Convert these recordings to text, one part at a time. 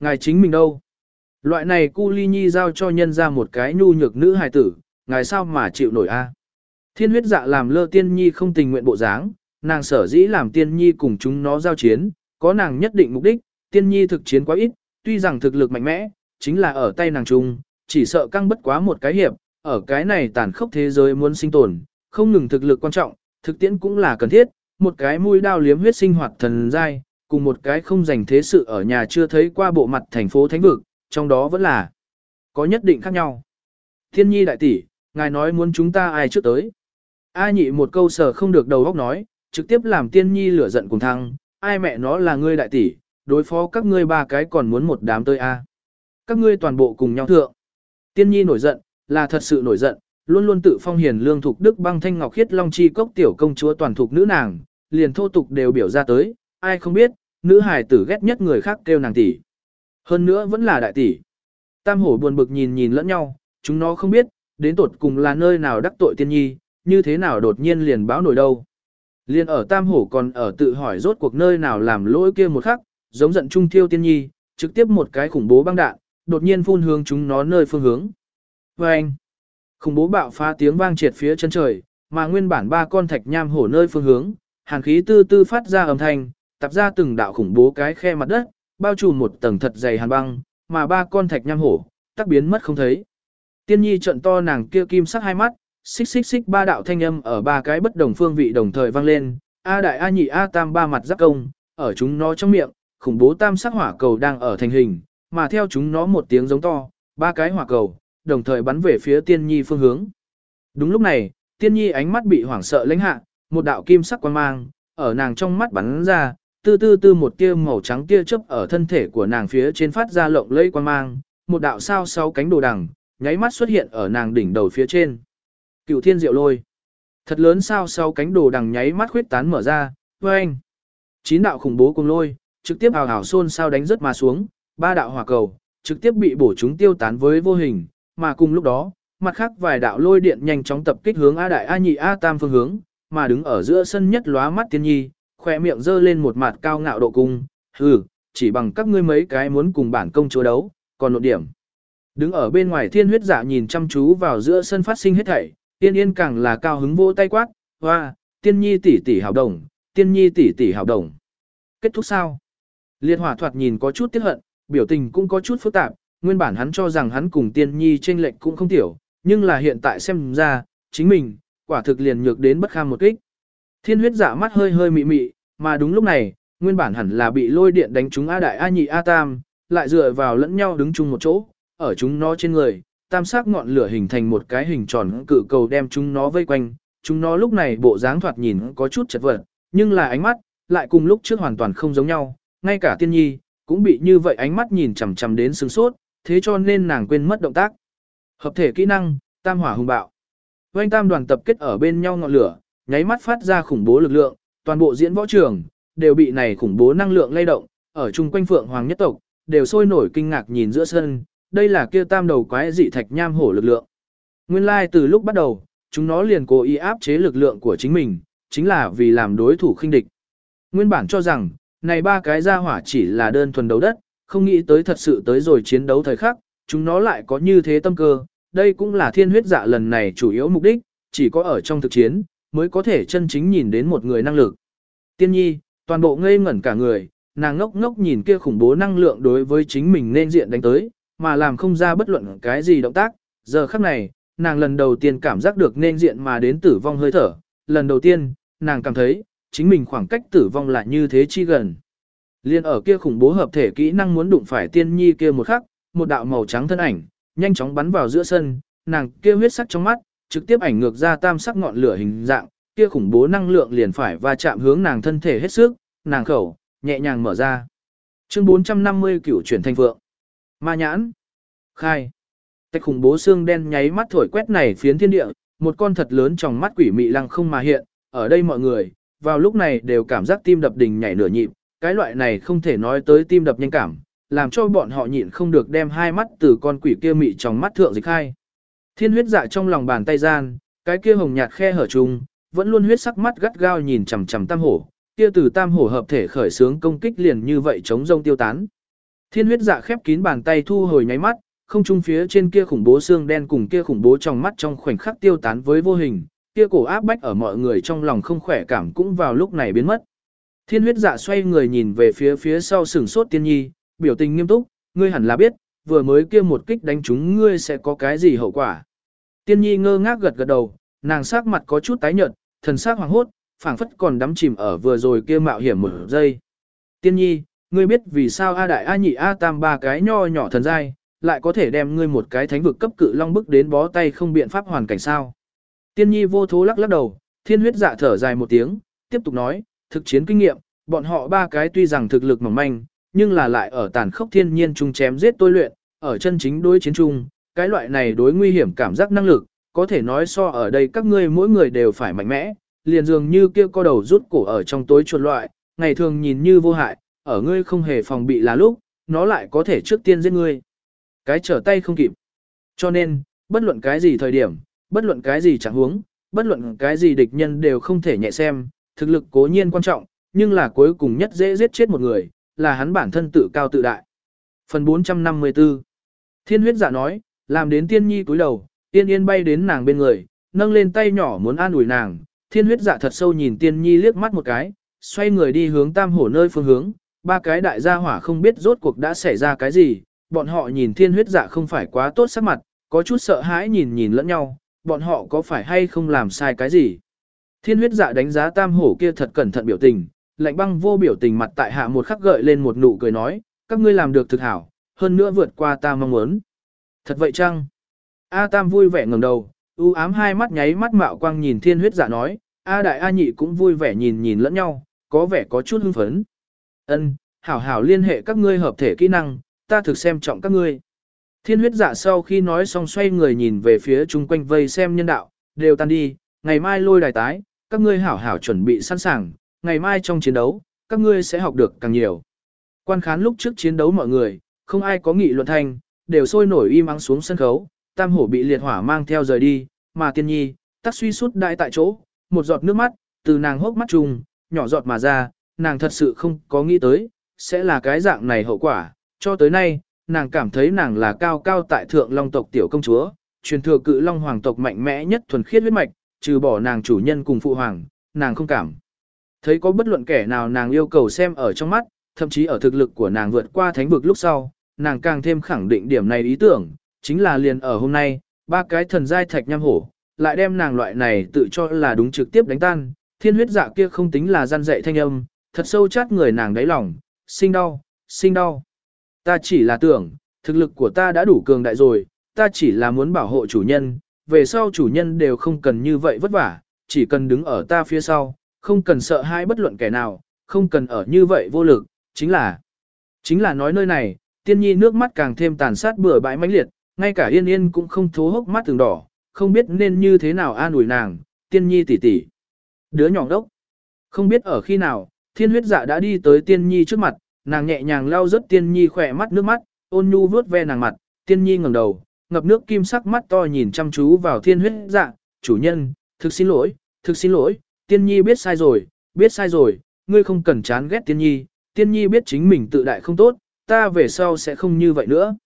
ngài chính mình đâu? Loại này cu ly nhi giao cho nhân ra một cái nhu nhược nữ hài tử, ngài sao mà chịu nổi a? À? Thiên huyết dạ làm lơ tiên nhi không tình nguyện bộ dáng, nàng sở dĩ làm tiên nhi cùng chúng nó giao chiến, có nàng nhất định mục đích, tiên nhi thực chiến quá ít, tuy rằng thực lực mạnh mẽ, chính là ở tay nàng chung, chỉ sợ căng bất quá một cái hiệp, ở cái này tàn khốc thế giới muốn sinh tồn, không ngừng thực lực quan trọng, thực tiễn cũng là cần thiết, một cái mũi đao liếm huyết sinh hoạt thần giai, cùng một cái không dành thế sự ở nhà chưa thấy qua bộ mặt thành phố thánh vực, trong đó vẫn là có nhất định khác nhau. Thiên nhi đại tỷ, ngài nói muốn chúng ta ai trước tới. A nhị một câu sở không được đầu óc nói, trực tiếp làm tiên nhi lửa giận cùng thăng, ai mẹ nó là ngươi đại tỷ, đối phó các ngươi ba cái còn muốn một đám tơi A. Các ngươi toàn bộ cùng nhau thượng. Tiên nhi nổi giận, là thật sự nổi giận, luôn luôn tự phong hiền lương thục đức băng thanh ngọc khiết long chi cốc tiểu công chúa toàn thục nữ nàng, liền thô tục đều biểu ra tới, ai không biết, nữ hài tử ghét nhất người khác kêu nàng tỷ. Hơn nữa vẫn là đại tỷ. Tam hổ buồn bực nhìn nhìn lẫn nhau, chúng nó không biết, đến tột cùng là nơi nào đắc tội tiên nhi, như thế nào đột nhiên liền báo nổi đâu. Liên ở tam hổ còn ở tự hỏi rốt cuộc nơi nào làm lỗi kia một khắc, giống giận trung thiêu tiên nhi, trực tiếp một cái khủng bố băng đạn, đột nhiên phun hướng chúng nó nơi phương hướng. Và anh, khủng bố bạo phá tiếng vang triệt phía chân trời, mà nguyên bản ba con thạch nham hổ nơi phương hướng, hàn khí tư tư phát ra âm thanh, tập ra từng đạo khủng bố cái khe mặt đất, bao trùm một tầng thật dày hàn băng, mà ba con thạch nham hổ, tắc biến mất không thấy. Tiên nhi trận to nàng kia kim sắc hai mắt, xích xích xích ba đạo thanh âm ở ba cái bất đồng phương vị đồng thời vang lên, A đại A nhị A tam ba mặt giáp công, ở chúng nó trong miệng, khủng bố tam sắc hỏa cầu đang ở thành hình, mà theo chúng nó một tiếng giống to, ba cái hỏa cầu, đồng thời bắn về phía tiên nhi phương hướng. Đúng lúc này, tiên nhi ánh mắt bị hoảng sợ lãnh hạ, một đạo kim sắc quang mang, ở nàng trong mắt bắn ra, tư tư tư một tia màu trắng tia chớp ở thân thể của nàng phía trên phát ra lộng lẫy quang mang, một đạo sao sáu cánh đồ đằng, nháy mắt xuất hiện ở nàng đỉnh đầu phía trên. Cựu thiên diệu lôi. Thật lớn sao sáu cánh đồ đằng nháy mắt khuyết tán mở ra, vâng anh Chín đạo khủng bố cùng lôi, trực tiếp hào hào xôn sao đánh rất mà xuống, ba đạo hỏa cầu, trực tiếp bị bổ chúng tiêu tán với vô hình, mà cùng lúc đó, mặt khác vài đạo lôi điện nhanh chóng tập kích hướng A đại A nhị A tam phương hướng, mà đứng ở giữa sân nhất lóa mắt tiên nhi, khỏe miệng dơ lên một mặt cao ngạo độ cung, hừ, chỉ bằng các ngươi mấy cái muốn cùng bản công chúa đấu, còn nội điểm. Đứng ở bên ngoài thiên huyết giả nhìn chăm chú vào giữa sân phát sinh hết thảy, tiên yên càng là cao hứng vô tay quát, hoa, tiên nhi tỷ tỷ hào đồng, tiên nhi tỷ tỷ hào đồng. Kết thúc sao? Liệt hỏa thoạt nhìn có chút tiếc hận, biểu tình cũng có chút phức tạp, nguyên bản hắn cho rằng hắn cùng tiên nhi tranh lệch cũng không tiểu, nhưng là hiện tại xem ra, chính mình, quả thực liền nhược đến bất kham một kích. Thiên huyết dạ mắt hơi hơi mị mị, mà đúng lúc này, nguyên bản hẳn là bị lôi điện đánh trúng A đại A nhị A tam, lại dựa vào lẫn nhau đứng chung một chỗ, ở chúng nó trên người, tam sắc ngọn lửa hình thành một cái hình tròn cự cầu đem chúng nó vây quanh, chúng nó lúc này bộ dáng thoạt nhìn có chút chật vật, nhưng là ánh mắt, lại cùng lúc trước hoàn toàn không giống nhau, ngay cả tiên nhi, cũng bị như vậy ánh mắt nhìn chằm chằm đến sướng sốt, thế cho nên nàng quên mất động tác. Hợp thể kỹ năng, tam hỏa hùng bạo. Vành tam đoàn tập kết ở bên nhau ngọn lửa, nháy mắt phát ra khủng bố lực lượng, toàn bộ diễn võ trường, đều bị này khủng bố năng lượng lay động, ở chung quanh phượng hoàng nhất tộc, đều sôi nổi kinh ngạc nhìn giữa sân, đây là kia tam đầu quái dị thạch nham hổ lực lượng. Nguyên lai like từ lúc bắt đầu, chúng nó liền cố ý áp chế lực lượng của chính mình, chính là vì làm đối thủ khinh địch. Nguyên bản cho rằng, này ba cái gia hỏa chỉ là đơn thuần đấu đất, không nghĩ tới thật sự tới rồi chiến đấu thời khắc, chúng nó lại có như thế tâm cơ, đây cũng là thiên huyết dạ lần này chủ yếu mục đích, chỉ có ở trong thực chiến, mới có thể chân chính nhìn đến một người năng lực. Tiên nhi, toàn bộ ngây ngẩn cả người, nàng ngốc ngốc nhìn kia khủng bố năng lượng đối với chính mình nên diện đánh tới, mà làm không ra bất luận cái gì động tác, giờ khắc này, nàng lần đầu tiên cảm giác được nên diện mà đến tử vong hơi thở, lần đầu tiên, nàng cảm thấy, chính mình khoảng cách tử vong lại như thế chi gần. Liên ở kia khủng bố hợp thể kỹ năng muốn đụng phải tiên nhi kia một khắc, một đạo màu trắng thân ảnh, nhanh chóng bắn vào giữa sân, nàng kia huyết sắc trong mắt, trực tiếp ảnh ngược ra tam sắc ngọn lửa hình dạng, kia khủng bố năng lượng liền phải va chạm hướng nàng thân thể hết sức, nàng khẩu, nhẹ nhàng mở ra. Chương 450 cửu chuyển thành vượng. Ma nhãn. Khai. Tách khủng bố xương đen nháy mắt thổi quét này phiến thiên địa, một con thật lớn trong mắt quỷ mị lăng không mà hiện, ở đây mọi người, vào lúc này đều cảm giác tim đập đình nhảy nửa nhịp, cái loại này không thể nói tới tim đập nhanh cảm, làm cho bọn họ nhịn không được đem hai mắt từ con quỷ kia mị trong mắt thượng dịch khai. Thiên huyết dạ trong lòng bàn tay gian, cái kia hồng nhạt khe hở trùng, vẫn luôn huyết sắc mắt gắt gao nhìn chằm chằm tam hổ, kia từ tam hổ hợp thể khởi sướng công kích liền như vậy chống rông tiêu tán. Thiên huyết dạ khép kín bàn tay thu hồi nháy mắt, không trung phía trên kia khủng bố xương đen cùng kia khủng bố trong mắt trong khoảnh khắc tiêu tán với vô hình, kia cổ áp bách ở mọi người trong lòng không khỏe cảm cũng vào lúc này biến mất. Thiên huyết dạ xoay người nhìn về phía phía sau sừng sốt tiên nhi, biểu tình nghiêm túc, ngươi hẳn là biết, vừa mới kia một kích đánh chúng ngươi sẽ có cái gì hậu quả. Tiên nhi ngơ ngác gật gật đầu, nàng sắc mặt có chút tái nhợt, thần sắc hoàng hốt, phảng phất còn đắm chìm ở vừa rồi kia mạo hiểm một giây. Tiên nhi, ngươi biết vì sao A đại A nhị A tam ba cái nho nhỏ thần giai, lại có thể đem ngươi một cái thánh vực cấp cự long bức đến bó tay không biện pháp hoàn cảnh sao. Tiên nhi vô thố lắc lắc đầu, thiên huyết dạ thở dài một tiếng, tiếp tục nói, thực chiến kinh nghiệm, bọn họ ba cái tuy rằng thực lực mỏng manh, nhưng là lại ở tàn khốc thiên nhiên chung chém giết tôi luyện, ở chân chính đối chiến chung, cái loại này đối nguy hiểm cảm giác năng lực, có thể nói so ở đây các ngươi mỗi người đều phải mạnh mẽ, liền dường như kia co đầu rút cổ ở trong tối chuột loại, ngày thường nhìn như vô hại, ở ngươi không hề phòng bị là lúc, nó lại có thể trước tiên giết ngươi. Cái trở tay không kịp. Cho nên, bất luận cái gì thời điểm, bất luận cái gì chẳng huống, bất luận cái gì địch nhân đều không thể nhẹ xem, thực lực cố nhiên quan trọng, nhưng là cuối cùng nhất dễ giết chết một người, là hắn bản thân tự cao tự đại. Phần 454 Thiên huyết giả nói, làm đến tiên nhi cúi đầu, tiên yên bay đến nàng bên người, nâng lên tay nhỏ muốn an ủi nàng, thiên huyết dạ thật sâu nhìn tiên nhi liếc mắt một cái, xoay người đi hướng tam hổ nơi phương hướng, ba cái đại gia hỏa không biết rốt cuộc đã xảy ra cái gì, bọn họ nhìn thiên huyết dạ không phải quá tốt sắc mặt, có chút sợ hãi nhìn nhìn lẫn nhau, bọn họ có phải hay không làm sai cái gì. Thiên huyết dạ đánh giá tam hổ kia thật cẩn thận biểu tình, lạnh băng vô biểu tình mặt tại hạ một khắc gợi lên một nụ cười nói, các ngươi làm được thực hảo, hơn nữa vượt qua ta mong muốn. Thật vậy chăng? A Tam vui vẻ ngẩng đầu, u ám hai mắt nháy mắt mạo quang nhìn thiên huyết dạ nói, A Đại A Nhị cũng vui vẻ nhìn nhìn lẫn nhau, có vẻ có chút hưng phấn. Ân, hảo hảo liên hệ các ngươi hợp thể kỹ năng, ta thực xem trọng các ngươi. Thiên huyết dạ sau khi nói xong xoay người nhìn về phía chung quanh vây xem nhân đạo, đều tan đi, ngày mai lôi đài tái, các ngươi hảo hảo chuẩn bị sẵn sàng, ngày mai trong chiến đấu, các ngươi sẽ học được càng nhiều. Quan khán lúc trước chiến đấu mọi người, không ai có nghị luận thành, đều sôi nổi im ắng xuống sân khấu, tam hổ bị liệt hỏa mang theo rời đi, mà tiên nhi, tắc suy sút đại tại chỗ, một giọt nước mắt, từ nàng hốc mắt trùng, nhỏ giọt mà ra, nàng thật sự không có nghĩ tới, sẽ là cái dạng này hậu quả, cho tới nay, nàng cảm thấy nàng là cao cao tại thượng long tộc tiểu công chúa, truyền thừa cự long hoàng tộc mạnh mẽ nhất thuần khiết huyết mạch, trừ bỏ nàng chủ nhân cùng phụ hoàng, nàng không cảm. Thấy có bất luận kẻ nào nàng yêu cầu xem ở trong mắt, thậm chí ở thực lực của nàng vượt qua thánh vực lúc sau, nàng càng thêm khẳng định điểm này ý tưởng, chính là liền ở hôm nay, ba cái thần giai thạch nham hổ, lại đem nàng loại này tự cho là đúng trực tiếp đánh tan, thiên huyết dạ kia không tính là gian dạy thanh âm, thật sâu chát người nàng đáy lòng, sinh đau, sinh đau. Ta chỉ là tưởng, thực lực của ta đã đủ cường đại rồi, ta chỉ là muốn bảo hộ chủ nhân, về sau chủ nhân đều không cần như vậy vất vả, chỉ cần đứng ở ta phía sau, không cần sợ hãi bất luận kẻ nào, không cần ở như vậy vô lực, chính là, chính là nói nơi này, tiên nhi nước mắt càng thêm tàn sát bừa bãi mãnh liệt, ngay cả yên yên cũng không thố hốc mắt từng đỏ, không biết nên như thế nào an ủi nàng, tiên nhi tỷ tỷ. Đứa nhỏ đốc, không biết ở khi nào, thiên huyết dạ đã đi tới tiên nhi trước mặt, nàng nhẹ nhàng lau rớt tiên nhi khỏe mắt nước mắt, ôn nhu vướt ve nàng mặt, tiên nhi ngẩng đầu, ngập nước kim sắc mắt to nhìn chăm chú vào thiên huyết dạ, chủ nhân, thực xin lỗi, thực xin lỗi, tiên nhi biết sai rồi, biết sai rồi, ngươi không cần chán ghét tiên nhi, tiên nhi biết chính mình tự đại không tốt, ta về sau sẽ không như vậy nữa.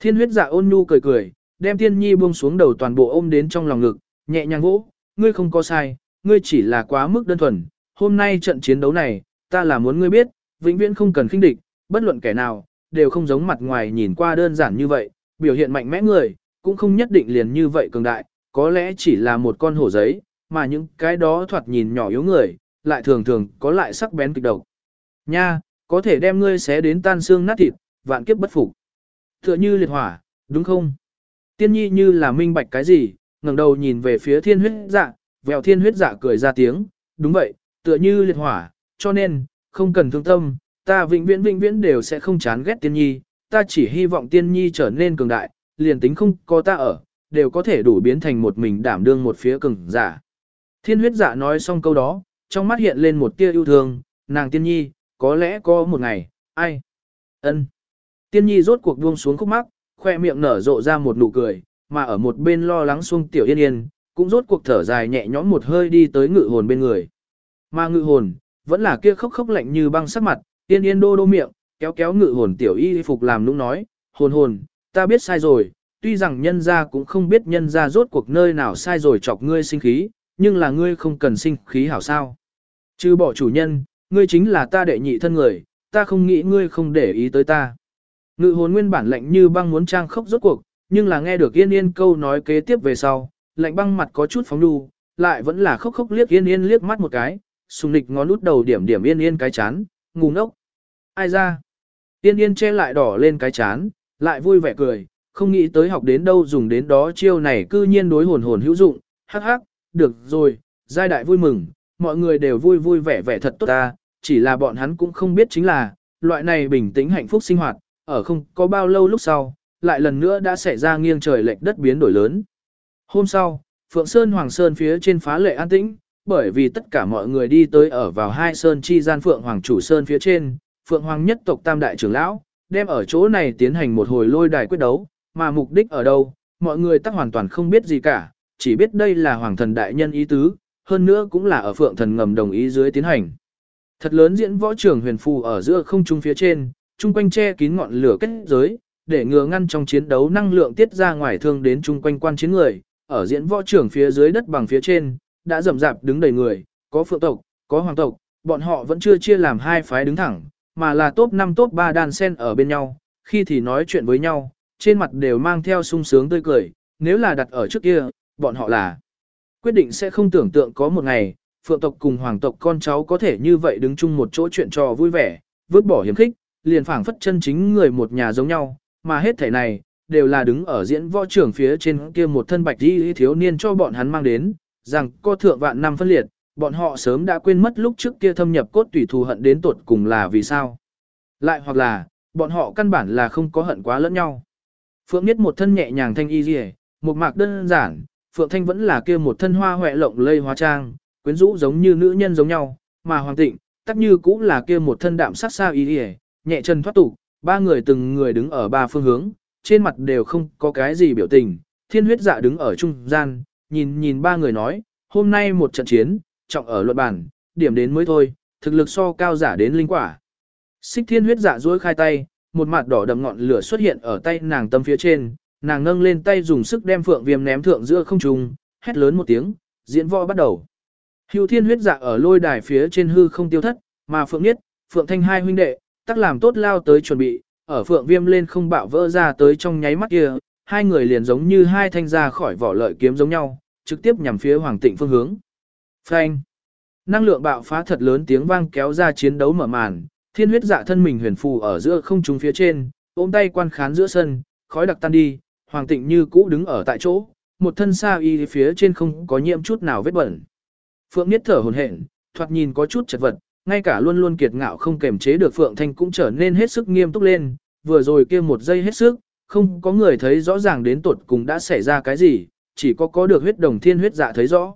Thiên huyết dạ ôn nhu cười cười, đem tiên nhi buông xuống đầu toàn bộ ôm đến trong lòng ngực, nhẹ nhàng vỗ, ngươi không có sai, ngươi chỉ là quá mức đơn thuần, hôm nay trận chiến đấu này, ta là muốn ngươi biết, vĩnh viễn không cần khinh địch, bất luận kẻ nào, đều không giống mặt ngoài nhìn qua đơn giản như vậy, biểu hiện mạnh mẽ người, cũng không nhất định liền như vậy cường đại, có lẽ chỉ là một con hổ giấy, mà những cái đó thoạt nhìn nhỏ yếu người, lại thường thường có lại sắc bén kịch độc. Nha, có thể đem ngươi xé đến tan xương nát thịt, vạn kiếp bất phục. Tựa như liệt hỏa, đúng không? Tiên nhi như là minh bạch cái gì, ngẩng đầu nhìn về phía thiên huyết dạ, vèo thiên huyết dạ cười ra tiếng, đúng vậy, tựa như liệt hỏa, cho nên, không cần thương tâm, ta vĩnh viễn vĩnh viễn đều sẽ không chán ghét tiên nhi, ta chỉ hy vọng tiên nhi trở nên cường đại, liền tính không có ta ở, đều có thể đủ biến thành một mình đảm đương một phía cường giả. Thiên huyết dạ nói xong câu đó, trong mắt hiện lên một tia yêu thương, nàng tiên nhi, có lẽ có một ngày, ai? ân Tiên nhi rốt cuộc buông xuống khúc mắc, khoe miệng nở rộ ra một nụ cười, mà ở một bên lo lắng xuông tiểu yên yên, cũng rốt cuộc thở dài nhẹ nhõm một hơi đi tới ngự hồn bên người. Mà ngự hồn, vẫn là kia khóc khóc lạnh như băng sắc mặt, yên yên đô đô miệng, kéo kéo ngự hồn tiểu y phục làm nũng nói, hồn hồn, ta biết sai rồi, tuy rằng nhân gia cũng không biết nhân gia rốt cuộc nơi nào sai rồi chọc ngươi sinh khí, nhưng là ngươi không cần sinh khí hảo sao. Chứ bỏ chủ nhân, ngươi chính là ta đệ nhị thân người, ta không nghĩ ngươi không để ý tới ta. Ngự hồn nguyên bản lạnh như băng muốn trang khóc rốt cuộc, nhưng là nghe được yên yên câu nói kế tiếp về sau, lạnh băng mặt có chút phóng đu, lại vẫn là khóc khóc liếc yên yên liếc mắt một cái, sùng nịch ngón út đầu điểm điểm yên yên cái chán, ngu ngốc. Ai ra? Yên yên che lại đỏ lên cái chán, lại vui vẻ cười, không nghĩ tới học đến đâu dùng đến đó chiêu này cư nhiên đối hồn hồn hữu dụng, hắc hắc, được rồi, giai đại vui mừng, mọi người đều vui vui vẻ vẻ thật tốt ta, chỉ là bọn hắn cũng không biết chính là, loại này bình tĩnh hạnh phúc sinh hoạt, ở không có bao lâu lúc sau, lại lần nữa đã xảy ra nghiêng trời lệch đất biến đổi lớn. Hôm sau, Phượng Sơn Hoàng Sơn phía trên phá lệ an tĩnh, bởi vì tất cả mọi người đi tới ở vào hai sơn chi gian Phượng Hoàng chủ sơn phía trên, Phượng Hoàng nhất tộc tam đại trưởng lão, đem ở chỗ này tiến hành một hồi lôi đài quyết đấu, mà mục đích ở đâu, mọi người tắc hoàn toàn không biết gì cả, chỉ biết đây là Hoàng thần đại nhân ý tứ, hơn nữa cũng là ở Phượng thần ngầm đồng ý dưới tiến hành. Thật lớn diễn võ trường huyền phù ở giữa không trung phía trên, chung quanh che kín ngọn lửa kết giới, để ngừa ngăn trong chiến đấu năng lượng tiết ra ngoài thương đến chung quanh quan chiến người, ở diễn võ trường phía dưới đất bằng phía trên, đã rầm rạp đứng đầy người, có phượng tộc, có hoàng tộc, bọn họ vẫn chưa chia làm hai phái đứng thẳng, mà là top 5 top 3 đàn sen ở bên nhau, khi thì nói chuyện với nhau, trên mặt đều mang theo sung sướng tươi cười, nếu là đặt ở trước kia, bọn họ là quyết định sẽ không tưởng tượng có một ngày, phượng tộc cùng hoàng tộc con cháu có thể như vậy đứng chung một chỗ chuyện trò vui vẻ, vứt bỏ hiểm khích, liền phảng phất chân chính người một nhà giống nhau, mà hết thể này, đều là đứng ở diễn võ trưởng phía trên kia một thân bạch đi thiếu niên cho bọn hắn mang đến, rằng cô thượng vạn năm phân liệt, bọn họ sớm đã quên mất lúc trước kia thâm nhập cốt tùy thù hận đến tột cùng là vì sao. Lại hoặc là, bọn họ căn bản là không có hận quá lẫn nhau. Phượng biết một thân nhẹ nhàng thanh y rìa, một mạc đơn giản, Phượng Thanh vẫn là kia một thân hoa hoẹ lộng lây hóa trang, quyến rũ giống như nữ nhân giống nhau, mà Hoàng Tịnh, tất như cũng là kia một thân đạm sắc sao y y, nhẹ chân thoát tục, ba người từng người đứng ở ba phương hướng, trên mặt đều không có cái gì biểu tình, thiên huyết dạ đứng ở trung gian, nhìn nhìn ba người nói, hôm nay một trận chiến, trọng ở luận bản, điểm đến mới thôi, thực lực so cao giả đến linh quả. Xích thiên huyết dạ duỗi khai tay, một mặt đỏ đậm ngọn lửa xuất hiện ở tay nàng tâm phía trên, nàng nâng lên tay dùng sức đem phượng viêm ném thượng giữa không trung, hét lớn một tiếng, diễn võ bắt đầu. Hưu thiên huyết dạ ở lôi đài phía trên hư không tiêu thất, mà phượng nhất, phượng thanh hai huynh đệ, tắc làm tốt lao tới chuẩn bị, ở phượng viêm lên không bạo vỡ ra tới trong nháy mắt kia, hai người liền giống như hai thanh ra khỏi vỏ lợi kiếm giống nhau, trực tiếp nhằm phía hoàng tịnh phương hướng. Phanh! Năng lượng bạo phá thật lớn tiếng vang kéo ra chiến đấu mở màn, thiên huyết dạ thân mình huyền phù ở giữa không trung phía trên, ôm tay quan khán giữa sân, khói đặc tan đi, hoàng tịnh như cũ đứng ở tại chỗ, một thân sa y phía trên không có nhiễm chút nào vết bẩn. Phượng Niết thở hồn hển, thoạt nhìn có chút chật vật, ngay cả luôn luôn kiệt ngạo không kềm chế được Phượng Thanh cũng trở nên hết sức nghiêm túc lên, vừa rồi kia một giây hết sức, không có người thấy rõ ràng đến tột cùng đã xảy ra cái gì, chỉ có có được huyết đồng thiên huyết dạ thấy rõ.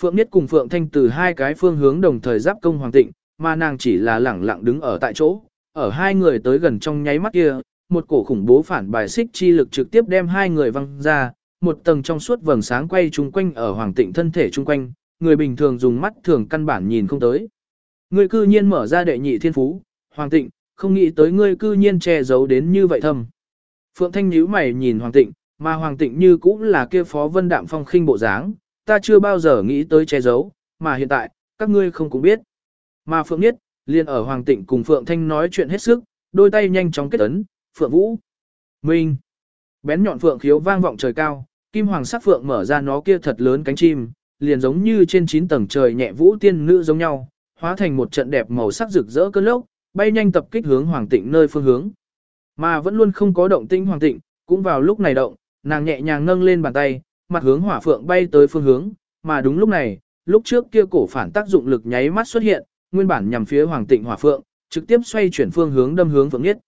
Phượng Niết cùng Phượng Thanh từ hai cái phương hướng đồng thời giáp công hoàng tịnh, mà nàng chỉ là lẳng lặng đứng ở tại chỗ, ở hai người tới gần trong nháy mắt kia, một cổ khủng bố phản bài xích chi lực trực tiếp đem hai người văng ra, một tầng trong suốt vầng sáng quay chung quanh ở hoàng tịnh thân thể chung quanh, người bình thường dùng mắt thường căn bản nhìn không tới. Ngươi cư nhiên mở ra đệ nhị thiên phú, Hoàng Tịnh, không nghĩ tới ngươi cư nhiên che giấu đến như vậy thâm. Phượng Thanh nhíu mày nhìn Hoàng Tịnh, mà Hoàng Tịnh như cũng là kia phó vân đạm phong khinh bộ dáng, ta chưa bao giờ nghĩ tới che giấu, mà hiện tại, các ngươi không cũng biết. Mà Phượng Niết, liền ở Hoàng Tịnh cùng Phượng Thanh nói chuyện hết sức, đôi tay nhanh chóng kết ấn, Phượng Vũ. Minh. Bén nhọn Phượng khiếu vang vọng trời cao, kim hoàng sắc Phượng mở ra nó kia thật lớn cánh chim, liền giống như trên 9 tầng trời nhẹ vũ tiên nữ giống nhau, hóa thành một trận đẹp màu sắc rực rỡ cơn lốc, bay nhanh tập kích hướng Hoàng Tịnh nơi phương hướng. Mà vẫn luôn không có động tĩnh Hoàng Tịnh, cũng vào lúc này động, nàng nhẹ nhàng nâng lên bàn tay, mặt hướng hỏa phượng bay tới phương hướng, mà đúng lúc này, lúc trước kia cổ phản tác dụng lực nháy mắt xuất hiện, nguyên bản nhằm phía Hoàng Tịnh hỏa phượng, trực tiếp xoay chuyển phương hướng đâm hướng Phượng Nhất.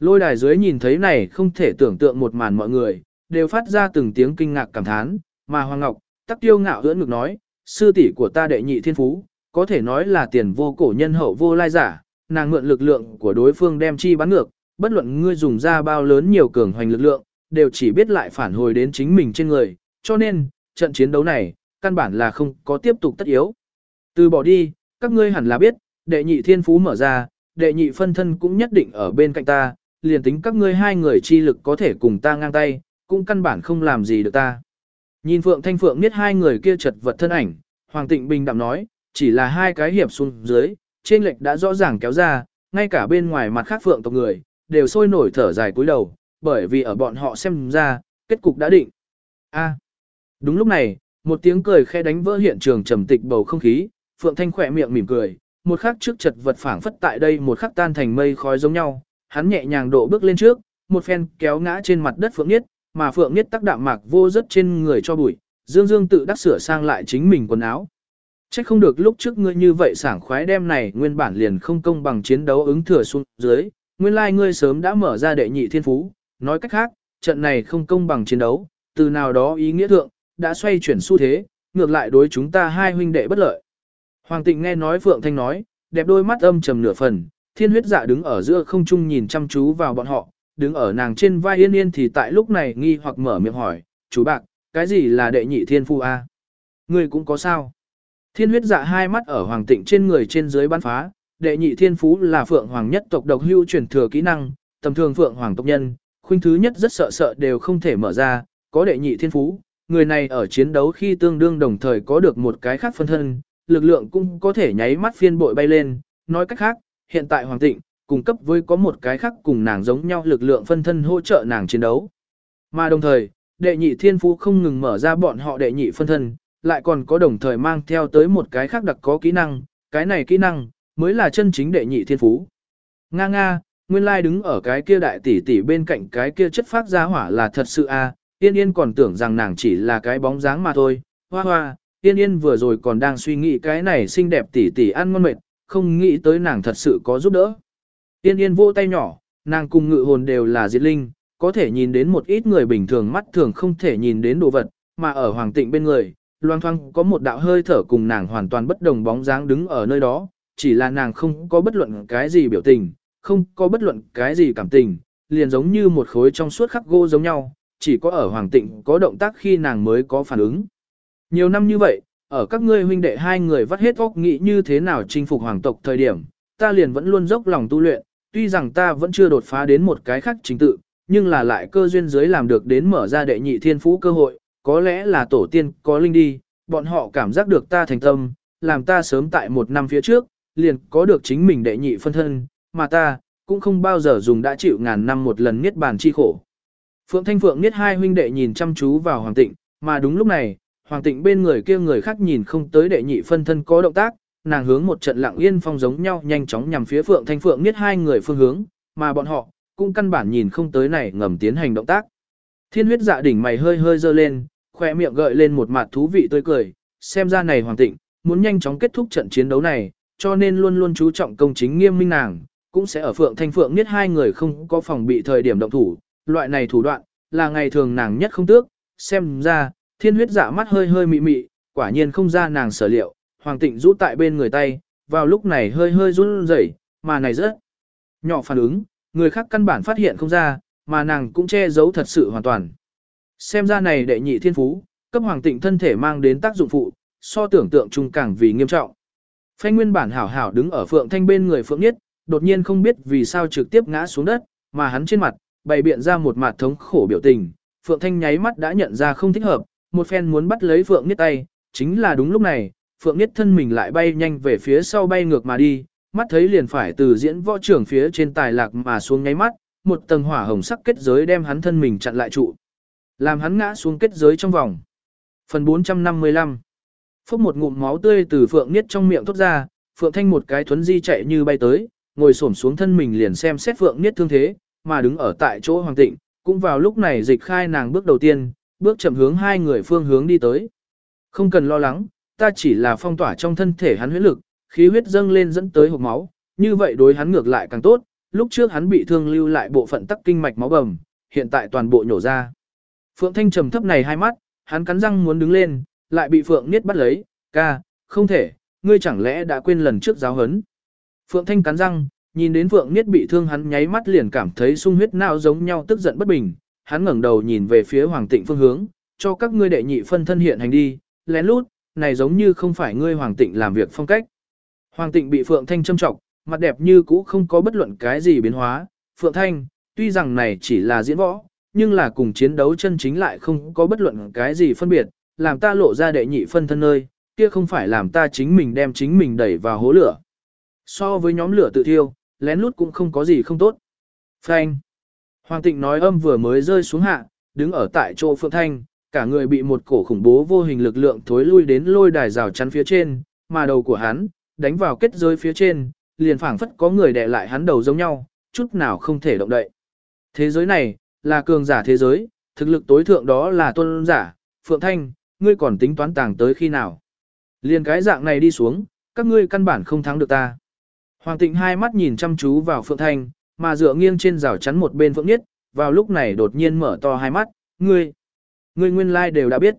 Lôi đài dưới nhìn thấy này không thể tưởng tượng một màn mọi người, đều phát ra từng tiếng kinh ngạc cảm thán, mà Hoàng Ngọc, tắc tiêu ngạo hưỡng ngực nói, sư tỷ của ta đệ nhị thiên phú, có thể nói là tiền vô cổ nhân hậu vô lai giả, nàng mượn lực lượng của đối phương đem chi bắn ngược, bất luận ngươi dùng ra bao lớn nhiều cường hoành lực lượng, đều chỉ biết lại phản hồi đến chính mình trên người, cho nên, trận chiến đấu này, căn bản là không có tiếp tục tất yếu. Từ bỏ đi, các ngươi hẳn là biết, đệ nhị thiên phú mở ra, đệ nhị phân thân cũng nhất định ở bên cạnh ta, liền tính các ngươi hai người chi lực có thể cùng ta ngang tay, cũng căn bản không làm gì được ta. Nhìn Phượng Thanh Phượng biết hai người kia chật vật thân ảnh, Hoàng Tịnh Bình đạm nói, chỉ là hai cái hiệp xuống dưới, trên lệch đã rõ ràng kéo ra, ngay cả bên ngoài mặt khác Phượng tộc người, đều sôi nổi thở dài cúi đầu, bởi vì ở bọn họ xem ra, kết cục đã định. A. đúng lúc này, một tiếng cười khe đánh vỡ hiện trường trầm tịch bầu không khí, Phượng Thanh khỏe miệng mỉm cười, một khắc trước chật vật phảng phất tại đây một khắc tan thành mây khói giống nhau, hắn nhẹ nhàng độ bước lên trước, một phen kéo ngã trên mặt đất Phượng Niết, mà Phượng Niết tắc đạm mạc vô rất trên người cho bụi, Dương Dương tự đắc sửa sang lại chính mình quần áo. Chắc không được lúc trước ngươi như vậy sảng khoái đem này nguyên bản liền không công bằng chiến đấu ứng thừa xuống dưới, nguyên lai like ngươi sớm đã mở ra đệ nhị thiên phú, nói cách khác, trận này không công bằng chiến đấu, từ nào đó ý nghĩa thượng, đã xoay chuyển xu thế, ngược lại đối chúng ta hai huynh đệ bất lợi. Hoàng tịnh nghe nói Phượng Thanh nói, đẹp đôi mắt âm trầm nửa phần, thiên huyết dạ đứng ở giữa không trung nhìn chăm chú vào bọn họ, đứng ở nàng trên vai yên yên thì tại lúc này nghi hoặc mở miệng hỏi, chú bạc, cái gì là đệ nhị thiên phu a? Ngươi cũng có sao? Thiên huyết dạ hai mắt ở hoàng tịnh trên người trên dưới bắn phá, đệ nhị thiên phú là phượng hoàng nhất tộc độc hưu truyền thừa kỹ năng, tầm thường phượng hoàng tộc nhân, khuynh thứ nhất rất sợ sợ đều không thể mở ra, có đệ nhị thiên phú, người này ở chiến đấu khi tương đương đồng thời có được một cái khác phân thân, lực lượng cũng có thể nháy mắt phiên bội bay lên, nói cách khác, hiện tại hoàng tịnh, cung cấp với có một cái khác cùng nàng giống nhau lực lượng phân thân hỗ trợ nàng chiến đấu. Mà đồng thời, đệ nhị thiên phú không ngừng mở ra bọn họ đệ nhị phân thân, lại còn có đồng thời mang theo tới một cái khác đặc có kỹ năng, cái này kỹ năng, mới là chân chính đệ nhị thiên phú. Nga nga, nguyên lai đứng ở cái kia đại tỷ tỷ bên cạnh cái kia chất phát ra hỏa là thật sự a. Yên yên còn tưởng rằng nàng chỉ là cái bóng dáng mà thôi, hoa hoa, yên yên vừa rồi còn đang suy nghĩ cái này xinh đẹp tỷ tỷ ăn ngon mệt, không nghĩ tới nàng thật sự có giúp đỡ. Tiên yên vô tay nhỏ, nàng cùng ngự hồn đều là diệt linh, có thể nhìn đến một ít người bình thường mắt thường không thể nhìn đến đồ vật, mà ở hoàng tịnh bên người, loang thoang có một đạo hơi thở cùng nàng hoàn toàn bất đồng bóng dáng đứng ở nơi đó, chỉ là nàng không có bất luận cái gì biểu tình, không có bất luận cái gì cảm tình, liền giống như một khối trong suốt khắc gỗ giống nhau, chỉ có ở hoàng tịnh có động tác khi nàng mới có phản ứng. Nhiều năm như vậy, ở các ngươi huynh đệ hai người vắt hết óc nghĩ như thế nào chinh phục hoàng tộc thời điểm, ta liền vẫn luôn dốc lòng tu luyện, tuy rằng ta vẫn chưa đột phá đến một cái khác chính tự, nhưng là lại cơ duyên giới làm được đến mở ra đệ nhị thiên phú cơ hội, có lẽ là tổ tiên có linh đi, bọn họ cảm giác được ta thành tâm, làm ta sớm tại một năm phía trước, liền có được chính mình đệ nhị phân thân, mà ta, cũng không bao giờ dùng đã chịu ngàn năm một lần niết bàn chi khổ. Phượng Thanh Phượng niết hai huynh đệ nhìn chăm chú vào Hoàng Tịnh, mà đúng lúc này, Hoàng Tịnh bên người kia người khác nhìn không tới đệ nhị phân thân có động tác, nàng hướng một trận lặng yên phong giống nhau nhanh chóng nhằm phía Phượng Thanh Phượng niết hai người phương hướng, mà bọn họ cũng căn bản nhìn không tới này ngầm tiến hành động tác. Thiên huyết dạ đỉnh mày hơi hơi dơ lên, khoe miệng gợi lên một mặt thú vị tươi cười, xem ra này Hoàng Tịnh muốn nhanh chóng kết thúc trận chiến đấu này, cho nên luôn luôn chú trọng công chính nghiêm minh nàng, cũng sẽ ở Phượng Thanh Phượng niết hai người không có phòng bị thời điểm động thủ, loại này thủ đoạn là ngày thường nàng nhất không tước, xem ra thiên huyết dạ mắt hơi hơi mị mị, quả nhiên không ra nàng sở liệu, hoàng tịnh rũ tại bên người tay, vào lúc này hơi hơi run rẩy, mà này rất nhỏ phản ứng, người khác căn bản phát hiện không ra, mà nàng cũng che giấu thật sự hoàn toàn. Xem ra này đệ nhị thiên phú, cấp hoàng tịnh thân thể mang đến tác dụng phụ, so tưởng tượng chung càng vì nghiêm trọng. Phanh nguyên bản hảo hảo đứng ở phượng thanh bên người phượng nhất, đột nhiên không biết vì sao trực tiếp ngã xuống đất, mà hắn trên mặt, bày biện ra một mặt thống khổ biểu tình. Phượng thanh nháy mắt đã nhận ra không thích hợp, một phen muốn bắt lấy Phượng Niết tay, chính là đúng lúc này, Phượng Niết thân mình lại bay nhanh về phía sau bay ngược mà đi, mắt thấy liền phải từ diễn võ trưởng phía trên tài lạc mà xuống nháy mắt, một tầng hỏa hồng sắc kết giới đem hắn thân mình chặn lại trụ. Làm hắn ngã xuống kết giới trong vòng. Phần 455 Phốc một ngụm máu tươi từ Phượng Niết trong miệng thốt ra, Phượng Thanh một cái thuấn di chạy như bay tới, ngồi xổm xuống thân mình liền xem xét Phượng Niết thương thế, mà đứng ở tại chỗ Hoàng Tịnh, cũng vào lúc này dịch khai nàng bước đầu tiên, bước chậm hướng hai người phương hướng đi tới. Không cần lo lắng, ta chỉ là phong tỏa trong thân thể hắn huyết lực, khí huyết dâng lên dẫn tới hộp máu, như vậy đối hắn ngược lại càng tốt, lúc trước hắn bị thương lưu lại bộ phận tắc kinh mạch máu bầm, hiện tại toàn bộ nhổ ra. Phượng Thanh trầm thấp này hai mắt, hắn cắn răng muốn đứng lên, lại bị Phượng Niết bắt lấy, ca, không thể, ngươi chẳng lẽ đã quên lần trước giáo hấn. Phượng Thanh cắn răng, nhìn đến Phượng Niết bị thương hắn nháy mắt liền cảm thấy sung huyết não giống nhau tức giận bất bình, hắn ngẩng đầu nhìn về phía Hoàng Tịnh phương hướng, cho các ngươi đệ nhị phân thân hiện hành đi, lén lút, này giống như không phải ngươi Hoàng Tịnh làm việc phong cách. Hoàng Tịnh bị Phượng Thanh châm trọng, mặt đẹp như cũ không có bất luận cái gì biến hóa. Phượng Thanh, tuy rằng này chỉ là diễn võ, nhưng là cùng chiến đấu chân chính lại không có bất luận cái gì phân biệt, làm ta lộ ra đệ nhị phân thân nơi, kia không phải làm ta chính mình đem chính mình đẩy vào hố lửa. So với nhóm lửa tự thiêu, lén lút cũng không có gì không tốt. Phanh. Hoàng tịnh nói âm vừa mới rơi xuống hạ, đứng ở tại chỗ Phượng Thanh, cả người bị một cổ khủng bố vô hình lực lượng thối lui đến lôi đài rào chắn phía trên, mà đầu của hắn, đánh vào kết giới phía trên, liền phảng phất có người đè lại hắn đầu giống nhau, chút nào không thể động đậy. Thế giới này, là cường giả thế giới, thực lực tối thượng đó là tôn giả, Phượng Thanh, ngươi còn tính toán tàng tới khi nào. Liền cái dạng này đi xuống, các ngươi căn bản không thắng được ta. Hoàng tịnh hai mắt nhìn chăm chú vào Phượng Thanh, mà dựa nghiêng trên rào chắn một bên Phượng Niết, vào lúc này đột nhiên mở to hai mắt, ngươi, ngươi nguyên lai đều đã biết.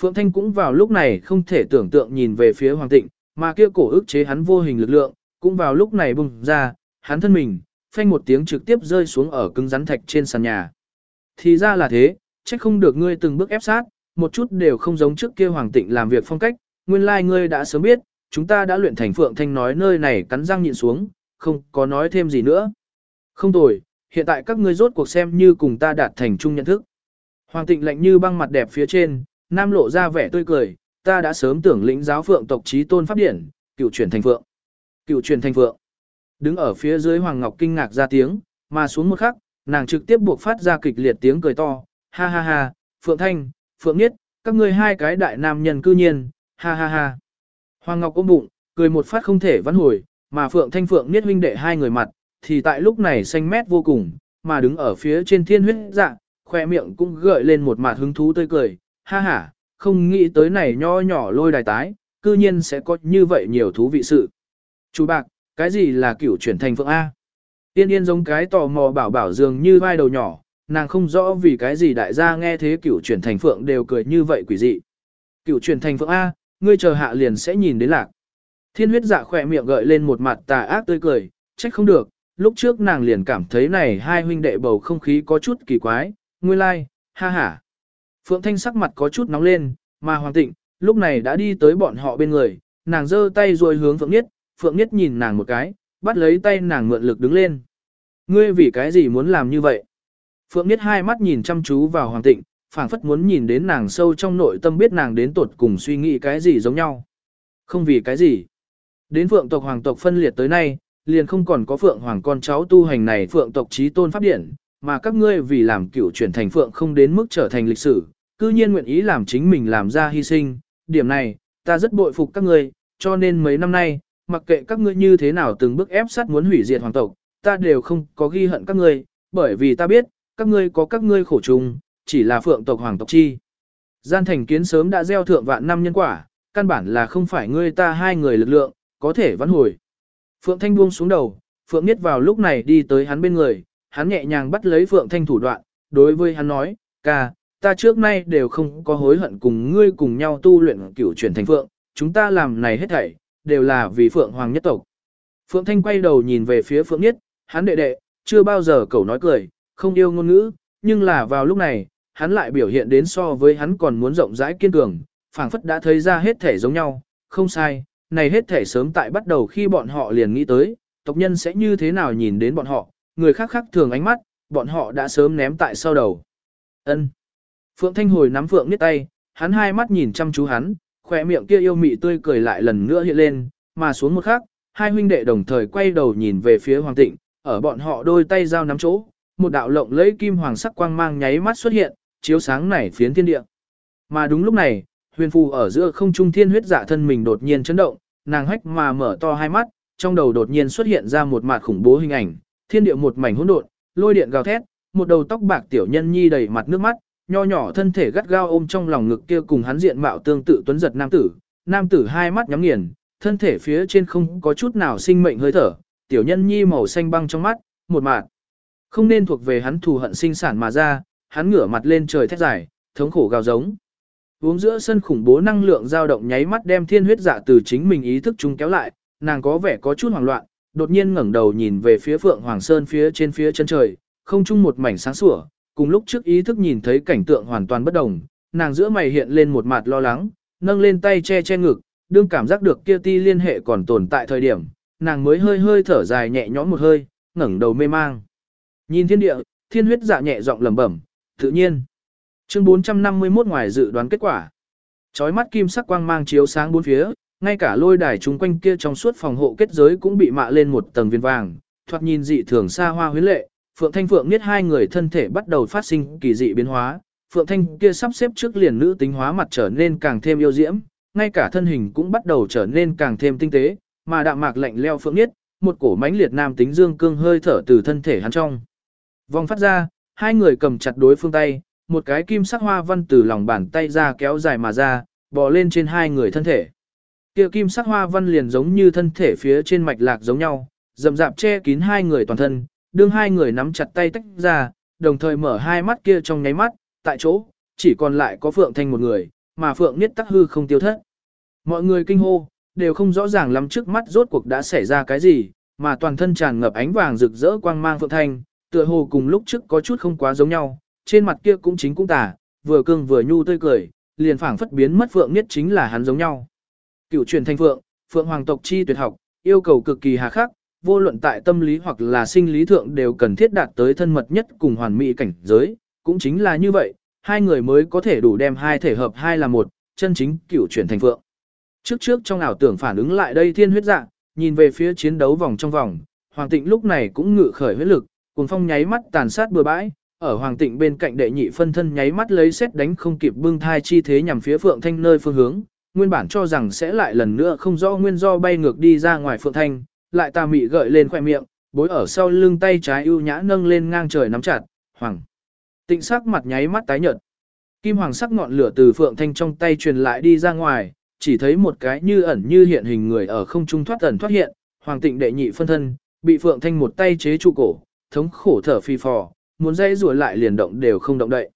Phượng Thanh cũng vào lúc này không thể tưởng tượng nhìn về phía Hoàng tịnh, mà kia cổ ức chế hắn vô hình lực lượng, cũng vào lúc này bùng ra, hắn thân mình, phanh một tiếng trực tiếp rơi xuống ở cứng rắn thạch trên sàn nhà. Thì ra là thế, chắc không được ngươi từng bước ép sát, một chút đều không giống trước kia Hoàng Tịnh làm việc phong cách, nguyên lai like ngươi đã sớm biết, chúng ta đã luyện thành Phượng Thanh nói nơi này cắn răng nhịn xuống, không có nói thêm gì nữa. Không tồi, hiện tại các ngươi rốt cuộc xem như cùng ta đạt thành chung nhận thức. Hoàng Tịnh lạnh như băng mặt đẹp phía trên, nam lộ ra vẻ tươi cười, ta đã sớm tưởng lĩnh giáo Phượng tộc trí tôn pháp điển, cựu truyền thành Phượng. Cựu truyền thành Phượng. Đứng ở phía dưới Hoàng Ngọc kinh ngạc ra tiếng, mà xuống một khắc, nàng trực tiếp buộc phát ra kịch liệt tiếng cười to, ha ha ha, Phượng Thanh, Phượng Niết, các ngươi hai cái đại nam nhân cư nhiên, ha ha ha. Hoàng Ngọc ôm bụng, cười một phát không thể vãn hồi, mà Phượng Thanh Phượng Niết huynh đệ hai người mặt, thì tại lúc này xanh mét vô cùng, mà đứng ở phía trên thiên huyết dạ, khoe miệng cũng gợi lên một mặt hứng thú tươi cười, ha ha, không nghĩ tới này nho nhỏ lôi đài tái, cư nhiên sẽ có như vậy nhiều thú vị sự. Chú bạc, cái gì là cửu chuyển thành phượng A? Tiên yên giống cái tò mò bảo bảo dường như vai đầu nhỏ, nàng không rõ vì cái gì đại gia nghe thế cửu chuyển thành phượng đều cười như vậy quỷ dị. Cửu chuyển thành phượng A, ngươi chờ hạ liền sẽ nhìn đến lạc. Thiên huyết dạ khỏe miệng gợi lên một mặt tà ác tươi cười, trách không được, lúc trước nàng liền cảm thấy này hai huynh đệ bầu không khí có chút kỳ quái, nguyên lai, like, ha ha. Phượng Thanh sắc mặt có chút nóng lên, mà Hoàng Tịnh, lúc này đã đi tới bọn họ bên người, nàng giơ tay rồi hướng Phượng Niết, Phượng Niết nhìn nàng một cái, bắt lấy tay nàng mượn lực đứng lên. Ngươi vì cái gì muốn làm như vậy? Phượng Niết hai mắt nhìn chăm chú vào Hoàng Tịnh, phảng phất muốn nhìn đến nàng sâu trong nội tâm biết nàng đến tột cùng suy nghĩ cái gì giống nhau. Không vì cái gì. Đến Phượng tộc Hoàng tộc phân liệt tới nay, liền không còn có Phượng Hoàng con cháu tu hành này Phượng tộc trí tôn pháp điển, mà các ngươi vì làm cửu chuyển thành Phượng không đến mức trở thành lịch sử, cư nhiên nguyện ý làm chính mình làm ra hy sinh. Điểm này, ta rất bội phục các ngươi, cho nên mấy năm nay, mặc kệ các ngươi như thế nào từng bước ép sát muốn hủy diệt hoàng tộc, ta đều không có ghi hận các ngươi, bởi vì ta biết, các ngươi có các ngươi khổ chung, chỉ là phượng tộc hoàng tộc chi. Gian thành kiến sớm đã gieo thượng vạn năm nhân quả, căn bản là không phải ngươi ta hai người lực lượng, có thể vãn hồi. Phượng Thanh buông xuống đầu, Phượng Niết vào lúc này đi tới hắn bên người, hắn nhẹ nhàng bắt lấy Phượng Thanh thủ đoạn, đối với hắn nói, ca, ta trước nay đều không có hối hận cùng ngươi cùng nhau tu luyện cửu chuyển thành Phượng, chúng ta làm này hết thảy, đều là vì Phượng Hoàng nhất tộc. Phượng Thanh quay đầu nhìn về phía Phượng Niết, hắn đệ đệ, chưa bao giờ cậu nói cười, không yêu ngôn ngữ, nhưng là vào lúc này, hắn lại biểu hiện đến so với hắn còn muốn rộng rãi kiên cường, phảng phất đã thấy ra hết thể giống nhau, không sai, này hết thể sớm tại bắt đầu khi bọn họ liền nghĩ tới, tộc nhân sẽ như thế nào nhìn đến bọn họ, người khác khác thường ánh mắt, bọn họ đã sớm ném tại sau đầu. Ân. Phượng Thanh hồi nắm Phượng Niết tay, hắn hai mắt nhìn chăm chú hắn, khỏe miệng kia yêu mị tươi cười lại lần nữa hiện lên, mà xuống một khắc, hai huynh đệ đồng thời quay đầu nhìn về phía Hoàng Tịnh, ở bọn họ đôi tay giao nắm chỗ, một đạo lộng lẫy kim hoàng sắc quang mang nháy mắt xuất hiện, chiếu sáng nảy phiến thiên địa. Mà đúng lúc này, huyền phù ở giữa không trung thiên huyết dạ thân mình đột nhiên chấn động, nàng hách mà mở to hai mắt, trong đầu đột nhiên xuất hiện ra một mặt khủng bố hình ảnh, thiên địa một mảnh hỗn độn, lôi điện gào thét, một đầu tóc bạc tiểu nhân nhi đầy mặt nước mắt, nho nhỏ thân thể gắt gao ôm trong lòng ngực kia cùng hắn diện mạo tương tự tuấn giật nam tử, nam tử hai mắt nhắm nghiền, thân thể phía trên không có chút nào sinh mệnh hơi thở, tiểu nhân nhi màu xanh băng trong mắt, một mạt. Không nên thuộc về hắn thù hận sinh sản mà ra, hắn ngửa mặt lên trời thét dài, thống khổ gào giống. Uống giữa sân khủng bố năng lượng dao động nháy mắt đem thiên huyết dạ từ chính mình ý thức chúng kéo lại, nàng có vẻ có chút hoảng loạn, đột nhiên ngẩng đầu nhìn về phía Phượng Hoàng Sơn phía trên phía chân trời, không chung một mảnh sáng sủa, cùng lúc trước ý thức nhìn thấy cảnh tượng hoàn toàn bất đồng, nàng giữa mày hiện lên một mặt lo lắng, nâng lên tay che che ngực, đương cảm giác được kia ti liên hệ còn tồn tại thời điểm, nàng mới hơi hơi thở dài nhẹ nhõm một hơi, ngẩng đầu mê mang. Nhìn thiên địa, thiên huyết dạ nhẹ giọng lẩm bẩm, tự nhiên. Chương 451 ngoài dự đoán kết quả. Chói mắt kim sắc quang mang chiếu sáng bốn phía, ngay cả lôi đài chúng quanh kia trong suốt phòng hộ kết giới cũng bị mạ lên một tầng viên vàng, thoạt nhìn dị thường xa hoa huyến lệ, Phượng Thanh Phượng biết hai người thân thể bắt đầu phát sinh kỳ dị biến hóa, Phượng Thanh kia sắp xếp trước liền nữ tính hóa mặt trở nên càng thêm yêu diễm, ngay cả thân hình cũng bắt đầu trở nên càng thêm tinh tế, mà đạm mạc lạnh leo Phượng Niết, một cổ mãnh liệt nam tính dương cương hơi thở từ thân thể hắn trong. Vòng phát ra, hai người cầm chặt đối phương tay, một cái kim sắc hoa văn từ lòng bàn tay ra kéo dài mà ra, bò lên trên hai người thân thể. Kia kim sắc hoa văn liền giống như thân thể phía trên mạch lạc giống nhau, rậm rạp che kín hai người toàn thân, đương hai người nắm chặt tay tách ra, đồng thời mở hai mắt kia trong nháy mắt, tại chỗ, chỉ còn lại có Phượng Thanh một người, mà Phượng Niết tắc hư không tiêu thất. Mọi người kinh hô, đều không rõ ràng lắm trước mắt rốt cuộc đã xảy ra cái gì, mà toàn thân tràn ngập ánh vàng rực rỡ quang mang Phượng Thanh, tựa hồ cùng lúc trước có chút không quá giống nhau, trên mặt kia cũng chính cũng tà, vừa cương vừa nhu tươi cười, liền phảng phất biến mất Phượng Niết chính là hắn giống nhau. Cựu truyền thanh Phượng, Phượng hoàng tộc chi tuyệt học, yêu cầu cực kỳ hà khắc, vô luận tại tâm lý hoặc là sinh lý thượng đều cần thiết đạt tới thân mật nhất cùng hoàn mỹ cảnh giới, cũng chính là như vậy, hai người mới có thể đủ đem hai thể hợp hai là một, chân chính cựu chuyển thành phượng. Trước trước trong ảo tưởng phản ứng lại đây thiên huyết dạ, nhìn về phía chiến đấu vòng trong vòng, Hoàng Tịnh lúc này cũng ngự khởi huyết lực, cùng phong nháy mắt tàn sát bừa bãi, ở Hoàng Tịnh bên cạnh đệ nhị phân thân nháy mắt lấy xét đánh không kịp bưng thai chi thế nhằm phía Phượng Thanh nơi phương hướng, nguyên bản cho rằng sẽ lại lần nữa không rõ nguyên do bay ngược đi ra ngoài Phượng Thanh, lại tà mị gợi lên khoẻ miệng, bối ở sau lưng tay trái ưu nhã nâng lên ngang trời nắm chặt, hoàng. Tịnh sắc mặt nháy mắt tái nhợt. Kim hoàng sắc ngọn lửa từ phượng thanh trong tay truyền lại đi ra ngoài, chỉ thấy một cái như ẩn như hiện hình người ở không trung thoát ẩn thoát hiện, hoàng tịnh đệ nhị phân thân, bị phượng thanh một tay chế trụ cổ, thống khổ thở phi phò, muốn dây rùa lại liền động đều không động đậy.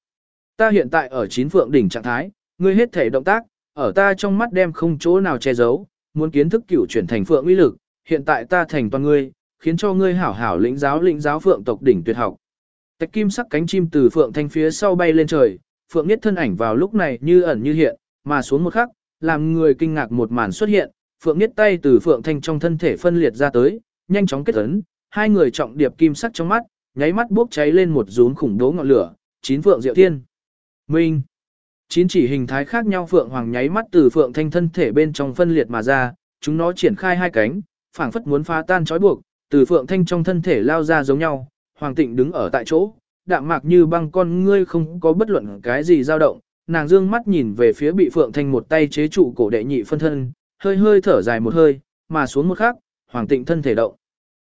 Ta hiện tại ở chín phượng đỉnh trạng thái, ngươi hết thể động tác, ở ta trong mắt đem không chỗ nào che giấu, muốn kiến thức cửu chuyển thành phượng uy lực, hiện tại ta thành toàn ngươi, khiến cho ngươi hảo hảo lĩnh giáo lĩnh giáo phượng tộc đỉnh tuyệt học. Tạch kim sắc cánh chim từ phượng thanh phía sau bay lên trời, phượng nhất thân ảnh vào lúc này như ẩn như hiện, mà xuống một khắc, làm người kinh ngạc một màn xuất hiện, phượng nhất tay từ phượng thanh trong thân thể phân liệt ra tới, nhanh chóng kết ấn, hai người trọng điệp kim sắc trong mắt, nháy mắt bốc cháy lên một rốn khủng bố ngọn lửa, chín phượng diệu thiên. Minh. Chín chỉ hình thái khác nhau phượng hoàng nháy mắt từ phượng thanh thân thể bên trong phân liệt mà ra, chúng nó triển khai hai cánh, phảng phất muốn phá tan trói buộc, từ Phượng Thanh trong thân thể lao ra giống nhau, Hoàng Tịnh đứng ở tại chỗ, đạm mạc như băng con ngươi không có bất luận cái gì dao động, nàng dương mắt nhìn về phía bị Phượng Thanh một tay chế trụ cổ đệ nhị phân thân, hơi hơi thở dài một hơi, mà xuống một khắc, Hoàng Tịnh thân thể động.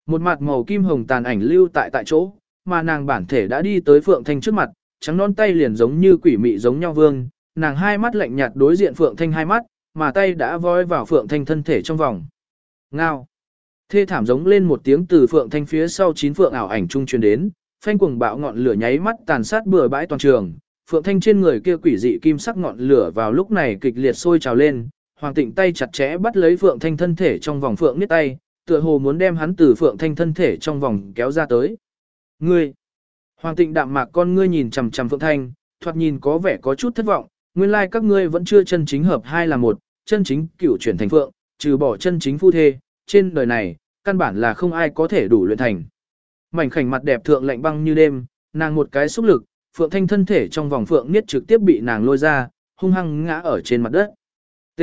Một mặt màu kim hồng tàn ảnh lưu tại tại chỗ, mà nàng bản thể đã đi tới Phượng Thanh trước mặt, trắng non tay liền giống như quỷ mị giống nhau vương, nàng hai mắt lạnh nhạt đối diện Phượng Thanh hai mắt, mà tay đã voi vào Phượng Thanh thân thể trong vòng. Ngao. Thê thảm giống lên một tiếng từ phượng thanh phía sau chín phượng ảo ảnh trung truyền đến, phanh cuồng bạo ngọn lửa nháy mắt tàn sát bừa bãi toàn trường. Phượng thanh trên người kia quỷ dị kim sắc ngọn lửa vào lúc này kịch liệt sôi trào lên, hoàng tịnh tay chặt chẽ bắt lấy phượng thanh thân thể trong vòng phượng niết tay, tựa hồ muốn đem hắn từ phượng thanh thân thể trong vòng kéo ra tới. Ngươi! Hoàng tịnh đạm mạc con ngươi nhìn chằm chằm phượng thanh, thoạt nhìn có vẻ có chút thất vọng, nguyên lai like các ngươi vẫn chưa chân chính hợp hai là một, chân chính cửu chuyển thành phượng, trừ bỏ chân chính phu thê, trên đời này, căn bản là không ai có thể đủ luyện thành. Mảnh khảnh mặt đẹp thượng lạnh băng như đêm, nàng một cái xúc lực, Phượng Thanh thân thể trong vòng Phượng Niết trực tiếp bị nàng lôi ra, hung hăng ngã ở trên mặt đất. T.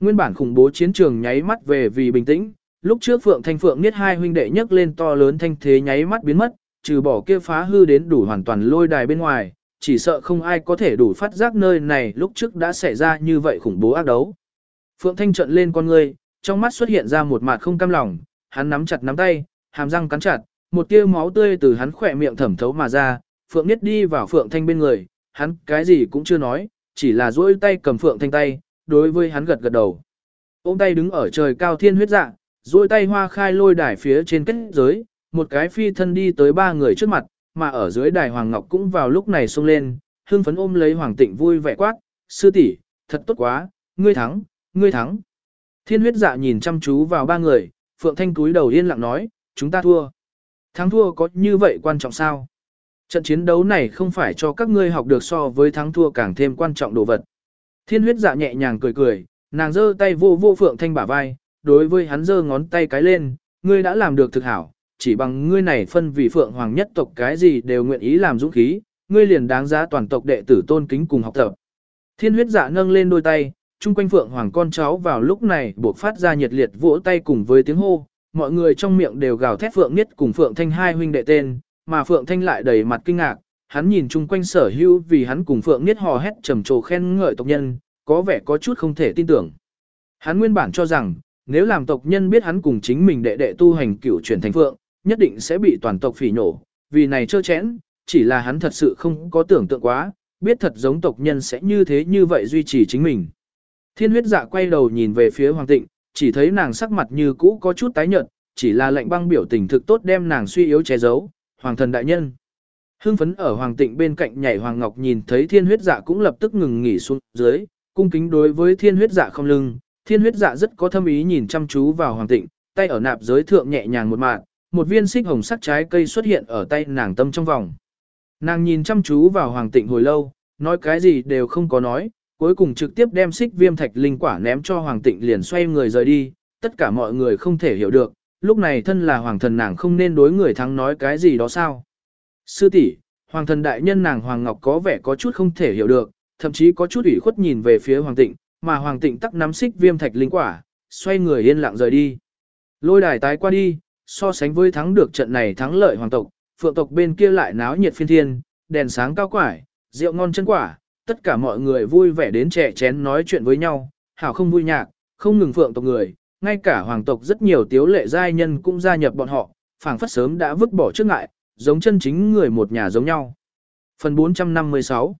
Nguyên bản khủng bố chiến trường nháy mắt về vì bình tĩnh, lúc trước Phượng Thanh Phượng Niết hai huynh đệ nhấc lên to lớn thanh thế nháy mắt biến mất, trừ bỏ kia phá hư đến đủ hoàn toàn lôi đài bên ngoài, chỉ sợ không ai có thể đủ phát giác nơi này lúc trước đã xảy ra như vậy khủng bố ác đấu. Phượng Thanh trận lên con ngươi, trong mắt xuất hiện ra một mặt không cam lòng, hắn nắm chặt nắm tay, hàm răng cắn chặt, một tia máu tươi từ hắn khỏe miệng thẩm thấu mà ra, Phượng Niết đi vào Phượng Thanh bên người, hắn cái gì cũng chưa nói, chỉ là duỗi tay cầm Phượng Thanh tay, đối với hắn gật gật đầu. Ôm tay đứng ở trời cao thiên huyết dạ, duỗi tay hoa khai lôi đài phía trên kết giới, một cái phi thân đi tới ba người trước mặt, mà ở dưới đài Hoàng Ngọc cũng vào lúc này xông lên, hưng phấn ôm lấy Hoàng Tịnh vui vẻ quát, sư tỷ, thật tốt quá, ngươi thắng, ngươi thắng. Thiên huyết dạ nhìn chăm chú vào ba người, Phượng Thanh túi đầu yên lặng nói, chúng ta thua. Thắng thua có như vậy quan trọng sao? Trận chiến đấu này không phải cho các ngươi học được so với thắng thua càng thêm quan trọng đồ vật. Thiên huyết dạ nhẹ nhàng cười cười, nàng giơ tay vô vô Phượng Thanh bả vai, đối với hắn giơ ngón tay cái lên, ngươi đã làm được thực hảo, chỉ bằng ngươi này phân vì phượng hoàng nhất tộc cái gì đều nguyện ý làm dũng khí, ngươi liền đáng giá toàn tộc đệ tử tôn kính cùng học tập. Thiên huyết dạ nâng lên đôi tay, chung quanh phượng hoàng con cháu vào lúc này buộc phát ra nhiệt liệt vỗ tay cùng với tiếng hô, mọi người trong miệng đều gào thét phượng nhất cùng phượng thanh hai huynh đệ tên, mà phượng thanh lại đầy mặt kinh ngạc, hắn nhìn chung quanh sở hữu vì hắn cùng phượng nhất hò hét trầm trồ khen ngợi tộc nhân, có vẻ có chút không thể tin tưởng. Hắn nguyên bản cho rằng, nếu làm tộc nhân biết hắn cùng chính mình đệ đệ tu hành cửu chuyển thành phượng, nhất định sẽ bị toàn tộc phỉ nổ, vì này trơ chẽn, chỉ là hắn thật sự không có tưởng tượng quá, biết thật giống tộc nhân sẽ như thế như vậy duy trì chính mình. Thiên huyết dạ quay đầu nhìn về phía Hoàng Tịnh, chỉ thấy nàng sắc mặt như cũ có chút tái nhợt, chỉ là lệnh băng biểu tình thực tốt đem nàng suy yếu che giấu, Hoàng thần đại nhân. Hưng phấn ở Hoàng Tịnh bên cạnh nhảy Hoàng Ngọc nhìn thấy thiên huyết dạ cũng lập tức ngừng nghỉ xuống dưới, cung kính đối với thiên huyết dạ không lưng, thiên huyết dạ rất có thâm ý nhìn chăm chú vào Hoàng Tịnh, tay ở nạp giới thượng nhẹ nhàng một mạng, một viên xích hồng sắc trái cây xuất hiện ở tay nàng tâm trong vòng. Nàng nhìn chăm chú vào Hoàng Tịnh hồi lâu, nói cái gì đều không có nói, cuối cùng trực tiếp đem xích viêm thạch linh quả ném cho Hoàng Tịnh liền xoay người rời đi, tất cả mọi người không thể hiểu được, lúc này thân là Hoàng thần nàng không nên đối người thắng nói cái gì đó sao. Sư tỷ, Hoàng thần đại nhân nàng Hoàng Ngọc có vẻ có chút không thể hiểu được, thậm chí có chút ủy khuất nhìn về phía Hoàng Tịnh, mà Hoàng Tịnh tắc nắm xích viêm thạch linh quả, xoay người yên lặng rời đi. Lôi đài tái qua đi, so sánh với thắng được trận này thắng lợi hoàng tộc, phượng tộc bên kia lại náo nhiệt phiên thiên, đèn sáng cao quải, rượu ngon chân quả, tất cả mọi người vui vẻ đến trẻ chén nói chuyện với nhau, hảo không vui nhạc, không ngừng phượng tộc người, ngay cả hoàng tộc rất nhiều tiếu lệ giai nhân cũng gia nhập bọn họ, phảng phất sớm đã vứt bỏ trước ngại, giống chân chính người một nhà giống nhau. Phần 456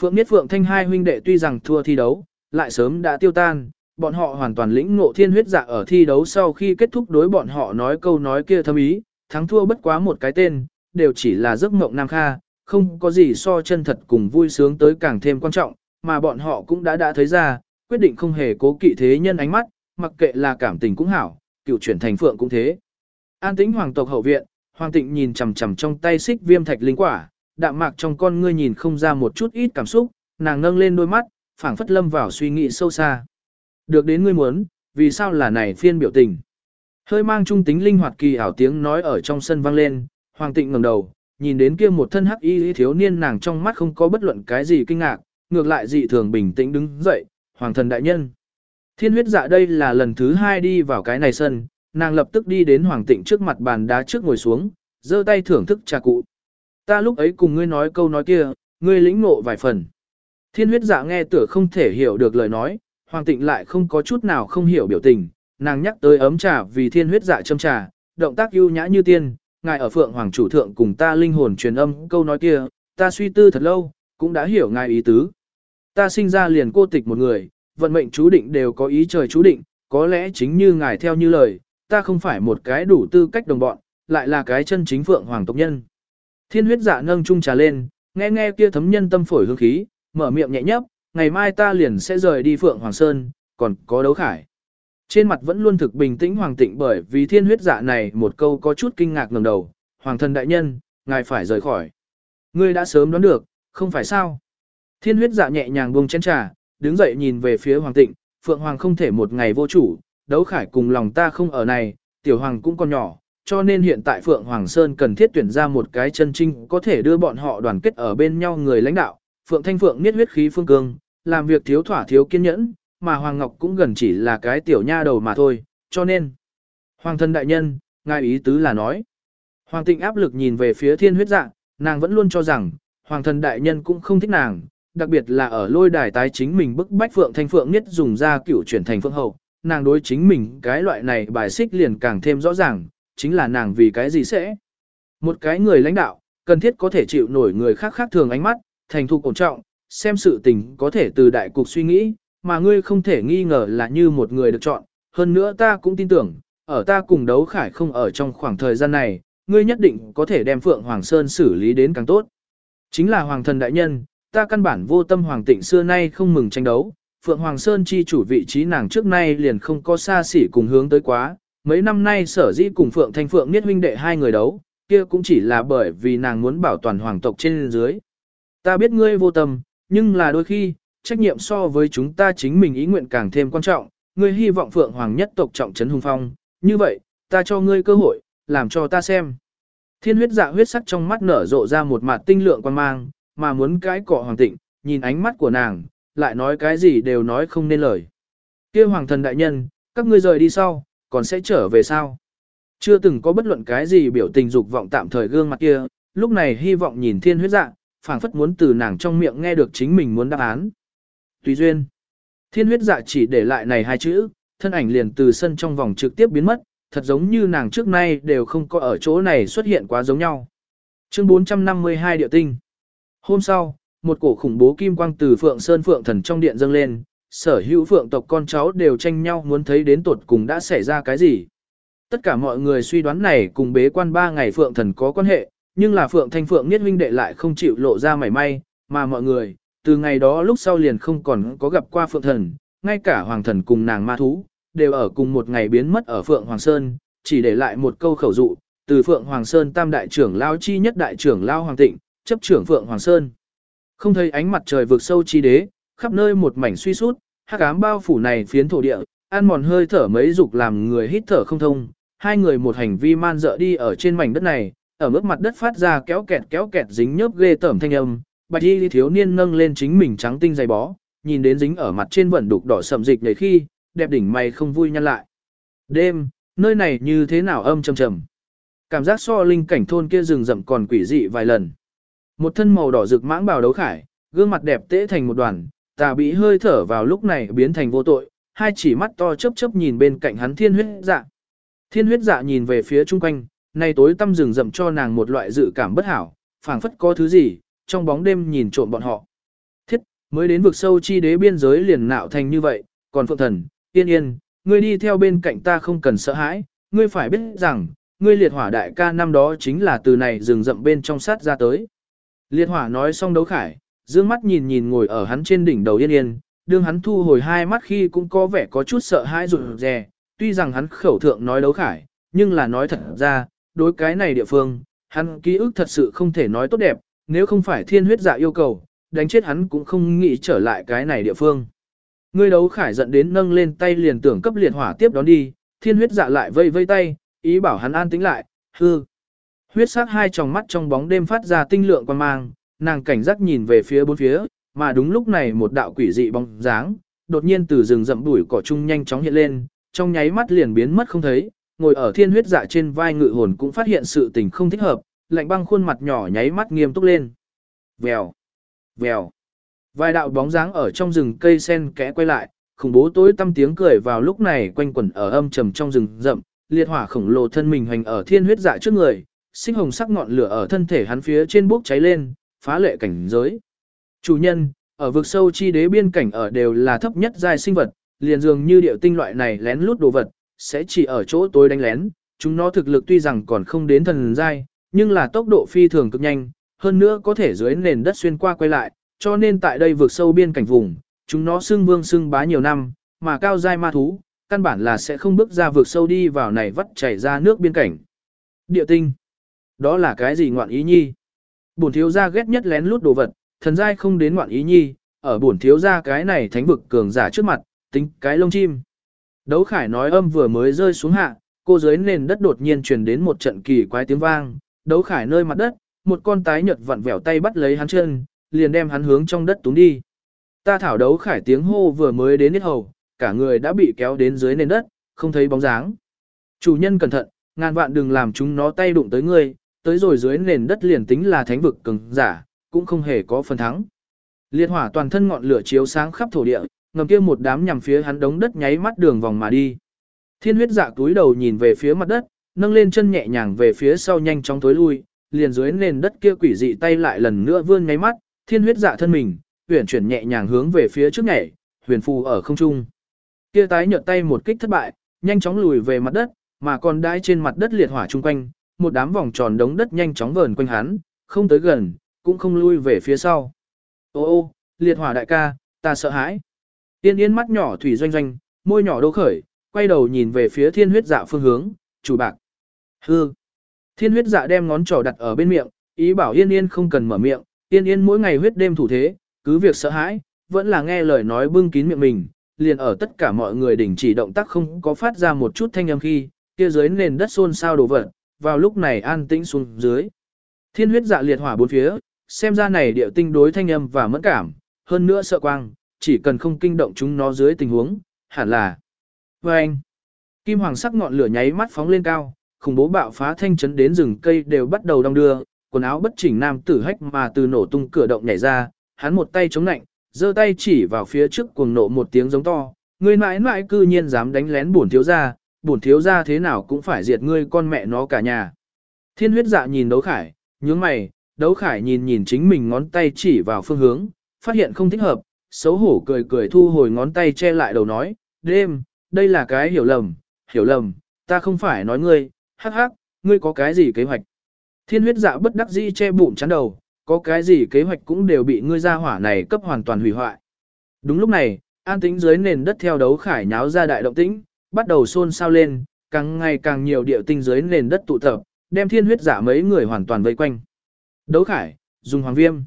Phượng Niết Phượng Thanh hai huynh đệ tuy rằng thua thi đấu, lại sớm đã tiêu tan, bọn họ hoàn toàn lĩnh ngộ thiên huyết dạ ở thi đấu sau khi kết thúc đối bọn họ nói câu nói kia thâm ý, thắng thua bất quá một cái tên, đều chỉ là giấc mộng nam kha, không có gì so chân thật cùng vui sướng tới càng thêm quan trọng, mà bọn họ cũng đã đã thấy ra, quyết định không hề cố kỵ thế nhân ánh mắt, mặc kệ là cảm tình cũng hảo, cựu chuyển thành phượng cũng thế. An tĩnh hoàng tộc hậu viện, hoàng tịnh nhìn chằm chằm trong tay xích viêm thạch linh quả, đạm mạc trong con ngươi nhìn không ra một chút ít cảm xúc, nàng nâng lên đôi mắt, phảng phất lâm vào suy nghĩ sâu xa. Được đến ngươi muốn, vì sao là này phiên biểu tình. Hơi mang trung tính linh hoạt kỳ ảo tiếng nói ở trong sân vang lên, Hoàng Tịnh ngẩng đầu, nhìn đến kia một thân hắc y thiếu niên nàng trong mắt không có bất luận cái gì kinh ngạc, ngược lại dị thường bình tĩnh đứng dậy, Hoàng thần đại nhân. Thiên huyết dạ đây là lần thứ hai đi vào cái này sân, nàng lập tức đi đến Hoàng Tịnh trước mặt bàn đá trước ngồi xuống, giơ tay thưởng thức trà cụ. Ta lúc ấy cùng ngươi nói câu nói kia, ngươi lĩnh ngộ vài phần. Thiên huyết dạ nghe tựa không thể hiểu được lời nói, Hoàng Tịnh lại không có chút nào không hiểu biểu tình, nàng nhắc tới ấm trà vì thiên huyết dạ châm trà, động tác ưu nhã như tiên, ngài ở phượng hoàng chủ thượng cùng ta linh hồn truyền âm câu nói kia, ta suy tư thật lâu, cũng đã hiểu ngài ý tứ. Ta sinh ra liền cô tịch một người, vận mệnh chú định đều có ý trời chú định, có lẽ chính như ngài theo như lời, ta không phải một cái đủ tư cách đồng bọn, lại là cái chân chính phượng hoàng tộc nhân. Thiên huyết dạ nâng chung trà lên, nghe nghe kia thấm nhân tâm phổi hương khí, mở miệng nhẹ nhấp, ngày mai ta liền sẽ rời đi Phượng Hoàng Sơn, còn có đấu khải. Trên mặt vẫn luôn thực bình tĩnh Hoàng Tịnh bởi vì thiên huyết dạ này một câu có chút kinh ngạc ngẩng đầu, Hoàng thân đại nhân, ngài phải rời khỏi. Ngươi đã sớm đoán được, không phải sao? Thiên huyết dạ nhẹ nhàng buông chén trà, đứng dậy nhìn về phía Hoàng Tịnh, Phượng Hoàng không thể một ngày vô chủ, đấu khải cùng lòng ta không ở này, tiểu hoàng cũng còn nhỏ, cho nên hiện tại Phượng Hoàng Sơn cần thiết tuyển ra một cái chân trinh có thể đưa bọn họ đoàn kết ở bên nhau người lãnh đạo. Phượng Thanh Phượng niết huyết khí phương cương, làm việc thiếu thỏa thiếu kiên nhẫn, mà Hoàng Ngọc cũng gần chỉ là cái tiểu nha đầu mà thôi, cho nên. Hoàng thân đại nhân, ngài ý tứ là nói. Hoàng tịnh áp lực nhìn về phía thiên huyết dạ, nàng vẫn luôn cho rằng, Hoàng thân đại nhân cũng không thích nàng, đặc biệt là ở lôi đài tái chính mình bức bách Phượng Thanh Phượng Niết dùng ra cửu chuyển thành Phượng Hậu, nàng đối chính mình cái loại này bài xích liền càng thêm rõ ràng, chính là nàng vì cái gì sẽ. Một cái người lãnh đạo, cần thiết có thể chịu nổi người khác khác thường ánh mắt, thành thục ổn trọng, xem sự tình có thể từ đại cục suy nghĩ, mà ngươi không thể nghi ngờ là như một người được chọn. Hơn nữa ta cũng tin tưởng, ở ta cùng đấu khải không ở trong khoảng thời gian này, ngươi nhất định có thể đem Phượng Hoàng Sơn xử lý đến càng tốt. Chính là Hoàng thần đại nhân, ta căn bản vô tâm Hoàng tịnh xưa nay không mừng tranh đấu. Phượng Hoàng Sơn chi chủ vị trí nàng trước nay liền không có xa xỉ cùng hướng tới quá. Mấy năm nay sở dĩ cùng Phượng Thanh Phượng Niết huynh đệ hai người đấu, kia cũng chỉ là bởi vì nàng muốn bảo toàn hoàng tộc trên dưới. Ta biết ngươi vô tâm, nhưng là đôi khi, trách nhiệm so với chúng ta chính mình ý nguyện càng thêm quan trọng, ngươi hy vọng Phượng Hoàng nhất tộc trọng trấn hùng phong, như vậy, ta cho ngươi cơ hội, làm cho ta xem. Thiên huyết dạ huyết sắc trong mắt nở rộ ra một mặt tinh lượng quan mang, mà muốn cái cọ hoàng tịnh, nhìn ánh mắt của nàng, lại nói cái gì đều nói không nên lời. kia hoàng thần đại nhân, các ngươi rời đi sau, còn sẽ trở về sao? Chưa từng có bất luận cái gì biểu tình dục vọng tạm thời gương mặt kia, lúc này hy vọng nhìn thiên huyết dạ, phảng phất muốn từ nàng trong miệng nghe được chính mình muốn đáp án. Tùy duyên. Thiên huyết dạ chỉ để lại này hai chữ, thân ảnh liền từ sân trong vòng trực tiếp biến mất, thật giống như nàng trước nay đều không có ở chỗ này xuất hiện quá giống nhau. Chương 452 địa tinh. Hôm sau, một cổ khủng bố kim quang từ Phượng Sơn Phượng Thần trong điện dâng lên, sở hữu Phượng tộc con cháu đều tranh nhau muốn thấy đến tột cùng đã xảy ra cái gì. Tất cả mọi người suy đoán này cùng bế quan ba ngày Phượng Thần có quan hệ, nhưng là Phượng Thanh Phượng Niết huynh đệ lại không chịu lộ ra mảy may, mà mọi người, từ ngày đó lúc sau liền không còn có gặp qua Phượng Thần, ngay cả Hoàng Thần cùng nàng ma thú, đều ở cùng một ngày biến mất ở Phượng Hoàng Sơn, chỉ để lại một câu khẩu dụ, từ Phượng Hoàng Sơn tam đại trưởng lao chi nhất đại trưởng lao Hoàng Tịnh, chấp trưởng Phượng Hoàng Sơn. Không thấy ánh mặt trời vượt sâu chi đế, khắp nơi một mảnh suy sút, hắc ám bao phủ này phiến thổ địa, ăn mòn hơi thở mấy dục làm người hít thở không thông, hai người một hành vi man dợ đi ở trên mảnh đất này, ở mức mặt đất phát ra kéo kẹt kéo kẹt dính nhớp ghê tởm thanh âm, bạch y thiếu niên nâng lên chính mình trắng tinh dày bó, nhìn đến dính ở mặt trên vẩn đục đỏ sầm dịch nhảy khi, đẹp đỉnh mày không vui nhăn lại. Đêm, nơi này như thế nào âm trầm trầm. Cảm giác so linh cảnh thôn kia rừng rậm còn quỷ dị vài lần. Một thân màu đỏ rực mãng bào đấu khải, gương mặt đẹp tễ thành một đoàn, tà bị hơi thở vào lúc này biến thành vô tội, hai chỉ mắt to chớp chớp nhìn bên cạnh hắn thiên huyết dạ. Thiên huyết dạ nhìn về phía chung quanh, nay tối tăm rừng rậm cho nàng một loại dự cảm bất hảo, phảng phất có thứ gì, trong bóng đêm nhìn trộm bọn họ. Thiết, mới đến vực sâu chi đế biên giới liền nạo thành như vậy, còn phượng thần, yên yên, ngươi đi theo bên cạnh ta không cần sợ hãi, ngươi phải biết rằng, ngươi liệt hỏa đại ca năm đó chính là từ này rừng rậm bên trong sát ra tới. Liệt hỏa nói xong đấu khải, dương mắt nhìn nhìn ngồi ở hắn trên đỉnh đầu yên yên, đương hắn thu hồi hai mắt khi cũng có vẻ có chút sợ hãi rụt rè, tuy rằng hắn khẩu thượng nói đấu khải, nhưng là nói thật ra, đối cái này địa phương, hắn ký ức thật sự không thể nói tốt đẹp, nếu không phải thiên huyết dạ yêu cầu, đánh chết hắn cũng không nghĩ trở lại cái này địa phương. Ngươi đấu khải giận đến nâng lên tay liền tưởng cấp liệt hỏa tiếp đón đi, thiên huyết dạ lại vây vây tay, ý bảo hắn an tĩnh lại, hư. Huyết sắc hai tròng mắt trong bóng đêm phát ra tinh lượng quan mang, nàng cảnh giác nhìn về phía bốn phía, mà đúng lúc này một đạo quỷ dị bóng dáng, đột nhiên từ rừng rậm đuổi cỏ chung nhanh chóng hiện lên, trong nháy mắt liền biến mất không thấy, ngồi ở thiên huyết dạ trên vai ngự hồn cũng phát hiện sự tình không thích hợp, lạnh băng khuôn mặt nhỏ nháy mắt nghiêm túc lên. Vèo, vèo. Vài đạo bóng dáng ở trong rừng cây sen kẽ quay lại, khủng bố tối tăm tiếng cười vào lúc này quanh quẩn ở âm trầm trong rừng rậm, liệt hỏa khổng lồ thân mình hoành ở thiên huyết dạ trước người, sinh hồng sắc ngọn lửa ở thân thể hắn phía trên bốc cháy lên, phá lệ cảnh giới. Chủ nhân, ở vực sâu chi đế biên cảnh ở đều là thấp nhất giai sinh vật, liền dường như điệu tinh loại này lén lút đồ vật, sẽ chỉ ở chỗ tối đánh lén, chúng nó thực lực tuy rằng còn không đến thần giai, nhưng là tốc độ phi thường cực nhanh, hơn nữa có thể dưới nền đất xuyên qua quay lại, cho nên tại đây vượt sâu biên cảnh vùng, chúng nó xưng vương xưng bá nhiều năm, mà cao giai ma thú, căn bản là sẽ không bước ra vượt sâu đi vào này vắt chảy ra nước biên cảnh. Địa tinh, đó là cái gì ngoạn ý nhi? Bổn thiếu gia ghét nhất lén lút đồ vật, thần giai không đến ngoạn ý nhi, ở bổn thiếu gia cái này thánh vực cường giả trước mặt, tính cái lông chim. Đấu khải nói âm vừa mới rơi xuống hạ, cô dưới nền đất đột nhiên truyền đến một trận kỳ quái tiếng vang, đấu khải nơi mặt đất, một con tái nhợt vặn vẹo tay bắt lấy hắn chân, liền đem hắn hướng trong đất túng đi. Ta thảo đấu khải tiếng hô vừa mới đến hết hầu, cả người đã bị kéo đến dưới nền đất, không thấy bóng dáng. Chủ nhân cẩn thận, ngàn vạn đừng làm chúng nó tay đụng tới ngươi, tới rồi dưới nền đất liền tính là thánh vực cường giả, cũng không hề có phần thắng. Liệt hỏa toàn thân ngọn lửa chiếu sáng khắp thổ địa, ngầm kia một đám nhằm phía hắn đống đất nháy mắt đường vòng mà đi. Thiên huyết dạ túi đầu nhìn về phía mặt đất, nâng lên chân nhẹ nhàng về phía sau nhanh chóng tối lui, liền dưới nền đất kia quỷ dị tay lại lần nữa vươn nháy mắt, thiên huyết dạ thân mình, huyền chuyển nhẹ nhàng hướng về phía trước nhảy, huyền phù ở không trung. Kia tái nhợt tay một kích thất bại, nhanh chóng lùi về mặt đất, mà còn đai trên mặt đất liệt hỏa chung quanh, một đám vòng tròn đống đất nhanh chóng vờn quanh hắn, không tới gần, cũng không lui về phía sau. Ô ô, liệt hỏa đại ca, ta sợ hãi. Tiên yên mắt nhỏ thủy doanh doanh, môi nhỏ đô khởi, quay đầu nhìn về phía thiên huyết dạ phương hướng, chủ bạc. Hư. Thiên huyết dạ đem ngón trỏ đặt ở bên miệng, ý bảo yên yên không cần mở miệng, yên yên mỗi ngày huyết đêm thủ thế, cứ việc sợ hãi, vẫn là nghe lời nói bưng kín miệng mình, liền ở tất cả mọi người đình chỉ động tác không có phát ra một chút thanh âm khi, kia dưới nền đất xôn xao đổ vật, vào lúc này an tĩnh xuống dưới. Thiên huyết dạ liệt hỏa bốn phía, xem ra này điệu tinh đối thanh âm và mẫn cảm, hơn nữa sợ quang, chỉ cần không kinh động chúng nó dưới tình huống, hẳn là. Và anh, kim hoàng sắc ngọn lửa nháy mắt phóng lên cao, khủng bố bạo phá thanh chấn đến rừng cây đều bắt đầu đong đưa, quần áo bất chỉnh nam tử hách mà từ nổ tung cửa động nhảy ra, hắn một tay chống nạnh, giơ tay chỉ vào phía trước cuồng nộ một tiếng giống to, người mãi mãi cư nhiên dám đánh lén bổn thiếu gia, bổn thiếu gia thế nào cũng phải diệt ngươi con mẹ nó cả nhà. Thiên huyết dạ nhìn đấu khải, nhướng mày, đấu khải nhìn nhìn chính mình ngón tay chỉ vào phương hướng, phát hiện không thích hợp, xấu hổ cười cười thu hồi ngón tay che lại đầu nói, đêm, đây là cái hiểu lầm, hiểu lầm, ta không phải nói ngươi, hắc hắc, ngươi có cái gì kế hoạch. Thiên huyết dạ bất đắc dĩ che bụng chắn đầu, có cái gì kế hoạch cũng đều bị ngươi ra hỏa này cấp hoàn toàn hủy hoại. Đúng lúc này, an tĩnh dưới nền đất theo đấu khải nháo ra đại động tĩnh, bắt đầu xôn xao lên, càng ngày càng nhiều điệu tinh dưới nền đất tụ tập, đem thiên huyết giả mấy người hoàn toàn vây quanh. Đấu khải, dùng hoàng viêm.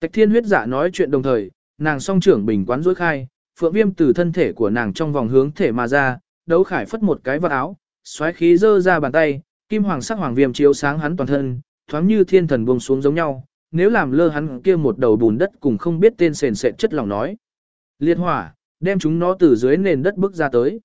Tạch thiên huyết giả nói chuyện đồng thời, nàng song trưởng bình quán rối khai, phượng viêm từ thân thể của nàng trong vòng hướng thể mà ra, đấu khải phất một cái vào áo, xoáy khí dơ ra bàn tay, kim hoàng sắc hoàng viêm chiếu sáng hắn toàn thân, thoáng như thiên thần buông xuống giống nhau, nếu làm lơ hắn kia một đầu bùn đất cùng không biết tên sền sệt chất lòng nói. Liệt hỏa, đem chúng nó từ dưới nền đất bước ra tới.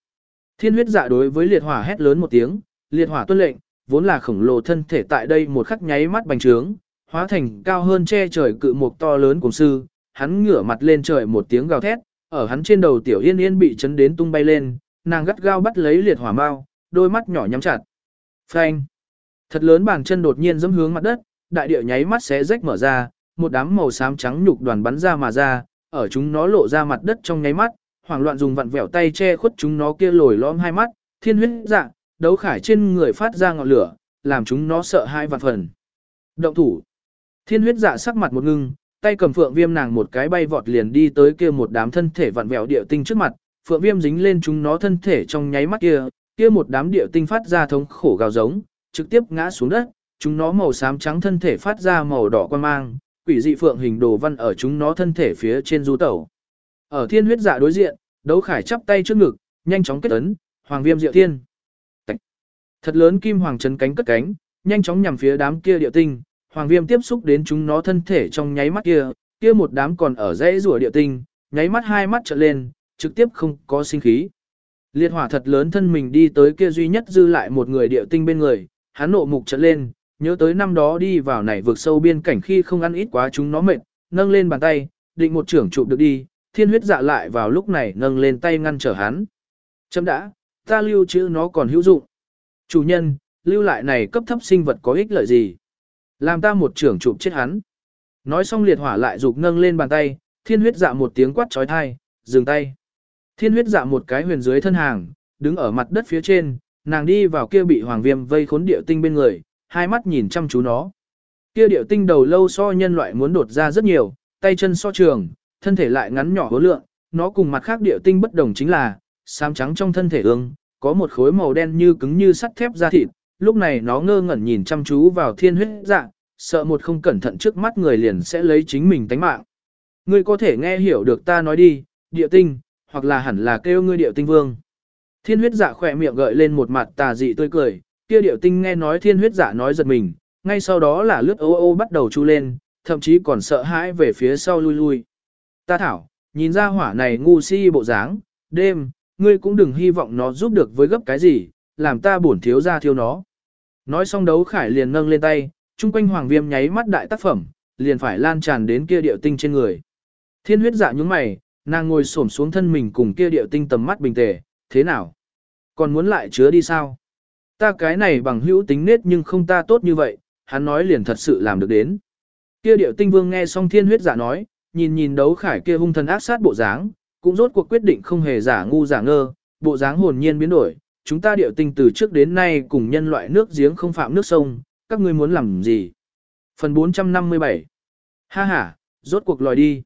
Thiên huyết dạ đối với liệt hỏa hét lớn một tiếng, liệt hỏa tuân lệnh, vốn là khổng lồ thân thể tại đây một khắc nháy mắt bành trướng, hóa thành cao hơn che trời cự mục to lớn cùng sư, hắn ngửa mặt lên trời một tiếng gào thét, ở hắn trên đầu tiểu yên yên bị chấn đến tung bay lên, nàng gắt gao bắt lấy liệt hỏa mau, đôi mắt nhỏ nhắm chặt. Phanh! Thật lớn bàn chân đột nhiên dẫm hướng mặt đất, đại địa nháy mắt xé rách mở ra, một đám màu xám trắng nhục đoàn bắn ra mà ra, ở chúng nó lộ ra mặt đất trong nháy mắt, hoảng loạn dùng vặn vẹo tay che khuất chúng nó kia lồi lõm hai mắt, thiên huyết dạ, đấu khải trên người phát ra ngọn lửa, làm chúng nó sợ hai vạn phần. Động thủ. Thiên huyết dạ sắc mặt một ngưng, tay cầm phượng viêm nàng một cái bay vọt liền đi tới kia một đám thân thể vặn vẹo địa tinh trước mặt, phượng viêm dính lên chúng nó thân thể trong nháy mắt kia, kia một đám địa tinh phát ra thống khổ gào giống, trực tiếp ngã xuống đất, chúng nó màu xám trắng thân thể phát ra màu đỏ quan mang, quỷ dị phượng hình đồ văn ở chúng nó thân thể phía trên du tẩu. Ở thiên huyết dạ đối diện, đấu khải chắp tay trước ngực, nhanh chóng kết ấn, hoàng viêm diệu thiên. Tạch. Thật lớn kim hoàng chấn cánh cất cánh, nhanh chóng nhằm phía đám kia địa tinh, hoàng viêm tiếp xúc đến chúng nó thân thể trong nháy mắt kia, kia một đám còn ở dãy rùa địa tinh, nháy mắt hai mắt trợn lên, trực tiếp không có sinh khí. Liệt hỏa thật lớn thân mình đi tới kia duy nhất dư lại một người địa tinh bên người, hắn nộ mục trợn lên, nhớ tới năm đó đi vào này vượt sâu biên cảnh khi không ăn ít quá chúng nó mệt, nâng lên bàn tay, định một trưởng chụp được đi, thiên huyết dạ lại vào lúc này nâng lên tay ngăn trở hắn. Chấm đã, ta lưu chữ nó còn hữu dụng. Chủ nhân, lưu lại này cấp thấp sinh vật có ích lợi gì? Làm ta một trưởng chụp chết hắn. Nói xong liệt hỏa lại dục nâng lên bàn tay, thiên huyết dạ một tiếng quát trói thai, dừng tay. Thiên huyết dạ một cái huyền dưới thân hàng, đứng ở mặt đất phía trên, nàng đi vào kia bị hoàng viêm vây khốn địa tinh bên người, hai mắt nhìn chăm chú nó. Kia điệu tinh đầu lâu so nhân loại muốn đột ra rất nhiều, tay chân so trường, thân thể lại ngắn nhỏ hố lượng, nó cùng mặt khác điệu tinh bất đồng chính là, xám trắng trong thân thể ương, có một khối màu đen như cứng như sắt thép da thịt, lúc này nó ngơ ngẩn nhìn chăm chú vào thiên huyết dạ, sợ một không cẩn thận trước mắt người liền sẽ lấy chính mình tánh mạng. Ngươi có thể nghe hiểu được ta nói đi, địa tinh, hoặc là hẳn là kêu ngươi địa tinh vương. Thiên huyết dạ khỏe miệng gợi lên một mặt tà dị tươi cười, kia điệu tinh nghe nói thiên huyết dạ nói giật mình, ngay sau đó là lướt ô ô bắt đầu chu lên, thậm chí còn sợ hãi về phía sau lui lui. Ta thảo, nhìn ra hỏa này ngu si bộ dáng, đêm, ngươi cũng đừng hy vọng nó giúp được với gấp cái gì, làm ta bổn thiếu ra thiếu nó. Nói xong đấu khải liền nâng lên tay, chung quanh hoàng viêm nháy mắt đại tác phẩm, liền phải lan tràn đến kia điệu tinh trên người. Thiên huyết dạ nhúng mày, nàng ngồi xổm xuống thân mình cùng kia điệu tinh tầm mắt bình tề, thế nào? Còn muốn lại chứa đi sao? Ta cái này bằng hữu tính nết nhưng không ta tốt như vậy, hắn nói liền thật sự làm được đến. Kia điệu tinh vương nghe xong thiên huyết giả nói, nhìn nhìn đấu khải kia hung thần ác sát bộ dáng, cũng rốt cuộc quyết định không hề giả ngu giả ngơ, bộ dáng hồn nhiên biến đổi. Chúng ta điệu tinh từ trước đến nay cùng nhân loại nước giếng không phạm nước sông, các ngươi muốn làm gì? Phần 457 Ha ha, rốt cuộc lòi đi.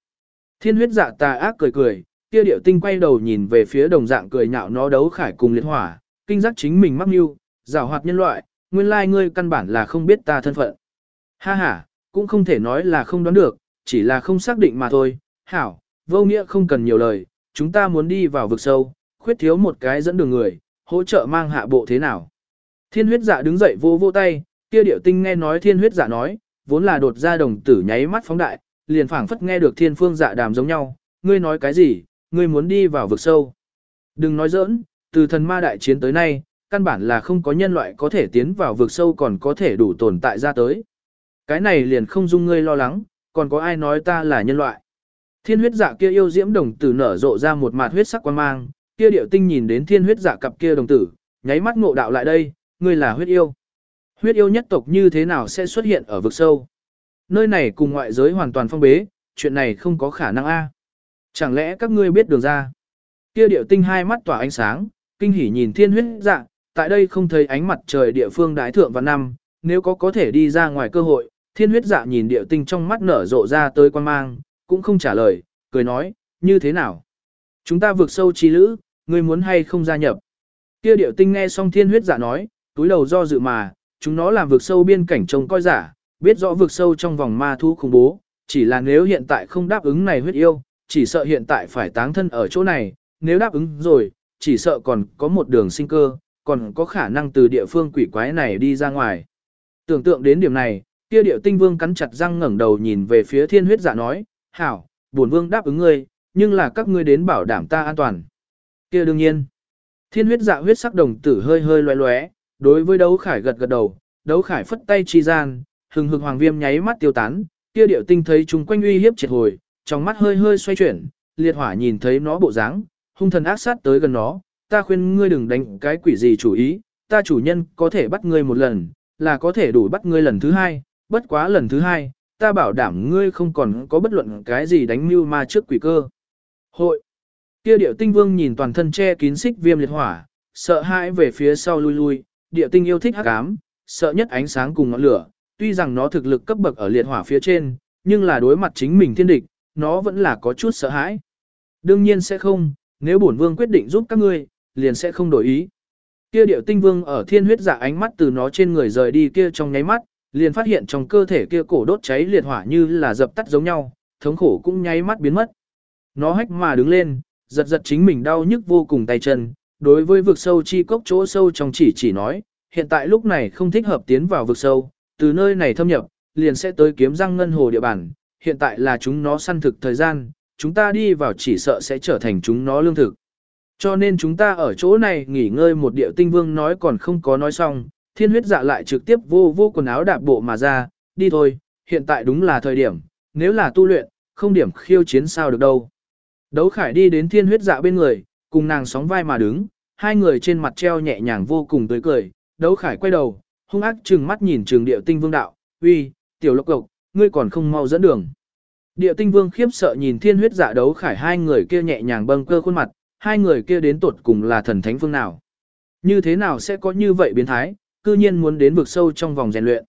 Thiên huyết dạ tà ác cười cười, kia điệu tinh quay đầu nhìn về phía đồng dạng cười nhạo nó đấu khải cùng liệt hỏa, kinh giác chính mình mắc mưu, giảo hoạt nhân loại, nguyên lai ngươi căn bản là không biết ta thân phận. Ha ha, cũng không thể nói là không đoán được, chỉ là không xác định mà thôi. Hảo, vô nghĩa không cần nhiều lời, chúng ta muốn đi vào vực sâu, khuyết thiếu một cái dẫn đường người, hỗ trợ mang hạ bộ thế nào. Thiên huyết dạ đứng dậy vô vô tay, kia điệu tinh nghe nói thiên huyết dạ nói, vốn là đột ra đồng tử nháy mắt phóng đại, liền phảng phất nghe được thiên phương dạ đàm giống nhau, ngươi nói cái gì, ngươi muốn đi vào vực sâu. Đừng nói giỡn, từ thần ma đại chiến tới nay, căn bản là không có nhân loại có thể tiến vào vực sâu còn có thể đủ tồn tại ra tới. Cái này liền không dung ngươi lo lắng, còn có ai nói ta là nhân loại. Thiên huyết dạ kia yêu diễm đồng tử nở rộ ra một mạt huyết sắc quan mang, kia điệu tinh nhìn đến thiên huyết Giả cặp kia đồng tử, nháy mắt ngộ đạo lại đây, ngươi là huyết yêu. Huyết yêu nhất tộc như thế nào sẽ xuất hiện ở vực sâu? Nơi này cùng ngoại giới hoàn toàn phong bế, chuyện này không có khả năng a. Chẳng lẽ các ngươi biết đường ra? Kia điệu tinh hai mắt tỏa ánh sáng, kinh hỉ nhìn thiên huyết dạ, tại đây không thấy ánh mặt trời địa phương đái thượng và năm, nếu có có thể đi ra ngoài cơ hội, thiên huyết dạ nhìn điệu tinh trong mắt nở rộ ra tới quan mang, cũng không trả lời, cười nói, như thế nào? Chúng ta vượt sâu chi lữ, ngươi muốn hay không gia nhập? Kia điệu tinh nghe xong thiên huyết dạ nói, túi đầu do dự mà, chúng nó làm vượt sâu biên cảnh trông coi giả, biết rõ vượt sâu trong vòng ma thu khủng bố, chỉ là nếu hiện tại không đáp ứng này huyết yêu, chỉ sợ hiện tại phải táng thân ở chỗ này, nếu đáp ứng rồi, chỉ sợ còn có một đường sinh cơ, còn có khả năng từ địa phương quỷ quái này đi ra ngoài. Tưởng tượng đến điểm này, kia điệu tinh vương cắn chặt răng ngẩng đầu nhìn về phía thiên huyết dạ nói, hảo, bổn vương đáp ứng ngươi, nhưng là các ngươi đến bảo đảm ta an toàn. kia đương nhiên. Thiên huyết dạ huyết sắc đồng tử hơi hơi loé loé, đối với đấu khải gật gật đầu, đấu khải phất tay chi gian, hừng hực hoàng viêm nháy mắt tiêu tán, kia điệu tinh thấy chúng quanh uy hiếp triệt hồi, trong mắt hơi hơi xoay chuyển, liệt hỏa nhìn thấy nó bộ dáng, hung thần ác sát tới gần nó, ta khuyên ngươi đừng đánh cái quỷ gì chủ ý, ta chủ nhân có thể bắt ngươi một lần, là có thể đủ bắt ngươi lần thứ hai, bất quá lần thứ hai, ta bảo đảm ngươi không còn có bất luận cái gì đánh mưu ma trước quỷ cơ. Hội. Kia điệu tinh vương nhìn toàn thân che kín xích viêm liệt hỏa, sợ hãi về phía sau lui lui, điệu tinh yêu thích hắc ám, sợ nhất ánh sáng cùng ngọn lửa, tuy rằng nó thực lực cấp bậc ở liệt hỏa phía trên, nhưng là đối mặt chính mình thiên địch, nó vẫn là có chút sợ hãi. Đương nhiên sẽ không, nếu bổn vương quyết định giúp các ngươi, liền sẽ không đổi ý. Kia điệu tinh vương ở thiên huyết giả ánh mắt từ nó trên người rời đi kia trong nháy mắt, liền phát hiện trong cơ thể kia cổ đốt cháy liệt hỏa như là dập tắt giống nhau, thống khổ cũng nháy mắt biến mất. Nó hách mà đứng lên, giật giật chính mình đau nhức vô cùng tay chân, đối với vực sâu chi cốc chỗ sâu trong chỉ chỉ nói, hiện tại lúc này không thích hợp tiến vào vực sâu, từ nơi này thâm nhập, liền sẽ tới kiếm răng ngân hồ địa bàn, hiện tại là chúng nó săn thực thời gian, chúng ta đi vào chỉ sợ sẽ trở thành chúng nó lương thực. Cho nên chúng ta ở chỗ này nghỉ ngơi một điệu tinh vương nói còn không có nói xong, thiên huyết dạ lại trực tiếp vô vô quần áo đạp bộ mà ra, đi thôi, hiện tại đúng là thời điểm, nếu là tu luyện, không điểm khiêu chiến sao được đâu. Đấu khải đi đến thiên huyết dạ bên người, cùng nàng sóng vai mà đứng, hai người trên mặt treo nhẹ nhàng vô cùng tươi cười, đấu khải quay đầu, hung ác trừng mắt nhìn trường điệu tinh vương đạo, uy, tiểu lộc cộc, ngươi còn không mau dẫn đường. Điệu tinh vương khiếp sợ nhìn thiên huyết dạ đấu khải hai người kia nhẹ nhàng bâng cơ khuôn mặt, hai người kia đến tột cùng là thần thánh phương nào. Như thế nào sẽ có như vậy biến thái, cư nhiên muốn đến vực sâu trong vòng rèn luyện.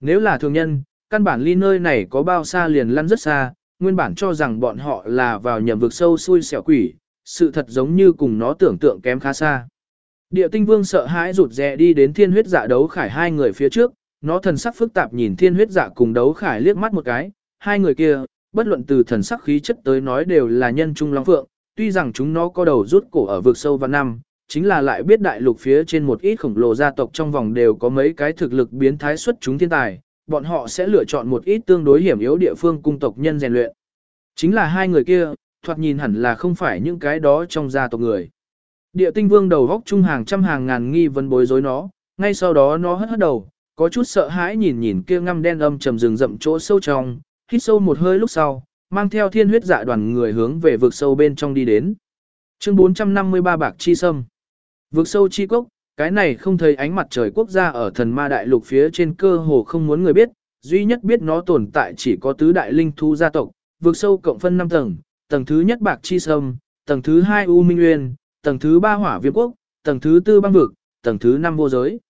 Nếu là thường nhân, căn bản ly nơi này có bao xa liền lăn rất xa, nguyên bản cho rằng bọn họ là vào nhầm vực sâu xui xẻo quỷ, sự thật giống như cùng nó tưởng tượng kém khá xa. Địa tinh vương sợ hãi rụt rè đi đến thiên huyết dạ đấu khải hai người phía trước, nó thần sắc phức tạp nhìn thiên huyết dạ cùng đấu khải liếc mắt một cái, hai người kia, bất luận từ thần sắc khí chất tới nói đều là nhân trung long phượng, tuy rằng chúng nó có đầu rút cổ ở vực sâu và năm, chính là lại biết đại lục phía trên một ít khổng lồ gia tộc trong vòng đều có mấy cái thực lực biến thái xuất chúng thiên tài, bọn họ sẽ lựa chọn một ít tương đối hiểm yếu địa phương cung tộc nhân rèn luyện. Chính là hai người kia, thoạt nhìn hẳn là không phải những cái đó trong gia tộc người. Địa tinh vương đầu góc trung hàng trăm hàng ngàn nghi vấn bối rối nó, ngay sau đó nó hất hất đầu, có chút sợ hãi nhìn nhìn kia ngăm đen âm trầm rừng rậm chỗ sâu trong, hít sâu một hơi lúc sau, mang theo thiên huyết dạ đoàn người hướng về vực sâu bên trong đi đến. Chương 453 bạc chi sâm. Vực sâu chi cốc, cái này không thấy ánh mặt trời quốc gia ở thần ma đại lục phía trên cơ hồ không muốn người biết, duy nhất biết nó tồn tại chỉ có tứ đại linh thú gia tộc, vượt sâu cộng phân 5 tầng, tầng thứ nhất bạc chi sâm, tầng thứ hai u minh nguyên, tầng thứ ba hỏa viêm quốc, tầng thứ tư băng vực, tầng thứ năm vô giới.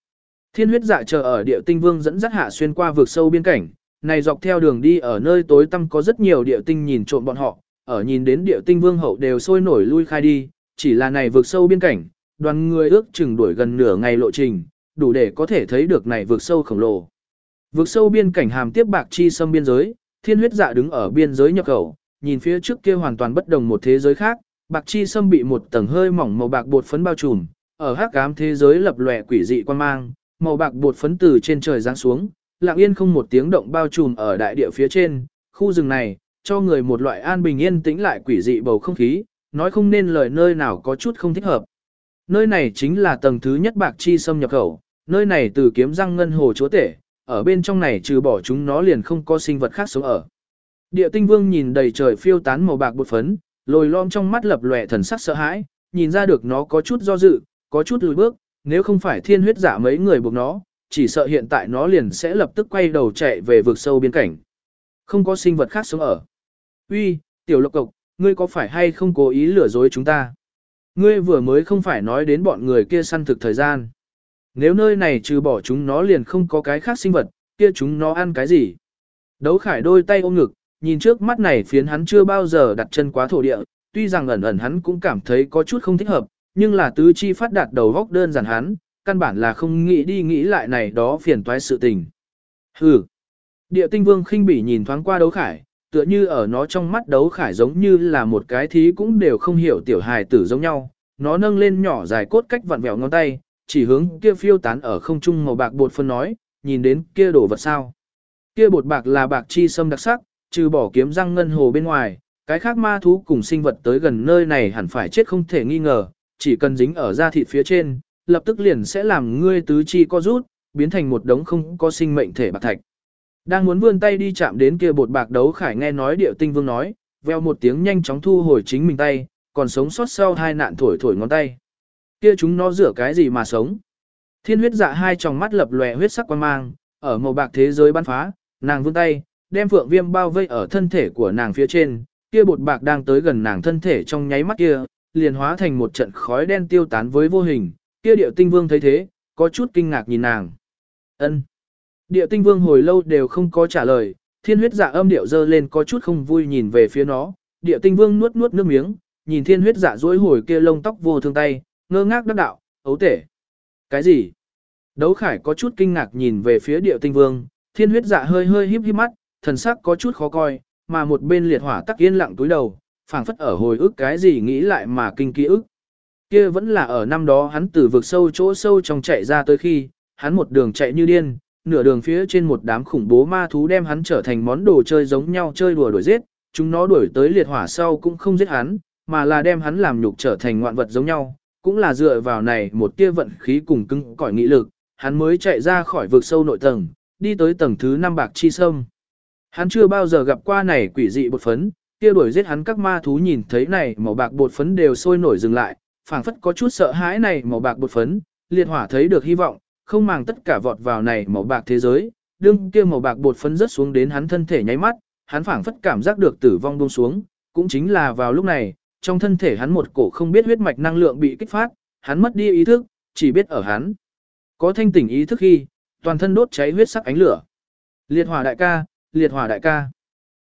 Thiên huyết dạ chờ ở địa tinh vương dẫn dắt hạ xuyên qua vực sâu biên cảnh, này dọc theo đường đi ở nơi tối tăm có rất nhiều địa tinh nhìn trộm bọn họ, ở nhìn đến địa tinh vương hậu đều sôi nổi lui khai đi, chỉ là này vực sâu biên cảnh, đoàn người ước chừng đuổi gần nửa ngày lộ trình, đủ để có thể thấy được này vực sâu khổng lồ. Vực sâu biên cảnh hàm tiếp bạc chi xâm biên giới, thiên huyết dạ đứng ở biên giới nhập khẩu, nhìn phía trước kia hoàn toàn bất đồng một thế giới khác, bạc chi sâm bị một tầng hơi mỏng màu bạc bột phấn bao trùm, ở hắc ám thế giới lập lòe quỷ dị quan mang, màu bạc bột phấn từ trên trời giáng xuống, lặng yên không một tiếng động bao trùm ở đại địa phía trên, khu rừng này, cho người một loại an bình yên tĩnh lại quỷ dị bầu không khí, nói không nên lời nơi nào có chút không thích hợp. Nơi này chính là tầng thứ nhất bạc chi xâm nhập khẩu, nơi này từ kiếm răng ngân hồ chúa tể, ở bên trong này trừ bỏ chúng nó liền không có sinh vật khác sống ở. Địa tinh vương nhìn đầy trời phiêu tán màu bạc bột phấn, lồi lom trong mắt lập lòe thần sắc sợ hãi, nhìn ra được nó có chút do dự, có chút lùi bước, nếu không phải thiên huyết giả mấy người buộc nó, chỉ sợ hiện tại nó liền sẽ lập tức quay đầu chạy về vực sâu biên cảnh. Không có sinh vật khác sống ở. Uy, tiểu lộc cộc, ngươi có phải hay không cố ý lừa dối chúng ta? Ngươi vừa mới không phải nói đến bọn người kia săn thực thời gian. Nếu nơi này trừ bỏ chúng nó liền không có cái khác sinh vật, kia chúng nó ăn cái gì? Đấu khải đôi tay ôm ngực, nhìn trước mắt này phiến hắn chưa bao giờ đặt chân quá thổ địa, tuy rằng ẩn ẩn hắn cũng cảm thấy có chút không thích hợp, nhưng là tứ chi phát đạt đầu góc đơn giản hắn, căn bản là không nghĩ đi nghĩ lại này đó phiền toái sự tình. Hừ. Địa tinh vương khinh bỉ nhìn thoáng qua đấu khải, tựa như ở nó trong mắt đấu khải giống như là một cái thí cũng đều không hiểu tiểu hài tử giống nhau. Nó nâng lên nhỏ dài cốt cách vặn vẹo ngón tay, chỉ hướng kia phiêu tán ở không trung màu bạc bột phân nói, nhìn đến kia đổ vật sao. Kia bột bạc là bạc chi sâm đặc sắc, trừ bỏ kiếm răng ngân hồ bên ngoài, cái khác ma thú cùng sinh vật tới gần nơi này hẳn phải chết không thể nghi ngờ, chỉ cần dính ở da thịt phía trên, lập tức liền sẽ làm ngươi tứ chi co rút, biến thành một đống không có sinh mệnh thể bạc thạch. Đang muốn vươn tay đi chạm đến kia bột bạc đấu khải nghe nói điệu tinh vương nói, veo một tiếng nhanh chóng thu hồi chính mình tay, còn sống sót sau hai nạn thổi thổi ngón tay. Kia chúng nó rửa cái gì mà sống? Thiên huyết dạ hai tròng mắt lập lòe huyết sắc quan mang, ở màu bạc thế giới bắn phá, nàng vươn tay, đem phượng viêm bao vây ở thân thể của nàng phía trên, kia bột bạc đang tới gần nàng thân thể trong nháy mắt kia, liền hóa thành một trận khói đen tiêu tán với vô hình, kia điệu tinh vương thấy thế, có chút kinh ngạc nhìn nàng. ân địa tinh vương hồi lâu đều không có trả lời, thiên huyết dạ âm điệu dơ lên có chút không vui nhìn về phía nó, địa tinh vương nuốt nuốt nước miếng, nhìn thiên huyết dạ dối hồi kia lông tóc vô thương tay, ngơ ngác đắc đạo, ấu tể. Cái gì? Đấu khải có chút kinh ngạc nhìn về phía địa tinh vương, thiên huyết dạ hơi hơi híp híp mắt, thần sắc có chút khó coi, mà một bên liệt hỏa tắc yên lặng túi đầu, phảng phất ở hồi ức cái gì nghĩ lại mà kinh ký ức. Kia vẫn là ở năm đó hắn từ vực sâu chỗ sâu trong chạy ra tới khi, hắn một đường chạy như điên, nửa đường phía trên một đám khủng bố ma thú đem hắn trở thành món đồ chơi giống nhau chơi đùa đuổi giết, chúng nó đuổi tới liệt hỏa sau cũng không giết hắn, mà là đem hắn làm nhục trở thành ngoạn vật giống nhau, cũng là dựa vào này một tia vận khí cùng cứng cỏi nghị lực, hắn mới chạy ra khỏi vực sâu nội tầng, đi tới tầng thứ năm bạc chi sâm. Hắn chưa bao giờ gặp qua này quỷ dị bột phấn, kia đuổi giết hắn các ma thú nhìn thấy này màu bạc bột phấn đều sôi nổi dừng lại, phảng phất có chút sợ hãi này màu bạc bột phấn, liệt hỏa thấy được hy vọng, không màng tất cả vọt vào này màu bạc thế giới, đương kia màu bạc bột phấn rớt xuống đến hắn thân thể nháy mắt, hắn phảng phất cảm giác được tử vong buông xuống, cũng chính là vào lúc này, trong thân thể hắn một cổ không biết huyết mạch năng lượng bị kích phát, hắn mất đi ý thức, chỉ biết ở hắn có thanh tỉnh ý thức khi, toàn thân đốt cháy huyết sắc ánh lửa. Liệt hỏa đại ca, liệt hỏa đại ca.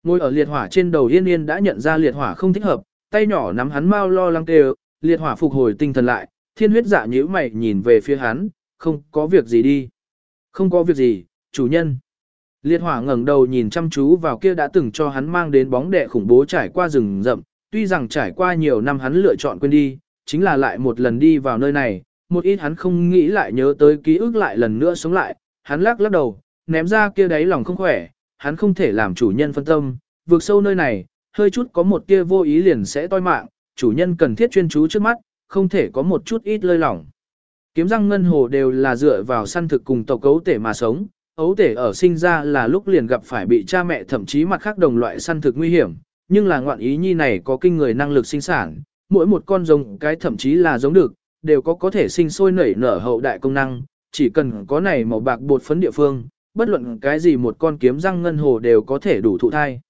Ngồi ở liệt hỏa trên đầu yên yên đã nhận ra liệt hỏa không thích hợp, tay nhỏ nắm hắn mau lo lắng tê liệt hỏa phục hồi tinh thần lại, thiên huyết dạ nhíu mày nhìn về phía hắn, không có việc gì đi. Không có việc gì, chủ nhân. Liệt hỏa ngẩng đầu nhìn chăm chú vào kia đã từng cho hắn mang đến bóng đệ khủng bố trải qua rừng rậm, tuy rằng trải qua nhiều năm hắn lựa chọn quên đi, chính là lại một lần đi vào nơi này, một ít hắn không nghĩ lại nhớ tới ký ức lại lần nữa sống lại, hắn lắc lắc đầu, ném ra kia đáy lòng không khỏe, hắn không thể làm chủ nhân phân tâm, vượt sâu nơi này, hơi chút có một kia vô ý liền sẽ toi mạng, chủ nhân cần thiết chuyên chú trước mắt, không thể có một chút ít lơi lỏng. Kiếm răng ngân hồ đều là dựa vào săn thực cùng tộc cấu tể mà sống, ấu tể ở sinh ra là lúc liền gặp phải bị cha mẹ thậm chí mặt khác đồng loại săn thực nguy hiểm, nhưng là ngoạn ý nhi này có kinh người năng lực sinh sản, mỗi một con rồng cái thậm chí là giống được, đều có có thể sinh sôi nảy nở hậu đại công năng, chỉ cần có này màu bạc bột phấn địa phương, bất luận cái gì một con kiếm răng ngân hồ đều có thể đủ thụ thai.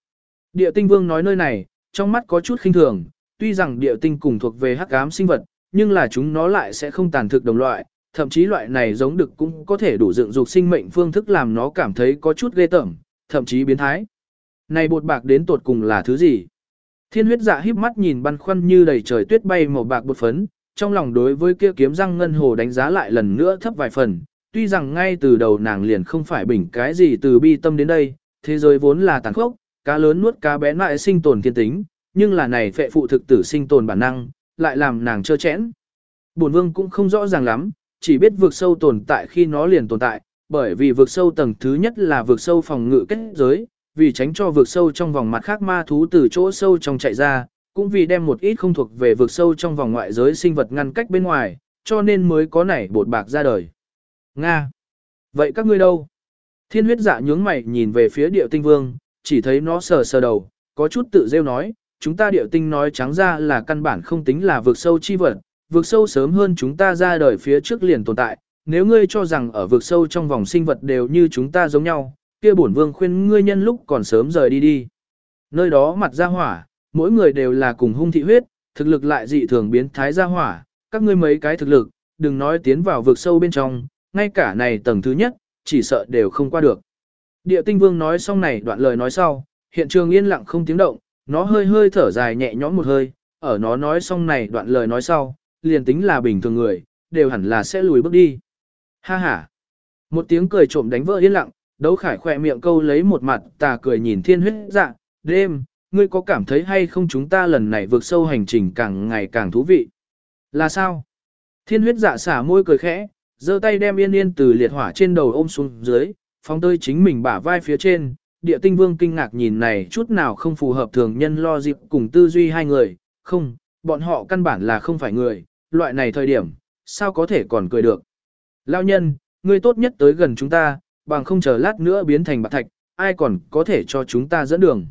Địa tinh vương nói nơi này, trong mắt có chút khinh thường, tuy rằng địa tinh cùng thuộc về hắc ám sinh vật, nhưng là chúng nó lại sẽ không tàn thực đồng loại, thậm chí loại này giống được cũng có thể đủ dựng dục sinh mệnh phương thức làm nó cảm thấy có chút ghê tởm, thậm chí biến thái. Này bột bạc đến tột cùng là thứ gì? Thiên huyết dạ híp mắt nhìn băn khoăn như đầy trời tuyết bay màu bạc bột phấn, trong lòng đối với kia kiếm răng ngân hồ đánh giá lại lần nữa thấp vài phần, tuy rằng ngay từ đầu nàng liền không phải bình cái gì từ bi tâm đến đây, thế giới vốn là tàn khốc, cá lớn nuốt cá bé lại sinh tồn thiên tính, nhưng là này phệ phụ thực tử sinh tồn bản năng, lại làm nàng trơ chẽn. Bổn vương cũng không rõ ràng lắm, chỉ biết vực sâu tồn tại khi nó liền tồn tại, bởi vì vực sâu tầng thứ nhất là vực sâu phòng ngự kết giới, vì tránh cho vực sâu trong vòng mặt khác ma thú từ chỗ sâu trong chạy ra, cũng vì đem một ít không thuộc về vực sâu trong vòng ngoại giới sinh vật ngăn cách bên ngoài, cho nên mới có nảy bột bạc ra đời. Nga! Vậy các ngươi đâu? Thiên huyết dạ nhướng mày nhìn về phía điệu tinh vương, chỉ thấy nó sờ sờ đầu, có chút tự rêu nói, chúng ta điệu tinh nói trắng ra là căn bản không tính là vực sâu chi vật, vực sâu sớm hơn chúng ta ra đời phía trước liền tồn tại, nếu ngươi cho rằng ở vực sâu trong vòng sinh vật đều như chúng ta giống nhau, kia bổn vương khuyên ngươi nhân lúc còn sớm rời đi đi. Nơi đó mặt ra hỏa, mỗi người đều là cùng hung thị huyết, thực lực lại dị thường biến thái ra hỏa, các ngươi mấy cái thực lực, đừng nói tiến vào vực sâu bên trong, ngay cả này tầng thứ nhất, chỉ sợ đều không qua được. Địa tinh vương nói xong này đoạn lời nói sau, hiện trường yên lặng không tiếng động, nó hơi hơi thở dài nhẹ nhõm một hơi, ở nó nói xong này đoạn lời nói sau, liền tính là bình thường người, đều hẳn là sẽ lùi bước đi. Ha ha. Một tiếng cười trộm đánh vỡ yên lặng, đấu khải khỏe miệng câu lấy một mặt tà cười nhìn thiên huyết dạ, đêm, ngươi có cảm thấy hay không chúng ta lần này vượt sâu hành trình càng ngày càng thú vị? Là sao? Thiên huyết dạ xả môi cười khẽ, giơ tay đem yên yên từ liệt hỏa trên đầu ôm xuống dưới, phóng tơi chính mình bả vai phía trên. Địa tinh vương kinh ngạc nhìn này chút nào không phù hợp thường nhân lo dịp cùng tư duy hai người, không, bọn họ căn bản là không phải người, loại này thời điểm, sao có thể còn cười được. Lao nhân, ngươi tốt nhất tới gần chúng ta, bằng không chờ lát nữa biến thành bạc thạch, ai còn có thể cho chúng ta dẫn đường.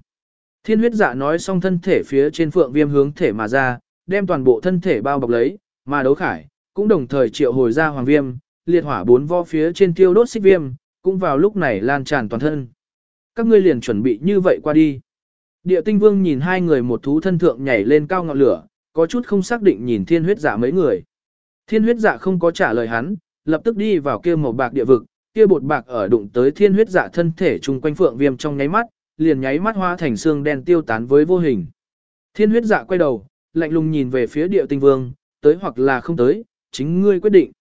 Thiên huyết dạ nói xong thân thể phía trên phượng viêm hướng thể mà ra, đem toàn bộ thân thể bao bọc lấy, mà đấu khải, cũng đồng thời triệu hồi ra hoàng viêm, liệt hỏa bốn vo phía trên tiêu đốt xích viêm, cũng vào lúc này lan tràn toàn thân. Các ngươi liền chuẩn bị như vậy qua đi. Địa tinh vương nhìn hai người một thú thân thượng nhảy lên cao ngọn lửa, có chút không xác định nhìn thiên huyết dạ mấy người. Thiên huyết dạ không có trả lời hắn, lập tức đi vào kia màu bạc địa vực, kia bột bạc ở đụng tới thiên huyết dạ thân thể chung quanh phượng viêm trong nháy mắt, liền nháy mắt hóa thành xương đen tiêu tán với vô hình. Thiên huyết dạ quay đầu, lạnh lùng nhìn về phía địa tinh vương, tới hoặc là không tới, chính ngươi quyết định.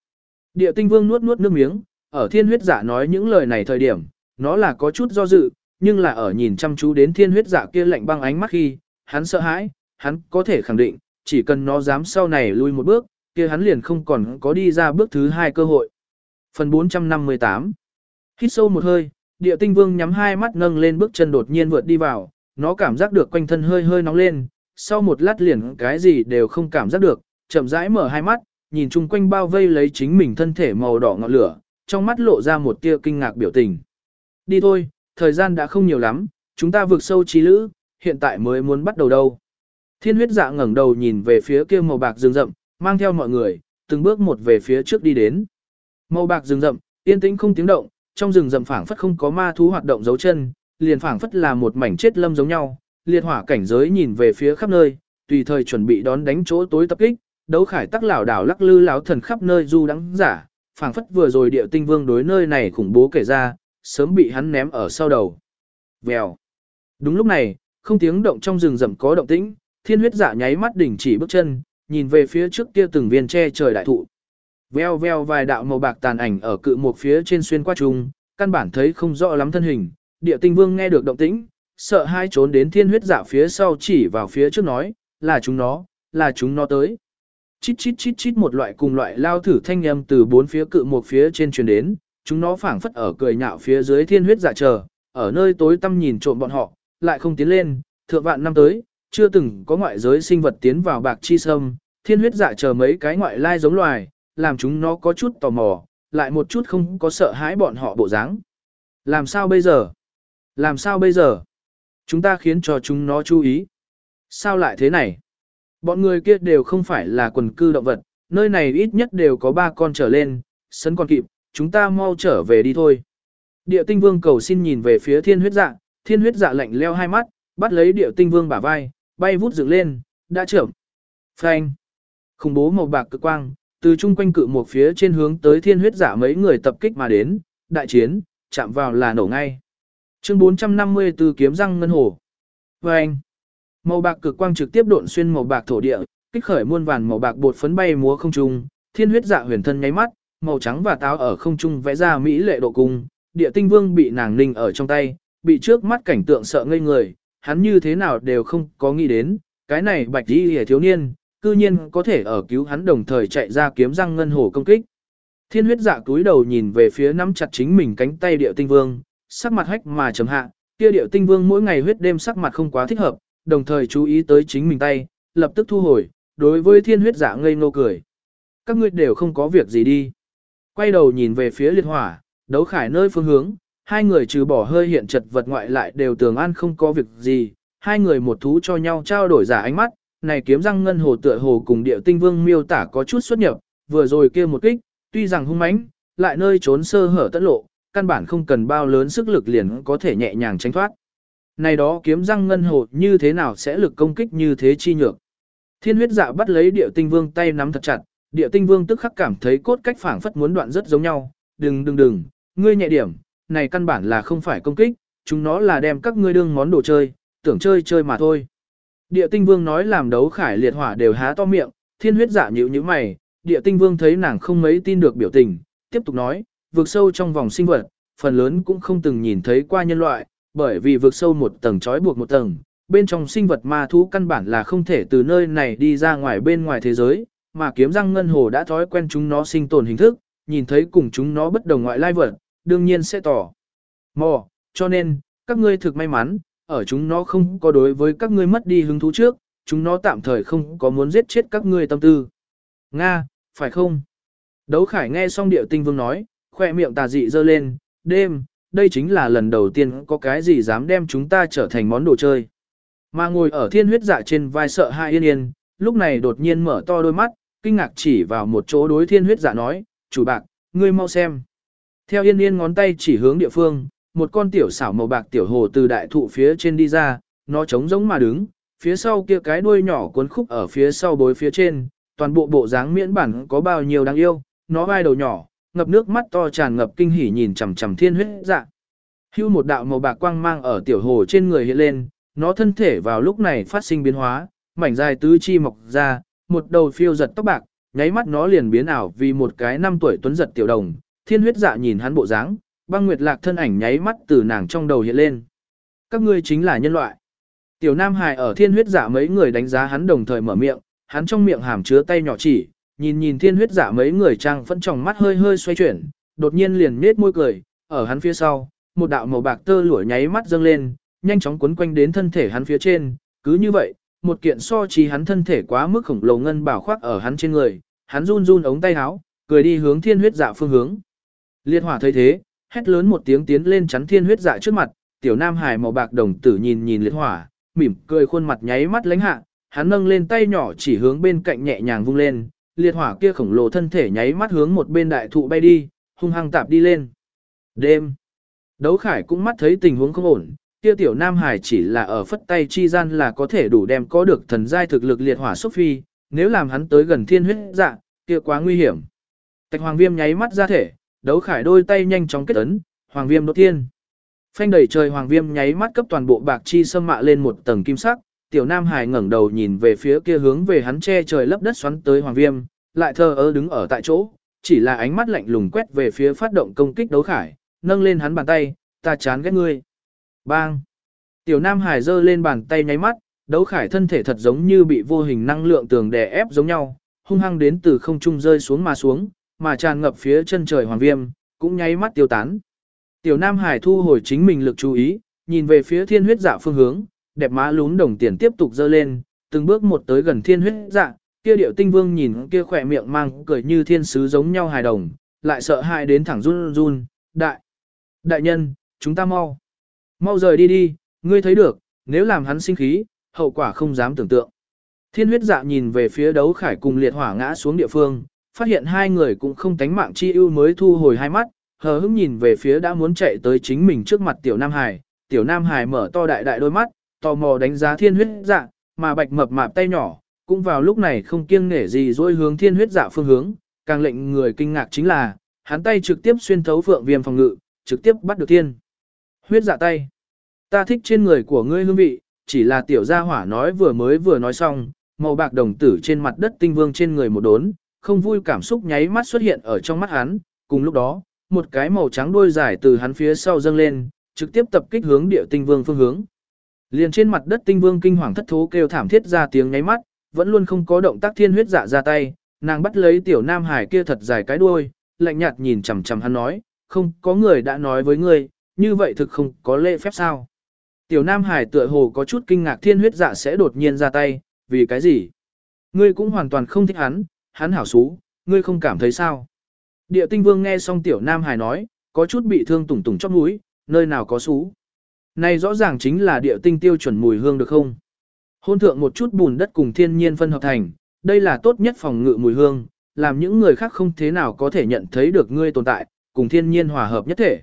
Địa tinh vương nuốt nuốt nước miếng, ở thiên huyết dạ nói những lời này thời điểm, nó là có chút do dự, nhưng là ở nhìn chăm chú đến thiên huyết dạ kia lạnh băng ánh mắt khi, hắn sợ hãi, hắn có thể khẳng định, chỉ cần nó dám sau này lui một bước, kia hắn liền không còn có đi ra bước thứ hai cơ hội. Phần 458 Hít sâu một hơi, địa tinh vương nhắm hai mắt nâng lên bước chân đột nhiên vượt đi vào, nó cảm giác được quanh thân hơi hơi nóng lên, sau một lát liền cái gì đều không cảm giác được, chậm rãi mở hai mắt, nhìn chung quanh bao vây lấy chính mình thân thể màu đỏ ngọn lửa, trong mắt lộ ra một tia kinh ngạc biểu tình. Đi thôi, thời gian đã không nhiều lắm, chúng ta vượt sâu trí lữ, hiện tại mới muốn bắt đầu đâu. Thiên huyết dạ ngẩng đầu nhìn về phía kia màu bạc rừng rậm, mang theo mọi người, từng bước một về phía trước đi đến. Màu bạc rừng rậm, yên tĩnh không tiếng động, trong rừng rậm phảng phất không có ma thú hoạt động dấu chân, liền phảng phất là một mảnh chết lâm giống nhau. Liệt hỏa cảnh giới nhìn về phía khắp nơi, tùy thời chuẩn bị đón đánh chỗ tối tập kích, đấu khải tắc lão đảo lắc lư lão thần khắp nơi du đắng giả, phảng phất vừa rồi điệu tinh vương đối nơi này khủng bố kể ra, sớm bị hắn ném ở sau đầu. Vèo. Đúng lúc này, không tiếng động trong rừng rậm có động tĩnh, thiên huyết dạ nháy mắt đỉnh chỉ bước chân, nhìn về phía trước kia từng viên tre trời đại thụ. Veo veo vài đạo màu bạc tàn ảnh ở cự một phía trên xuyên qua trùng, căn bản thấy không rõ lắm thân hình, địa tinh vương nghe được động tĩnh, sợ hai trốn đến thiên huyết dạ phía sau chỉ vào phía trước nói, là chúng nó, là chúng nó tới. Chít chít chít chít một loại cùng loại lao thử thanh âm từ bốn phía cự một phía trên truyền đến, chúng nó phảng phất ở cười nhạo phía dưới thiên huyết dạ chờ, ở nơi tối tăm nhìn trộm bọn họ, lại không tiến lên, thượng vạn năm tới, chưa từng có ngoại giới sinh vật tiến vào bạc chi sâm, thiên huyết dạ chờ mấy cái ngoại lai giống loài, làm chúng nó có chút tò mò, lại một chút không có sợ hãi bọn họ bộ dáng. Làm sao bây giờ? Làm sao bây giờ? Chúng ta khiến cho chúng nó chú ý. Sao lại thế này? Bọn người kia đều không phải là quần cư động vật, nơi này ít nhất đều có ba con trở lên, sấn còn kịp, chúng ta mau trở về đi thôi. Địa tinh vương cầu xin nhìn về phía thiên huyết dạ, thiên huyết dạ lạnh leo hai mắt, bắt lấy địa tinh vương bả vai, bay vút dựng lên, đã trưởng. Phanh. Khủng bố màu bạc cực quang, từ chung quanh cự một phía trên hướng tới thiên huyết giả mấy người tập kích mà đến, đại chiến, chạm vào là nổ ngay. Chương 454 kiếm răng ngân hồ. Phanh. Màu bạc cực quang trực tiếp độn xuyên màu bạc thổ địa, kích khởi muôn vàn màu bạc bột phấn bay múa không trung, thiên huyết dạ huyền thân nháy mắt, màu trắng và táo ở không trung vẽ ra mỹ lệ độ cung, địa tinh vương bị nàng ninh ở trong tay, bị trước mắt cảnh tượng sợ ngây người, hắn như thế nào đều không có nghĩ đến, cái này bạch đi hề thiếu niên, cư nhiên có thể ở cứu hắn đồng thời chạy ra kiếm răng ngân hồ công kích. Thiên huyết dạ túi đầu nhìn về phía nắm chặt chính mình cánh tay điệu tinh vương, sắc mặt hách mà chấm hạ, kia điệu tinh vương mỗi ngày huyết đêm sắc mặt không quá thích hợp, đồng thời chú ý tới chính mình tay, lập tức thu hồi, đối với thiên huyết dạ ngây ngô cười. Các ngươi đều không có việc gì đi. Quay đầu nhìn về phía liệt hỏa, đấu khải nơi phương hướng, hai người trừ bỏ hơi hiện chật vật ngoại lại đều tường an không có việc gì, hai người một thú cho nhau trao đổi giả ánh mắt, này kiếm răng ngân hồ tựa hồ cùng điệu tinh vương miêu tả có chút xuất nhập, vừa rồi kia một kích, tuy rằng hung mãnh, lại nơi trốn sơ hở tất lộ, căn bản không cần bao lớn sức lực liền có thể nhẹ nhàng tránh thoát. Này đó kiếm răng ngân hồ như thế nào sẽ lực công kích như thế chi nhược. Thiên huyết dạ bắt lấy điệu tinh vương tay nắm thật chặt, Địa tinh vương tức khắc cảm thấy cốt cách phảng phất muốn đoạn rất giống nhau, đừng đừng đừng, ngươi nhẹ điểm, này căn bản là không phải công kích, chúng nó là đem các ngươi đương món đồ chơi, tưởng chơi chơi mà thôi. Địa tinh vương nói làm đấu khải liệt hỏa đều há to miệng, thiên huyết dạ giả nhữ nhíu mày, địa tinh vương thấy nàng không mấy tin được biểu tình, tiếp tục nói, vượt sâu trong vòng sinh vật, phần lớn cũng không từng nhìn thấy qua nhân loại, bởi vì vượt sâu một tầng trói buộc một tầng, bên trong sinh vật ma thú căn bản là không thể từ nơi này đi ra ngoài bên ngoài thế giới, mà kiếm răng ngân hồ đã thói quen chúng nó sinh tồn hình thức, nhìn thấy cùng chúng nó bất đồng ngoại lai vật, đương nhiên sẽ tỏ. Mò, cho nên, các ngươi thực may mắn, ở chúng nó không có đối với các ngươi mất đi hứng thú trước, chúng nó tạm thời không có muốn giết chết các ngươi tâm tư. Nga, phải không? Đấu Khải nghe xong điệu tinh vương nói, khoe miệng tà dị dơ lên, đêm, đây chính là lần đầu tiên có cái gì dám đem chúng ta trở thành món đồ chơi. Mà ngồi ở thiên huyết dạ trên vai sợ hai yên yên, lúc này đột nhiên mở to đôi mắt, kinh ngạc chỉ vào một chỗ đối thiên huyết giả nói, chủ bạc, ngươi mau xem. Theo yên yên ngón tay chỉ hướng địa phương, một con tiểu xảo màu bạc tiểu hồ từ đại thụ phía trên đi ra, nó trống giống mà đứng, phía sau kia cái đuôi nhỏ cuốn khúc ở phía sau bối phía trên, toàn bộ bộ dáng miễn bản có bao nhiêu đáng yêu, nó vai đầu nhỏ, ngập nước mắt to tràn ngập kinh hỉ nhìn chằm chằm thiên huyết dạ. Hưu một đạo màu bạc quang mang ở tiểu hồ trên người hiện lên, nó thân thể vào lúc này phát sinh biến hóa, mảnh dài tứ chi mọc ra, một đầu phiêu giật tóc bạc, nháy mắt nó liền biến ảo vì một cái năm tuổi tuấn giật tiểu đồng, thiên huyết dạ nhìn hắn bộ dáng, băng nguyệt lạc thân ảnh nháy mắt từ nàng trong đầu hiện lên. Các ngươi chính là nhân loại. Tiểu Nam Hải ở thiên huyết dạ mấy người đánh giá hắn đồng thời mở miệng, hắn trong miệng hàm chứa tay nhỏ chỉ, nhìn nhìn thiên huyết dạ mấy người trang phẫn trong mắt hơi hơi xoay chuyển, đột nhiên liền nết môi cười, ở hắn phía sau, một đạo màu bạc tơ lụa nháy mắt dâng lên, nhanh chóng quấn quanh đến thân thể hắn phía trên, cứ như vậy, một kiện so trí hắn thân thể quá mức khổng lồ ngân bảo khoác ở hắn trên người, hắn run run ống tay áo, cười đi hướng thiên huyết dạ phương hướng. Liệt hỏa thấy thế, hét lớn một tiếng tiến lên chắn thiên huyết dạ trước mặt, tiểu nam hải màu bạc đồng tử nhìn nhìn liệt hỏa, mỉm cười khuôn mặt nháy mắt lánh hạ, hắn nâng lên tay nhỏ chỉ hướng bên cạnh nhẹ nhàng vung lên, liệt hỏa kia khổng lồ thân thể nháy mắt hướng một bên đại thụ bay đi, hung hăng tạp đi lên. Đêm. Đấu khải cũng mắt thấy tình huống không ổn, kia tiểu nam hải chỉ là ở phất tay chi gian là có thể đủ đem có được thần giai thực lực liệt hỏa xúc phi, nếu làm hắn tới gần thiên huyết dạ, kia quá nguy hiểm. Tạch hoàng viêm nháy mắt ra thể, đấu khải đôi tay nhanh chóng kết ấn, hoàng viêm đốt thiên. Phanh đẩy trời hoàng viêm nháy mắt cấp toàn bộ bạc chi sâm mạ lên một tầng kim sắc, tiểu nam hải ngẩng đầu nhìn về phía kia hướng về hắn che trời lấp đất xoắn tới hoàng viêm, lại thờ ơ đứng ở tại chỗ, chỉ là ánh mắt lạnh lùng quét về phía phát động công kích đấu khải, nâng lên hắn bàn tay, ta chán ghét ngươi. Bang! Tiểu nam hải giơ lên bàn tay nháy mắt, đấu khải thân thể thật giống như bị vô hình năng lượng tường đè ép giống nhau, hung hăng đến từ không trung rơi xuống mà xuống, mà tràn ngập phía chân trời hoàng viêm, cũng nháy mắt tiêu tán. Tiểu Nam Hải thu hồi chính mình lực chú ý, nhìn về phía thiên huyết dạ phương hướng, đẹp má lún đồng tiền tiếp tục dơ lên, từng bước một tới gần thiên huyết dạ, kia điệu tinh vương nhìn kia khỏe miệng mang cười như thiên sứ giống nhau hài đồng, lại sợ hãi đến thẳng run run, đại, đại nhân, chúng ta mau, mau rời đi đi, ngươi thấy được, nếu làm hắn sinh khí, hậu quả không dám tưởng tượng. Thiên huyết dạ nhìn về phía đấu khải cùng liệt hỏa ngã xuống địa phương, phát hiện hai người cũng không tánh mạng chi ưu mới thu hồi hai mắt, hờ hững nhìn về phía đã muốn chạy tới chính mình trước mặt tiểu Nam Hải, tiểu Nam Hải mở to đại đại đôi mắt, tò mò đánh giá thiên huyết dạ, mà bạch mập mạp tay nhỏ, cũng vào lúc này không kiêng nể gì dối hướng thiên huyết dạ phương hướng, càng lệnh người kinh ngạc chính là, hắn tay trực tiếp xuyên thấu phượng viêm phòng ngự, trực tiếp bắt được thiên. Huyết dạ tay. Ta thích trên người của ngươi hương vị, chỉ là tiểu gia hỏa nói vừa mới vừa nói xong, màu bạc đồng tử trên mặt đất tinh vương trên người một đốn, không vui cảm xúc nháy mắt xuất hiện ở trong mắt hắn, cùng lúc đó, một cái màu trắng đuôi dài từ hắn phía sau dâng lên, trực tiếp tập kích hướng địa tinh vương phương hướng. Liền trên mặt đất tinh vương kinh hoàng thất thố kêu thảm thiết ra tiếng nháy mắt, vẫn luôn không có động tác thiên huyết dạ ra tay, nàng bắt lấy tiểu nam hải kia thật dài cái đuôi, lạnh nhạt nhìn chằm chằm hắn nói, không có người đã nói với ngươi, như vậy thực không có lễ phép sao. Tiểu nam hải tựa hồ có chút kinh ngạc thiên huyết dạ sẽ đột nhiên ra tay, vì cái gì? Ngươi cũng hoàn toàn không thích hắn, hắn hảo xú, ngươi không cảm thấy sao? Địa tinh vương nghe xong tiểu nam hải nói, có chút bị thương tủng tủng chóp mũi, nơi nào có xú. Này rõ ràng chính là địa tinh tiêu chuẩn mùi hương được không? Hôn thượng một chút bùn đất cùng thiên nhiên phân hợp thành, đây là tốt nhất phòng ngự mùi hương, làm những người khác không thế nào có thể nhận thấy được ngươi tồn tại, cùng thiên nhiên hòa hợp nhất thể.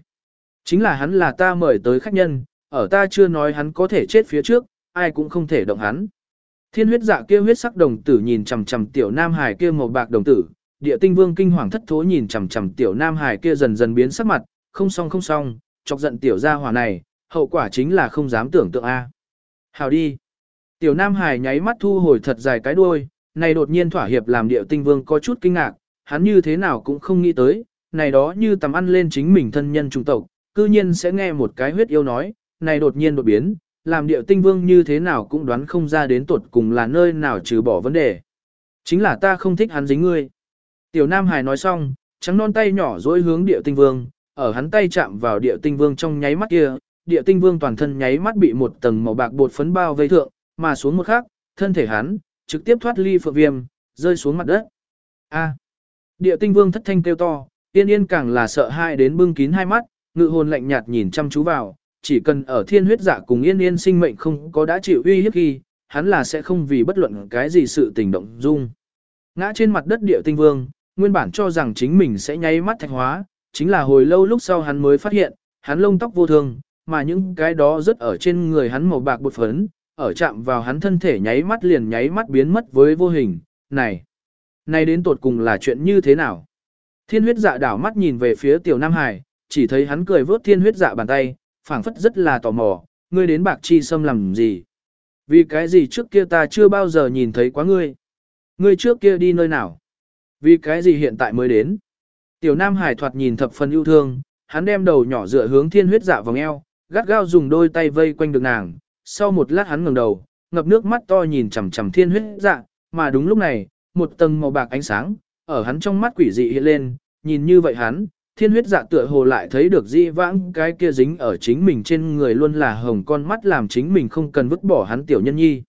Chính là hắn là ta mời tới khách nhân, ở ta chưa nói hắn có thể chết phía trước, ai cũng không thể động hắn. Thiên huyết dạ kia huyết sắc đồng tử nhìn chằm chằm tiểu nam hải kia màu bạc đồng tử, địa tinh vương kinh hoàng thất thố nhìn chằm chằm tiểu nam hải kia dần dần biến sắc mặt, không xong không xong, chọc giận tiểu gia hỏa này, hậu quả chính là không dám tưởng tượng a. Hào đi. Tiểu nam hải nháy mắt thu hồi thật dài cái đuôi, này đột nhiên thỏa hiệp làm địa tinh vương có chút kinh ngạc, hắn như thế nào cũng không nghĩ tới, này đó như tầm ăn lên chính mình thân nhân trung tộc, cư nhiên sẽ nghe một cái huyết yêu nói, này đột nhiên đột biến, làm địa tinh vương như thế nào cũng đoán không ra đến tuột cùng là nơi nào trừ bỏ vấn đề. Chính là ta không thích hắn dính ngươi. Tiểu Nam Hải nói xong, trắng non tay nhỏ dối hướng địa tinh vương, ở hắn tay chạm vào địa tinh vương trong nháy mắt kia, địa tinh vương toàn thân nháy mắt bị một tầng màu bạc bột phấn bao vây thượng, mà xuống một khắc, thân thể hắn, trực tiếp thoát ly phượng viêm, rơi xuống mặt đất. A. Địa tinh vương thất thanh kêu to, tiên yên càng là sợ hãi đến bưng kín hai mắt, ngự hồn lạnh nhạt nhìn chăm chú vào, chỉ cần ở thiên huyết giả cùng yên yên sinh mệnh không có đã chịu uy hiếp khi, hắn là sẽ không vì bất luận cái gì sự tình động dung. Ngã trên mặt đất địa tinh vương, nguyên bản cho rằng chính mình sẽ nháy mắt thạch hóa, chính là hồi lâu lúc sau hắn mới phát hiện, hắn lông tóc vô thường, mà những cái đó rất ở trên người hắn màu bạc bột phấn, ở chạm vào hắn thân thể nháy mắt liền nháy mắt biến mất với vô hình, này, này đến tột cùng là chuyện như thế nào? Thiên huyết dạ đảo mắt nhìn về phía tiểu Nam Hải, chỉ thấy hắn cười vớt thiên huyết dạ bàn tay, phảng phất rất là tò mò, ngươi đến bạc chi xâm làm gì? Vì cái gì trước kia ta chưa bao giờ nhìn thấy quá ngươi? Ngươi trước kia đi nơi nào? Vì cái gì hiện tại mới đến? Tiểu Nam Hải thoạt nhìn thập phần yêu thương, hắn đem đầu nhỏ dựa hướng thiên huyết dạ vòng eo, gắt gao dùng đôi tay vây quanh được nàng. Sau một lát hắn ngẩng đầu, ngập nước mắt to nhìn chằm chằm thiên huyết dạ, mà đúng lúc này, một tầng màu bạc ánh sáng, ở hắn trong mắt quỷ dị hiện lên, nhìn như vậy hắn, thiên huyết dạ tựa hồ lại thấy được di vãng cái kia dính ở chính mình trên người luôn là hồng con mắt làm chính mình không cần vứt bỏ hắn tiểu nhân nhi.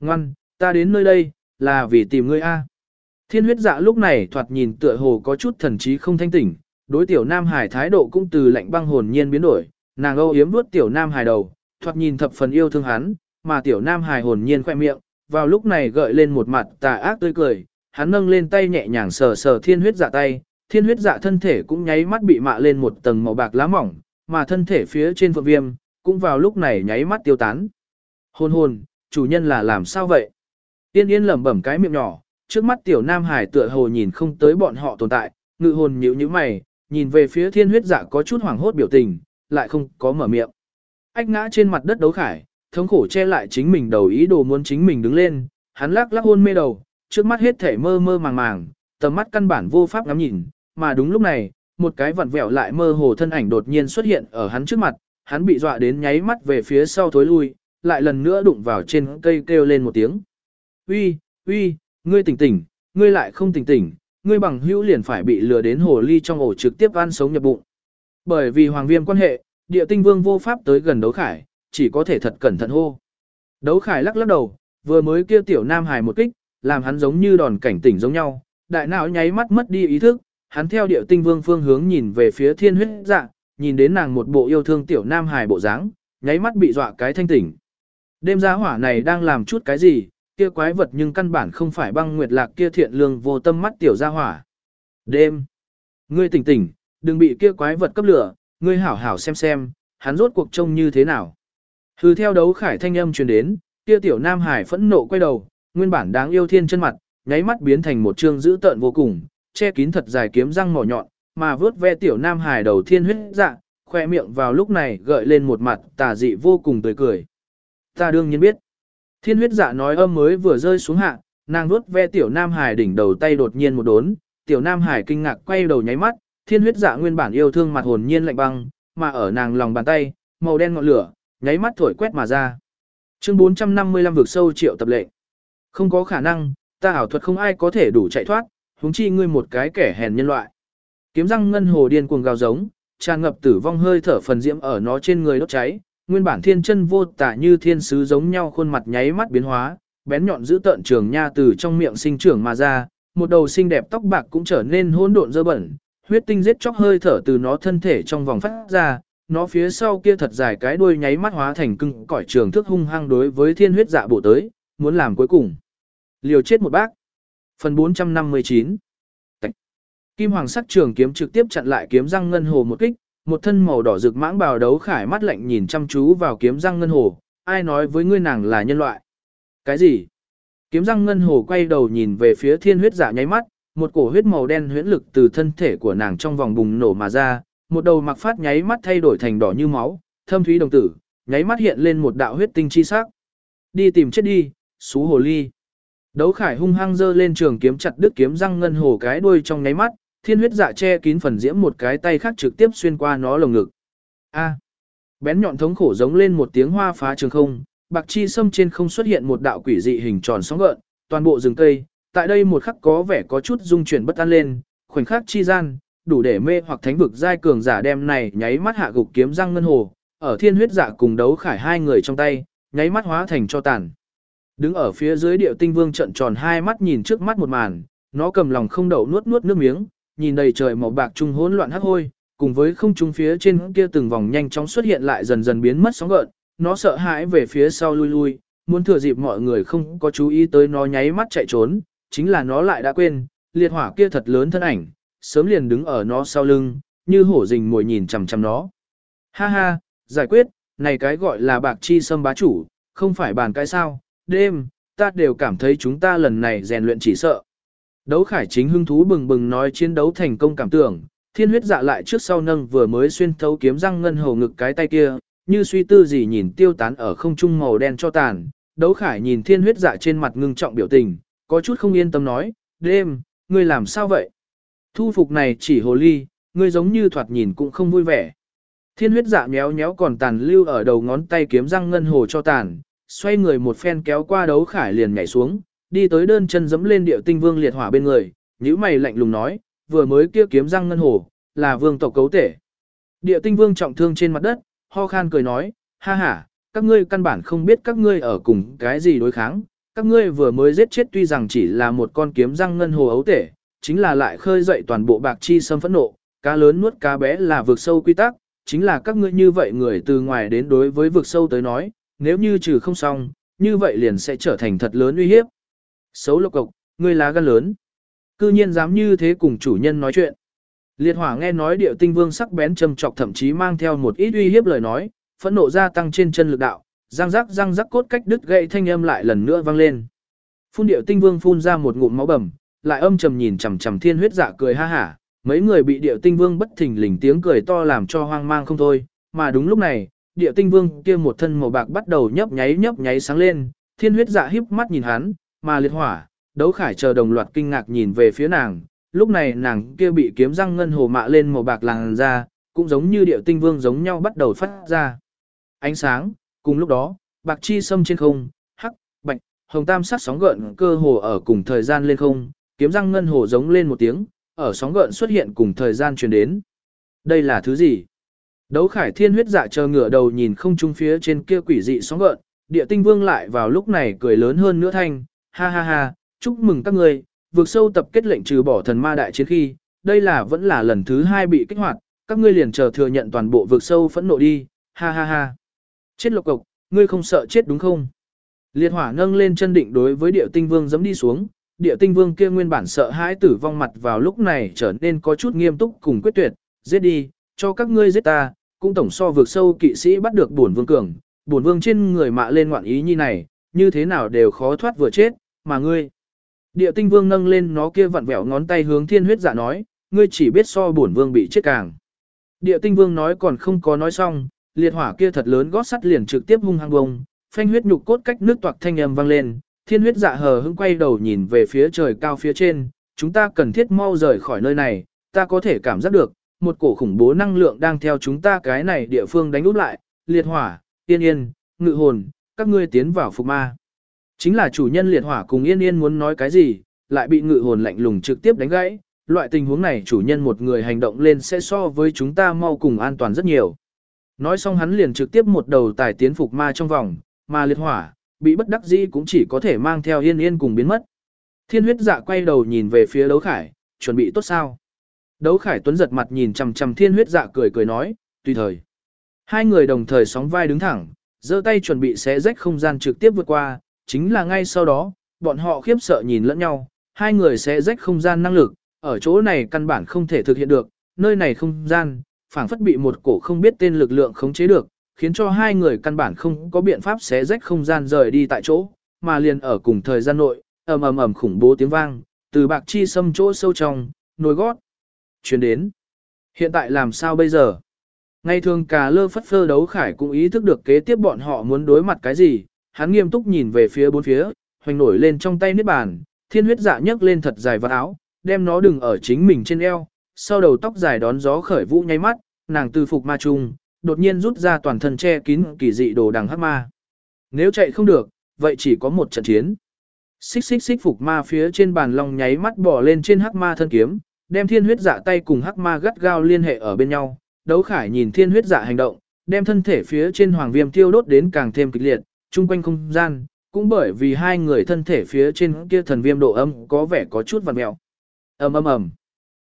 Ngoan, ta đến nơi đây, là vì tìm ngươi a. Thiên huyết dạ lúc này thoạt nhìn tựa hồ có chút thần trí không thanh tỉnh, đối tiểu nam hải thái độ cũng từ lạnh băng hồn nhiên biến đổi, nàng âu yếm vuốt tiểu nam hải đầu, thoạt nhìn thập phần yêu thương hắn, mà tiểu nam hải hồn nhiên khoe miệng, vào lúc này gợi lên một mặt tà ác tươi cười, hắn nâng lên tay nhẹ nhàng sờ sờ thiên huyết dạ tay, thiên huyết dạ thân thể cũng nháy mắt bị mạ lên một tầng màu bạc lá mỏng, mà thân thể phía trên phượng viêm, cũng vào lúc này nháy mắt tiêu tán. Hôn hôn, chủ nhân là làm sao vậy? Tiên yên lẩm bẩm cái miệng nhỏ, trước mắt tiểu nam hải tựa hồ nhìn không tới bọn họ tồn tại, ngự hồn nhíu như mày, nhìn về phía thiên huyết dạ có chút hoảng hốt biểu tình, lại không có mở miệng. Ách ngã trên mặt đất đấu khải, thống khổ che lại chính mình đầu ý đồ muốn chính mình đứng lên, hắn lắc lắc hôn mê đầu, trước mắt hết thể mơ mơ màng màng, tầm mắt căn bản vô pháp ngắm nhìn, mà đúng lúc này, một cái vặn vẹo lại mơ hồ thân ảnh đột nhiên xuất hiện ở hắn trước mặt, hắn bị dọa đến nháy mắt về phía sau thối lui, lại lần nữa đụng vào trên cây kêu lên một tiếng. Uy, uy, ngươi tỉnh tỉnh, ngươi lại không tỉnh tỉnh, ngươi bằng hữu liền phải bị lừa đến hồ ly trong ổ trực tiếp ăn sống nhập bụng. Bởi vì hoàng viêm quan hệ, địa tinh vương vô pháp tới gần đấu khải, chỉ có thể thật cẩn thận hô. Đấu khải lắc lắc đầu, vừa mới kia tiểu nam hài một kích, làm hắn giống như đòn cảnh tỉnh giống nhau, đại não nháy mắt mất đi ý thức, hắn theo điệu tinh vương phương hướng nhìn về phía thiên huyết dạ, nhìn đến nàng một bộ yêu thương tiểu nam hài bộ dáng, nháy mắt bị dọa cái thanh tỉnh. Đêm giá hỏa này đang làm chút cái gì, kia quái vật nhưng căn bản không phải băng nguyệt lạc kia thiện lương vô tâm mắt tiểu gia hỏa. Đêm, ngươi tỉnh tỉnh, đừng bị kia quái vật cấp lửa, ngươi hảo hảo xem xem, hắn rốt cuộc trông như thế nào. Hừ theo đấu khải thanh âm truyền đến, kia tiểu nam hải phẫn nộ quay đầu, nguyên bản đáng yêu thiên chân mặt, nháy mắt biến thành một trương dữ tợn vô cùng, che kín thật dài kiếm răng mỏ nhọn, mà vớt ve tiểu nam hài đầu thiên huyết dạ, khoe miệng vào lúc này gợi lên một mặt tà dị vô cùng tươi cười. Ta đương nhiên biết. Thiên huyết dạ nói âm mới vừa rơi xuống hạ, nàng vớt ve tiểu nam hài đỉnh đầu tay đột nhiên một đốn, tiểu nam hài kinh ngạc quay đầu nháy mắt, thiên huyết dạ nguyên bản yêu thương mặt hồn nhiên lạnh băng, mà ở nàng lòng bàn tay, màu đen ngọn lửa, nháy mắt thổi quét mà ra. Chương 455 vực sâu triệu tập lệnh. Không có khả năng, ta ảo thuật không ai có thể đủ chạy thoát, huống chi ngươi một cái kẻ hèn nhân loại. Kiếm răng ngân hồ điên cuồng gào giống, tràn ngập tử vong hơi thở phần diễm ở nó trên người đốt cháy, nguyên bản thiên chân vô tả như thiên sứ giống nhau khuôn mặt nháy mắt biến hóa, bén nhọn giữ tợn trường nha từ trong miệng sinh trưởng mà ra, một đầu xinh đẹp tóc bạc cũng trở nên hỗn độn dơ bẩn, huyết tinh giết chóc hơi thở từ nó thân thể trong vòng phát ra, nó phía sau kia thật dài cái đuôi nháy mắt hóa thành cưng cõi trường thức hung hăng đối với thiên huyết dạ bộ tới, muốn làm cuối cùng. Liều chết một bác. Phần 459 Kim hoàng sắc trường kiếm trực tiếp chặn lại kiếm răng ngân hồ một kích, một thân màu đỏ rực mãng bào đấu khải mắt lạnh nhìn chăm chú vào kiếm răng ngân hồ, ai nói với ngươi nàng là nhân loại? Cái gì? Kiếm răng ngân hồ quay đầu nhìn về phía thiên huyết giả nháy mắt, một cổ huyết màu đen huyễn lực từ thân thể của nàng trong vòng bùng nổ mà ra, một đầu mặc phát nháy mắt thay đổi thành đỏ như máu, thâm thúy đồng tử, nháy mắt hiện lên một đạo huyết tinh chi sắc. Đi tìm chết đi, xú hồ ly. Đấu khải hung hăng giơ lên trường kiếm chặt đứt kiếm răng ngân hồ cái đuôi trong nháy mắt, thiên huyết dạ che kín phần diễm một cái tay khác trực tiếp xuyên qua nó lồng ngực. A. Bén nhọn thống khổ giống lên một tiếng hoa phá trường không, bạc chi sâm trên không xuất hiện một đạo quỷ dị hình tròn sóng gợn, toàn bộ rừng cây, tại đây một khắc có vẻ có chút dung chuyển bất an lên, khoảnh khắc chi gian, đủ để mê hoặc thánh vực giai cường giả đem này nháy mắt hạ gục kiếm răng ngân hồ, ở thiên huyết dạ cùng đấu khải hai người trong tay, nháy mắt hóa thành cho tàn. Đứng ở phía dưới điệu tinh vương trận tròn hai mắt nhìn trước mắt một màn, nó cầm lòng không đậu nuốt nuốt nước miếng, nhìn đầy trời màu bạc trung hỗn loạn hắc hôi, cùng với không trung phía trên kia từng vòng nhanh chóng xuất hiện lại dần dần biến mất sóng gợn, nó sợ hãi về phía sau lui lui, muốn thừa dịp mọi người không có chú ý tới nó nháy mắt chạy trốn, chính là nó lại đã quên, liệt hỏa kia thật lớn thân ảnh, sớm liền đứng ở nó sau lưng, như hổ rình mồi nhìn chằm chằm nó. Ha ha, giải quyết, này cái gọi là bạc chi sâm bá chủ, không phải bàn cái sao, đêm, ta đều cảm thấy chúng ta lần này rèn luyện chỉ sợ. Đấu khải chính hưng thú bừng bừng nói chiến đấu thành công cảm tưởng, thiên huyết dạ lại trước sau nâng vừa mới xuyên thấu kiếm răng ngân hầu ngực cái tay kia, như suy tư gì nhìn tiêu tán ở không trung màu đen cho tàn. Đấu khải nhìn thiên huyết dạ trên mặt ngưng trọng biểu tình, có chút không yên tâm nói, đêm, ngươi làm sao vậy? Thu phục này chỉ hồ ly, ngươi giống như thoạt nhìn cũng không vui vẻ. Thiên huyết dạ méo méo còn tàn lưu ở đầu ngón tay kiếm răng ngân hồ cho tàn, xoay người một phen kéo qua đấu khải liền nhảy xuống, đi tới đơn chân dẫm lên điệu tinh vương liệt hỏa bên người, nhíu mày lạnh lùng nói, vừa mới kia kiếm răng ngân hồ, là vương tộc cấu tể. Điệu tinh vương trọng thương trên mặt đất, ho khan cười nói, ha ha, các ngươi căn bản không biết các ngươi ở cùng cái gì đối kháng, các ngươi vừa mới giết chết tuy rằng chỉ là một con kiếm răng ngân hồ ấu tể, chính là lại khơi dậy toàn bộ bạc chi sâm phẫn nộ, cá lớn nuốt cá bé là vực sâu quy tắc, chính là các ngươi như vậy người từ ngoài đến đối với vực sâu tới nói, nếu như trừ không xong, như vậy liền sẽ trở thành thật lớn uy hiếp. Xấu lộc cộc, ngươi lá gan lớn. Cư nhiên dám như thế cùng chủ nhân nói chuyện. Liệt hỏa nghe nói điệu tinh vương sắc bén châm trọc thậm chí mang theo một ít uy hiếp lời nói, phẫn nộ gia tăng trên chân lực đạo, răng rắc răng rắc cốt cách đứt gãy thanh âm lại lần nữa vang lên. Phun điệu tinh vương phun ra một ngụm máu bầm, lại âm trầm nhìn chằm chằm thiên huyết dạ cười ha hả, mấy người bị điệu tinh vương bất thình lình tiếng cười to làm cho hoang mang không thôi, mà đúng lúc này, địa tinh vương kia một thân màu bạc bắt đầu nhấp nháy nhấp nháy sáng lên, thiên huyết dạ híp mắt nhìn hắn, mà liệt hỏa, đấu khải chờ đồng loạt kinh ngạc nhìn về phía nàng, lúc này nàng kia bị kiếm răng ngân hồ mạ lên màu bạc làn ra, cũng giống như địa tinh vương giống nhau bắt đầu phát ra. Ánh sáng, cùng lúc đó, bạc chi sâm trên không, hắc, bạch, hồng tam sắc sóng gợn cơ hồ ở cùng thời gian lên không, kiếm răng ngân hồ giống lên một tiếng, ở sóng gợn xuất hiện cùng thời gian truyền đến. Đây là thứ gì? Đấu khải thiên huyết dạ chờ ngửa đầu nhìn không trung phía trên kia quỷ dị sóng gợn, địa tinh vương lại vào lúc này cười lớn hơn nữa thanh, ha ha ha, chúc mừng các người, vượt sâu tập kết lệnh trừ bỏ thần ma đại chiến khi, đây là vẫn là lần thứ hai bị kích hoạt, các ngươi liền chờ thừa nhận toàn bộ vượt sâu phẫn nộ đi, ha ha ha. Chết lộc cộc, ngươi không sợ chết đúng không? Liệt hỏa nâng lên chân định đối với địa tinh vương dẫm đi xuống, địa tinh vương kia nguyên bản sợ hãi tử vong mặt vào lúc này trở nên có chút nghiêm túc cùng quyết tuyệt, giết đi, cho các ngươi giết ta, cũng tổng so vượt sâu kỵ sĩ bắt được bổn vương cường, bổn vương trên người mạ lên ngoạn ý như này, như thế nào đều khó thoát vừa chết, mà ngươi. Địa tinh vương nâng lên nó kia vặn vẹo ngón tay hướng thiên huyết dạ nói, ngươi chỉ biết so bổn vương bị chết càng. Địa tinh vương nói còn không có nói xong, liệt hỏa kia thật lớn gót sắt liền trực tiếp hung hăng bông, phanh huyết nhục cốt cách nước toạc thanh âm vang lên, thiên huyết dạ hờ hững quay đầu nhìn về phía trời cao phía trên, chúng ta cần thiết mau rời khỏi nơi này, ta có thể cảm giác được, một cổ khủng bố năng lượng đang theo chúng ta cái này địa phương đánh úp lại, liệt hỏa, yên yên, ngự hồn, các ngươi tiến vào phục ma. Chính là chủ nhân liệt hỏa cùng yên yên muốn nói cái gì, lại bị ngự hồn lạnh lùng trực tiếp đánh gãy. Loại tình huống này chủ nhân một người hành động lên sẽ so với chúng ta mau cùng an toàn rất nhiều. Nói xong hắn liền trực tiếp một đầu tài tiến phục ma trong vòng, mà liệt hỏa, bị bất đắc dĩ cũng chỉ có thể mang theo yên yên cùng biến mất. Thiên huyết dạ quay đầu nhìn về phía đấu khải, chuẩn bị tốt sao. Đấu khải tuấn giật mặt nhìn chằm chằm thiên huyết dạ cười cười nói, tùy thời. Hai người đồng thời sóng vai đứng thẳng, giơ tay chuẩn bị xé rách không gian trực tiếp vượt qua, chính là ngay sau đó, bọn họ khiếp sợ nhìn lẫn nhau, hai người sẽ rách không gian năng lực, ở chỗ này căn bản không thể thực hiện được, nơi này không gian, phảng phất bị một cổ không biết tên lực lượng khống chế được, khiến cho hai người căn bản không có biện pháp xé rách không gian rời đi tại chỗ, mà liền ở cùng thời gian nội, ầm ầm ầm khủng bố tiếng vang, từ bạc chi xâm chỗ sâu trong, nồi gót, chuyển đến. Hiện tại làm sao bây giờ? Ngày thường cả lơ phất phơ đấu khải cũng ý thức được kế tiếp bọn họ muốn đối mặt cái gì, hắn nghiêm túc nhìn về phía bốn phía, hoành nổi lên trong tay niết bàn, thiên huyết dạ nhấc lên thật dài vật áo, đem nó đừng ở chính mình trên eo, sau đầu tóc dài đón gió khởi vũ nháy mắt, nàng từ phục ma trung, đột nhiên rút ra toàn thân che kín kỳ dị đồ đằng hắc ma. Nếu chạy không được, vậy chỉ có một trận chiến. Xích xích xích phục ma phía trên bàn long nháy mắt bỏ lên trên hắc ma thân kiếm, đem thiên huyết dạ tay cùng hắc ma gắt gao liên hệ ở bên nhau. Đấu khải nhìn thiên huyết dạ hành động, đem thân thể phía trên hoàng viêm tiêu đốt đến càng thêm kịch liệt, chung quanh không gian, cũng bởi vì hai người thân thể phía trên kia thần viêm độ âm có vẻ có chút vằn mẹo. ầm ầm ầm.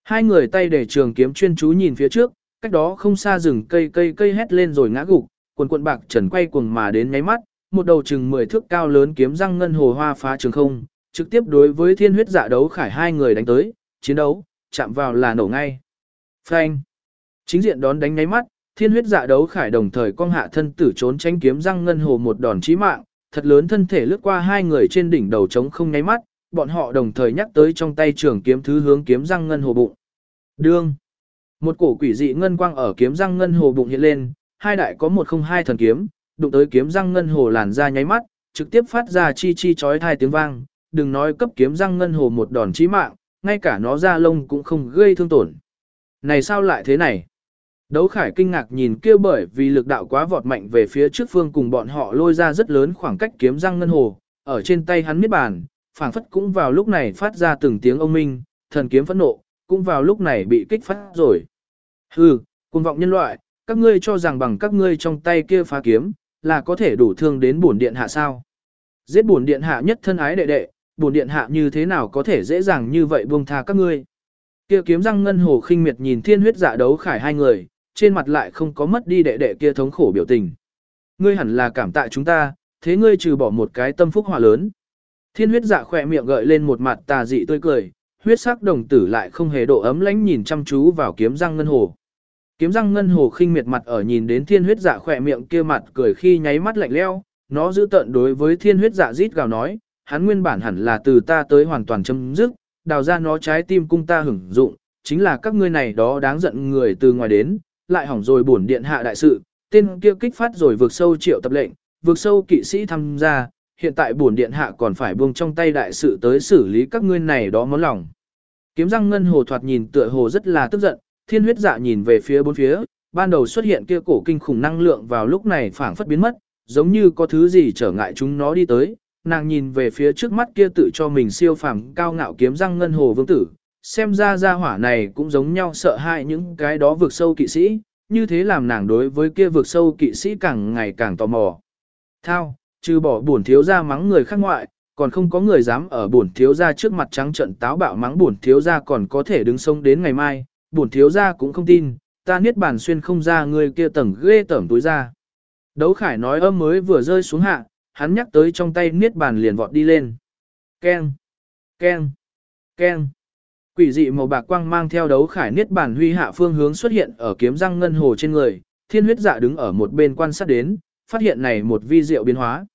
Hai người tay để trường kiếm chuyên chú nhìn phía trước, cách đó không xa rừng cây cây cây hét lên rồi ngã gục, quần quần bạc trần quay cuồng mà đến nháy mắt, một đầu chừng 10 thước cao lớn kiếm răng ngân hồ hoa phá trường không, trực tiếp đối với thiên huyết dạ đấu khải hai người đánh tới, chiến đấu, chạm vào là nổ ngay. Phanh. Chính diện đón đánh nháy mắt, thiên huyết dạ đấu khải đồng thời cong hạ thân tử trốn tránh kiếm răng ngân hồ một đòn chí mạng, thật lớn thân thể lướt qua hai người trên đỉnh đầu trống không nháy mắt, bọn họ đồng thời nhắc tới trong tay trường kiếm thứ hướng kiếm răng ngân hồ bụng. Đương. Một cổ quỷ dị ngân quang ở kiếm răng ngân hồ bụng hiện lên, hai đại có một không hai thần kiếm, đụng tới kiếm răng ngân hồ làn ra nháy mắt, trực tiếp phát ra chi chi chói tai tiếng vang, đừng nói cấp kiếm răng ngân hồ một đòn chí mạng, ngay cả nó ra lông cũng không gây thương tổn. Này sao lại thế này? Đấu khải kinh ngạc nhìn kia bởi vì lực đạo quá vọt mạnh về phía trước phương cùng bọn họ lôi ra rất lớn khoảng cách kiếm răng ngân hồ, ở trên tay hắn miết bàn, phảng phất cũng vào lúc này phát ra từng tiếng ông minh, thần kiếm phẫn nộ, cũng vào lúc này bị kích phát rồi. Hừ, cuồng vọng nhân loại, các ngươi cho rằng bằng các ngươi trong tay kia phá kiếm, là có thể đủ thương đến bổn điện hạ sao? Giết bổn điện hạ nhất thân ái đệ đệ, bổn điện hạ như thế nào có thể dễ dàng như vậy buông tha các ngươi? Kia kiếm răng ngân hồ khinh miệt nhìn thiên huyết dạ đấu khải hai người, trên mặt lại không có mất đi đệ đệ kia thống khổ biểu tình. Ngươi hẳn là cảm tạ chúng ta, thế ngươi trừ bỏ một cái tâm phúc hòa lớn. Thiên huyết dạ khỏe miệng gợi lên một mặt tà dị tươi cười, huyết sắc đồng tử lại không hề độ ấm lãnh nhìn chăm chú vào kiếm răng ngân hồ. Kiếm răng ngân hồ khinh miệt mặt ở nhìn đến thiên huyết dạ khỏe miệng kia mặt cười khi nháy mắt lạnh leo, nó giữ tận đối với thiên huyết dạ rít gào nói, hắn nguyên bản hẳn là từ ta tới hoàn toàn chấm dứt, đào ra nó trái tim cung ta hưởng dụng, chính là các ngươi này đó đáng giận người từ ngoài đến, lại hỏng rồi bổn điện hạ đại sự, tên kia kích phát rồi vượt sâu triệu tập lệnh, vượt sâu kỵ sĩ tham gia, hiện tại bổn điện hạ còn phải buông trong tay đại sự tới xử lý các ngươi này đó món lòng. Kiếm răng ngân hồ thoạt nhìn tựa hồ rất là tức giận, thiên huyết dạ nhìn về phía bốn phía, ban đầu xuất hiện kia cổ kinh khủng năng lượng vào lúc này phảng phất biến mất, giống như có thứ gì trở ngại chúng nó đi tới. Nàng nhìn về phía trước mắt kia tự cho mình siêu phàm cao ngạo kiếm răng ngân hồ vương tử, xem ra gia hỏa này cũng giống nhau sợ hãi những cái đó vượt sâu kỵ sĩ, như thế làm nàng đối với kia vượt sâu kỵ sĩ càng ngày càng tò mò. Thao, trừ bỏ buồn thiếu gia mắng người khác ngoại, còn không có người dám ở buồn thiếu gia trước mặt trắng trận táo bạo mắng buồn thiếu gia còn có thể đứng sông đến ngày mai, buồn thiếu gia cũng không tin, ta niết bàn xuyên không ra người kia tầng ghê tởm túi ra. Đấu khải nói âm mới vừa rơi xuống hạ, hắn nhắc tới trong tay niết bàn liền vọt đi lên. Keng, keng, keng. Quỷ dị màu bạc quang mang theo đấu khải niết bản huy hạ phương hướng xuất hiện ở kiếm răng ngân hồ trên người, thiên huyết dạ đứng ở một bên quan sát đến, phát hiện này một vi diệu biến hóa.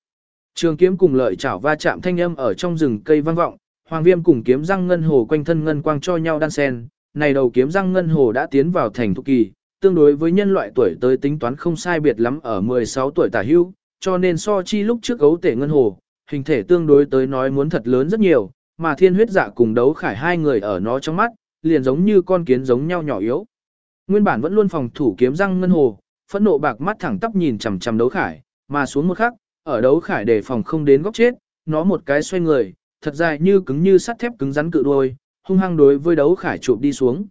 Trường kiếm cùng lợi chảo va chạm thanh âm ở trong rừng cây vang vọng, hoàng viêm cùng kiếm răng ngân hồ quanh thân ngân quang cho nhau đan sen, này đầu kiếm răng ngân hồ đã tiến vào thành thục kỳ, tương đối với nhân loại tuổi tới tính toán không sai biệt lắm ở 16 tuổi tả hưu, cho nên so chi lúc trước gấu tể ngân hồ, hình thể tương đối tới nói muốn thật lớn rất nhiều, mà thiên huyết dạ cùng đấu khải hai người ở nó trong mắt, liền giống như con kiến giống nhau nhỏ yếu. Nguyên bản vẫn luôn phòng thủ kiếm răng ngân hồ, phẫn nộ bạc mắt thẳng tắp nhìn chằm chằm đấu khải, mà xuống một khắc, ở đấu khải để phòng không đến góc chết, nó một cái xoay người, thật dài như cứng như sắt thép cứng rắn cự đôi hung hăng đối với đấu khải chụp đi xuống.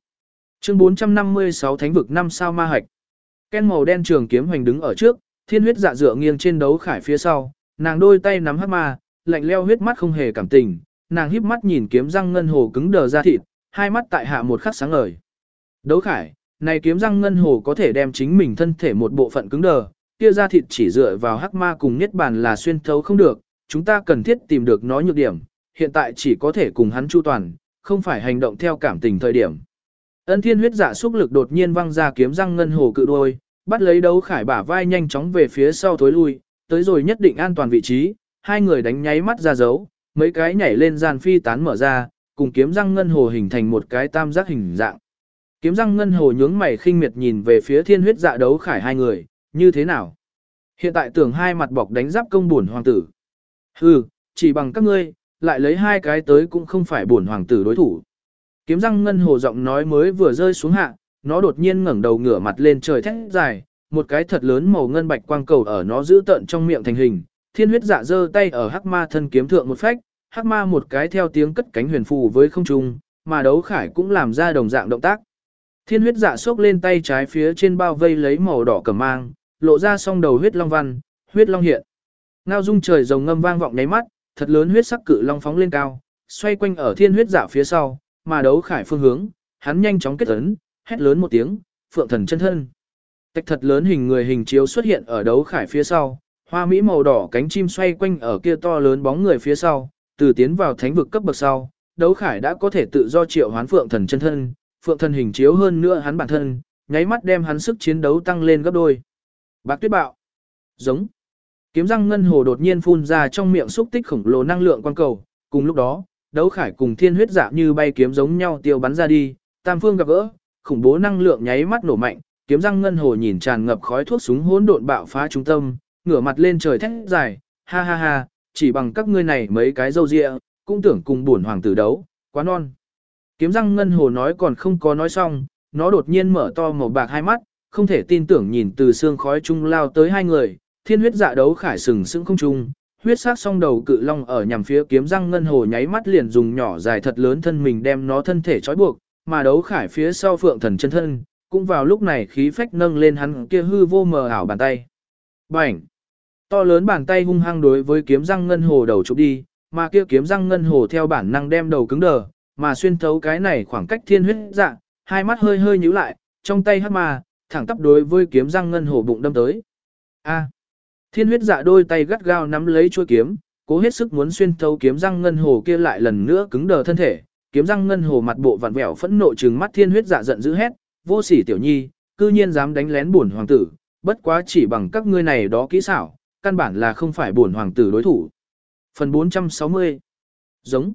Chương 456 Thánh vực 5 sao ma hạch. Ken màu đen trường kiếm hoành đứng ở trước, thiên huyết dạ dựa nghiêng trên đấu khải phía sau, nàng đôi tay nắm hắc ma, lạnh leo huyết mắt không hề cảm tình, nàng híp mắt nhìn kiếm răng ngân hồ cứng đờ ra thịt, hai mắt tại hạ một khắc sáng ngời. Đấu khải, này kiếm răng ngân hồ có thể đem chính mình thân thể một bộ phận cứng đờ, kia ra thịt chỉ dựa vào hắc ma cùng niết bàn là xuyên thấu không được, chúng ta cần thiết tìm được nó nhược điểm, hiện tại chỉ có thể cùng hắn chu toàn, không phải hành động theo cảm tình thời điểm. Ân thiên huyết dạ xúc lực đột nhiên văng ra kiếm răng ngân hồ cự đôi, bắt lấy đấu khải bả vai nhanh chóng về phía sau thối lui, tới rồi nhất định an toàn vị trí, hai người đánh nháy mắt ra dấu, mấy cái nhảy lên gian phi tán mở ra, cùng kiếm răng ngân hồ hình thành một cái tam giác hình dạng. Kiếm răng ngân hồ nhướng mày khinh miệt nhìn về phía thiên huyết dạ đấu khải hai người, như thế nào? Hiện tại tưởng hai mặt bọc đánh giáp công bổn hoàng tử. Hừ, chỉ bằng các ngươi, lại lấy hai cái tới cũng không phải bổn hoàng tử đối thủ. Kiếm răng ngân hồ giọng nói mới vừa rơi xuống hạ, nó đột nhiên ngẩng đầu ngửa mặt lên trời thét dài, một cái thật lớn màu ngân bạch quang cầu ở nó giữ tận trong miệng thành hình, thiên huyết dạ giơ tay ở hắc ma thân kiếm thượng một phách, hắc ma một cái theo tiếng cất cánh huyền phù với không trung, mà đấu khải cũng làm ra đồng dạng động tác. Thiên huyết dạ xốc lên tay trái phía trên bao vây lấy màu đỏ cẩm mang, lộ ra song đầu huyết long văn, huyết long hiện. Ngao dung trời rồng ngâm vang vọng nháy mắt, thật lớn huyết sắc cự long phóng lên cao, xoay quanh ở thiên huyết dạ phía sau, mà đấu khải phương hướng, hắn nhanh chóng kết ấn, hét lớn một tiếng, phượng thần chân thân. Tạch thật lớn hình người hình chiếu xuất hiện ở đấu khải phía sau, hoa mỹ màu đỏ cánh chim xoay quanh ở kia to lớn bóng người phía sau, từ tiến vào thánh vực cấp bậc sau, đấu khải đã có thể tự do triệu hoán phượng thần chân thân, phượng thần hình chiếu hơn nữa hắn bản thân, nháy mắt đem hắn sức chiến đấu tăng lên gấp đôi. Bạc tuyết bạo, giống, kiếm răng ngân hồ đột nhiên phun ra trong miệng xúc tích khổng lồ năng lượng quan cầu, cùng lúc đó, đấu khải cùng thiên huyết dạ như bay kiếm giống nhau tiêu bắn ra đi, tam phương gặp gỡ, khủng bố năng lượng nháy mắt nổ mạnh, kiếm răng ngân hồ nhìn tràn ngập khói thuốc súng hỗn độn bạo phá trung tâm, ngửa mặt lên trời thét dài, ha ha ha, chỉ bằng các ngươi này mấy cái dâu dịa, cũng tưởng cùng bổn hoàng tử đấu, quá non. Kiếm răng ngân hồ nói còn không có nói xong, nó đột nhiên mở to màu bạc hai mắt, không thể tin tưởng nhìn từ xương khói trung lao tới hai người, thiên huyết dạ đấu khải sừng sững không trung, huyết sắc song đầu cự long ở nhằm phía kiếm răng ngân hồ nháy mắt liền dùng nhỏ dài thật lớn thân mình đem nó thân thể trói buộc, mà đấu khải phía sau phượng thần chân thân, cũng vào lúc này khí phách nâng lên hắn kia hư vô mờ ảo bàn tay. Bảnh! To lớn bàn tay hung hăng đối với kiếm răng ngân hồ đầu chụp đi, mà kia kiếm răng ngân hồ theo bản năng đem đầu cứng đờ, mà xuyên thấu cái này khoảng cách thiên huyết dạ, hai mắt hơi hơi nhíu lại, trong tay hắc mà thẳng tắp đối với kiếm răng ngân hồ bụng đâm tới. A! Thiên huyết dạ đôi tay gắt gao nắm lấy chuôi kiếm, cố hết sức muốn xuyên thấu kiếm răng ngân hồ kia lại lần nữa cứng đờ thân thể, kiếm răng ngân hồ mặt bộ vặn vẹo phẫn nộ trừng mắt thiên huyết dạ giận dữ hét, vô sỉ tiểu nhi, cư nhiên dám đánh lén bổn hoàng tử, bất quá chỉ bằng các ngươi này đó kỹ xảo, căn bản là không phải bổn hoàng tử đối thủ. Phần 460 Giống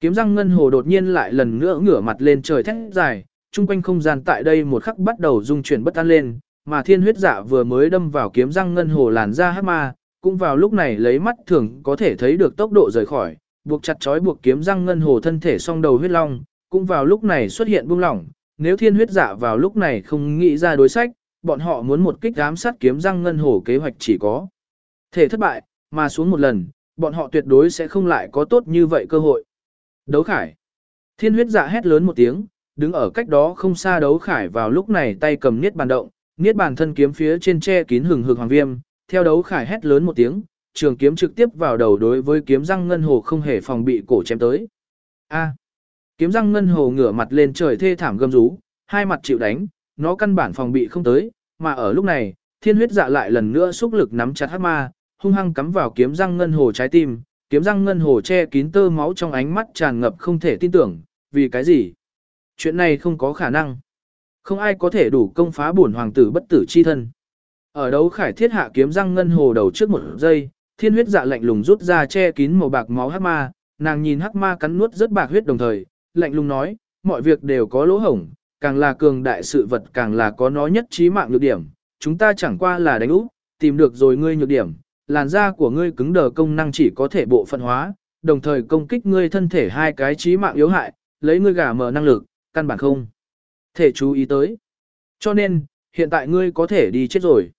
Kiếm răng ngân hồ đột nhiên lại lần nữa ngửa mặt lên trời thét dài, chung quanh không gian tại đây một khắc bắt đầu rung chuyển bất an lên, mà thiên huyết dạ vừa mới đâm vào kiếm răng ngân hồ làn ra hát ma, cũng vào lúc này lấy mắt thường có thể thấy được tốc độ rời khỏi, buộc chặt chói buộc kiếm răng ngân hồ thân thể song đầu huyết long, cũng vào lúc này xuất hiện buông lỏng, nếu thiên huyết giả vào lúc này không nghĩ ra đối sách, bọn họ muốn một kích ám sát kiếm răng ngân hồ kế hoạch chỉ có thể thất bại, mà xuống một lần, bọn họ tuyệt đối sẽ không lại có tốt như vậy cơ hội. Đấu khải. Thiên huyết dạ hét lớn một tiếng, đứng ở cách đó không xa đấu khải vào lúc này tay cầm niết bàn động, niết bàn thân kiếm phía trên che kín hừng hực hoàng viêm, theo đấu khải hét lớn một tiếng, trường kiếm trực tiếp vào đầu đối với kiếm răng ngân hồ không hề phòng bị cổ chém tới. A. Kiếm răng ngân hồ ngửa mặt lên trời thê thảm gầm rú, hai mặt chịu đánh, nó căn bản phòng bị không tới, mà ở lúc này, thiên huyết dạ lại lần nữa xúc lực nắm chặt hắc ma, hung hăng cắm vào kiếm răng ngân hồ trái tim, kiếm răng ngân hồ che kín tơ máu trong ánh mắt tràn ngập không thể tin tưởng, vì cái gì? Chuyện này không có khả năng. Không ai có thể đủ công phá bổn hoàng tử bất tử chi thân. Ở đấu khải thiết hạ kiếm răng ngân hồ đầu trước một giây, thiên huyết dạ lạnh lùng rút ra che kín màu bạc máu hắc ma, nàng nhìn hắc ma cắn nuốt rất bạc huyết đồng thời, lạnh lùng nói, mọi việc đều có lỗ hổng, càng là cường đại sự vật càng là có nó nhất trí mạng nhược điểm, chúng ta chẳng qua là đánh úp, tìm được rồi ngươi nhược điểm, làn da của ngươi cứng đờ công năng chỉ có thể bộ phận hóa, đồng thời công kích ngươi thân thể hai cái trí mạng yếu hại, lấy ngươi gà mở năng lực, căn bản không thể chú ý tới. Cho nên, hiện tại ngươi có thể đi chết rồi.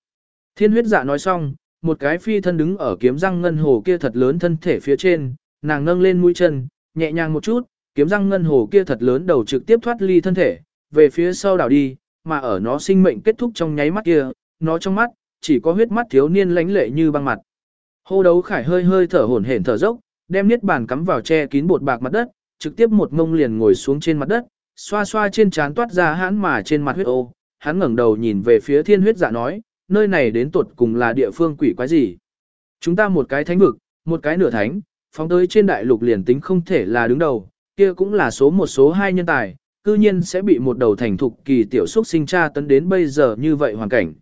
Thiên huyết dạ nói xong, một cái phi thân đứng ở kiếm răng ngân hồ kia thật lớn thân thể phía trên, nàng nâng lên mũi chân, nhẹ nhàng một chút, kiếm răng ngân hồ kia thật lớn đầu trực tiếp thoát ly thân thể, về phía sau đảo đi, mà ở nó sinh mệnh kết thúc trong nháy mắt kia, nó trong mắt, chỉ có huyết mắt thiếu niên lánh lệ như băng mặt. Hô đấu khải hơi hơi thở hổn hển thở dốc, đem niết bàn cắm vào che kín bột bạc mặt đất, trực tiếp một mông liền ngồi xuống trên mặt đất, xoa xoa trên trán toát ra hãn mà trên mặt huyết ô, hắn ngẩng đầu nhìn về phía thiên huyết dạ nói, nơi này đến tuột cùng là địa phương quỷ quái gì. Chúng ta một cái thánh vực, một cái nửa thánh, phóng tới trên đại lục liền tính không thể là đứng đầu, kia cũng là số một số hai nhân tài, cư nhiên sẽ bị một đầu thành thục kỳ tiểu xúc sinh tra tấn đến bây giờ như vậy hoàn cảnh.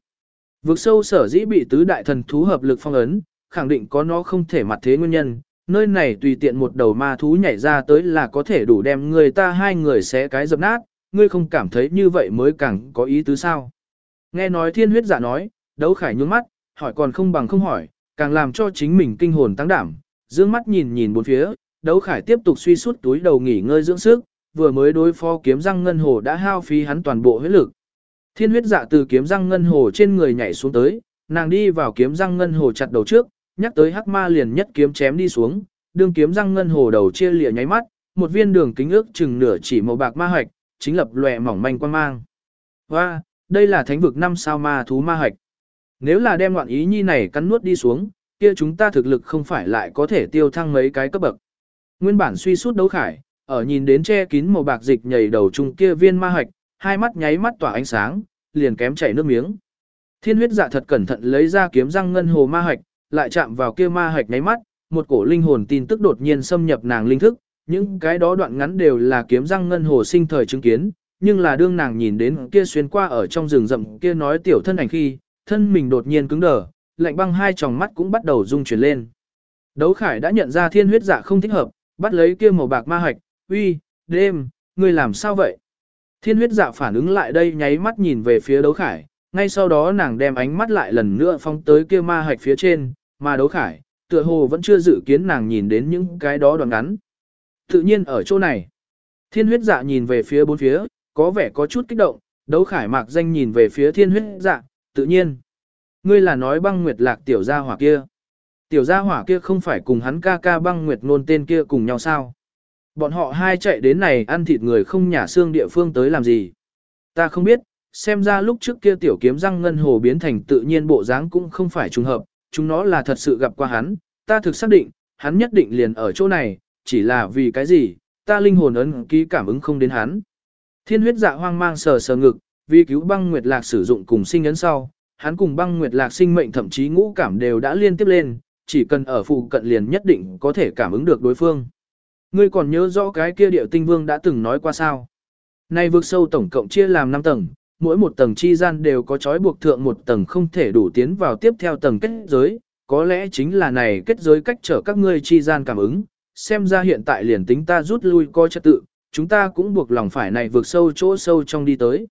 Vực sâu sở dĩ bị tứ đại thần thú hợp lực phong ấn, khẳng định có nó không thể mặt thế nguyên nhân, nơi này tùy tiện một đầu ma thú nhảy ra tới là có thể đủ đem người ta hai người xé cái dập nát, ngươi không cảm thấy như vậy mới càng có ý tứ sao. Nghe nói thiên huyết giả nói, đấu khải nhún mắt, hỏi còn không bằng không hỏi, càng làm cho chính mình kinh hồn tăng đảm, dương mắt nhìn nhìn bốn phía, đấu khải tiếp tục suy suốt túi đầu nghỉ ngơi dưỡng sức, vừa mới đối phó kiếm răng ngân hồ đã hao phí hắn toàn bộ huyết lực. Thiên huyết dạ từ kiếm răng ngân hồ trên người nhảy xuống tới, nàng đi vào kiếm răng ngân hồ chặt đầu trước, nhắc tới hắc ma liền nhất kiếm chém đi xuống, đương kiếm răng ngân hồ đầu chia lìa nháy mắt, một viên đường kính ước chừng nửa chỉ màu bạc ma hạch, chính lập lòe mỏng manh quan mang. Và, đây là thánh vực năm sao ma thú ma hạch. Nếu là đem loạn ý nhi này cắn nuốt đi xuống, kia chúng ta thực lực không phải lại có thể tiêu thăng mấy cái cấp bậc. Nguyên bản suy sút đấu khải, ở nhìn đến che kín màu bạc dịch nhảy đầu chung kia viên ma hạch, hai mắt nháy mắt tỏa ánh sáng, liền kém chảy nước miếng. Thiên huyết dạ thật cẩn thận lấy ra kiếm răng ngân hồ ma hạch, lại chạm vào kia ma hạch nháy mắt, một cổ linh hồn tin tức đột nhiên xâm nhập nàng linh thức, những cái đó đoạn ngắn đều là kiếm răng ngân hồ sinh thời chứng kiến, nhưng là đương nàng nhìn đến kia xuyên qua ở trong rừng rậm kia nói tiểu thân ảnh khi, thân mình đột nhiên cứng đờ, lạnh băng hai tròng mắt cũng bắt đầu rung chuyển lên. Đấu Khải đã nhận ra thiên huyết dạ không thích hợp, bắt lấy kia màu bạc ma hạch, uy, đêm, ngươi làm sao vậy? Thiên huyết dạ phản ứng lại đây nháy mắt nhìn về phía đấu khải, ngay sau đó nàng đem ánh mắt lại lần nữa phóng tới kia ma hạch phía trên, mà đấu khải, tựa hồ vẫn chưa dự kiến nàng nhìn đến những cái đó đoạn ngắn. Tự nhiên ở chỗ này, thiên huyết dạ nhìn về phía bốn phía, có vẻ có chút kích động, đấu khải mạc danh nhìn về phía thiên huyết dạ, tự nhiên. Ngươi là nói băng nguyệt lạc tiểu gia hỏa kia. Tiểu gia hỏa kia không phải cùng hắn ca ca băng nguyệt nôn tên kia cùng nhau sao? Bọn họ hai chạy đến này ăn thịt người không nhả xương địa phương tới làm gì. Ta không biết, xem ra lúc trước kia tiểu kiếm răng ngân hồ biến thành tự nhiên bộ dáng cũng không phải trùng hợp, chúng nó là thật sự gặp qua hắn, ta thực xác định, hắn nhất định liền ở chỗ này, chỉ là vì cái gì, ta linh hồn ấn ký cảm ứng không đến hắn. Thiên huyết dạ hoang mang sờ sờ ngực, vì cứu băng nguyệt lạc sử dụng cùng sinh ấn sau, hắn cùng băng nguyệt lạc sinh mệnh thậm chí ngũ cảm đều đã liên tiếp lên, chỉ cần ở phụ cận liền nhất định có thể cảm ứng được đối phương. Ngươi còn nhớ rõ cái kia điệu tinh vương đã từng nói qua sao? Này vực sâu tổng cộng chia làm 5 tầng, mỗi một tầng chi gian đều có trói buộc thượng một tầng không thể đủ tiến vào tiếp theo tầng kết giới, có lẽ chính là này kết giới cách trở các ngươi chi gian cảm ứng, xem ra hiện tại liền tính ta rút lui coi trật tự, chúng ta cũng buộc lòng phải này vượt sâu chỗ sâu trong đi tới.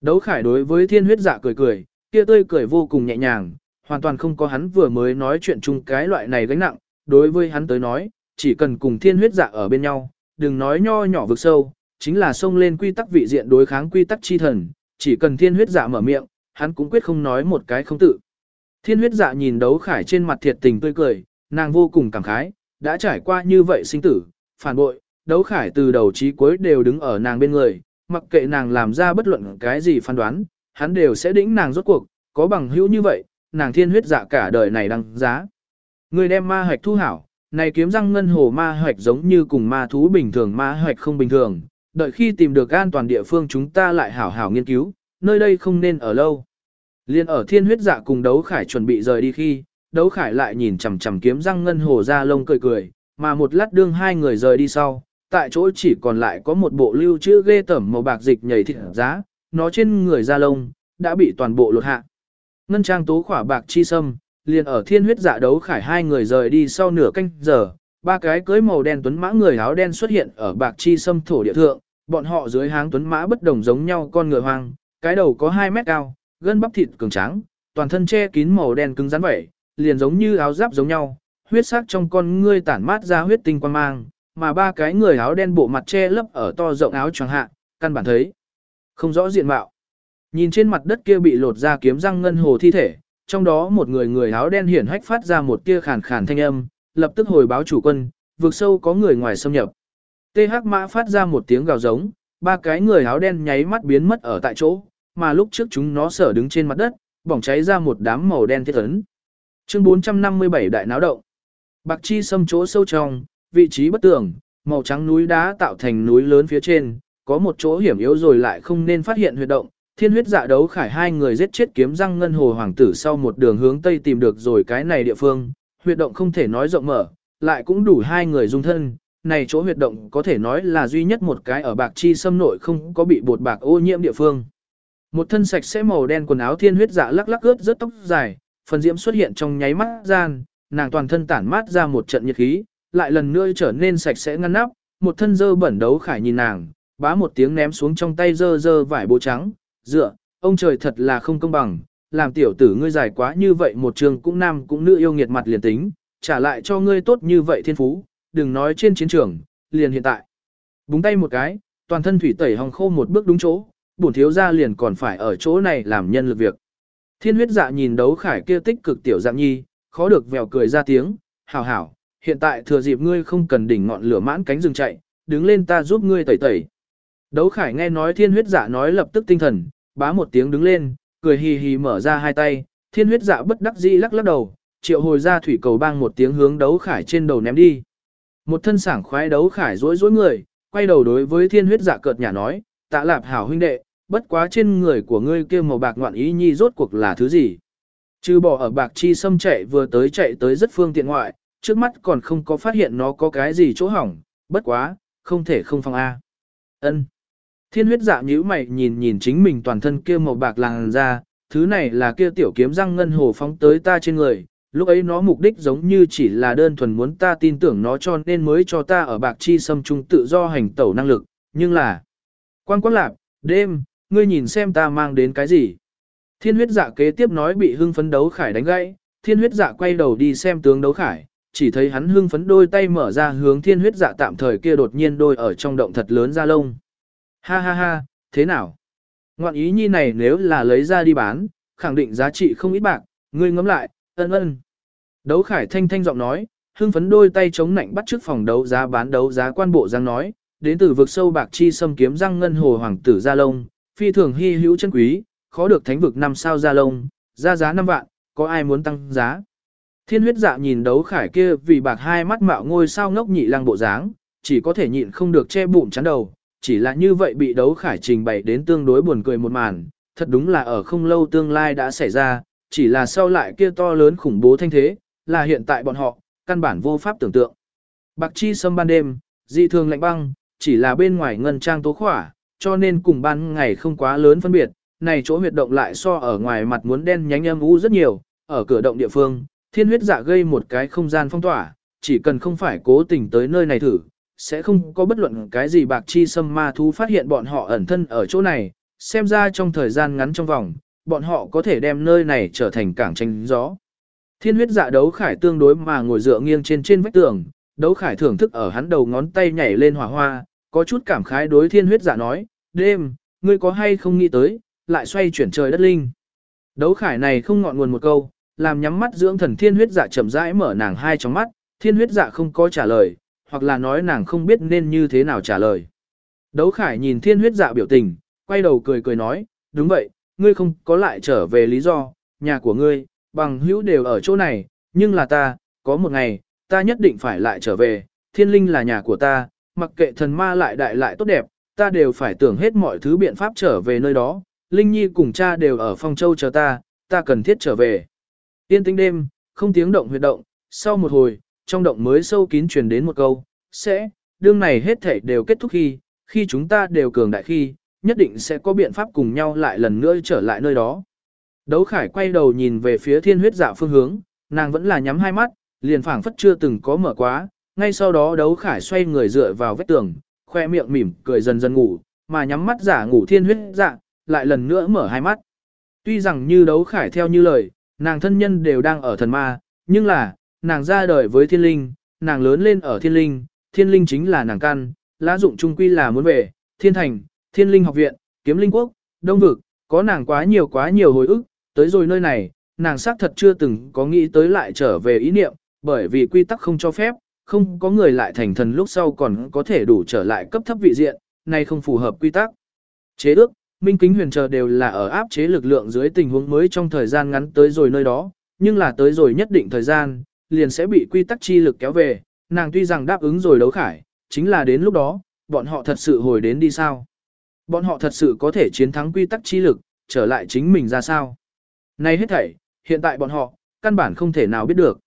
Đấu khải đối với thiên huyết dạ cười cười, kia tươi cười vô cùng nhẹ nhàng, hoàn toàn không có hắn vừa mới nói chuyện chung cái loại này gánh nặng, đối với hắn tới nói, chỉ cần cùng thiên huyết dạ ở bên nhau, đừng nói nho nhỏ vực sâu, chính là xông lên quy tắc vị diện đối kháng quy tắc chi thần, chỉ cần thiên huyết dạ mở miệng, hắn cũng quyết không nói một cái không tự. Thiên huyết dạ nhìn đấu khải trên mặt thiệt tình tươi cười, nàng vô cùng cảm khái, đã trải qua như vậy sinh tử, phản bội, đấu khải từ đầu chí cuối đều đứng ở nàng bên người, mặc kệ nàng làm ra bất luận cái gì phán đoán, hắn đều sẽ đĩnh nàng rốt cuộc, có bằng hữu như vậy, nàng thiên huyết dạ cả đời này đăng giá. Người đem ma hoạch thu hảo, này kiếm răng ngân hồ ma hoạch giống như cùng ma thú bình thường ma hoạch không bình thường, đợi khi tìm được an toàn địa phương chúng ta lại hảo hảo nghiên cứu, nơi đây không nên ở lâu. Liên ở thiên huyết dạ cùng đấu khải chuẩn bị rời đi khi, đấu khải lại nhìn chằm chằm kiếm răng ngân hồ ra lông cười cười, mà một lát đương hai người rời đi sau, tại chỗ chỉ còn lại có một bộ lưu trữ ghê tẩm màu bạc dịch nhảy thịt giá, nó trên người da lông, đã bị toàn bộ lột hạ. Ngân trang tố khỏa bạc chi sâm, liền ở thiên huyết dạ đấu khải hai người rời đi sau nửa canh giờ, ba cái cưới màu đen tuấn mã người áo đen xuất hiện ở bạc chi sâm thổ địa thượng, bọn họ dưới háng tuấn mã bất đồng giống nhau con ngựa hoang, cái đầu có 2 mét cao, gân bắp thịt cường tráng, toàn thân che kín màu đen cứng rắn vậy, liền giống như áo giáp giống nhau, huyết sắc trong con ngươi tản mát ra huyết tinh quan mang, mà ba cái người áo đen bộ mặt che lấp ở to rộng áo choàng hạ, căn bản thấy không rõ diện mạo. Nhìn trên mặt đất kia bị lột ra kiếm răng ngân hồ thi thể, trong đó một người người áo đen hiển hách phát ra một tia khàn khàn thanh âm, lập tức hồi báo chủ quân, vượt sâu có người ngoài xâm nhập. Tê Hắc Mã phát ra một tiếng gào giống, ba cái người áo đen nháy mắt biến mất ở tại chỗ, mà lúc trước chúng nó sở đứng trên mặt đất, bỏng cháy ra một đám màu đen thiết ấn. Chương 457 đại náo động. Bạc chi xâm chỗ sâu trong, vị trí bất tường, màu trắng núi đá tạo thành núi lớn phía trên, có một chỗ hiểm yếu rồi lại không nên phát hiện huyệt động. Thiên huyết dạ đấu khải hai người giết chết kiếm răng ngân hồ hoàng tử sau một đường hướng tây tìm được rồi cái này địa phương, huyệt động không thể nói rộng mở, lại cũng đủ hai người dung thân. Này chỗ huyệt động có thể nói là duy nhất một cái ở bạc chi xâm nội không có bị bột bạc ô nhiễm địa phương. Một thân sạch sẽ màu đen quần áo thiên huyết dạ lắc lắc ướt rất tóc dài, phần diễm xuất hiện trong nháy mắt gian, nàng toàn thân tản mát ra một trận nhiệt khí, lại lần nữa trở nên sạch sẽ ngăn nắp, một thân dơ bẩn đấu khải nhìn nàng, bá một tiếng ném xuống trong tay dơ dơ vải bố trắng, dựa, ông trời thật là không công bằng, làm tiểu tử ngươi dài quá như vậy một trường cũng nam cũng nữ yêu nghiệt mặt liền tính, trả lại cho ngươi tốt như vậy thiên phú, đừng nói trên chiến trường, liền hiện tại. Búng tay một cái, toàn thân thủy tẩy hòng khô một bước đúng chỗ, bổn thiếu gia liền còn phải ở chỗ này làm nhân lực việc. Thiên huyết dạ nhìn đấu khải kia tích cực tiểu dạng nhi, khó được vèo cười ra tiếng, hảo hảo, hiện tại thừa dịp ngươi không cần đỉnh ngọn lửa mãn cánh rừng chạy, đứng lên ta giúp ngươi tẩy tẩy. Đấu khải nghe nói thiên huyết dạ nói lập tức tinh thần, bá một tiếng đứng lên, cười hì hì mở ra hai tay, thiên huyết dạ bất đắc dĩ lắc lắc đầu, triệu hồi ra thủy cầu bang một tiếng hướng đấu khải trên đầu ném đi. Một thân sảng khoái đấu khải rối rối người, quay đầu đối với thiên huyết dạ cợt nhả nói, tạ lạp hảo huynh đệ, bất quá trên người của ngươi kia màu bạc ngoạn ý nhi rốt cuộc là thứ gì. Trừ bỏ ở bạc chi xâm chạy vừa tới chạy tới rất phương tiện ngoại, trước mắt còn không có phát hiện nó có cái gì chỗ hỏng, bất quá, không thể không phòng A. ân Thiên huyết dạ nhíu mày nhìn nhìn chính mình toàn thân kia màu bạc làng ra, thứ này là kia tiểu kiếm răng ngân hồ phóng tới ta trên người, lúc ấy nó mục đích giống như chỉ là đơn thuần muốn ta tin tưởng nó cho nên mới cho ta ở bạc chi xâm trung tự do hành tẩu năng lực, nhưng là... Quan quát lạc, đêm, ngươi nhìn xem ta mang đến cái gì. Thiên huyết dạ kế tiếp nói bị hưng phấn đấu khải đánh gãy, thiên huyết dạ quay đầu đi xem tướng đấu khải, chỉ thấy hắn hưng phấn đôi tay mở ra hướng thiên huyết dạ tạm thời kia đột nhiên đôi ở trong động thật lớn ra lông. Ha ha ha, thế nào? Ngoạn ý nhi này nếu là lấy ra đi bán, khẳng định giá trị không ít bạc, ngươi ngắm lại, ân ân. Đấu khải thanh thanh giọng nói, hưng phấn đôi tay chống nạnh bắt trước phòng đấu giá bán đấu giá quan bộ giang nói, đến từ vực sâu bạc chi xâm kiếm răng ngân hồ hoàng tử gia lông, phi thường hy hữu chân quý, khó được thánh vực năm sao gia lông, ra giá 5 vạn, có ai muốn tăng giá. Thiên huyết dạ nhìn đấu khải kia vì bạc hai mắt mạo ngôi sao ngốc nhị lăng bộ dáng, chỉ có thể nhịn không được che bụng chắn đầu, chỉ là như vậy bị đấu khải trình bày đến tương đối buồn cười một màn, thật đúng là ở không lâu tương lai đã xảy ra, chỉ là sau lại kia to lớn khủng bố thanh thế, là hiện tại bọn họ, căn bản vô pháp tưởng tượng. Bạc chi sâm ban đêm, dị thường lạnh băng, chỉ là bên ngoài ngân trang tố khỏa, cho nên cùng ban ngày không quá lớn phân biệt, này chỗ huyệt động lại so ở ngoài mặt muốn đen nhánh âm u rất nhiều, ở cửa động địa phương, thiên huyết dạ gây một cái không gian phong tỏa, chỉ cần không phải cố tình tới nơi này thử, sẽ không có bất luận cái gì bạc chi xâm ma thú phát hiện bọn họ ẩn thân ở chỗ này, xem ra trong thời gian ngắn trong vòng, bọn họ có thể đem nơi này trở thành cảng tranh gió. Thiên huyết dạ đấu khải tương đối mà ngồi dựa nghiêng trên trên vách tường, đấu khải thưởng thức ở hắn đầu ngón tay nhảy lên hỏa hoa, có chút cảm khái đối thiên huyết dạ nói, đêm, ngươi có hay không nghĩ tới, lại xoay chuyển trời đất linh. Đấu khải này không ngọn nguồn một câu, làm nhắm mắt dưỡng thần thiên huyết dạ chậm rãi mở nàng hai trong mắt, thiên huyết dạ không có trả lời, hoặc là nói nàng không biết nên như thế nào trả lời. Đấu khải nhìn thiên huyết dạ biểu tình, quay đầu cười cười nói, đúng vậy, ngươi không có lại trở về lý do, nhà của ngươi, bằng hữu đều ở chỗ này, nhưng là ta, có một ngày, ta nhất định phải lại trở về, thiên linh là nhà của ta, mặc kệ thần ma lại đại lại tốt đẹp, ta đều phải tưởng hết mọi thứ biện pháp trở về nơi đó, Linh Nhi cùng cha đều ở phong châu chờ ta, ta cần thiết trở về. Tiên tinh đêm, không tiếng động huyệt động, sau một hồi, trong động mới sâu kín truyền đến một câu, sẽ, đương này hết thể đều kết thúc khi, khi chúng ta đều cường đại khi, nhất định sẽ có biện pháp cùng nhau lại lần nữa trở lại nơi đó. Đấu khải quay đầu nhìn về phía thiên huyết dạ phương hướng, nàng vẫn là nhắm hai mắt, liền phảng phất chưa từng có mở quá, ngay sau đó đấu khải xoay người dựa vào vách tường, khoe miệng mỉm cười dần dần ngủ, mà nhắm mắt giả ngủ thiên huyết dạ, lại lần nữa mở hai mắt. Tuy rằng như đấu khải theo như lời, nàng thân nhân đều đang ở thần ma, nhưng là, nàng ra đời với thiên linh, nàng lớn lên ở thiên linh, thiên linh chính là nàng căn, lá dụng trung quy là muốn về, thiên thành, thiên linh học viện, kiếm linh quốc, đông vực, có nàng quá nhiều quá nhiều hồi ức, tới rồi nơi này, nàng xác thật chưa từng có nghĩ tới lại trở về ý niệm, bởi vì quy tắc không cho phép, không có người lại thành thần lúc sau còn có thể đủ trở lại cấp thấp vị diện, này không phù hợp quy tắc. Chế ước, minh kính huyền chờ đều là ở áp chế lực lượng dưới tình huống mới trong thời gian ngắn tới rồi nơi đó, nhưng là tới rồi nhất định thời gian, liền sẽ bị quy tắc chi lực kéo về, nàng tuy rằng đáp ứng rồi đấu khải, chính là đến lúc đó, bọn họ thật sự hồi đến đi sao. Bọn họ thật sự có thể chiến thắng quy tắc chi lực, trở lại chính mình ra sao. Này hết thảy, hiện tại bọn họ, căn bản không thể nào biết được.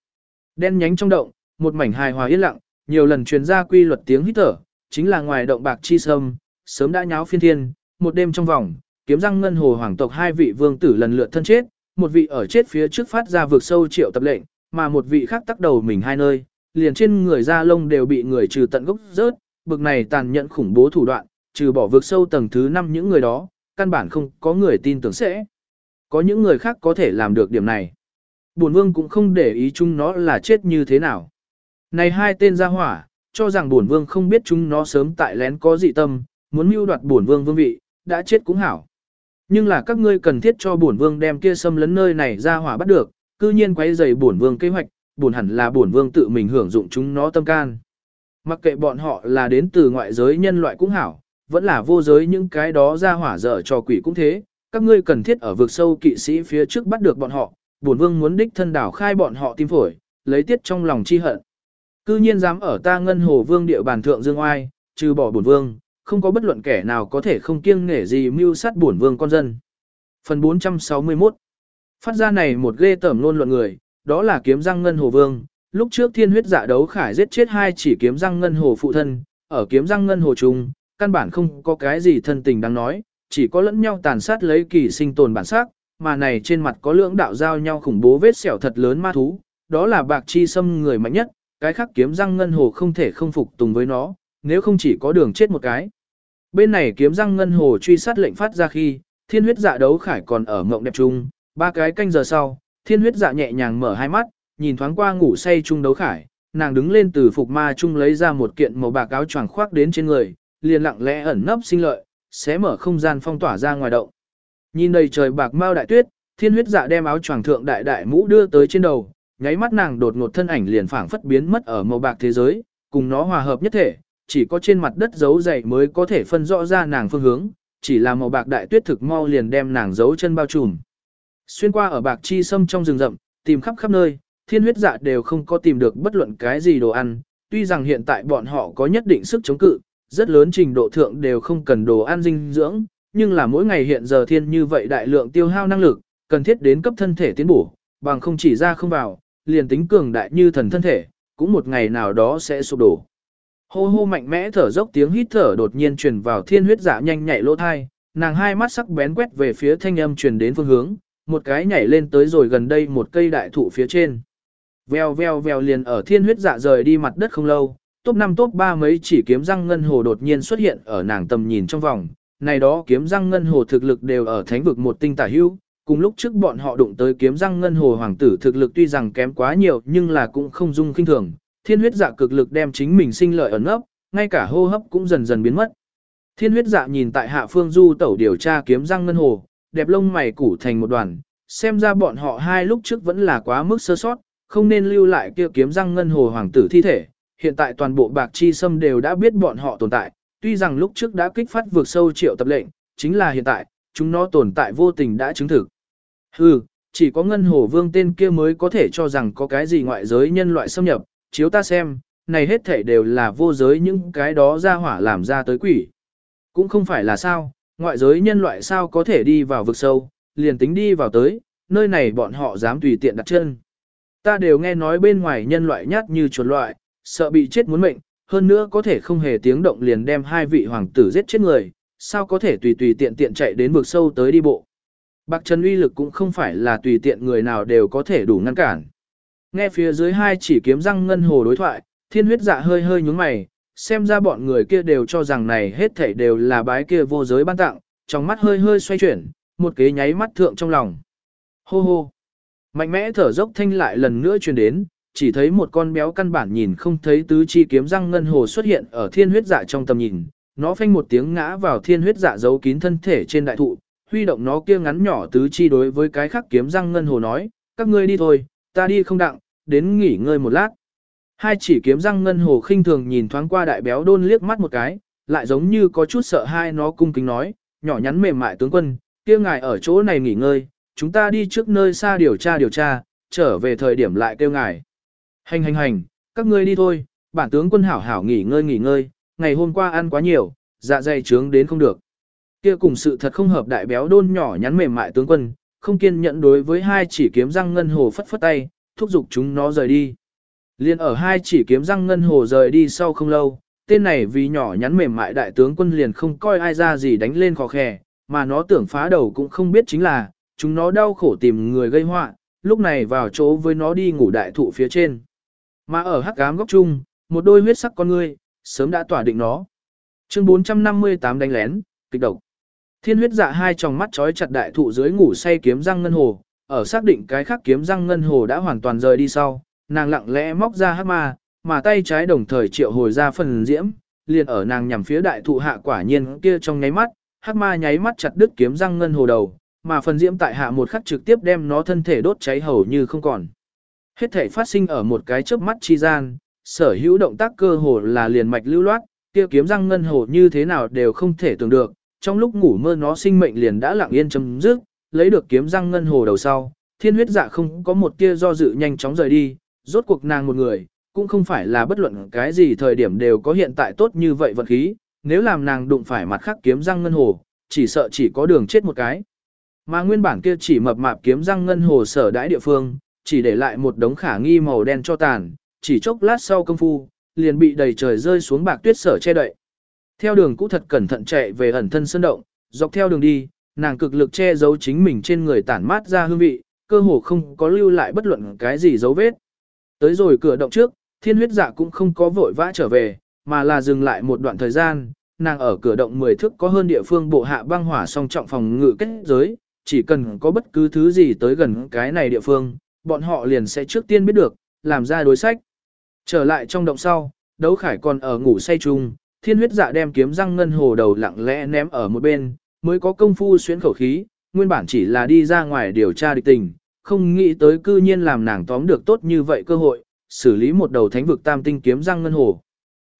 Đen nhánh trong động, một mảnh hài hòa yên lặng, nhiều lần truyền ra quy luật tiếng hít thở, chính là ngoài động bạc chi sâm, sớm đã nháo phiên thiên, một đêm trong vòng, kiếm răng ngân hồ hoàng tộc hai vị vương tử lần lượt thân chết, một vị ở chết phía trước phát ra vượt sâu triệu tập lệnh, mà một vị khác tắc đầu mình hai nơi, liền trên người da lông đều bị người trừ tận gốc rớt, bực này tàn nhẫn khủng bố thủ đoạn, trừ bỏ vượt sâu tầng thứ năm những người đó, căn bản không có người tin tưởng sẽ. Có những người khác có thể làm được điểm này. Bổn vương cũng không để ý chúng nó là chết như thế nào. Này hai tên gia hỏa, cho rằng bổn vương không biết chúng nó sớm tại lén có dị tâm, muốn mưu đoạt bổn vương vương vị, đã chết cũng hảo. Nhưng là các ngươi cần thiết cho bổn vương đem kia xâm lấn nơi này ra hỏa bắt được, cư nhiên quấy rầy bổn vương kế hoạch, bổn hẳn là bổn vương tự mình hưởng dụng chúng nó tâm can. Mặc kệ bọn họ là đến từ ngoại giới nhân loại cũng hảo, vẫn là vô giới những cái đó ra hỏa dở cho quỷ cũng thế, các ngươi cần thiết ở vực sâu kỵ sĩ phía trước bắt được bọn họ, bổn vương muốn đích thân đảo khai bọn họ tim phổi, lấy tiết trong lòng chi hận. Cư nhiên dám ở ta ngân hồ vương địa bàn thượng dương oai, trừ bỏ bổn vương, không có bất luận kẻ nào có thể không kiêng nể gì mưu sát bổn vương con dân. Phần 461 Phát ra này một ghê tởm luôn luận người, đó là kiếm răng ngân hồ vương. Lúc trước thiên huyết dạ đấu khải giết chết hai chỉ kiếm răng ngân hồ phụ thân, ở kiếm răng ngân hồ trùng căn bản không có cái gì thân tình đáng nói, chỉ có lẫn nhau tàn sát lấy kỳ sinh tồn bản sắc, mà này trên mặt có lưỡng đạo giao nhau khủng bố vết sẹo thật lớn ma thú, đó là bạc chi xâm người mạnh nhất, cái khác kiếm răng ngân hồ không thể không phục tùng với nó, nếu không chỉ có đường chết một cái. Bên này kiếm răng ngân hồ truy sát lệnh phát ra khi, thiên huyết dạ đấu khải còn ở mộng đẹp chung, ba cái canh giờ sau, thiên huyết dạ nhẹ nhàng mở hai mắt, nhìn thoáng qua ngủ say chung đấu khải, nàng đứng lên từ phục ma chung lấy ra một kiện màu bạc áo choàng khoác đến trên người, liền lặng lẽ ẩn nấp sinh lợi, xé mở không gian phong tỏa ra ngoài động. Nhìn đầy trời bạc mau đại tuyết, thiên huyết dạ đem áo choàng thượng đại đại mũ đưa tới trên đầu, nháy mắt nàng đột ngột thân ảnh liền phảng phất biến mất ở màu bạc thế giới, cùng nó hòa hợp nhất thể, chỉ có trên mặt đất dấu dày mới có thể phân rõ ra nàng phương hướng, chỉ là màu bạc đại tuyết thực mau liền đem nàng dấu chân bao trùm. Xuyên qua ở bạc chi sâm trong rừng rậm, tìm khắp khắp nơi, thiên huyết dạ đều không có tìm được bất luận cái gì đồ ăn, tuy rằng hiện tại bọn họ có nhất định sức chống cự, rất lớn trình độ thượng đều không cần đồ ăn dinh dưỡng, nhưng là mỗi ngày hiện giờ thiên như vậy đại lượng tiêu hao năng lực, cần thiết đến cấp thân thể tiến bổ, bằng không chỉ ra không vào, liền tính cường đại như thần thân thể, cũng một ngày nào đó sẽ sụp đổ. Hô hô mạnh mẽ thở dốc tiếng hít thở đột nhiên truyền vào thiên huyết dạ nhanh nhạy lỗ thai, nàng hai mắt sắc bén quét về phía thanh âm truyền đến phương hướng, một cái nhảy lên tới rồi gần đây một cây đại thụ phía trên. Vèo vèo vèo liền ở thiên huyết dạ rời đi mặt đất không lâu, top 5 top 3 mấy chỉ kiếm răng ngân hồ đột nhiên xuất hiện ở nàng tầm nhìn trong vòng, này đó kiếm răng ngân hồ thực lực đều ở thánh vực một tinh tả hữu, cùng lúc trước bọn họ đụng tới kiếm răng ngân hồ hoàng tử thực lực tuy rằng kém quá nhiều nhưng là cũng không dung kinh thường, thiên huyết dạ cực lực đem chính mình sinh lợi ẩn ấp, ngay cả hô hấp cũng dần dần biến mất. Thiên huyết dạ nhìn tại hạ phương du tẩu điều tra kiếm răng ngân hồ, đẹp lông mày củ thành một đoàn, xem ra bọn họ hai lúc trước vẫn là quá mức sơ sót, không nên lưu lại kia kiếm răng ngân hồ hoàng tử thi thể. Hiện tại toàn bộ bạc chi sâm đều đã biết bọn họ tồn tại, tuy rằng lúc trước đã kích phát vượt sâu triệu tập lệnh, chính là hiện tại, chúng nó tồn tại vô tình đã chứng thực. Hừ, chỉ có ngân hồ vương tên kia mới có thể cho rằng có cái gì ngoại giới nhân loại xâm nhập, chiếu ta xem, này hết thảy đều là vô giới những cái đó ra hỏa làm ra tới quỷ. Cũng không phải là sao, ngoại giới nhân loại sao có thể đi vào vực sâu, liền tính đi vào tới, nơi này bọn họ dám tùy tiện đặt chân. Ta đều nghe nói bên ngoài nhân loại nhát như chuột loại, sợ bị chết muốn mệnh, hơn nữa có thể không hề tiếng động liền đem hai vị hoàng tử giết chết người, sao có thể tùy tùy tiện tiện chạy đến vực sâu tới đi bộ. Bạc Trần uy lực cũng không phải là tùy tiện người nào đều có thể đủ ngăn cản. Nghe phía dưới hai chỉ kiếm răng ngân hồ đối thoại, thiên huyết dạ hơi hơi nhúng mày, xem ra bọn người kia đều cho rằng này hết thảy đều là bái kia vô giới ban tặng, trong mắt hơi hơi xoay chuyển, một kế nháy mắt thượng trong lòng. Hô hô. Mạnh mẽ thở dốc thanh lại lần nữa truyền đến, chỉ thấy một con béo căn bản nhìn không thấy tứ chi kiếm răng ngân hồ xuất hiện ở thiên huyết dạ trong tầm nhìn, nó phanh một tiếng ngã vào thiên huyết dạ giấu kín thân thể trên đại thụ, huy động nó kia ngắn nhỏ tứ chi đối với cái khác kiếm răng ngân hồ nói, các ngươi đi thôi, ta đi không đặng, đến nghỉ ngơi một lát. Hai chỉ kiếm răng ngân hồ khinh thường nhìn thoáng qua đại béo đôn liếc mắt một cái, lại giống như có chút sợ hai nó cung kính nói, nhỏ nhắn mềm mại tướng quân, kia ngài ở chỗ này nghỉ ngơi, chúng ta đi trước nơi xa điều tra điều tra, trở về thời điểm lại kêu ngài. Hành hành hành, các ngươi đi thôi, bản tướng quân hảo hảo nghỉ ngơi nghỉ ngơi, ngày hôm qua ăn quá nhiều, dạ dày trướng đến không được. Kia cùng sự thật không hợp đại béo đôn nhỏ nhắn mềm mại tướng quân, không kiên nhẫn đối với hai chỉ kiếm răng ngân hồ phất phất tay, thúc giục chúng nó rời đi. Liên ở hai chỉ kiếm răng ngân hồ rời đi sau không lâu, tên này vì nhỏ nhắn mềm mại đại tướng quân liền không coi ai ra gì đánh lên khó khè, mà nó tưởng phá đầu cũng không biết chính là, chúng nó đau khổ tìm người gây họa, lúc này vào chỗ với nó đi ngủ đại thụ phía trên. Mà ở hắc ám góc chung, một đôi huyết sắc con ngươi, sớm đã tỏa định nó. Chương 458 đánh lén, kịch độc. Thiên huyết dạ hai tròng mắt trói chặt đại thụ dưới ngủ say kiếm răng ngân hồ, ở xác định cái khác kiếm răng ngân hồ đã hoàn toàn rời đi sau, nàng lặng lẽ móc ra hắc ma, mà tay trái đồng thời triệu hồi ra phần diễm, liền ở nàng nhằm phía đại thụ hạ quả nhiên kia trong nháy mắt, hắc ma nháy mắt chặt đứt kiếm răng ngân hồ đầu, mà phần diễm tại hạ một khắc trực tiếp đem nó thân thể đốt cháy hầu như không còn. Hết thể phát sinh ở một cái chớp mắt chi gian, sở hữu động tác cơ hồ là liền mạch lưu loát, kia kiếm răng ngân hồ như thế nào đều không thể tưởng được, trong lúc ngủ mơ nó sinh mệnh liền đã lặng yên chấm dứt, lấy được kiếm răng ngân hồ đầu sau, thiên huyết dạ không có một tia do dự nhanh chóng rời đi, rốt cuộc nàng một người, cũng không phải là bất luận cái gì thời điểm đều có hiện tại tốt như vậy vận khí, nếu làm nàng đụng phải mặt khác kiếm răng ngân hồ, chỉ sợ chỉ có đường chết một cái. Mà nguyên bản kia chỉ mập mạp kiếm răng ngân hồ sở đãi địa phương, chỉ để lại một đống khả nghi màu đen cho tàn, chỉ chốc lát sau công phu, liền bị đầy trời rơi xuống bạc tuyết sở che đậy. Theo đường cũ thật cẩn thận chạy về ẩn thân sơn động, dọc theo đường đi, nàng cực lực che giấu chính mình trên người tản mát ra hương vị, cơ hồ không có lưu lại bất luận cái gì dấu vết. Tới rồi cửa động trước, thiên huyết dạ cũng không có vội vã trở về, mà là dừng lại một đoạn thời gian, nàng ở cửa động 10 thước có hơn địa phương bộ hạ băng hỏa song trọng phòng ngự kết giới, chỉ cần có bất cứ thứ gì tới gần cái này địa phương, bọn họ liền sẽ trước tiên biết được, làm ra đối sách. Trở lại trong động sau, đấu khải còn ở ngủ say chung, thiên huyết dạ đem kiếm răng ngân hồ đầu lặng lẽ ném ở một bên, mới có công phu xuyến khẩu khí, nguyên bản chỉ là đi ra ngoài điều tra địch tình, không nghĩ tới cư nhiên làm nàng tóm được tốt như vậy cơ hội, xử lý một đầu thánh vực tam tinh kiếm răng ngân hồ.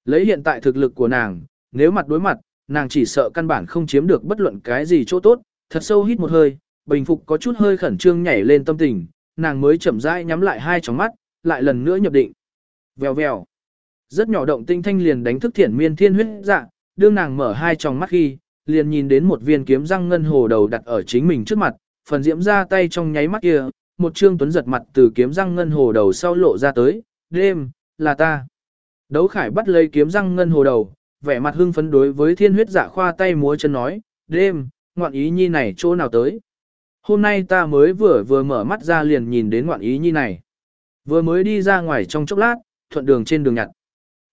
Lấy hiện tại thực lực của nàng, nếu mặt đối mặt, nàng chỉ sợ căn bản không chiếm được bất luận cái gì chỗ tốt, thật sâu hít một hơi, bình phục có chút hơi khẩn trương nhảy lên tâm tình, nàng mới chậm rãi nhắm lại hai tròng mắt, lại lần nữa nhập định. Vèo vèo. Rất nhỏ động tinh thanh liền đánh thức thiển miên thiên huyết dạ, đương nàng mở hai tròng mắt khi, liền nhìn đến một viên kiếm răng ngân hồ đầu đặt ở chính mình trước mặt, phần diễm ra tay trong nháy mắt kia, một trương tuấn giật mặt từ kiếm răng ngân hồ đầu sau lộ ra tới, đêm, là ta. Đấu khải bắt lấy kiếm răng ngân hồ đầu, vẻ mặt hưng phấn đối với thiên huyết dạ khoa tay múa chân nói, đêm, ngoạn ý nhi này chỗ nào tới. Hôm nay ta mới vừa vừa mở mắt ra liền nhìn đến ngoạn ý nhi này. Vừa mới đi ra ngoài trong chốc lát, thuận đường trên đường nhặt.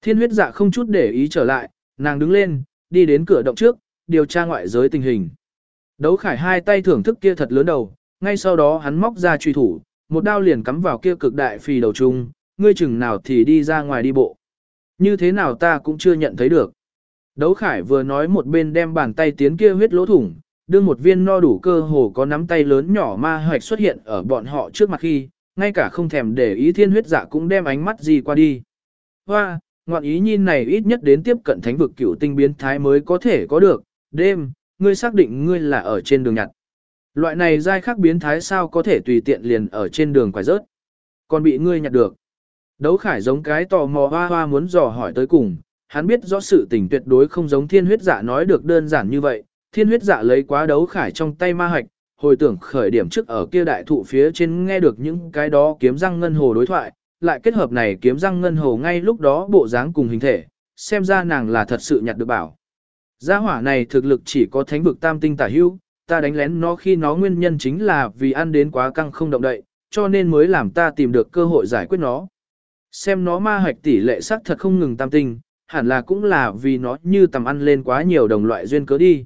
Thiên huyết dạ không chút để ý trở lại, nàng đứng lên, đi đến cửa động trước, điều tra ngoại giới tình hình. Đấu khải hai tay thưởng thức kia thật lớn đầu, ngay sau đó hắn móc ra truy thủ, một đao liền cắm vào kia cực đại phì đầu trung, ngươi chừng nào thì đi ra ngoài đi bộ. Như thế nào ta cũng chưa nhận thấy được. Đấu khải vừa nói một bên đem bàn tay tiến kia huyết lỗ thủng, đưa một viên no đủ cơ hồ có nắm tay lớn nhỏ ma hoạch xuất hiện ở bọn họ trước mặt khi, ngay cả không thèm để ý thiên huyết giả cũng đem ánh mắt gì qua đi. Hoa, ngoạn ý nhìn này ít nhất đến tiếp cận thánh vực cửu tinh biến thái mới có thể có được, đêm, ngươi xác định ngươi là ở trên đường nhặt. Loại này dai khác biến thái sao có thể tùy tiện liền ở trên đường quải rớt. Còn bị ngươi nhặt được. Đấu khải giống cái tò mò hoa hoa muốn dò hỏi tới cùng, hắn biết rõ sự tình tuyệt đối không giống thiên huyết dạ nói được đơn giản như vậy. Thiên huyết dạ lấy quá đấu khải trong tay ma hạch, hồi tưởng khởi điểm trước ở kia đại thụ phía trên nghe được những cái đó kiếm răng ngân hồ đối thoại, lại kết hợp này kiếm răng ngân hồ ngay lúc đó bộ dáng cùng hình thể, xem ra nàng là thật sự nhặt được bảo. Gia hỏa này thực lực chỉ có thánh vực tam tinh tả hưu, ta đánh lén nó khi nó nguyên nhân chính là vì ăn đến quá căng không động đậy, cho nên mới làm ta tìm được cơ hội giải quyết nó. Xem nó ma hoạch tỷ lệ sắc thật không ngừng tam tinh, hẳn là cũng là vì nó như tầm ăn lên quá nhiều đồng loại duyên cớ đi.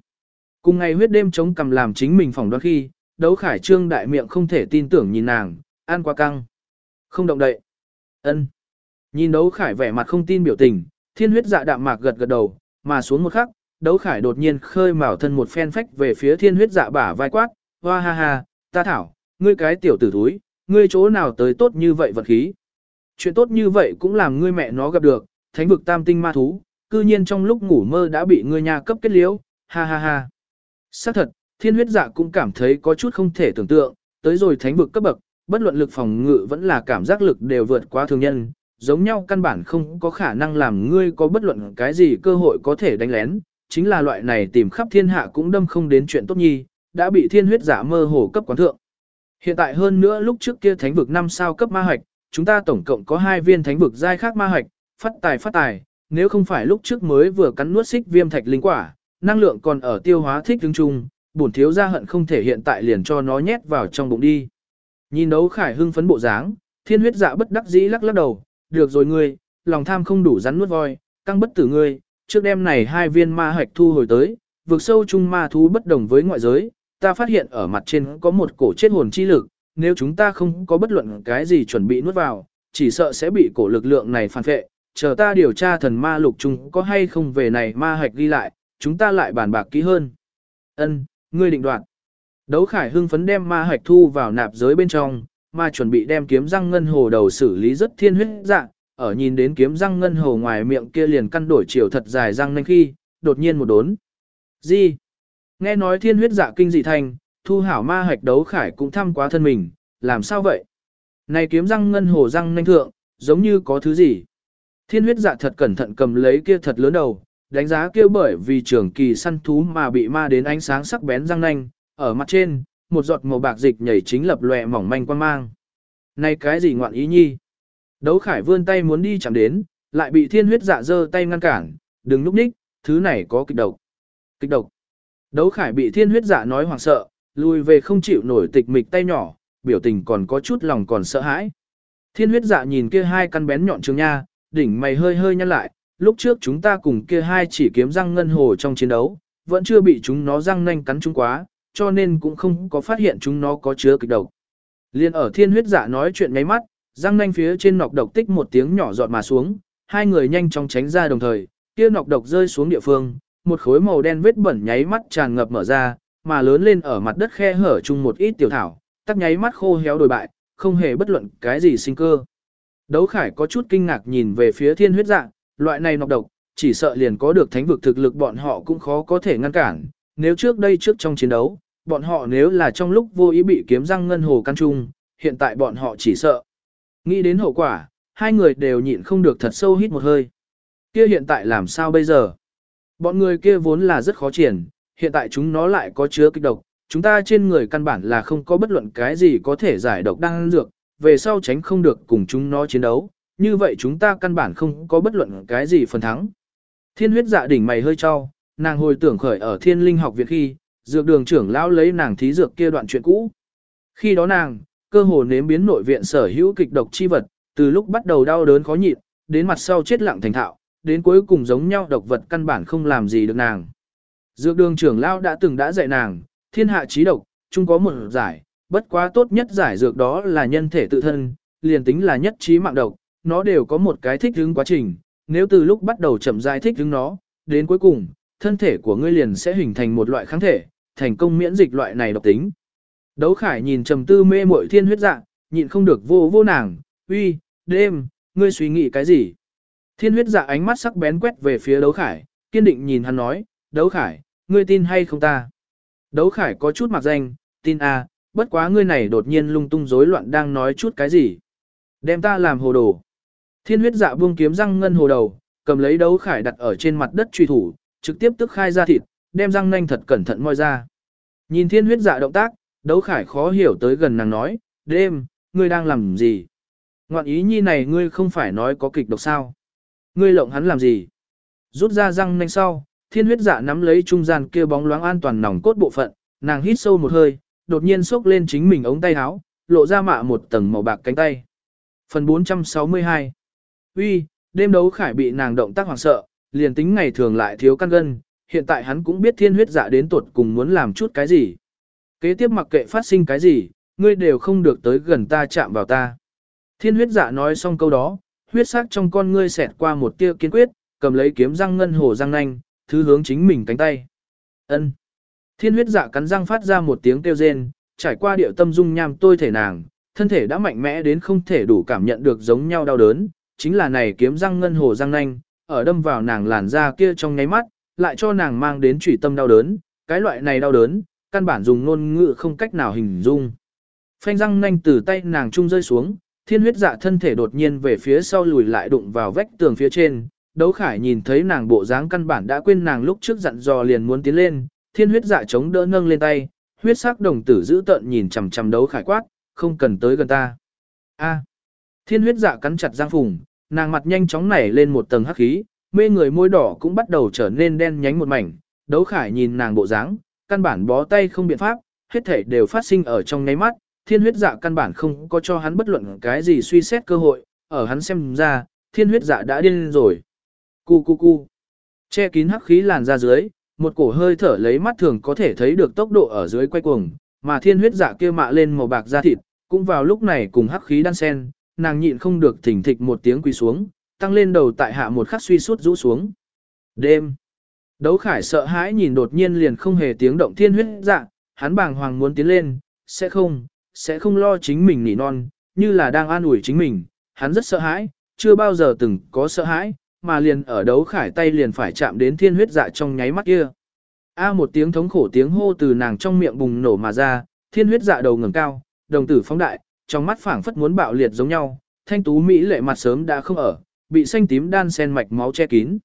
Cùng ngày huyết đêm chống cầm làm chính mình phỏng đoán khi, đấu khải trương đại miệng không thể tin tưởng nhìn nàng, ăn quá căng. Không động đậy. ân Nhìn đấu khải vẻ mặt không tin biểu tình, thiên huyết dạ đạm mạc gật gật đầu, mà xuống một khắc, đấu khải đột nhiên khơi mào thân một phen phách về phía thiên huyết dạ bả vai quát, hoa ha ha, ta thảo, ngươi cái tiểu tử thúi, ngươi chỗ nào tới tốt như vậy vật khí. Chuyện tốt như vậy cũng làm ngươi mẹ nó gặp được, thánh vực tam tinh ma thú, cư nhiên trong lúc ngủ mơ đã bị ngươi nhà cấp kết liễu, ha ha ha. Xác thật, thiên huyết dạ cũng cảm thấy có chút không thể tưởng tượng, tới rồi thánh vực cấp bậc, bất luận lực phòng ngự vẫn là cảm giác lực đều vượt qua thường nhân, giống nhau căn bản không có khả năng làm ngươi có bất luận cái gì cơ hội có thể đánh lén, chính là loại này tìm khắp thiên hạ cũng đâm không đến chuyện tốt nhi, đã bị thiên huyết giả mơ hồ cấp quán thượng. Hiện tại hơn nữa lúc trước kia thánh vực 5 sao cấp ma hạch, chúng ta tổng cộng có hai viên thánh vực giai khác ma hạch, phát tài phát tài, nếu không phải lúc trước mới vừa cắn nuốt xích viêm thạch linh quả, năng lượng còn ở tiêu hóa thích đứng chung, bổn thiếu gia hận không thể hiện tại liền cho nó nhét vào trong bụng đi. Nhìn đấu khải hưng phấn bộ dáng, thiên huyết dạ bất đắc dĩ lắc lắc đầu, được rồi ngươi, lòng tham không đủ rắn nuốt voi, căng bất tử ngươi, trước đêm này hai viên ma hạch thu hồi tới, vực sâu chung ma thú bất đồng với ngoại giới, ta phát hiện ở mặt trên có một cổ chết hồn chi lực, nếu chúng ta không có bất luận cái gì chuẩn bị nuốt vào, chỉ sợ sẽ bị cổ lực lượng này phản phệ, chờ ta điều tra thần ma lục chung có hay không về này ma hạch ghi lại, chúng ta lại bàn bạc kỹ hơn. Ân, ngươi định đoạt. Đấu khải hưng phấn đem ma hạch thu vào nạp giới bên trong, mà chuẩn bị đem kiếm răng ngân hồ đầu xử lý rất thiên huyết dạng, ở nhìn đến kiếm răng ngân hồ ngoài miệng kia liền căn đổi chiều thật dài răng nanh khi, đột nhiên một đốn. Gì? Nghe nói thiên huyết dạ kinh dị thành, thu hảo ma hạch đấu khải cũng thăm quá thân mình, làm sao vậy? Này kiếm răng ngân hồ răng nanh thượng, giống như có thứ gì? Thiên huyết dạ thật cẩn thận cầm lấy kia thật lớn đầu, đánh giá kia bởi vì trường kỳ săn thú mà bị ma đến ánh sáng sắc bén răng nanh, ở mặt trên, một giọt màu bạc dịch nhảy chính lập lòe mỏng manh quan mang. Này cái gì ngoạn ý nhi? Đấu khải vươn tay muốn đi chạm đến, lại bị thiên huyết dạ dơ tay ngăn cản, đừng núp ních, thứ này có kịch độc. Kịch độc. Đấu khải bị thiên huyết dạ nói hoảng sợ, lùi về không chịu nổi tịch mịch tay nhỏ, biểu tình còn có chút lòng còn sợ hãi. Thiên huyết dạ nhìn kia hai căn bén nhọn trường nha, đỉnh mày hơi hơi nhăn lại, lúc trước chúng ta cùng kia hai chỉ kiếm răng ngân hồ trong chiến đấu, vẫn chưa bị chúng nó răng nanh cắn chúng quá, cho nên cũng không có phát hiện chúng nó có chứa kịch độc. Liên ở thiên huyết dạ nói chuyện ngáy mắt, răng nanh phía trên nọc độc tích một tiếng nhỏ giọt mà xuống, hai người nhanh chóng tránh ra đồng thời, kia nọc độc rơi xuống địa phương, một khối màu đen vết bẩn nháy mắt tràn ngập mở ra, mà lớn lên ở mặt đất khe hở chung một ít tiểu thảo, tắc nháy mắt khô héo đồi bại, không hề bất luận cái gì sinh cơ. Đấu Khải có chút kinh ngạc nhìn về phía thiên huyết dạ, loại này nọc độc, chỉ sợ liền có được thánh vực thực lực bọn họ cũng khó có thể ngăn cản, nếu trước đây trước trong chiến đấu, bọn họ nếu là trong lúc vô ý bị kiếm răng ngân hồ căn trung, hiện tại bọn họ chỉ sợ. Nghĩ đến hậu quả, hai người đều nhịn không được thật sâu hít một hơi. Kia hiện tại làm sao bây giờ? Bọn người kia vốn là rất khó triển, hiện tại chúng nó lại có chứa kịch độc, chúng ta trên người căn bản là không có bất luận cái gì có thể giải độc đang dược, về sau tránh không được cùng chúng nó chiến đấu, như vậy chúng ta căn bản không có bất luận cái gì phần thắng. Thiên huyết dạ đỉnh mày hơi cho, nàng hồi tưởng khởi ở thiên linh học viện khi, dược đường trưởng lão lấy nàng thí dược kia đoạn chuyện cũ. Khi đó nàng, cơ hồ nếm biến nội viện sở hữu kịch độc chi vật, từ lúc bắt đầu đau đớn khó nhịn, đến mặt sau chết lặng thành thạo, đến cuối cùng giống nhau độc vật căn bản không làm gì được nàng. Dược đường trưởng lão đã từng đã dạy nàng, thiên hạ trí độc, chung có một giải, bất quá tốt nhất giải dược đó là nhân thể tự thân, liền tính là nhất trí mạng độc, nó đều có một cái thích ứng quá trình, nếu từ lúc bắt đầu chậm rãi thích ứng nó, đến cuối cùng, thân thể của ngươi liền sẽ hình thành một loại kháng thể, thành công miễn dịch loại này độc tính. Đấu Khải nhìn trầm tư mê muội thiên huyết dạ, nhịn không được vô vô nàng, uy, đêm, ngươi suy nghĩ cái gì? Thiên huyết dạ ánh mắt sắc bén quét về phía đấu Khải, kiên định nhìn hắn nói, đấu Khải, ngươi tin hay không ta? Đấu Khải có chút mặc danh, tin a, à, bất quá ngươi này đột nhiên lung tung rối loạn đang nói chút cái gì? Đem ta làm hồ đồ. Thiên huyết dạ buông kiếm răng ngân hồ đầu, cầm lấy đấu Khải đặt ở trên mặt đất truy thủ, trực tiếp tức khai ra thịt, đem răng nanh thật cẩn thận moi ra. Nhìn thiên huyết dạ động tác, đấu khải khó hiểu tới gần nàng nói, đêm, ngươi đang làm gì? Ngoạn ý nhi này ngươi không phải nói có kịch độc sao? Ngươi lộng hắn làm gì? Rút ra răng nanh sau, thiên huyết dạ nắm lấy trung gian kia bóng loáng an toàn nòng cốt bộ phận, nàng hít sâu một hơi, đột nhiên xốc lên chính mình ống tay áo, lộ ra mạ một tầng màu bạc cánh tay. Phần 462 Uy, đêm đấu khải bị nàng động tác hoảng sợ, liền tính ngày thường lại thiếu căn gân, hiện tại hắn cũng biết thiên huyết dạ đến tuột cùng muốn làm chút cái gì. Kế tiếp mặc kệ phát sinh cái gì, ngươi đều không được tới gần ta chạm vào ta. Thiên huyết dạ nói xong câu đó, huyết sắc trong con ngươi xẹt qua một tia kiên quyết, cầm lấy kiếm răng ngân hồ răng nanh, thứ hướng chính mình cánh tay. Ân. Thiên huyết dạ cắn răng phát ra một tiếng kêu rên, trải qua điệu tâm dung nham tôi thể nàng, thân thể đã mạnh mẽ đến không thể đủ cảm nhận được giống nhau đau đớn, chính là này kiếm răng ngân hồ răng nanh, ở đâm vào nàng làn da kia trong nháy mắt, lại cho nàng mang đến chủy tâm đau đớn, cái loại này đau đớn, căn bản dùng ngôn ngữ không cách nào hình dung. Phanh răng nanh từ tay nàng trung rơi xuống, thiên huyết dạ thân thể đột nhiên về phía sau lùi lại đụng vào vách tường phía trên, đấu khải nhìn thấy nàng bộ dáng căn bản đã quên nàng lúc trước dặn dò liền muốn tiến lên, thiên huyết dạ chống đỡ nâng lên tay, huyết sắc đồng tử giữ tợn nhìn chằm chằm đấu khải quát, không cần tới gần ta. A. Thiên huyết dạ cắn chặt răng phùng, nàng mặt nhanh chóng nảy lên một tầng hắc khí, mê người môi đỏ cũng bắt đầu trở nên đen nhánh một mảnh, đấu khải nhìn nàng bộ dáng, căn bản bó tay không biện pháp, hết thể đều phát sinh ở trong nháy mắt, thiên huyết dạ căn bản không có cho hắn bất luận cái gì suy xét cơ hội, ở hắn xem ra, thiên huyết dạ đã điên rồi. Cu cu cu. Che kín hắc khí làn ra dưới, một cổ hơi thở lấy mắt thường có thể thấy được tốc độ ở dưới quay cuồng, mà thiên huyết dạ kia mạ lên màu bạc da thịt, cũng vào lúc này cùng hắc khí đan sen, nàng nhịn không được thỉnh thịch một tiếng quỳ xuống, tăng lên đầu tại hạ một khắc suy suốt rũ xuống. Đêm. Đấu khải sợ hãi nhìn đột nhiên liền không hề tiếng động thiên huyết dạ, hắn bàng hoàng muốn tiến lên, sẽ không, sẽ không lo chính mình nỉ non, như là đang an ủi chính mình, hắn rất sợ hãi, chưa bao giờ từng có sợ hãi, mà liền ở đấu khải tay liền phải chạm đến thiên huyết dạ trong nháy mắt kia. A một tiếng thống khổ tiếng hô từ nàng trong miệng bùng nổ mà ra, thiên huyết dạ đầu ngẩng cao, đồng tử phóng đại, trong mắt phảng phất muốn bạo liệt giống nhau, thanh tú mỹ lệ mặt sớm đã không ở, bị xanh tím đan sen mạch máu che kín.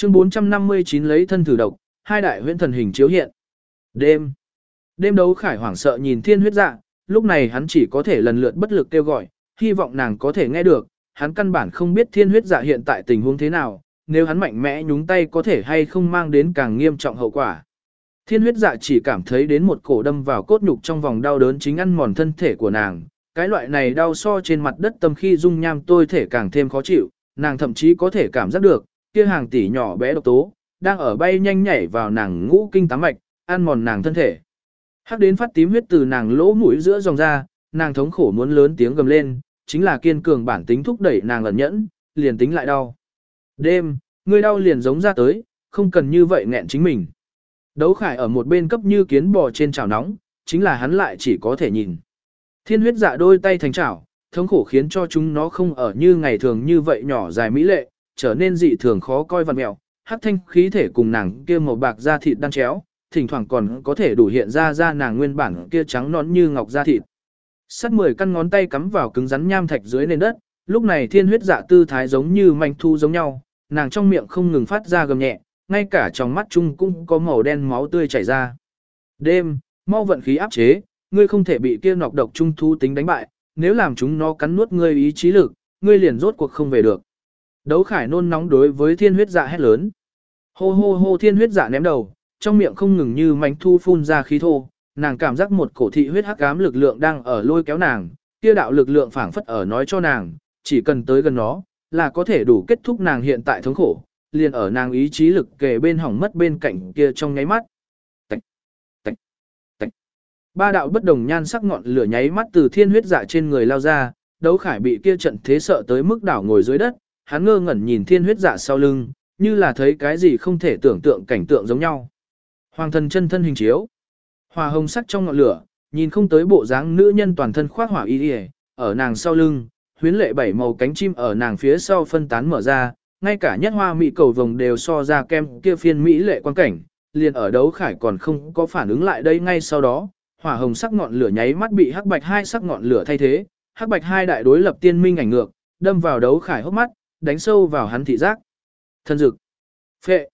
Chương 459 lấy thân thử độc, hai đại huyễn thần hình chiếu hiện. Đêm. Đêm đấu khải hoảng sợ nhìn thiên huyết dạ, lúc này hắn chỉ có thể lần lượt bất lực kêu gọi, hy vọng nàng có thể nghe được, hắn căn bản không biết thiên huyết dạ hiện tại tình huống thế nào, nếu hắn mạnh mẽ nhúng tay có thể hay không mang đến càng nghiêm trọng hậu quả. Thiên huyết dạ chỉ cảm thấy đến một cổ đâm vào cốt nhục trong vòng đau đớn chính ăn mòn thân thể của nàng, cái loại này đau so trên mặt đất tâm khi dung nham tôi thể càng thêm khó chịu, nàng thậm chí có thể cảm giác được, kia hàng tỷ nhỏ bé độc tố, đang ở bay nhanh nhảy vào nàng ngũ kinh tám mạch, ăn mòn nàng thân thể. Hắc đến phát tím huyết từ nàng lỗ mũi giữa dòng ra, nàng thống khổ muốn lớn tiếng gầm lên, chính là kiên cường bản tính thúc đẩy nàng ẩn nhẫn, liền tính lại đau. Đêm, người đau liền giống ra tới, không cần như vậy nghẹn chính mình. Đấu khải ở một bên cấp như kiến bò trên chảo nóng, chính là hắn lại chỉ có thể nhìn. Thiên huyết dạ đôi tay thành chảo, thống khổ khiến cho chúng nó không ở như ngày thường như vậy nhỏ dài mỹ lệ, trở nên dị thường khó coi vặn mẹo, hắc thanh khí thể cùng nàng kia màu bạc da thịt đang chéo, thỉnh thoảng còn có thể đủ hiện ra ra nàng nguyên bản kia trắng nón như ngọc da thịt. Sắt mười căn ngón tay cắm vào cứng rắn nham thạch dưới nền đất, lúc này thiên huyết dạ tư thái giống như manh thu giống nhau, nàng trong miệng không ngừng phát ra gầm nhẹ, ngay cả trong mắt chung cũng có màu đen máu tươi chảy ra. Đêm, mau vận khí áp chế, ngươi không thể bị kia nọc độc trung thu tính đánh bại, nếu làm chúng nó cắn nuốt ngươi ý chí lực, ngươi liền rốt cuộc không về được. Đấu khải nôn nóng đối với thiên huyết dạ hét lớn. Hô hô hô thiên huyết dạ ném đầu, trong miệng không ngừng như mánh thu phun ra khí thô, nàng cảm giác một cổ thị huyết hắc ám lực lượng đang ở lôi kéo nàng, kia đạo lực lượng phảng phất ở nói cho nàng, chỉ cần tới gần nó, là có thể đủ kết thúc nàng hiện tại thống khổ, liền ở nàng ý chí lực kề bên hỏng mất bên cạnh kia trong nháy mắt. Tạch, tạch, tạch. Ba đạo bất đồng nhan sắc ngọn lửa nháy mắt từ thiên huyết dạ trên người lao ra, đấu khải bị kia trận thế sợ tới mức đảo ngồi dưới đất, hắn ngơ ngẩn nhìn thiên huyết dạ sau lưng, như là thấy cái gì không thể tưởng tượng cảnh tượng giống nhau. Hoàng thần chân thân hình chiếu. Hòa hồng sắc trong ngọn lửa, nhìn không tới bộ dáng nữ nhân toàn thân khoác hỏa y y, ở nàng sau lưng, huyến lệ bảy màu cánh chim ở nàng phía sau phân tán mở ra, ngay cả nhất hoa mỹ cầu vồng đều so ra kem kia phiên mỹ lệ quan cảnh, liền ở đấu khải còn không có phản ứng lại đây ngay sau đó, hỏa hồng sắc ngọn lửa nháy mắt bị hắc bạch hai sắc ngọn lửa thay thế, hắc bạch hai đại đối lập tiên minh ảnh ngược, đâm vào đấu khải hốc mắt, đánh sâu vào hắn thị giác. Thân dực. Phệ.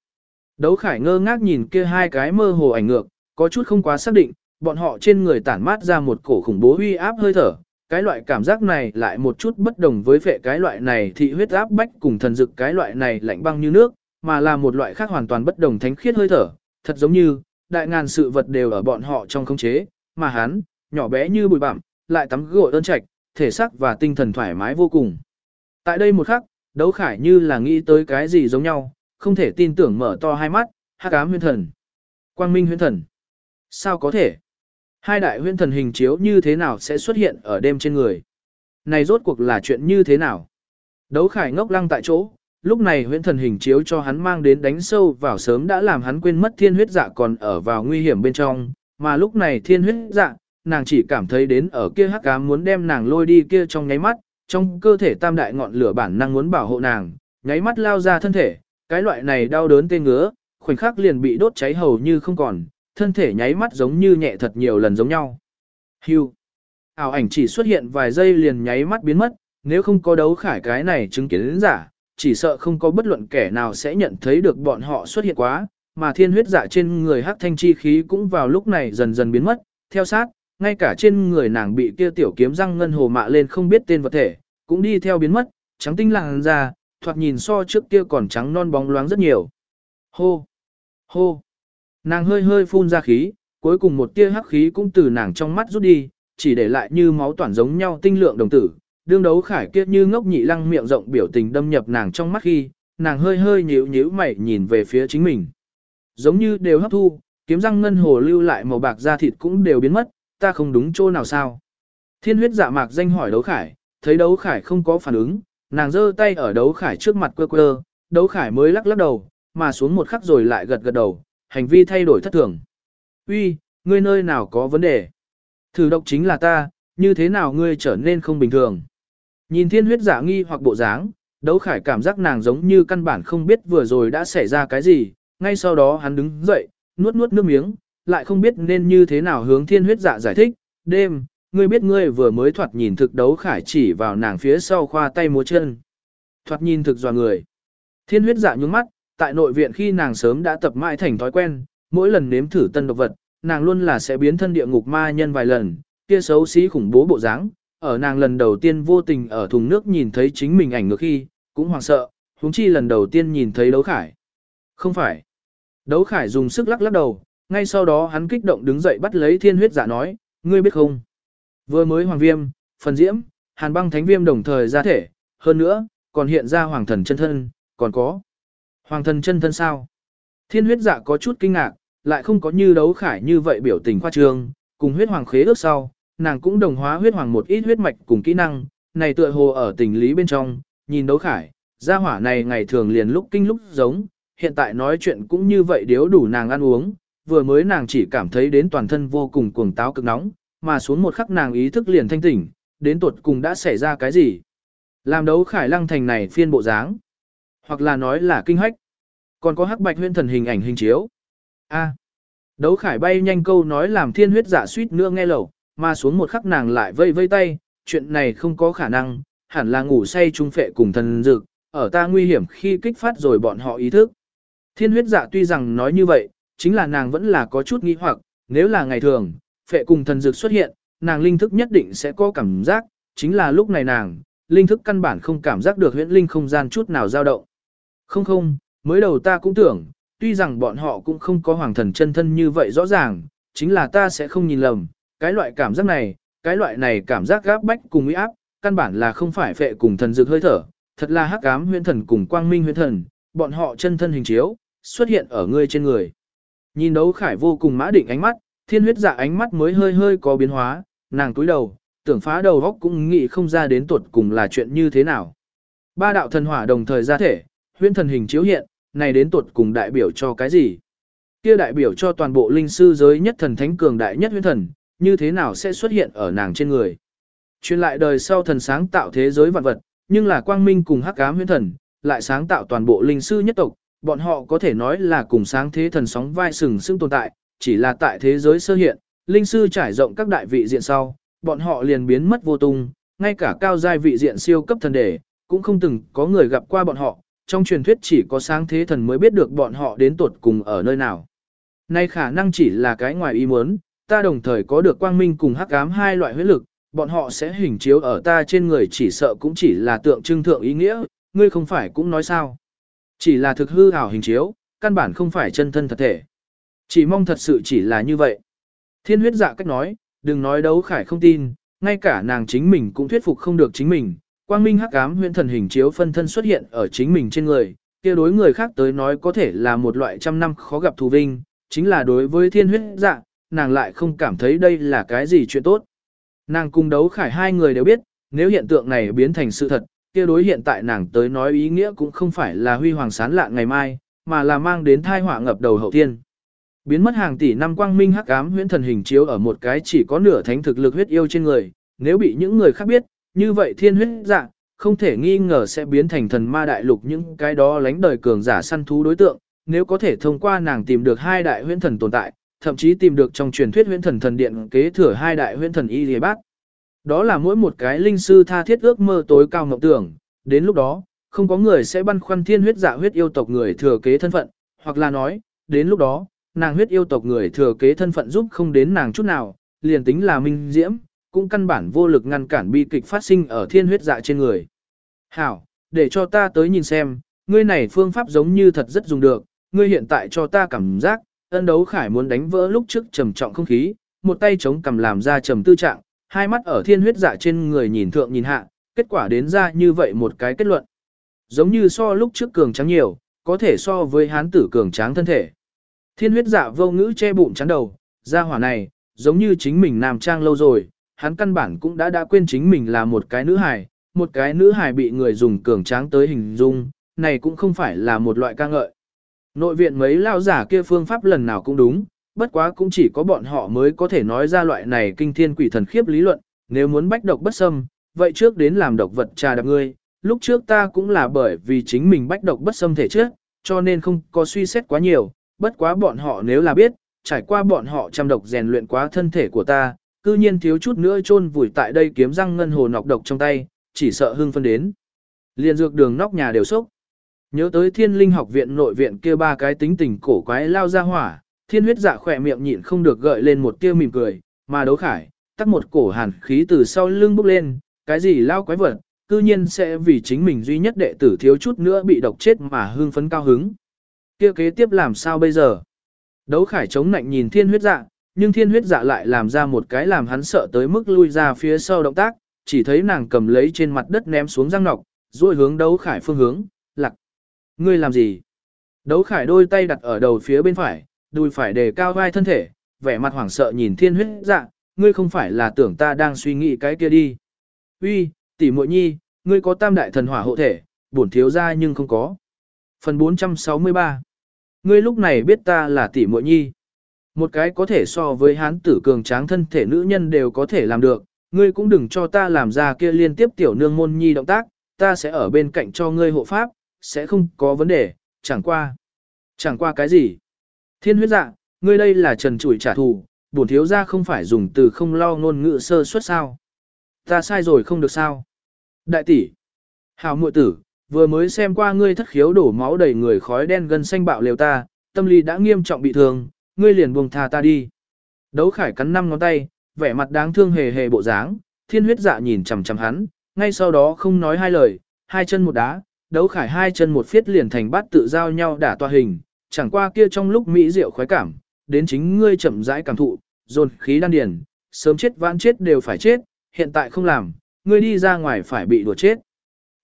Đấu khải ngơ ngác nhìn kia hai cái mơ hồ ảnh ngược, có chút không quá xác định, bọn họ trên người tản mát ra một cổ khủng bố huy áp hơi thở. Cái loại cảm giác này lại một chút bất đồng với phệ cái loại này thị huyết áp bách cùng thần dực cái loại này lạnh băng như nước, mà là một loại khác hoàn toàn bất đồng thánh khiết hơi thở, thật giống như, đại ngàn sự vật đều ở bọn họ trong khống chế, mà hắn, nhỏ bé như bụi bặm, lại tắm gội ơn trạch, thể xác và tinh thần thoải mái vô cùng. Tại đây một khắc, đấu khải như là nghĩ tới cái gì giống nhau, không thể tin tưởng mở to hai mắt, hắc ám huyên thần. Quang minh huyên thần. Sao có thể? Hai đại huyên thần hình chiếu như thế nào sẽ xuất hiện ở đêm trên người? Này rốt cuộc là chuyện như thế nào? Đấu khải ngốc lăng tại chỗ, lúc này huyễn thần hình chiếu cho hắn mang đến đánh sâu vào sớm đã làm hắn quên mất thiên huyết dạ còn ở vào nguy hiểm bên trong, mà lúc này thiên huyết dạ, nàng chỉ cảm thấy đến ở kia hắc ám muốn đem nàng lôi đi kia trong nháy mắt, trong cơ thể tam đại ngọn lửa bản năng muốn bảo hộ nàng, nháy mắt lao ra thân thể, cái loại này đau đớn tê ngứa, khoảnh khắc liền bị đốt cháy hầu như không còn, thân thể nháy mắt giống như nhẹ thật nhiều lần giống nhau. Hưu. Ảo ảnh chỉ xuất hiện vài giây liền nháy mắt biến mất, nếu không có đấu khải cái này chứng kiến đến giả, chỉ sợ không có bất luận kẻ nào sẽ nhận thấy được bọn họ xuất hiện quá, mà thiên huyết giả trên người hắc thanh chi khí cũng vào lúc này dần dần biến mất, theo sát, ngay cả trên người nàng bị kia tiểu kiếm răng ngân hồ mạ lên không biết tên vật thể, cũng đi theo biến mất, trắng tinh làng ra, thoạt nhìn so trước kia còn trắng non bóng loáng rất nhiều. Hô! Hô! Nàng hơi hơi phun ra khí, cuối cùng một tia hắc khí cũng từ nàng trong mắt rút đi, chỉ để lại như máu toàn giống nhau tinh lượng đồng tử. Đương đấu khải kiết như ngốc nhị lăng miệng rộng biểu tình đâm nhập nàng trong mắt khi, nàng hơi hơi nhíu nhíu mày nhìn về phía chính mình. Giống như đều hấp thu, kiếm răng ngân hồ lưu lại màu bạc da thịt cũng đều biến mất, ta không đúng chỗ nào sao. Thiên huyết dạ mạc danh hỏi đấu khải, thấy đấu khải không có phản ứng, nàng giơ tay ở đấu khải trước mặt quơ quơ, đấu khải mới lắc lắc đầu, mà xuống một khắc rồi lại gật gật đầu, hành vi thay đổi thất thường. Uy, ngươi nơi nào có vấn đề? Thử độc chính là ta, như thế nào ngươi trở nên không bình thường? Nhìn thiên huyết giả nghi hoặc bộ dáng, đấu khải cảm giác nàng giống như căn bản không biết vừa rồi đã xảy ra cái gì, ngay sau đó hắn đứng dậy, nuốt nuốt nước miếng, lại không biết nên như thế nào hướng thiên huyết dạ giải thích, đêm, ngươi biết ngươi vừa mới thoạt nhìn thực đấu khải chỉ vào nàng phía sau khoa tay múa chân. Thoạt nhìn thực dò người. Thiên huyết dạ nhướng mắt, tại nội viện khi nàng sớm đã tập mãi thành thói quen, mỗi lần nếm thử tân độc vật, nàng luôn là sẽ biến thân địa ngục ma nhân vài lần, kia xấu xí khủng bố bộ dáng. Ở nàng lần đầu tiên vô tình ở thùng nước nhìn thấy chính mình ảnh ngược khi, cũng hoảng sợ, huống chi lần đầu tiên nhìn thấy đấu khải. Không phải. Đấu khải dùng sức lắc lắc đầu, ngay sau đó hắn kích động đứng dậy bắt lấy thiên huyết giả nói, ngươi biết không? Vừa mới hoàng viêm, phần diễm, hàn băng thánh viêm đồng thời ra thể, hơn nữa, còn hiện ra hoàng thần chân thân, còn có. Hoàng thần chân thân sao? Thiên huyết dạ có chút kinh ngạc, lại không có như đấu khải như vậy biểu tình khoa trương, cùng huyết hoàng khế ước sau, nàng cũng đồng hóa huyết hoàng một ít huyết mạch cùng kỹ năng, này tựa hồ ở tình lý bên trong, nhìn đấu khải, gia hỏa này ngày thường liền lúc kinh lúc giống, hiện tại nói chuyện cũng như vậy điếu đủ nàng ăn uống, vừa mới nàng chỉ cảm thấy đến toàn thân vô cùng cuồng táo cực nóng, mà xuống một khắc nàng ý thức liền thanh tỉnh, đến tuột cùng đã xảy ra cái gì. Làm đấu khải lăng thành này phiên bộ dáng, hoặc là nói là kinh hách, còn có hắc bạch huyên thần hình ảnh hình chiếu. A. đấu khải bay nhanh câu nói làm thiên huyết giả suýt nữa nghe lẩu, mà xuống một khắc nàng lại vây vây tay, chuyện này không có khả năng, hẳn là ngủ say trung phệ cùng thần dược ở ta nguy hiểm khi kích phát rồi bọn họ ý thức. Thiên huyết dạ tuy rằng nói như vậy, chính là nàng vẫn là có chút nghi hoặc, nếu là ngày thường, phệ cùng thần dược xuất hiện, nàng linh thức nhất định sẽ có cảm giác, chính là lúc này nàng, linh thức căn bản không cảm giác được huyễn linh không gian chút nào dao động. Không không, mới đầu ta cũng tưởng, tuy rằng bọn họ cũng không có hoàng thần chân thân như vậy rõ ràng, chính là ta sẽ không nhìn lầm, cái loại cảm giác này, cái loại này cảm giác gáp bách cùng uy áp, căn bản là không phải phệ cùng thần dược hơi thở, thật là hắc ám huyễn thần cùng quang minh huyễn thần, bọn họ chân thân hình chiếu, xuất hiện ở ngươi trên người. Nhìn đấu khải vô cùng mã định ánh mắt, thiên huyết dạ ánh mắt mới hơi hơi có biến hóa, nàng túi đầu, tưởng phá đầu góc cũng nghĩ không ra đến tuột cùng là chuyện như thế nào. Ba đạo thần hỏa đồng thời ra thể, huyễn thần hình chiếu hiện, này đến tuột cùng đại biểu cho cái gì? Kia đại biểu cho toàn bộ linh sư giới nhất thần thánh cường đại nhất huyễn thần, như thế nào sẽ xuất hiện ở nàng trên người? Truyền lại đời sau thần sáng tạo thế giới vạn vật, nhưng là quang minh cùng hắc ám huyễn thần, lại sáng tạo toàn bộ linh sư nhất tộc, bọn họ có thể nói là cùng sáng thế thần sóng vai sừng sững tồn tại, chỉ là tại thế giới sơ hiện, linh sư trải rộng các đại vị diện sau, bọn họ liền biến mất vô tung, ngay cả cao giai vị diện siêu cấp thần đề, cũng không từng có người gặp qua bọn họ, trong truyền thuyết chỉ có sáng thế thần mới biết được bọn họ đến tuột cùng ở nơi nào. Nay khả năng chỉ là cái ngoài ý muốn, ta đồng thời có được quang minh cùng hắc ám hai loại huyết lực, bọn họ sẽ hình chiếu ở ta trên người chỉ sợ cũng chỉ là tượng trưng thượng ý nghĩa, ngươi không phải cũng nói sao. Chỉ là thực hư ảo hình chiếu, căn bản không phải chân thân thật thể. Chỉ mong thật sự chỉ là như vậy. Thiên huyết dạ cách nói, đừng nói đấu khải không tin, ngay cả nàng chính mình cũng thuyết phục không được chính mình. Quang minh hắc ám huyễn thần hình chiếu phân thân xuất hiện ở chính mình trên người, kia đối người khác tới nói có thể là một loại trăm năm khó gặp thù vinh, chính là đối với thiên huyết dạ, nàng lại không cảm thấy đây là cái gì chuyện tốt. Nàng cùng đấu khải hai người đều biết, nếu hiện tượng này biến thành sự thật, kia đối hiện tại nàng tới nói ý nghĩa cũng không phải là huy hoàng sán lạ ngày mai, mà là mang đến thai họa ngập đầu hậu thiên. Biến mất hàng tỷ năm quang minh hắc ám huyễn thần hình chiếu ở một cái chỉ có nửa thánh thực lực huyết yêu trên người, nếu bị những người khác biết, như vậy thiên huyết dạ, không thể nghi ngờ sẽ biến thành thần ma đại lục những cái đó lánh đời cường giả săn thú đối tượng, nếu có thể thông qua nàng tìm được hai đại huyễn thần tồn tại, thậm chí tìm được trong truyền thuyết huyễn thần thần điện kế thừa hai đại huyễn thần y lìa bát. Đó là mỗi một cái linh sư tha thiết ước mơ tối cao ngọc tưởng, đến lúc đó, không có người sẽ băn khoăn thiên huyết dạ huyết yêu tộc người thừa kế thân phận, hoặc là nói, đến lúc đó, nàng huyết yêu tộc người thừa kế thân phận giúp không đến nàng chút nào, liền tính là minh diễm, cũng căn bản vô lực ngăn cản bi kịch phát sinh ở thiên huyết dạ trên người. Hảo, để cho ta tới nhìn xem, ngươi này phương pháp giống như thật rất dùng được, ngươi hiện tại cho ta cảm giác, ân đấu khải muốn đánh vỡ lúc trước trầm trọng không khí, một tay chống cầm làm ra trầm tư trạng, hai mắt ở thiên huyết dạ trên người nhìn thượng nhìn hạ, kết quả đến ra như vậy một cái kết luận. Giống như so lúc trước cường trắng nhiều, có thể so với hán tử cường tráng thân thể. Thiên huyết dạ vô ngữ che bụng chắn đầu, ra hỏa này, giống như chính mình nam trang lâu rồi, hắn căn bản cũng đã đã quên chính mình là một cái nữ hài, một cái nữ hài bị người dùng cường tráng tới hình dung, này cũng không phải là một loại ca ngợi. Nội viện mấy lao giả kia phương pháp lần nào cũng đúng, bất quá cũng chỉ có bọn họ mới có thể nói ra loại này kinh thiên quỷ thần khiếp lý luận, nếu muốn bách độc bất xâm, vậy trước đến làm độc vật trà đạp ngươi, lúc trước ta cũng là bởi vì chính mình bách độc bất xâm thể trước, cho nên không có suy xét quá nhiều, bất quá bọn họ nếu là biết, trải qua bọn họ chăm độc rèn luyện quá thân thể của ta, cư nhiên thiếu chút nữa chôn vùi tại đây kiếm răng ngân hồ nọc độc trong tay, chỉ sợ hưng phân đến. Liên dược đường nóc nhà đều sốc. Nhớ tới thiên linh học viện nội viện kia ba cái tính tình cổ quái lao ra hỏa, thiên huyết dạ khỏe miệng nhịn không được gợi lên một tia mỉm cười, mà đấu khải, tắt một cổ hàn khí từ sau lưng bốc lên, cái gì lao quái vật, cư nhiên sẽ vì chính mình duy nhất đệ tử thiếu chút nữa bị độc chết mà hưng phấn cao hứng. Kia kế tiếp làm sao bây giờ? Đấu khải chống nạnh nhìn thiên huyết dạ, nhưng thiên huyết dạ lại làm ra một cái làm hắn sợ tới mức lui ra phía sau động tác, chỉ thấy nàng cầm lấy trên mặt đất ném xuống răng nọc, rồi hướng đấu khải phương hướng, lặc. Ngươi làm gì? Đấu khải đôi tay đặt ở đầu phía bên phải, đùi phải đề cao vai thân thể, vẻ mặt hoảng sợ nhìn thiên huyết dạ, ngươi không phải là tưởng ta đang suy nghĩ cái kia đi. Uy, tỷ muội nhi, ngươi có tam đại thần hỏa hộ thể, bổn thiếu ra nhưng không có. Phần 463 Ngươi lúc này biết ta là tỷ muội nhi. Một cái có thể so với hán tử cường tráng thân thể nữ nhân đều có thể làm được, ngươi cũng đừng cho ta làm ra kia liên tiếp tiểu nương môn nhi động tác, ta sẽ ở bên cạnh cho ngươi hộ pháp, sẽ không có vấn đề, chẳng qua. Chẳng qua cái gì? Thiên huyết dạ, ngươi đây là trần trụi trả thù, bổn thiếu ra không phải dùng từ không lo ngôn ngữ sơ suất sao. Ta sai rồi không được sao. Đại tỷ, hào muội tử, vừa mới xem qua ngươi thất khiếu đổ máu đầy người khói đen gần xanh bạo liều ta, tâm lý đã nghiêm trọng bị thương, ngươi liền buông tha ta đi. Đấu khải cắn năm ngón tay, vẻ mặt đáng thương hề hề bộ dáng, thiên huyết dạ nhìn chằm chằm hắn, ngay sau đó không nói hai lời, hai chân một đá, đấu khải hai chân một phiết liền thành bát tự giao nhau đả toa hình, chẳng qua kia trong lúc mỹ diệu khoái cảm, đến chính ngươi chậm rãi cảm thụ, dồn khí đan điền, sớm chết vãn chết đều phải chết, hiện tại không làm, ngươi đi ra ngoài phải bị đùa chết.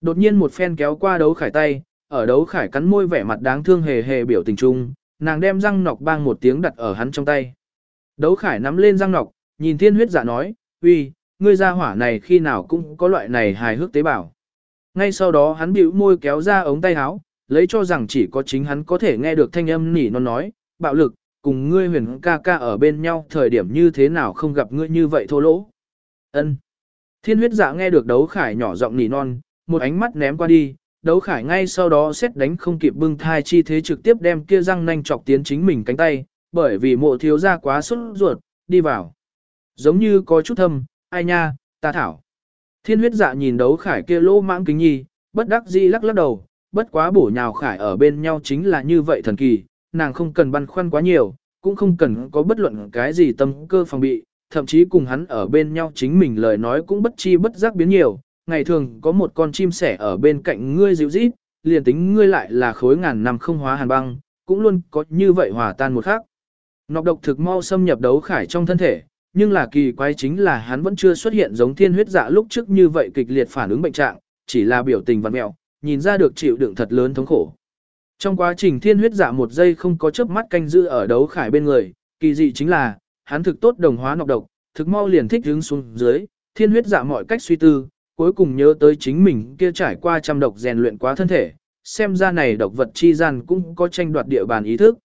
Đột nhiên một phen kéo qua đấu khải tay, ở đấu khải cắn môi vẻ mặt đáng thương hề hề biểu tình trung, nàng đem răng nọc bang một tiếng đặt ở hắn trong tay. Đấu khải nắm lên răng nọc, nhìn thiên huyết dạ nói, uy, ngươi ra hỏa này khi nào cũng có loại này hài hước tế bào. Ngay sau đó hắn bĩu môi kéo ra ống tay áo, lấy cho rằng chỉ có chính hắn có thể nghe được thanh âm nỉ non nói, bạo lực, cùng ngươi huyền ca ca ở bên nhau thời điểm như thế nào không gặp ngươi như vậy thô lỗ. ân Thiên huyết dạ nghe được đấu khải nhỏ giọng nỉ non, một ánh mắt ném qua đi, đấu khải ngay sau đó xét đánh không kịp bưng thai chi thế trực tiếp đem kia răng nanh chọc tiến chính mình cánh tay, bởi vì mộ thiếu ra quá xuất ruột, đi vào. Giống như có chút thâm, ai nha, ta thảo. Thiên huyết dạ nhìn đấu khải kia lỗ mãng kính nhi, bất đắc dĩ lắc lắc đầu, bất quá bổ nhào khải ở bên nhau chính là như vậy thần kỳ, nàng không cần băn khoăn quá nhiều, cũng không cần có bất luận cái gì tâm cơ phòng bị, thậm chí cùng hắn ở bên nhau chính mình lời nói cũng bất chi bất giác biến nhiều, ngày thường có một con chim sẻ ở bên cạnh ngươi dịu rít, liền tính ngươi lại là khối ngàn năm không hóa hàn băng, cũng luôn có như vậy hòa tan một khắc. Nọc độc thực mau xâm nhập đấu khải trong thân thể, nhưng là kỳ quái chính là hắn vẫn chưa xuất hiện giống thiên huyết dạ lúc trước như vậy kịch liệt phản ứng bệnh trạng, chỉ là biểu tình văn mẹo, nhìn ra được chịu đựng thật lớn thống khổ. Trong quá trình thiên huyết dạ một giây không có chớp mắt canh giữ ở đấu khải bên người, kỳ dị chính là, hắn thực tốt đồng hóa nọc độc, thực mau liền thích hướng xuống dưới, thiên huyết dạ mọi cách suy tư, cuối cùng nhớ tới chính mình kia trải qua trăm độc rèn luyện quá thân thể, xem ra này độc vật chi gian cũng có tranh đoạt địa bàn ý thức.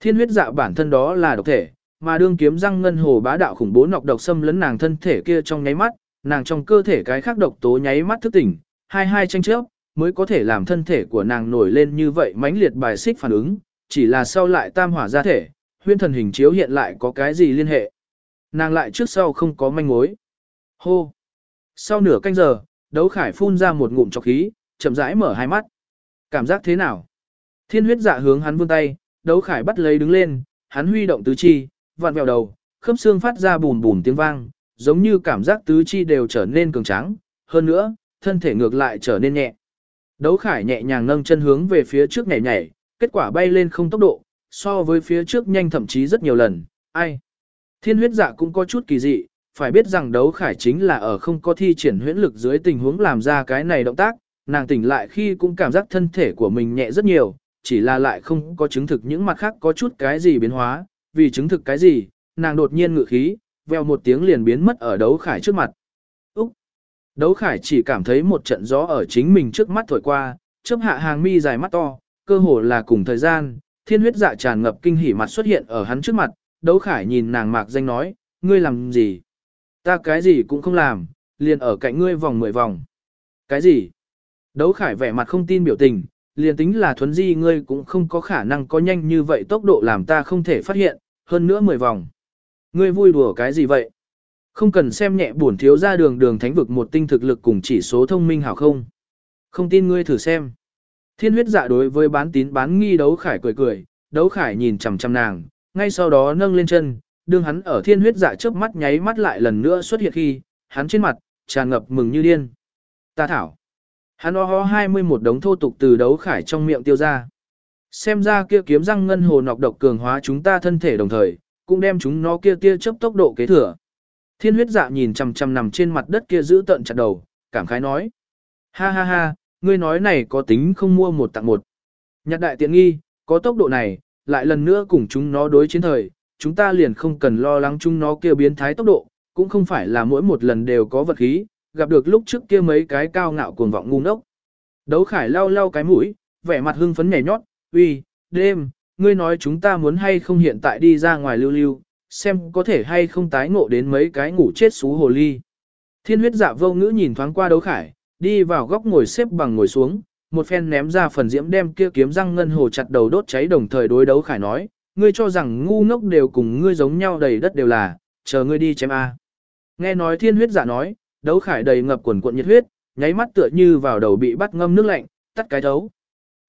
Thiên huyết dạ bản thân đó là độc thể, mà đương kiếm răng ngân hồ bá đạo khủng bố nọc độc xâm lấn nàng thân thể kia trong nháy mắt, nàng trong cơ thể cái khác độc tố nháy mắt thức tỉnh, hai hai tranh chấp, mới có thể làm thân thể của nàng nổi lên như vậy mãnh liệt bài xích phản ứng, chỉ là sau lại tam hỏa ra thể, huyên thần hình chiếu hiện lại có cái gì liên hệ. Nàng lại trước sau không có manh mối. Hô! Sau nửa canh giờ, đấu khải phun ra một ngụm trọc khí, chậm rãi mở hai mắt. Cảm giác thế nào? Thiên huyết dạ hướng hắn vươn tay, đấu khải bắt lấy đứng lên, hắn huy động tứ chi, vặn vẹo đầu, khớp xương phát ra bùn bùn tiếng vang, giống như cảm giác tứ chi đều trở nên cường tráng, hơn nữa, thân thể ngược lại trở nên nhẹ. Đấu khải nhẹ nhàng nâng chân hướng về phía trước nhảy nhảy, kết quả bay lên không tốc độ, so với phía trước nhanh thậm chí rất nhiều lần, ai. Thiên huyết dạ cũng có chút kỳ dị, phải biết rằng đấu khải chính là ở không có thi triển huyễn lực dưới tình huống làm ra cái này động tác, nàng tỉnh lại khi cũng cảm giác thân thể của mình nhẹ rất nhiều, chỉ là lại không có chứng thực những mặt khác có chút cái gì biến hóa, vì chứng thực cái gì, nàng đột nhiên ngự khí, veo một tiếng liền biến mất ở đấu khải trước mặt. Úc! Đấu khải chỉ cảm thấy một trận gió ở chính mình trước mắt thổi qua, chớp hạ hàng mi dài mắt to, cơ hồ là cùng thời gian, thiên huyết dạ tràn ngập kinh hỉ mặt xuất hiện ở hắn trước mặt, đấu khải nhìn nàng mạc danh nói, ngươi làm gì? Ta cái gì cũng không làm, liền ở cạnh ngươi vòng mười vòng. Cái gì? Đấu khải vẻ mặt không tin biểu tình, liền tính là thuấn di ngươi cũng không có khả năng có nhanh như vậy tốc độ làm ta không thể phát hiện, hơn nữa mười vòng. Ngươi vui đùa cái gì vậy? Không cần xem nhẹ bổn thiếu ra đường đường thánh vực một tinh thực lực cùng chỉ số thông minh hảo không? Không tin ngươi thử xem. Thiên huyết dạ đối với bán tín bán nghi đấu khải cười cười, đấu khải nhìn chằm chằm nàng, ngay sau đó nâng lên chân, đương hắn ở thiên huyết dạ trước mắt nháy mắt lại lần nữa xuất hiện khi, hắn trên mặt, tràn ngập mừng như điên. Ta thảo. Hắn o ho 21 đống thô tục từ đấu khải trong miệng tiêu ra. Xem ra kia kiếm răng ngân hồ nọc độc cường hóa chúng ta thân thể đồng thời, cũng đem chúng nó kia tia chấp tốc độ kế thừa. Thiên huyết dạ nhìn chằm chằm nằm trên mặt đất kia giữ tận chặt đầu, cảm khái nói. Ha ha ha, ngươi nói này có tính không mua một tặng một. Nhặt đại tiện nghi, có tốc độ này, lại lần nữa cùng chúng nó đối chiến thời, chúng ta liền không cần lo lắng chúng nó kia biến thái tốc độ, cũng không phải là mỗi một lần đều có vật khí, gặp được lúc trước kia mấy cái cao ngạo cuồng vọng ngu ngốc. Đấu khải lau lau cái mũi, vẻ mặt hưng phấn nhảy nhót, uy, đêm, ngươi nói chúng ta muốn hay không hiện tại đi ra ngoài lưu lưu, xem có thể hay không tái ngộ đến mấy cái ngủ chết xú hồ ly. Thiên huyết dạ vô ngữ nhìn thoáng qua đấu khải, đi vào góc ngồi xếp bằng ngồi xuống, một phen ném ra phần diễm đem kia kiếm răng ngân hồ chặt đầu đốt cháy đồng thời đối đấu khải nói, ngươi cho rằng ngu ngốc đều cùng ngươi giống nhau đầy đất đều là, chờ ngươi đi chém A. Nghe nói thiên huyết giả nói, đấu khải đầy ngập quần cuộn nhiệt huyết, nháy mắt tựa như vào đầu bị bắt ngâm nước lạnh, tắt cái thấu.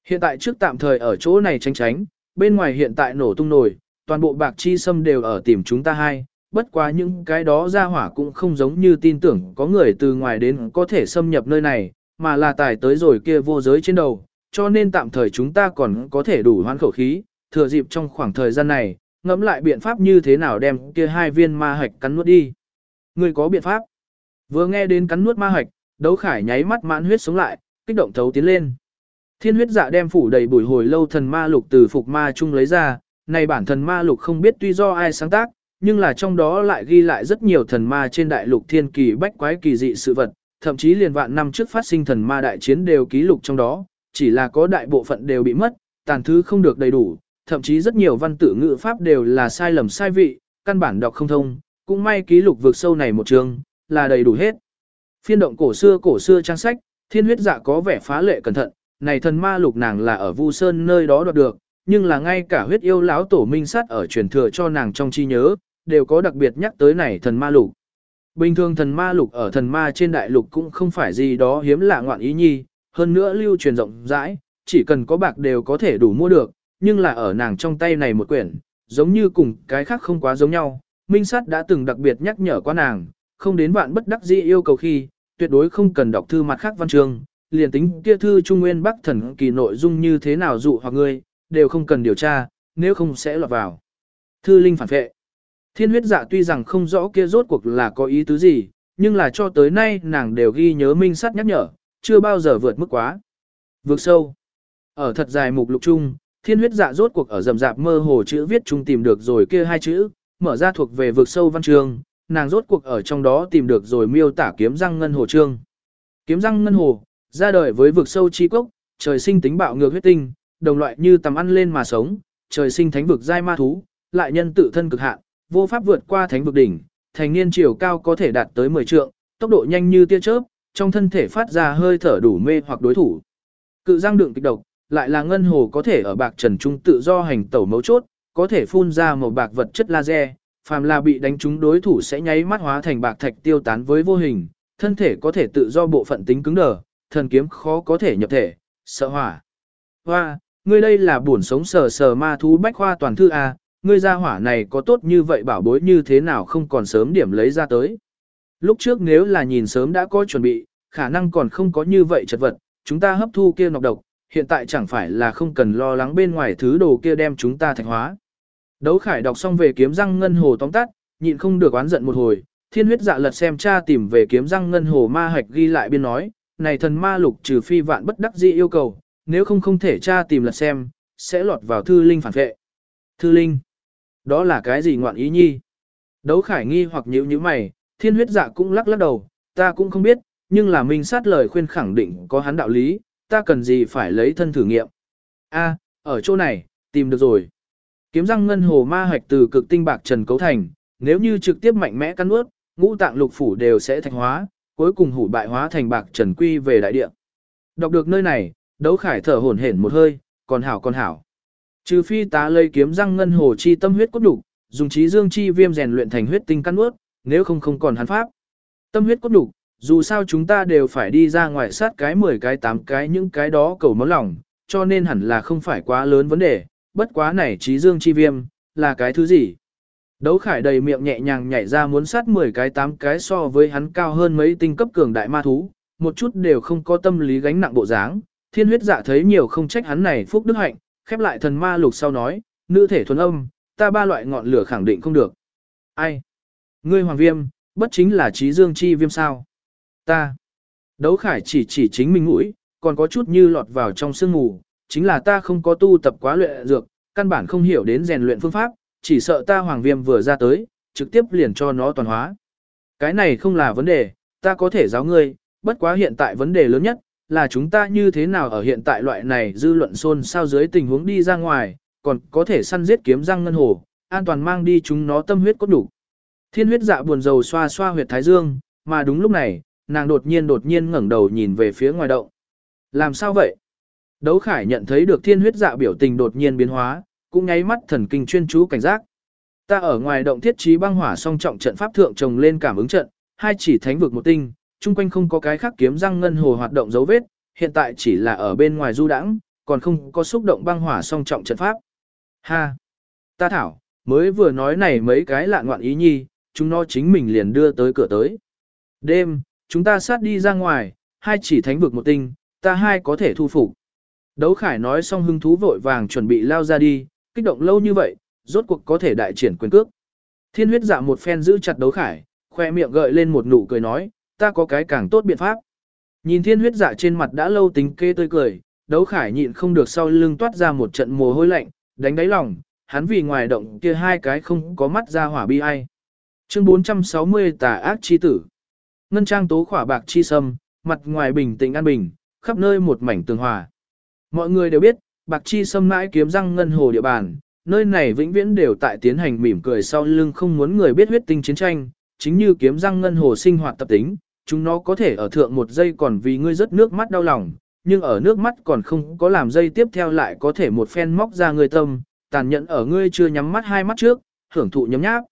Hiện tại trước tạm thời ở chỗ này tránh tránh, bên ngoài hiện tại nổ tung nổi, toàn bộ bạc chi sâm đều ở tìm chúng ta hai, bất quá những cái đó ra hỏa cũng không giống như tin tưởng có người từ ngoài đến có thể xâm nhập nơi này, mà là tài tới rồi kia vô giới trên đầu, cho nên tạm thời chúng ta còn có thể đủ hoán khẩu khí, thừa dịp trong khoảng thời gian này, ngẫm lại biện pháp như thế nào đem kia hai viên ma hạch cắn nuốt đi. Người có biện pháp. Vừa nghe đến cắn nuốt ma hạch, đấu khải nháy mắt mãn huyết sống lại, kích động thấu tiến lên. Thiên huyết dạ đem phủ đầy bùi hồi lâu thần ma lục từ phục ma chung lấy ra, này bản thần ma lục không biết tuy do ai sáng tác, nhưng là trong đó lại ghi lại rất nhiều thần ma trên đại lục thiên kỳ bách quái kỳ dị sự vật, thậm chí liền vạn năm trước phát sinh thần ma đại chiến đều ký lục trong đó, chỉ là có đại bộ phận đều bị mất, tàn thứ không được đầy đủ, thậm chí rất nhiều văn tự ngữ pháp đều là sai lầm sai vị, căn bản đọc không thông, cũng may ký lục vượt sâu này một trường, là đầy đủ hết. Phiên động cổ xưa cổ xưa trang sách, thiên huyết dạ có vẻ phá lệ cẩn thận, này thần ma lục nàng là ở Vu Sơn nơi đó đoạt được, nhưng là ngay cả huyết yêu lão tổ minh sát ở truyền thừa cho nàng trong chi nhớ, đều có đặc biệt nhắc tới này thần ma lục. Bình thường thần ma lục ở thần ma trên đại lục cũng không phải gì đó hiếm lạ ngoạn ý nhi, hơn nữa lưu truyền rộng rãi, chỉ cần có bạc đều có thể đủ mua được, nhưng là ở nàng trong tay này một quyển, giống như cùng cái khác không quá giống nhau. Minh sát đã từng đặc biệt nhắc nhở qua nàng, không đến bạn bất đắc dĩ yêu cầu khi, tuyệt đối không cần đọc thư mặt khác văn chương, liền tính kia thư Trung Nguyên Bắc thần kỳ nội dung như thế nào dụ hoặc ngươi, đều không cần điều tra, nếu không sẽ lọt vào. Thư linh phản vệ. Thiên huyết dạ tuy rằng không rõ kia rốt cuộc là có ý tứ gì, nhưng là cho tới nay nàng đều ghi nhớ minh sắt nhắc nhở, chưa bao giờ vượt mức quá. Vượt sâu. Ở thật dài mục lục chung, thiên huyết dạ rốt cuộc ở rầm rạp mơ hồ chữ viết chung tìm được rồi kia hai chữ, mở ra thuộc về vực sâu văn trường, nàng rốt cuộc ở trong đó tìm được rồi miêu tả kiếm răng ngân hồ trương. Kiếm răng ngân hồ, ra đời với vực sâu chi cốc, trời sinh tính bạo ngược huyết tinh, đồng loại như tầm ăn lên mà sống, trời sinh thánh vực giai ma thú, lại nhân tự thân cực hạn, vô pháp vượt qua thánh vực đỉnh, thành niên chiều cao có thể đạt tới 10 trượng, tốc độ nhanh như tia chớp, trong thân thể phát ra hơi thở đủ mê hoặc đối thủ. Cự răng đựng kịch độc, lại là ngân hồ có thể ở bạc trần trung tự do hành tẩu mấu chốt, có thể phun ra một bạc vật chất laser, phàm là bị đánh trúng đối thủ sẽ nháy mắt hóa thành bạc thạch tiêu tán với vô hình, thân thể có thể tự do bộ phận tính cứng đờ, thần kiếm khó có thể nhập thể, sợ hỏa. Hoa, ngươi đây là buồn sống sờ sờ ma thú bách khoa toàn thư A, ngươi ra hỏa này có tốt như vậy bảo bối như thế nào không còn sớm điểm lấy ra tới. Lúc trước nếu là nhìn sớm đã có chuẩn bị, khả năng còn không có như vậy chật vật, chúng ta hấp thu kia nọc độc, hiện tại chẳng phải là không cần lo lắng bên ngoài thứ đồ kia đem chúng ta thạch hóa. Đấu khải đọc xong về kiếm răng ngân hồ tóm tắt, nhịn không được oán giận một hồi, thiên huyết dạ lật xem cha tìm về kiếm răng ngân hồ ma hạch ghi lại biên nói, này thần ma lục trừ phi vạn bất đắc dĩ yêu cầu, nếu không không thể cha tìm lật xem, sẽ lọt vào thư linh phản vệ. Thư linh, đó là cái gì ngoạn ý nhi? Đấu khải nghi hoặc nhíu như mày, thiên huyết dạ cũng lắc lắc đầu, ta cũng không biết, nhưng là mình sát lời khuyên khẳng định có hắn đạo lý, ta cần gì phải lấy thân thử nghiệm. A, ở chỗ này, tìm được rồi. Kiếm răng ngân hồ ma hạch từ cực tinh bạc trần cấu thành, nếu như trực tiếp mạnh mẽ cắn nuốt, ngũ tạng lục phủ đều sẽ thạch hóa, cuối cùng hủ bại hóa thành bạc trần quy về đại địa. Đọc được nơi này, đấu khải thở hổn hển một hơi, còn hảo còn hảo. Trừ phi tá lấy kiếm răng ngân hồ chi tâm huyết cốt đủ, dùng trí dương chi viêm rèn luyện thành huyết tinh căn nuốt, nếu không không còn hắn pháp. Tâm huyết cốt đủ, dù sao chúng ta đều phải đi ra ngoài sát cái 10 cái 8 cái những cái đó cầu máu lòng, cho nên hẳn là không phải quá lớn vấn đề, bất quá này trí dương chi viêm, là cái thứ gì? Đấu khải đầy miệng nhẹ nhàng nhảy ra muốn sát 10 cái 8 cái so với hắn cao hơn mấy tinh cấp cường đại ma thú, một chút đều không có tâm lý gánh nặng bộ dáng. Thiên huyết dạ thấy nhiều không trách hắn này phúc đức hạnh, khép lại thần ma lục sau nói, nữ thể thuần âm, ta ba loại ngọn lửa khẳng định không được. Ai? Ngươi hoàng viêm, bất chính là trí dương chi viêm sao? Ta. Đấu khải chỉ chỉ chính mình mũi, còn có chút như lọt vào trong sương mù, chính là ta không có tu tập quá luyện dược, căn bản không hiểu đến rèn luyện phương pháp, chỉ sợ ta hoàng viêm vừa ra tới, trực tiếp liền cho nó toàn hóa. Cái này không là vấn đề, ta có thể giáo ngươi, bất quá hiện tại vấn đề lớn nhất, là chúng ta như thế nào ở hiện tại loại này dư luận xôn sao dưới tình huống đi ra ngoài, còn có thể săn giết kiếm răng ngân hồ, an toàn mang đi chúng nó tâm huyết cốt đủ. Thiên huyết dạ buồn rầu xoa xoa huyệt thái dương, mà đúng lúc này, nàng đột nhiên đột nhiên ngẩng đầu nhìn về phía ngoài động. Làm sao vậy? Đấu khải nhận thấy được thiên huyết dạ biểu tình đột nhiên biến hóa, cũng nháy mắt thần kinh chuyên chú cảnh giác. Ta ở ngoài động thiết trí băng hỏa song trọng trận pháp thượng trồng lên cảm ứng trận, hai chỉ thánh vực một tinh, chung quanh không có cái khác kiếm răng ngân hồ hoạt động dấu vết, hiện tại chỉ là ở bên ngoài du đãng, còn không có xúc động băng hỏa song trọng trận pháp. Ha! Ta thảo, mới vừa nói này mấy cái lạ ngoạn ý nhi, chúng nó chính mình liền đưa tới cửa tới. Đêm, chúng ta sát đi ra ngoài, hai chỉ thánh vực một tinh, ta hai có thể thu phục. Đấu khải nói xong hưng thú vội vàng chuẩn bị lao ra đi, kích động lâu như vậy, rốt cuộc có thể đại triển quyền cước. Thiên huyết dạ một phen giữ chặt đấu khải, khoe miệng gợi lên một nụ cười nói, ta có cái càng tốt biện pháp. Nhìn thiên huyết dạ trên mặt đã lâu tính kê tươi cười, đấu khải nhịn không được sau lưng toát ra một trận mồ hôi lạnh, đánh đáy lòng, hắn vì ngoài động kia hai cái không có mắt ra hỏa bi ai. Chương 460 tà ác chi tử. Ngân trang tố khỏa bạc chi sâm, mặt ngoài bình tĩnh an bình, khắp nơi một mảnh tường hòa. Mọi người đều biết, bạc chi sâm mãi kiếm răng ngân hồ địa bàn, nơi này vĩnh viễn đều tại tiến hành mỉm cười sau lưng không muốn người biết huyết tinh chiến tranh, chính như kiếm răng ngân hồ sinh hoạt tập tính, chúng nó có thể ở thượng một giây còn vì ngươi rớt nước mắt đau lòng, nhưng ở nước mắt còn không có làm dây tiếp theo lại có thể một phen móc ra người tâm, tàn nhẫn ở ngươi chưa nhắm mắt hai mắt trước, hưởng thụ nhấm nháp.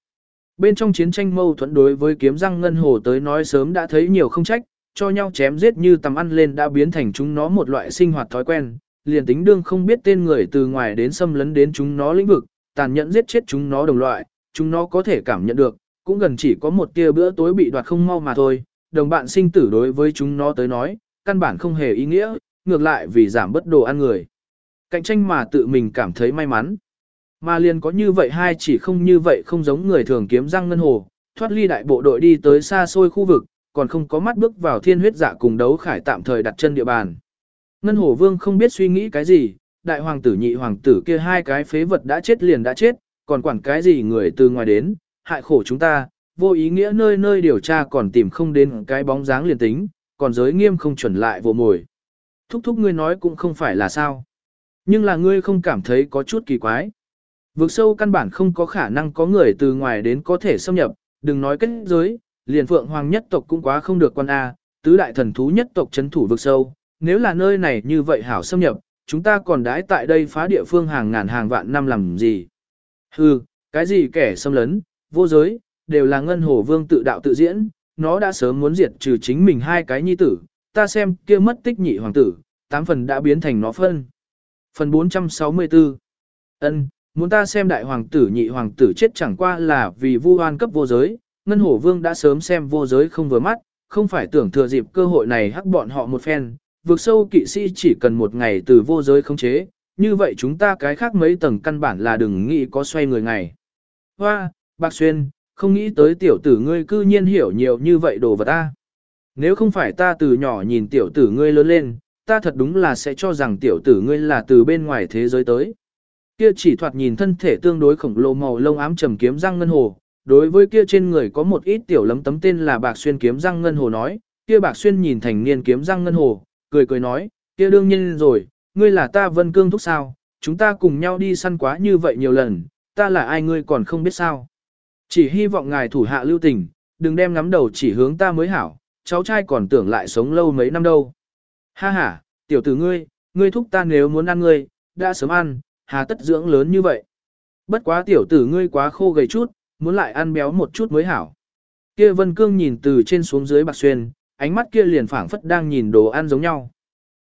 Bên trong chiến tranh mâu thuẫn đối với kiếm răng ngân hồ tới nói sớm đã thấy nhiều không trách, cho nhau chém giết như tầm ăn lên đã biến thành chúng nó một loại sinh hoạt thói quen, liền tính đương không biết tên người từ ngoài đến xâm lấn đến chúng nó lĩnh vực, tàn nhẫn giết chết chúng nó đồng loại, chúng nó có thể cảm nhận được, cũng gần chỉ có một tia bữa tối bị đoạt không mau mà thôi, đồng bạn sinh tử đối với chúng nó tới nói, căn bản không hề ý nghĩa, ngược lại vì giảm bất đồ ăn người. Cạnh tranh mà tự mình cảm thấy may mắn. Mà liền có như vậy hai chỉ không như vậy không giống người thường kiếm răng ngân hồ, thoát ly đại bộ đội đi tới xa xôi khu vực, còn không có mắt bước vào thiên huyết dạ cùng đấu khải tạm thời đặt chân địa bàn. Ngân hồ vương không biết suy nghĩ cái gì, đại hoàng tử nhị hoàng tử kia hai cái phế vật đã chết liền đã chết, còn quản cái gì người từ ngoài đến, hại khổ chúng ta, vô ý nghĩa nơi nơi điều tra còn tìm không đến cái bóng dáng liền tính, còn giới nghiêm không chuẩn lại vô mồi. Thúc thúc ngươi nói cũng không phải là sao. Nhưng là ngươi không cảm thấy có chút kỳ quái. Vực sâu căn bản không có khả năng có người từ ngoài đến có thể xâm nhập, đừng nói kết giới, liền phượng hoàng nhất tộc cũng quá không được quan A, tứ đại thần thú nhất tộc chấn thủ vực sâu, nếu là nơi này như vậy hảo xâm nhập, chúng ta còn đãi tại đây phá địa phương hàng ngàn hàng vạn năm làm gì. Hừ, cái gì kẻ xâm lấn, vô giới, đều là ngân hồ vương tự đạo tự diễn, nó đã sớm muốn diệt trừ chính mình hai cái nhi tử, ta xem kia mất tích nhị hoàng tử, tám phần đã biến thành nó phân. Phần 464 ân muốn ta xem đại hoàng tử nhị hoàng tử chết chẳng qua là vì vu oan cấp vô giới, ngân hổ vương đã sớm xem vô giới không vừa mắt, không phải tưởng thừa dịp cơ hội này hắc bọn họ một phen, vượt sâu kỵ sĩ chỉ cần một ngày từ vô giới khống chế, như vậy chúng ta cái khác mấy tầng căn bản là đừng nghĩ có xoay người ngày. Hoa, bạc xuyên, không nghĩ tới tiểu tử ngươi cư nhiên hiểu nhiều như vậy đồ vật ta. Nếu không phải ta từ nhỏ nhìn tiểu tử ngươi lớn lên, ta thật đúng là sẽ cho rằng tiểu tử ngươi là từ bên ngoài thế giới tới. Kia chỉ thoạt nhìn thân thể tương đối khổng lồ màu lông ám trầm kiếm răng ngân hồ, đối với kia trên người có một ít tiểu lấm tấm tên là bạc xuyên kiếm răng ngân hồ nói, kia bạc xuyên nhìn thành niên kiếm răng ngân hồ, cười cười nói, kia đương nhiên rồi, ngươi là ta vân cương thúc sao, chúng ta cùng nhau đi săn quá như vậy nhiều lần, ta là ai ngươi còn không biết sao. Chỉ hy vọng ngài thủ hạ lưu tình, đừng đem ngắm đầu chỉ hướng ta mới hảo, cháu trai còn tưởng lại sống lâu mấy năm đâu. Ha ha, tiểu tử ngươi, ngươi thúc ta nếu muốn ăn ngươi, đã sớm ăn, hà tất dưỡng lớn như vậy. Bất quá tiểu tử ngươi quá khô gầy chút, muốn lại ăn béo một chút mới hảo. Kia Vân Cương nhìn từ trên xuống dưới bạc xuyên, ánh mắt kia liền phảng phất đang nhìn đồ ăn giống nhau.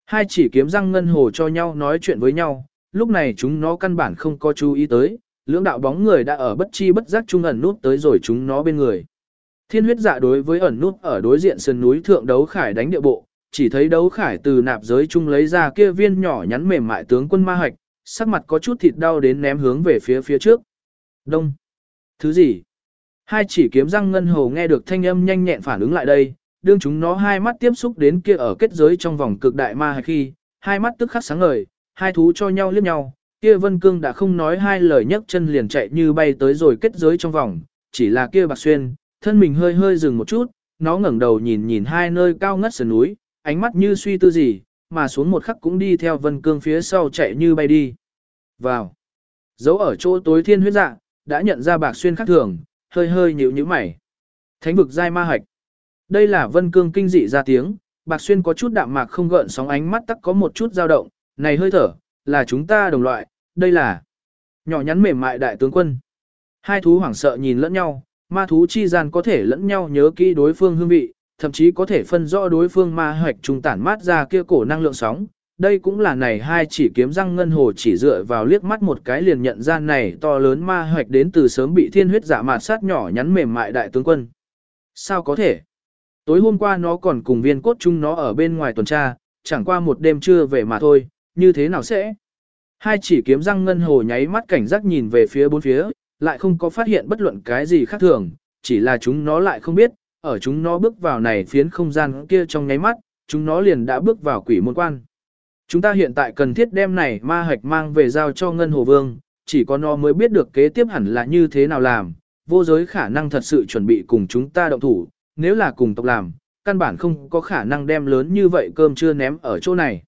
Hai chỉ kiếm răng ngân hồ cho nhau nói chuyện với nhau, lúc này chúng nó căn bản không có chú ý tới, lưỡng đạo bóng người đã ở bất chi bất giác trung ẩn nút tới rồi chúng nó bên người. Thiên huyết dạ đối với ẩn nút ở đối diện sườn núi thượng đấu khải đánh địa bộ, chỉ thấy đấu khải từ nạp giới trung lấy ra kia viên nhỏ nhắn mềm mại tướng quân ma hạch, sắc mặt có chút thịt đau đến ném hướng về phía phía trước. Đông. Thứ gì? Hai chỉ kiếm răng ngân hồ nghe được thanh âm nhanh nhẹn phản ứng lại đây, đương chúng nó hai mắt tiếp xúc đến kia ở kết giới trong vòng cực đại ma hạch khi, hai mắt tức khắc sáng ngời, hai thú cho nhau liếc nhau, kia vân cương đã không nói hai lời nhấc chân liền chạy như bay tới rồi kết giới trong vòng, chỉ là kia bạc xuyên, thân mình hơi hơi dừng một chút, nó ngẩng đầu nhìn nhìn hai nơi cao ngất sườn núi, ánh mắt như suy tư gì, mà xuống một khắc cũng đi theo vân cương phía sau chạy như bay đi. Vào. Giấu ở chỗ tối thiên huyết dạ, đã nhận ra bạc xuyên khác thường, hơi hơi nhíu nhíu mày. Thánh vực giai ma hạch. Đây là vân cương kinh dị ra tiếng, bạc xuyên có chút đạm mạc không gợn sóng ánh mắt tắc có một chút dao động, này hơi thở, là chúng ta đồng loại, đây là nhỏ nhắn mềm mại đại tướng quân. Hai thú hoảng sợ nhìn lẫn nhau, ma thú chi gian có thể lẫn nhau nhớ kỹ đối phương hương vị, thậm chí có thể phân rõ đối phương ma hoạch trung tản mát ra kia cổ năng lượng sóng. Đây cũng là này hai chỉ kiếm răng ngân hồ chỉ dựa vào liếc mắt một cái liền nhận ra này to lớn ma hoạch đến từ sớm bị thiên huyết giả mạt sát nhỏ nhắn mềm mại đại tướng quân. Sao có thể? Tối hôm qua nó còn cùng viên cốt chung nó ở bên ngoài tuần tra, chẳng qua một đêm trưa về mà thôi, như thế nào sẽ? Hai chỉ kiếm răng ngân hồ nháy mắt cảnh giác nhìn về phía bốn phía, lại không có phát hiện bất luận cái gì khác thường, chỉ là chúng nó lại không biết, ở chúng nó bước vào này phiến không gian kia trong nháy mắt, chúng nó liền đã bước vào quỷ môn quan. Chúng ta hiện tại cần thiết đem này ma hạch mang về giao cho Ngân Hồ Vương, chỉ có nó mới biết được kế tiếp hẳn là như thế nào làm, vô giới khả năng thật sự chuẩn bị cùng chúng ta động thủ, nếu là cùng tộc làm, căn bản không có khả năng đem lớn như vậy cơm chưa ném ở chỗ này.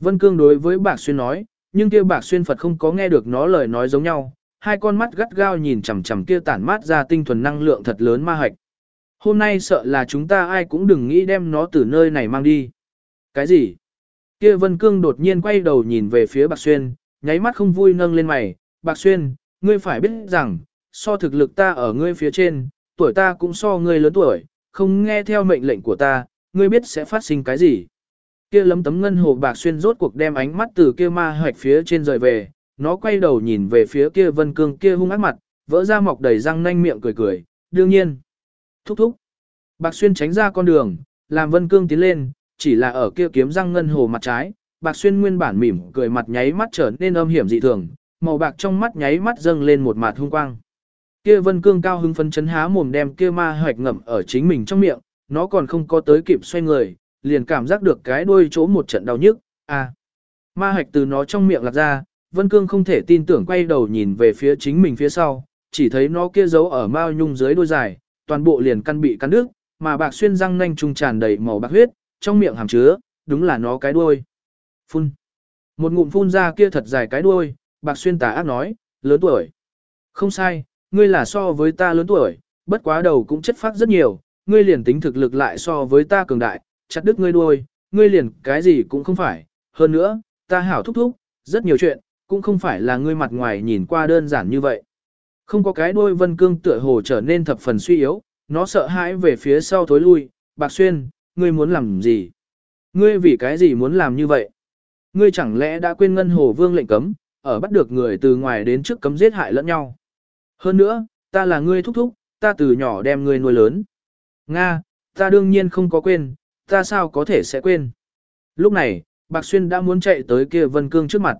Vân Cương đối với Bạc Xuyên nói, nhưng kia Bạc Xuyên Phật không có nghe được nó lời nói giống nhau, hai con mắt gắt gao nhìn chằm chằm kia tản mát ra tinh thuần năng lượng thật lớn ma hạch. Hôm nay sợ là chúng ta ai cũng đừng nghĩ đem nó từ nơi này mang đi. Cái gì? Kia Vân Cương đột nhiên quay đầu nhìn về phía Bạc Xuyên, nháy mắt không vui nâng lên mày. Bạc Xuyên, ngươi phải biết rằng, so thực lực ta ở ngươi phía trên, tuổi ta cũng so ngươi lớn tuổi, không nghe theo mệnh lệnh của ta, ngươi biết sẽ phát sinh cái gì. Kia lấm tấm ngân hồ Bạc Xuyên rốt cuộc đem ánh mắt từ kia ma hoạch phía trên rời về, nó quay đầu nhìn về phía kia Vân Cương kia hung ác mặt, vỡ ra mọc đầy răng nanh miệng cười cười, đương nhiên. Thúc thúc. Bạc Xuyên tránh ra con đường, làm Vân Cương tiến lên, chỉ là ở kia kiếm răng ngân hồ mặt trái, Bạc Xuyên nguyên bản mỉm cười mặt nháy mắt trở nên âm hiểm dị thường, màu bạc trong mắt nháy mắt dâng lên một mặt hung quang. Kia Vân Cương cao hứng phấn chấn há mồm đem kia ma hoạch ngậm ở chính mình trong miệng, nó còn không có tới kịp xoay người, liền cảm giác được cái đuôi chỗ một trận đau nhức. À, ma hoạch từ nó trong miệng lạc ra, Vân Cương không thể tin tưởng quay đầu nhìn về phía chính mình phía sau, chỉ thấy nó kia giấu ở mao nhung dưới đôi dài, toàn bộ liền căn bị cắn nước, mà bạc xuyên răng nanh trung tràn đầy màu bạc huyết, trong miệng hàm chứa, đúng là nó cái đuôi. Phun. Một ngụm phun ra kia thật dài cái đuôi, bạc xuyên tà ác nói, lớn tuổi. Không sai, ngươi là so với ta lớn tuổi, bất quá đầu cũng chất phát rất nhiều, ngươi liền tính thực lực lại so với ta cường đại, chặt đứt ngươi đuôi, ngươi liền cái gì cũng không phải. Hơn nữa, ta hảo thúc thúc, rất nhiều chuyện, cũng không phải là ngươi mặt ngoài nhìn qua đơn giản như vậy. Không có cái đuôi vân cương tựa hồ trở nên thập phần suy yếu, nó sợ hãi về phía sau thối lui, bạc xuyên, ngươi muốn làm gì? Ngươi vì cái gì muốn làm như vậy? Ngươi chẳng lẽ đã quên ngân hồ vương lệnh cấm, ở bắt được người từ ngoài đến trước cấm giết hại lẫn nhau? Hơn nữa, ta là ngươi thúc thúc, ta từ nhỏ đem ngươi nuôi lớn. Nga, ta đương nhiên không có quên, ta sao có thể sẽ quên. Lúc này, Bạc Xuyên đã muốn chạy tới kia Vân Cương trước mặt.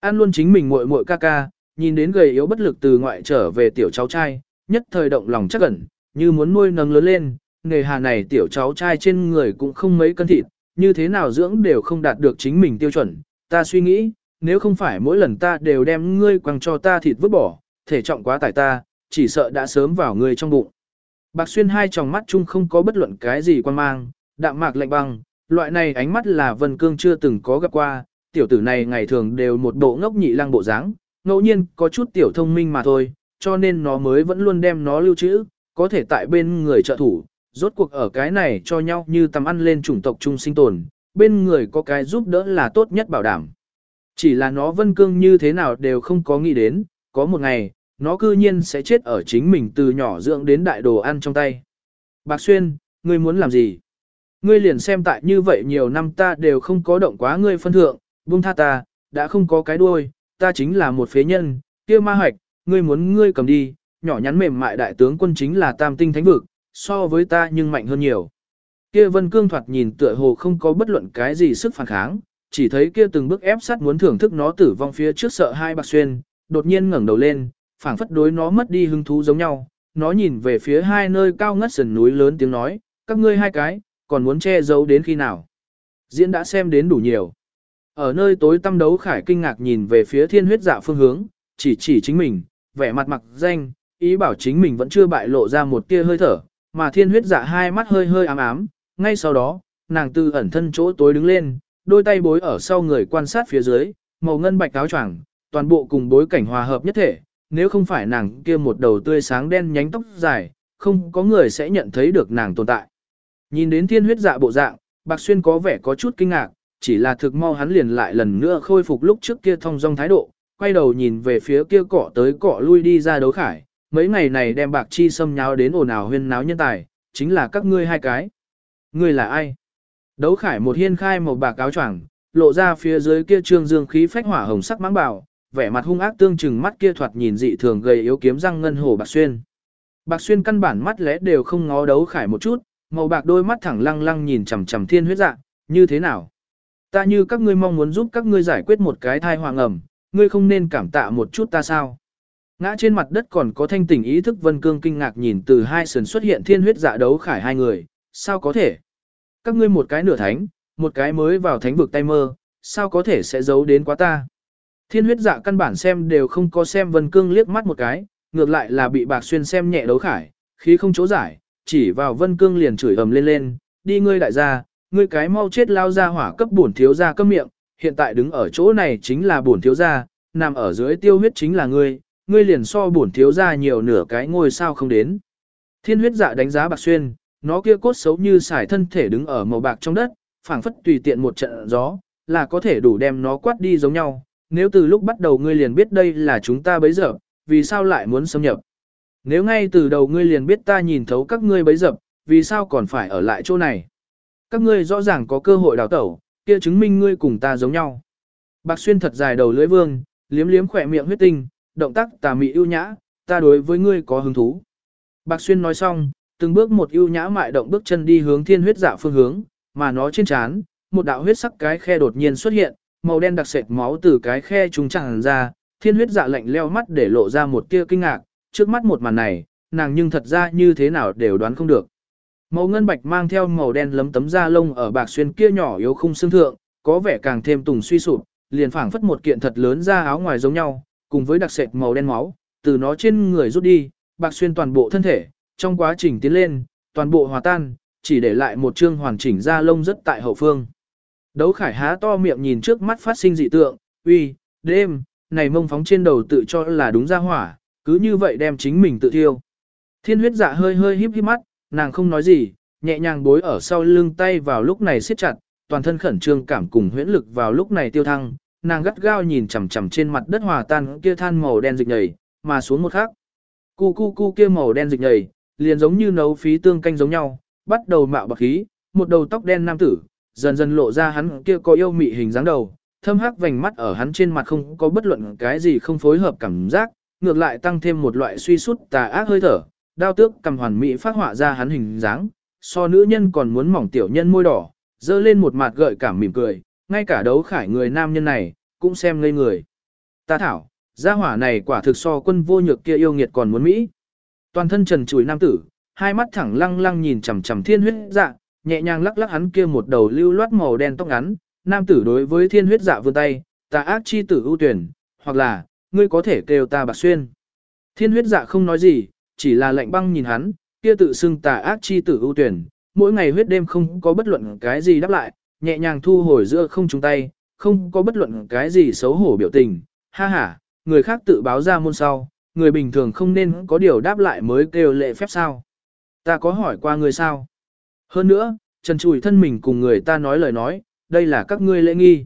An luôn chính mình muội muội ca ca, nhìn đến gầy yếu bất lực từ ngoại trở về tiểu cháu trai, nhất thời động lòng chắc ẩn, như muốn nuôi nấng lớn lên, nghề hà này tiểu cháu trai trên người cũng không mấy cân thịt, như thế nào dưỡng đều không đạt được chính mình tiêu chuẩn. Ta suy nghĩ, nếu không phải mỗi lần ta đều đem ngươi quăng cho ta thịt vứt bỏ, thể trọng quá tải ta, chỉ sợ đã sớm vào ngươi trong bụng. Bạc xuyên hai tròng mắt chung không có bất luận cái gì quan mang, đạm mạc lạnh băng, loại này ánh mắt là Vân Cương chưa từng có gặp qua, tiểu tử này ngày thường đều một bộ ngốc nhị lăng bộ dáng, ngẫu nhiên có chút tiểu thông minh mà thôi, cho nên nó mới vẫn luôn đem nó lưu trữ, có thể tại bên người trợ thủ, rốt cuộc ở cái này cho nhau như tầm ăn lên chủng tộc chung sinh tồn, bên người có cái giúp đỡ là tốt nhất bảo đảm. Chỉ là nó Vân Cương như thế nào đều không có nghĩ đến, có một ngày, nó cư nhiên sẽ chết ở chính mình từ nhỏ dưỡng đến đại đồ ăn trong tay. Bạc Xuyên, ngươi muốn làm gì? Ngươi liền xem tại như vậy nhiều năm ta đều không có động quá ngươi phân thượng, buông tha ta, đã không có cái đuôi, ta chính là một phế nhân, kia ma hoạch, ngươi muốn ngươi cầm đi, nhỏ nhắn mềm mại đại tướng quân chính là tam tinh thánh vực, so với ta nhưng mạnh hơn nhiều. Kia vân cương thoạt nhìn tựa hồ không có bất luận cái gì sức phản kháng, chỉ thấy kia từng bước ép sát muốn thưởng thức nó tử vong phía trước sợ hai bạc xuyên, đột nhiên ngẩng đầu lên, phảng phất đối nó mất đi hứng thú giống nhau, nó nhìn về phía hai nơi cao ngất sườn núi lớn tiếng nói, các ngươi hai cái, còn muốn che giấu đến khi nào. Diễn đã xem đến đủ nhiều. Ở nơi tối tăm đấu khải kinh ngạc nhìn về phía thiên huyết dạ phương hướng, chỉ chỉ chính mình, vẻ mặt mặc danh, ý bảo chính mình vẫn chưa bại lộ ra một tia hơi thở, mà thiên huyết dạ hai mắt hơi hơi ám ám, ngay sau đó, nàng từ ẩn thân chỗ tối đứng lên, đôi tay bối ở sau người quan sát phía dưới, màu ngân bạch áo choàng, toàn bộ cùng bối cảnh hòa hợp nhất thể, nếu không phải nàng kia một đầu tươi sáng đen nhánh tóc dài, không có người sẽ nhận thấy được nàng tồn tại. Nhìn đến thiên huyết dạ bộ dạng, Bạc Xuyên có vẻ có chút kinh ngạc, chỉ là thực mau hắn liền lại lần nữa khôi phục lúc trước kia thông dong thái độ, quay đầu nhìn về phía kia cọ tới cọ lui đi ra đấu khải, mấy ngày này đem bạc chi xâm nháo đến ồn ào huyên náo nhân tài, chính là các ngươi hai cái. Ngươi là ai? Đấu khải một hiên khai một bạc áo choàng, lộ ra phía dưới kia trương dương khí phách hỏa hồng sắc mãng bảo, vẻ mặt hung ác tương chừng mắt kia thoạt nhìn dị thường gầy yếu kiếm răng ngân hổ bạc xuyên. Bạc xuyên căn bản mắt lẽ đều không ngó đấu khải một chút, màu bạc đôi mắt thẳng lăng lăng nhìn chằm chằm thiên huyết dạ, như thế nào? Ta như các ngươi mong muốn giúp các ngươi giải quyết một cái thai hoàng ẩm, ngươi không nên cảm tạ một chút ta sao? Ngã trên mặt đất còn có thanh tỉnh ý thức Vân Cương kinh ngạc nhìn từ hai sườn xuất hiện thiên huyết dạ đấu khải hai người, sao có thể? Các ngươi một cái nửa thánh, một cái mới vào thánh vực tay mơ, sao có thể sẽ giấu đến quá ta? Thiên huyết dạ căn bản xem đều không có xem Vân Cương liếc mắt một cái, ngược lại là bị Bạc Xuyên xem nhẹ đấu khải, khí không chỗ giải, chỉ vào Vân Cương liền chửi ầm lên lên, đi ngươi đại gia, ngươi cái mau chết lao ra hỏa cấp bổn thiếu gia cấm miệng, hiện tại đứng ở chỗ này chính là bổn thiếu gia, nằm ở dưới tiêu huyết chính là ngươi, ngươi liền so bổn thiếu gia nhiều nửa cái ngôi sao không đến. Thiên huyết dạ đánh giá Bạc Xuyên, nó kia cốt xấu như xài thân thể đứng ở màu bạc trong đất, phảng phất tùy tiện một trận gió, là có thể đủ đem nó quát đi giống nhau. Nếu từ lúc bắt đầu ngươi liền biết đây là chúng ta bấy giờ, vì sao lại muốn xâm nhập? Nếu ngay từ đầu ngươi liền biết ta nhìn thấu các ngươi bấy dập, vì sao còn phải ở lại chỗ này? Các ngươi rõ ràng có cơ hội đào tẩu, kia chứng minh ngươi cùng ta giống nhau. Bạc Xuyên thật dài đầu lưỡi vương, liếm liếm khỏe miệng huyết tinh, động tác tà mị ưu nhã, ta đối với ngươi có hứng thú. Bạc Xuyên nói xong, từng bước một ưu nhã mại động bước chân đi hướng thiên huyết dạ phương hướng, mà nó trên trán, một đạo huyết sắc cái khe đột nhiên xuất hiện, màu đen đặc sệt máu từ cái khe trùng tràn ra, thiên huyết dạ lạnh leo mắt để lộ ra một tia kinh ngạc, trước mắt một màn này, nàng nhưng thật ra như thế nào đều đoán không được. Màu ngân bạch mang theo màu đen lấm tấm da lông ở bạc xuyên kia nhỏ yếu không xương thượng, có vẻ càng thêm tùng suy sụp, liền phảng phất một kiện thật lớn da áo ngoài giống nhau, cùng với đặc sệt màu đen máu, từ nó trên người rút đi, bạc xuyên toàn bộ thân thể, trong quá trình tiến lên, toàn bộ hòa tan, chỉ để lại một chương hoàn chỉnh da lông rất tại hậu phương. Đấu khải há to miệng nhìn trước mắt phát sinh dị tượng, uy, đêm, này mông phóng trên đầu tự cho là đúng ra hỏa, cứ như vậy đem chính mình tự thiêu. Thiên huyết dạ hơi hơi híp híp mắt, nàng không nói gì, nhẹ nhàng bối ở sau lưng tay vào lúc này siết chặt, toàn thân khẩn trương cảm cùng huyễn lực vào lúc này tiêu thăng, nàng gắt gao nhìn chằm chằm trên mặt đất hòa tan kia than màu đen dịch nhầy, mà xuống một khắc. Cu cu cu kia màu đen dịch nhầy, liền giống như nấu phí tương canh giống nhau, bắt đầu mạo bạc khí, một đầu tóc đen nam tử, dần dần lộ ra hắn kia có yêu mị hình dáng đầu, thâm hắc vành mắt ở hắn trên mặt không có bất luận cái gì không phối hợp cảm giác, ngược lại tăng thêm một loại suy sút tà ác hơi thở, đao tước cầm hoàn mỹ phát họa ra hắn hình dáng, so nữ nhân còn muốn mỏng tiểu nhân môi đỏ, dơ lên một mặt gợi cảm mỉm cười, ngay cả đấu khải người nam nhân này, cũng xem ngây người. Ta thảo, gia hỏa này quả thực so quân vô nhược kia yêu nghiệt còn muốn Mỹ. Toàn thân trần chùi nam tử, hai mắt thẳng lăng lăng nhìn chằm chằm thiên huyết dạ, nhẹ nhàng lắc lắc hắn kia một đầu lưu loát màu đen tóc ngắn, nam tử đối với thiên huyết dạ vươn tay, ta ác chi tử ưu tuyển, hoặc là, ngươi có thể kêu ta bạc xuyên. Thiên huyết dạ không nói gì, chỉ là lạnh băng nhìn hắn, kia tự xưng tà ác chi tử ưu tuyển, mỗi ngày huyết đêm không có bất luận cái gì đáp lại, nhẹ nhàng thu hồi giữa không chúng tay, không có bất luận cái gì xấu hổ biểu tình, ha ha, người khác tự báo ra môn sau, người bình thường không nên có điều đáp lại mới kêu lệ phép sao. Ta có hỏi qua người sao? Hơn nữa, trần trùi thân mình cùng người ta nói lời nói, đây là các ngươi lễ nghi.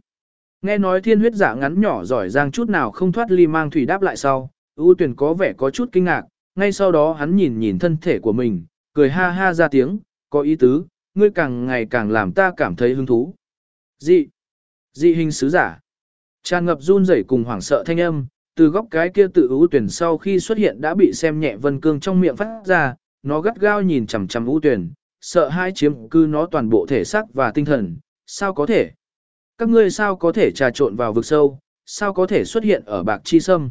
Nghe nói thiên huyết giả ngắn nhỏ giỏi giang chút nào không thoát ly mang thủy đáp lại sau, ưu tuyển có vẻ có chút kinh ngạc, ngay sau đó hắn nhìn nhìn thân thể của mình, cười ha ha ra tiếng, có ý tứ, ngươi càng ngày càng làm ta cảm thấy hứng thú. Dị, dị hình sứ giả, tràn ngập run rẩy cùng hoảng sợ thanh âm, từ góc cái kia tự ưu tuyển sau khi xuất hiện đã bị xem nhẹ vân cương trong miệng phát ra, nó gắt gao nhìn chằm chằm ưu tuyển, sợ hai chiếm cư nó toàn bộ thể xác và tinh thần, sao có thể? Các ngươi sao có thể trà trộn vào vực sâu, sao có thể xuất hiện ở bạc chi sâm?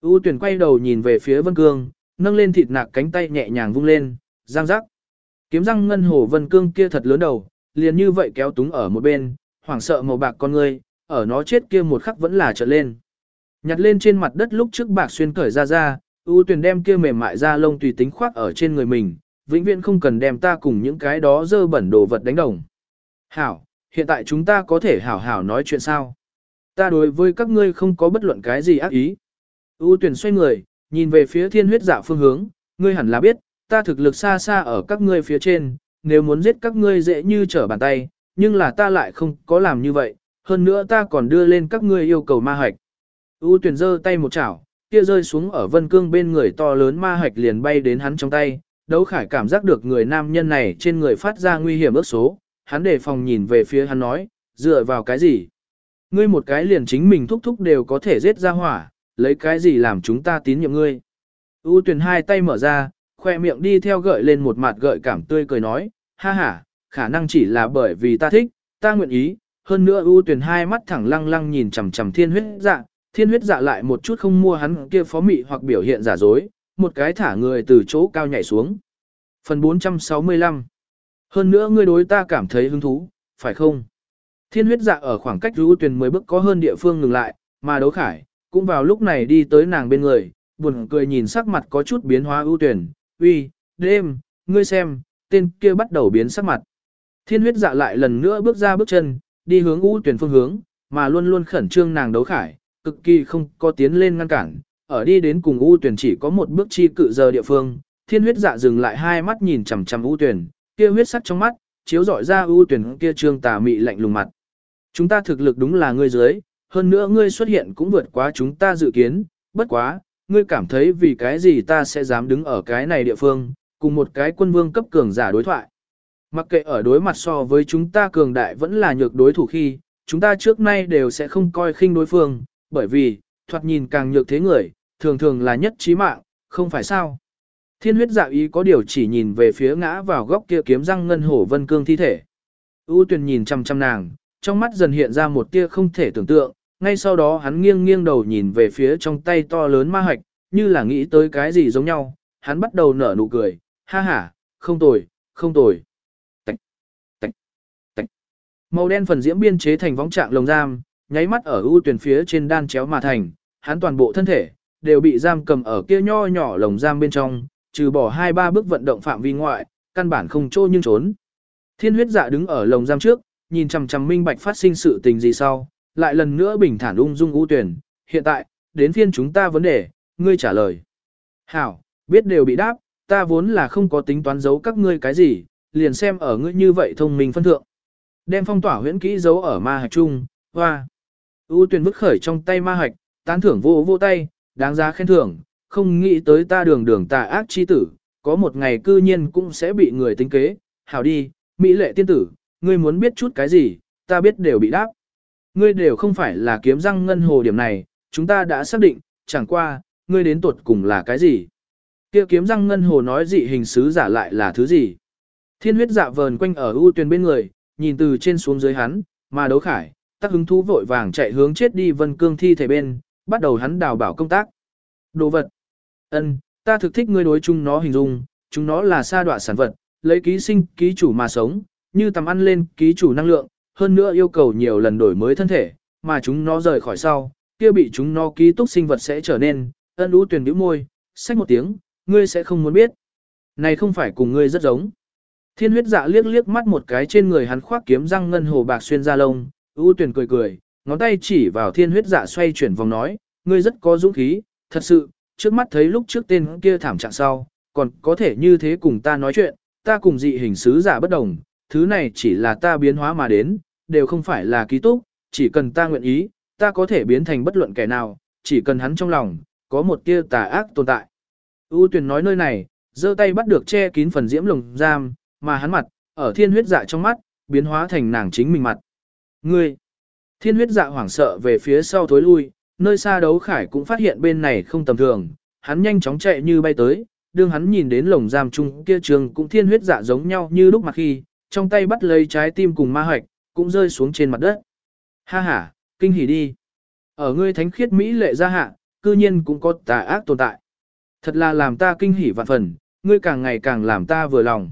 U tuyển quay đầu nhìn về phía Vân Cương, nâng lên thịt nạc cánh tay nhẹ nhàng vung lên, giang rắc. Kiếm răng ngân hồ Vân Cương kia thật lớn đầu, liền như vậy kéo túng ở một bên, hoảng sợ màu bạc con ngươi, ở nó chết kia một khắc vẫn là trở lên. Nhặt lên trên mặt đất lúc trước bạc xuyên cởi ra ra, U tuyển đem kia mềm mại ra lông tùy tính khoác ở trên người mình, vĩnh viễn không cần đem ta cùng những cái đó dơ bẩn đồ vật đánh đồng. Hảo, hiện tại chúng ta có thể hảo hảo nói chuyện sao? Ta đối với các ngươi không có bất luận cái gì ác ý. U tuyển xoay người, nhìn về phía thiên huyết dạ phương hướng, ngươi hẳn là biết, ta thực lực xa xa ở các ngươi phía trên, nếu muốn giết các ngươi dễ như trở bàn tay, nhưng là ta lại không có làm như vậy, hơn nữa ta còn đưa lên các ngươi yêu cầu ma hạch. U tuyển giơ tay một chảo, kia rơi xuống ở vân cương bên người to lớn ma hạch liền bay đến hắn trong tay, đấu khải cảm giác được người nam nhân này trên người phát ra nguy hiểm ước số, hắn đề phòng nhìn về phía hắn nói, dựa vào cái gì? Ngươi một cái liền chính mình thúc thúc đều có thể giết ra hỏa, lấy cái gì làm chúng ta tín nhiệm ngươi? U tuyển hai tay mở ra, khoe miệng đi theo gợi lên một mặt gợi cảm tươi cười nói, ha ha, khả năng chỉ là bởi vì ta thích, ta nguyện ý, hơn nữa ưu tuyển hai mắt thẳng lăng lăng nhìn chằm chằm thiên huyết dạ, thiên huyết dạ lại một chút không mua hắn kia phó mị hoặc biểu hiện giả dối, một cái thả người từ chỗ cao nhảy xuống. Phần 465 Hơn nữa ngươi đối ta cảm thấy hứng thú, phải không? Thiên huyết dạ ở khoảng cách ưu tuyền mới bước có hơn địa phương ngừng lại, mà đấu khải, cũng vào lúc này đi tới nàng bên người, buồn cười nhìn sắc mặt có chút biến hóa ưu tuyển, uy, đêm, ngươi xem, tên kia bắt đầu biến sắc mặt. Thiên huyết dạ lại lần nữa bước ra bước chân, đi hướng U tuyển phương hướng, mà luôn luôn khẩn trương nàng đấu khải, cực kỳ không có tiến lên ngăn cản, ở đi đến cùng U tuyển chỉ có một bước chi cự giờ địa phương, thiên huyết dạ dừng lại hai mắt nhìn chằm chằm U tuyển, kia huyết sắc trong mắt, chiếu rọi ra U tuyển kia trương tà mị lạnh lùng mặt. Chúng ta thực lực đúng là ngươi dưới, hơn nữa ngươi xuất hiện cũng vượt quá chúng ta dự kiến, bất quá, ngươi cảm thấy vì cái gì ta sẽ dám đứng ở cái này địa phương, cùng một cái quân vương cấp cường giả đối thoại. Mặc kệ ở đối mặt so với chúng ta cường đại vẫn là nhược đối thủ khi, chúng ta trước nay đều sẽ không coi khinh đối phương, bởi vì, thoạt nhìn càng nhược thế người, thường thường là nhất trí mạng, không phải sao. Thiên huyết dạ ý có điều chỉ nhìn về phía ngã vào góc kia kiếm răng ngân hổ vân cương thi thể. U tuyền nhìn chăm chăm nàng, trong mắt dần hiện ra một tia không thể tưởng tượng, ngay sau đó hắn nghiêng nghiêng đầu nhìn về phía trong tay to lớn ma hạch, như là nghĩ tới cái gì giống nhau, hắn bắt đầu nở nụ cười, ha ha, không tồi, không tồi. Tạch, tạch, tạch. Màu đen phần diễm biên chế thành vóng trạng lồng giam, nháy mắt ở ưu tuyển phía trên đan chéo mà thành, hắn toàn bộ thân thể, đều bị giam cầm ở kia nho nhỏ lồng giam bên trong, trừ bỏ hai ba bước vận động phạm vi ngoại, căn bản không trô nhưng trốn. Thiên huyết dạ đứng ở lồng giam trước, nhìn chằm chằm minh bạch phát sinh sự tình gì sau, lại lần nữa bình thản ung dung ưu tuyển, hiện tại, đến phiên chúng ta vấn đề, ngươi trả lời. Hảo, biết đều bị đáp, ta vốn là không có tính toán giấu các ngươi cái gì, liền xem ở ngươi như vậy thông minh phân thượng. Đem phong tỏa huyễn kỹ giấu ở ma hạch chung, hoa. U tuyển vứt khởi trong tay ma hạch, tán thưởng vô vô tay, đáng giá khen thưởng, không nghĩ tới ta đường đường tà ác chi tử, có một ngày cư nhiên cũng sẽ bị người tính kế, hảo đi, mỹ lệ tiên tử, ngươi muốn biết chút cái gì, ta biết đều bị đáp. Ngươi đều không phải là kiếm răng ngân hồ điểm này, chúng ta đã xác định, chẳng qua, ngươi đến tuột cùng là cái gì. Kia kiếm răng ngân hồ nói dị hình sứ giả lại là thứ gì. Thiên huyết dạ vờn quanh ở ưu tuyền bên người, nhìn từ trên xuống dưới hắn, mà đấu khải, tắc hứng thú vội vàng chạy hướng chết đi vân cương thi thể bên, bắt đầu hắn đào bảo công tác. Đồ vật. ân, ta thực thích ngươi đối chung nó hình dung, chúng nó là sa đọa sản vật, lấy ký sinh ký chủ mà sống, như tầm ăn lên ký chủ năng lượng, hơn nữa yêu cầu nhiều lần đổi mới thân thể, mà chúng nó rời khỏi sau, kia bị chúng nó ký túc sinh vật sẽ trở nên, ân ú tuyển bĩu môi, xách một tiếng, ngươi sẽ không muốn biết. Này không phải cùng ngươi rất giống. Thiên huyết dạ liếc liếc mắt một cái trên người hắn khoác kiếm răng ngân hồ bạc xuyên ra lông, ưu tuyển cười cười, ngón tay chỉ vào thiên huyết dạ xoay chuyển vòng nói, ngươi rất có dũng khí, thật sự, trước mắt thấy lúc trước tên kia thảm trạng sau, còn có thể như thế cùng ta nói chuyện, ta cùng dị hình sứ giả bất đồng, thứ này chỉ là ta biến hóa mà đến, đều không phải là ký túc, chỉ cần ta nguyện ý, ta có thể biến thành bất luận kẻ nào, chỉ cần hắn trong lòng, có một tia tà ác tồn tại. ưu tuyển nói nơi này, giơ tay bắt được che kín phần diễm lồng giam, mà hắn mặt, ở thiên huyết dạ trong mắt, biến hóa thành nàng chính mình mặt. Ngươi! Thiên huyết dạ hoảng sợ về phía sau thối lui, nơi xa đấu khải cũng phát hiện bên này không tầm thường, hắn nhanh chóng chạy như bay tới, đương hắn nhìn đến lồng giam chung kia trường cũng thiên huyết dạ giống nhau như lúc mà khi, trong tay bắt lấy trái tim cùng ma hoạch, cũng rơi xuống trên mặt đất. Ha ha, kinh hỉ đi. Ở ngươi thánh khiết Mỹ lệ gia hạ, cư nhiên cũng có tà ác tồn tại. Thật là làm ta kinh hỉ vạn phần, ngươi càng ngày càng làm ta vừa lòng.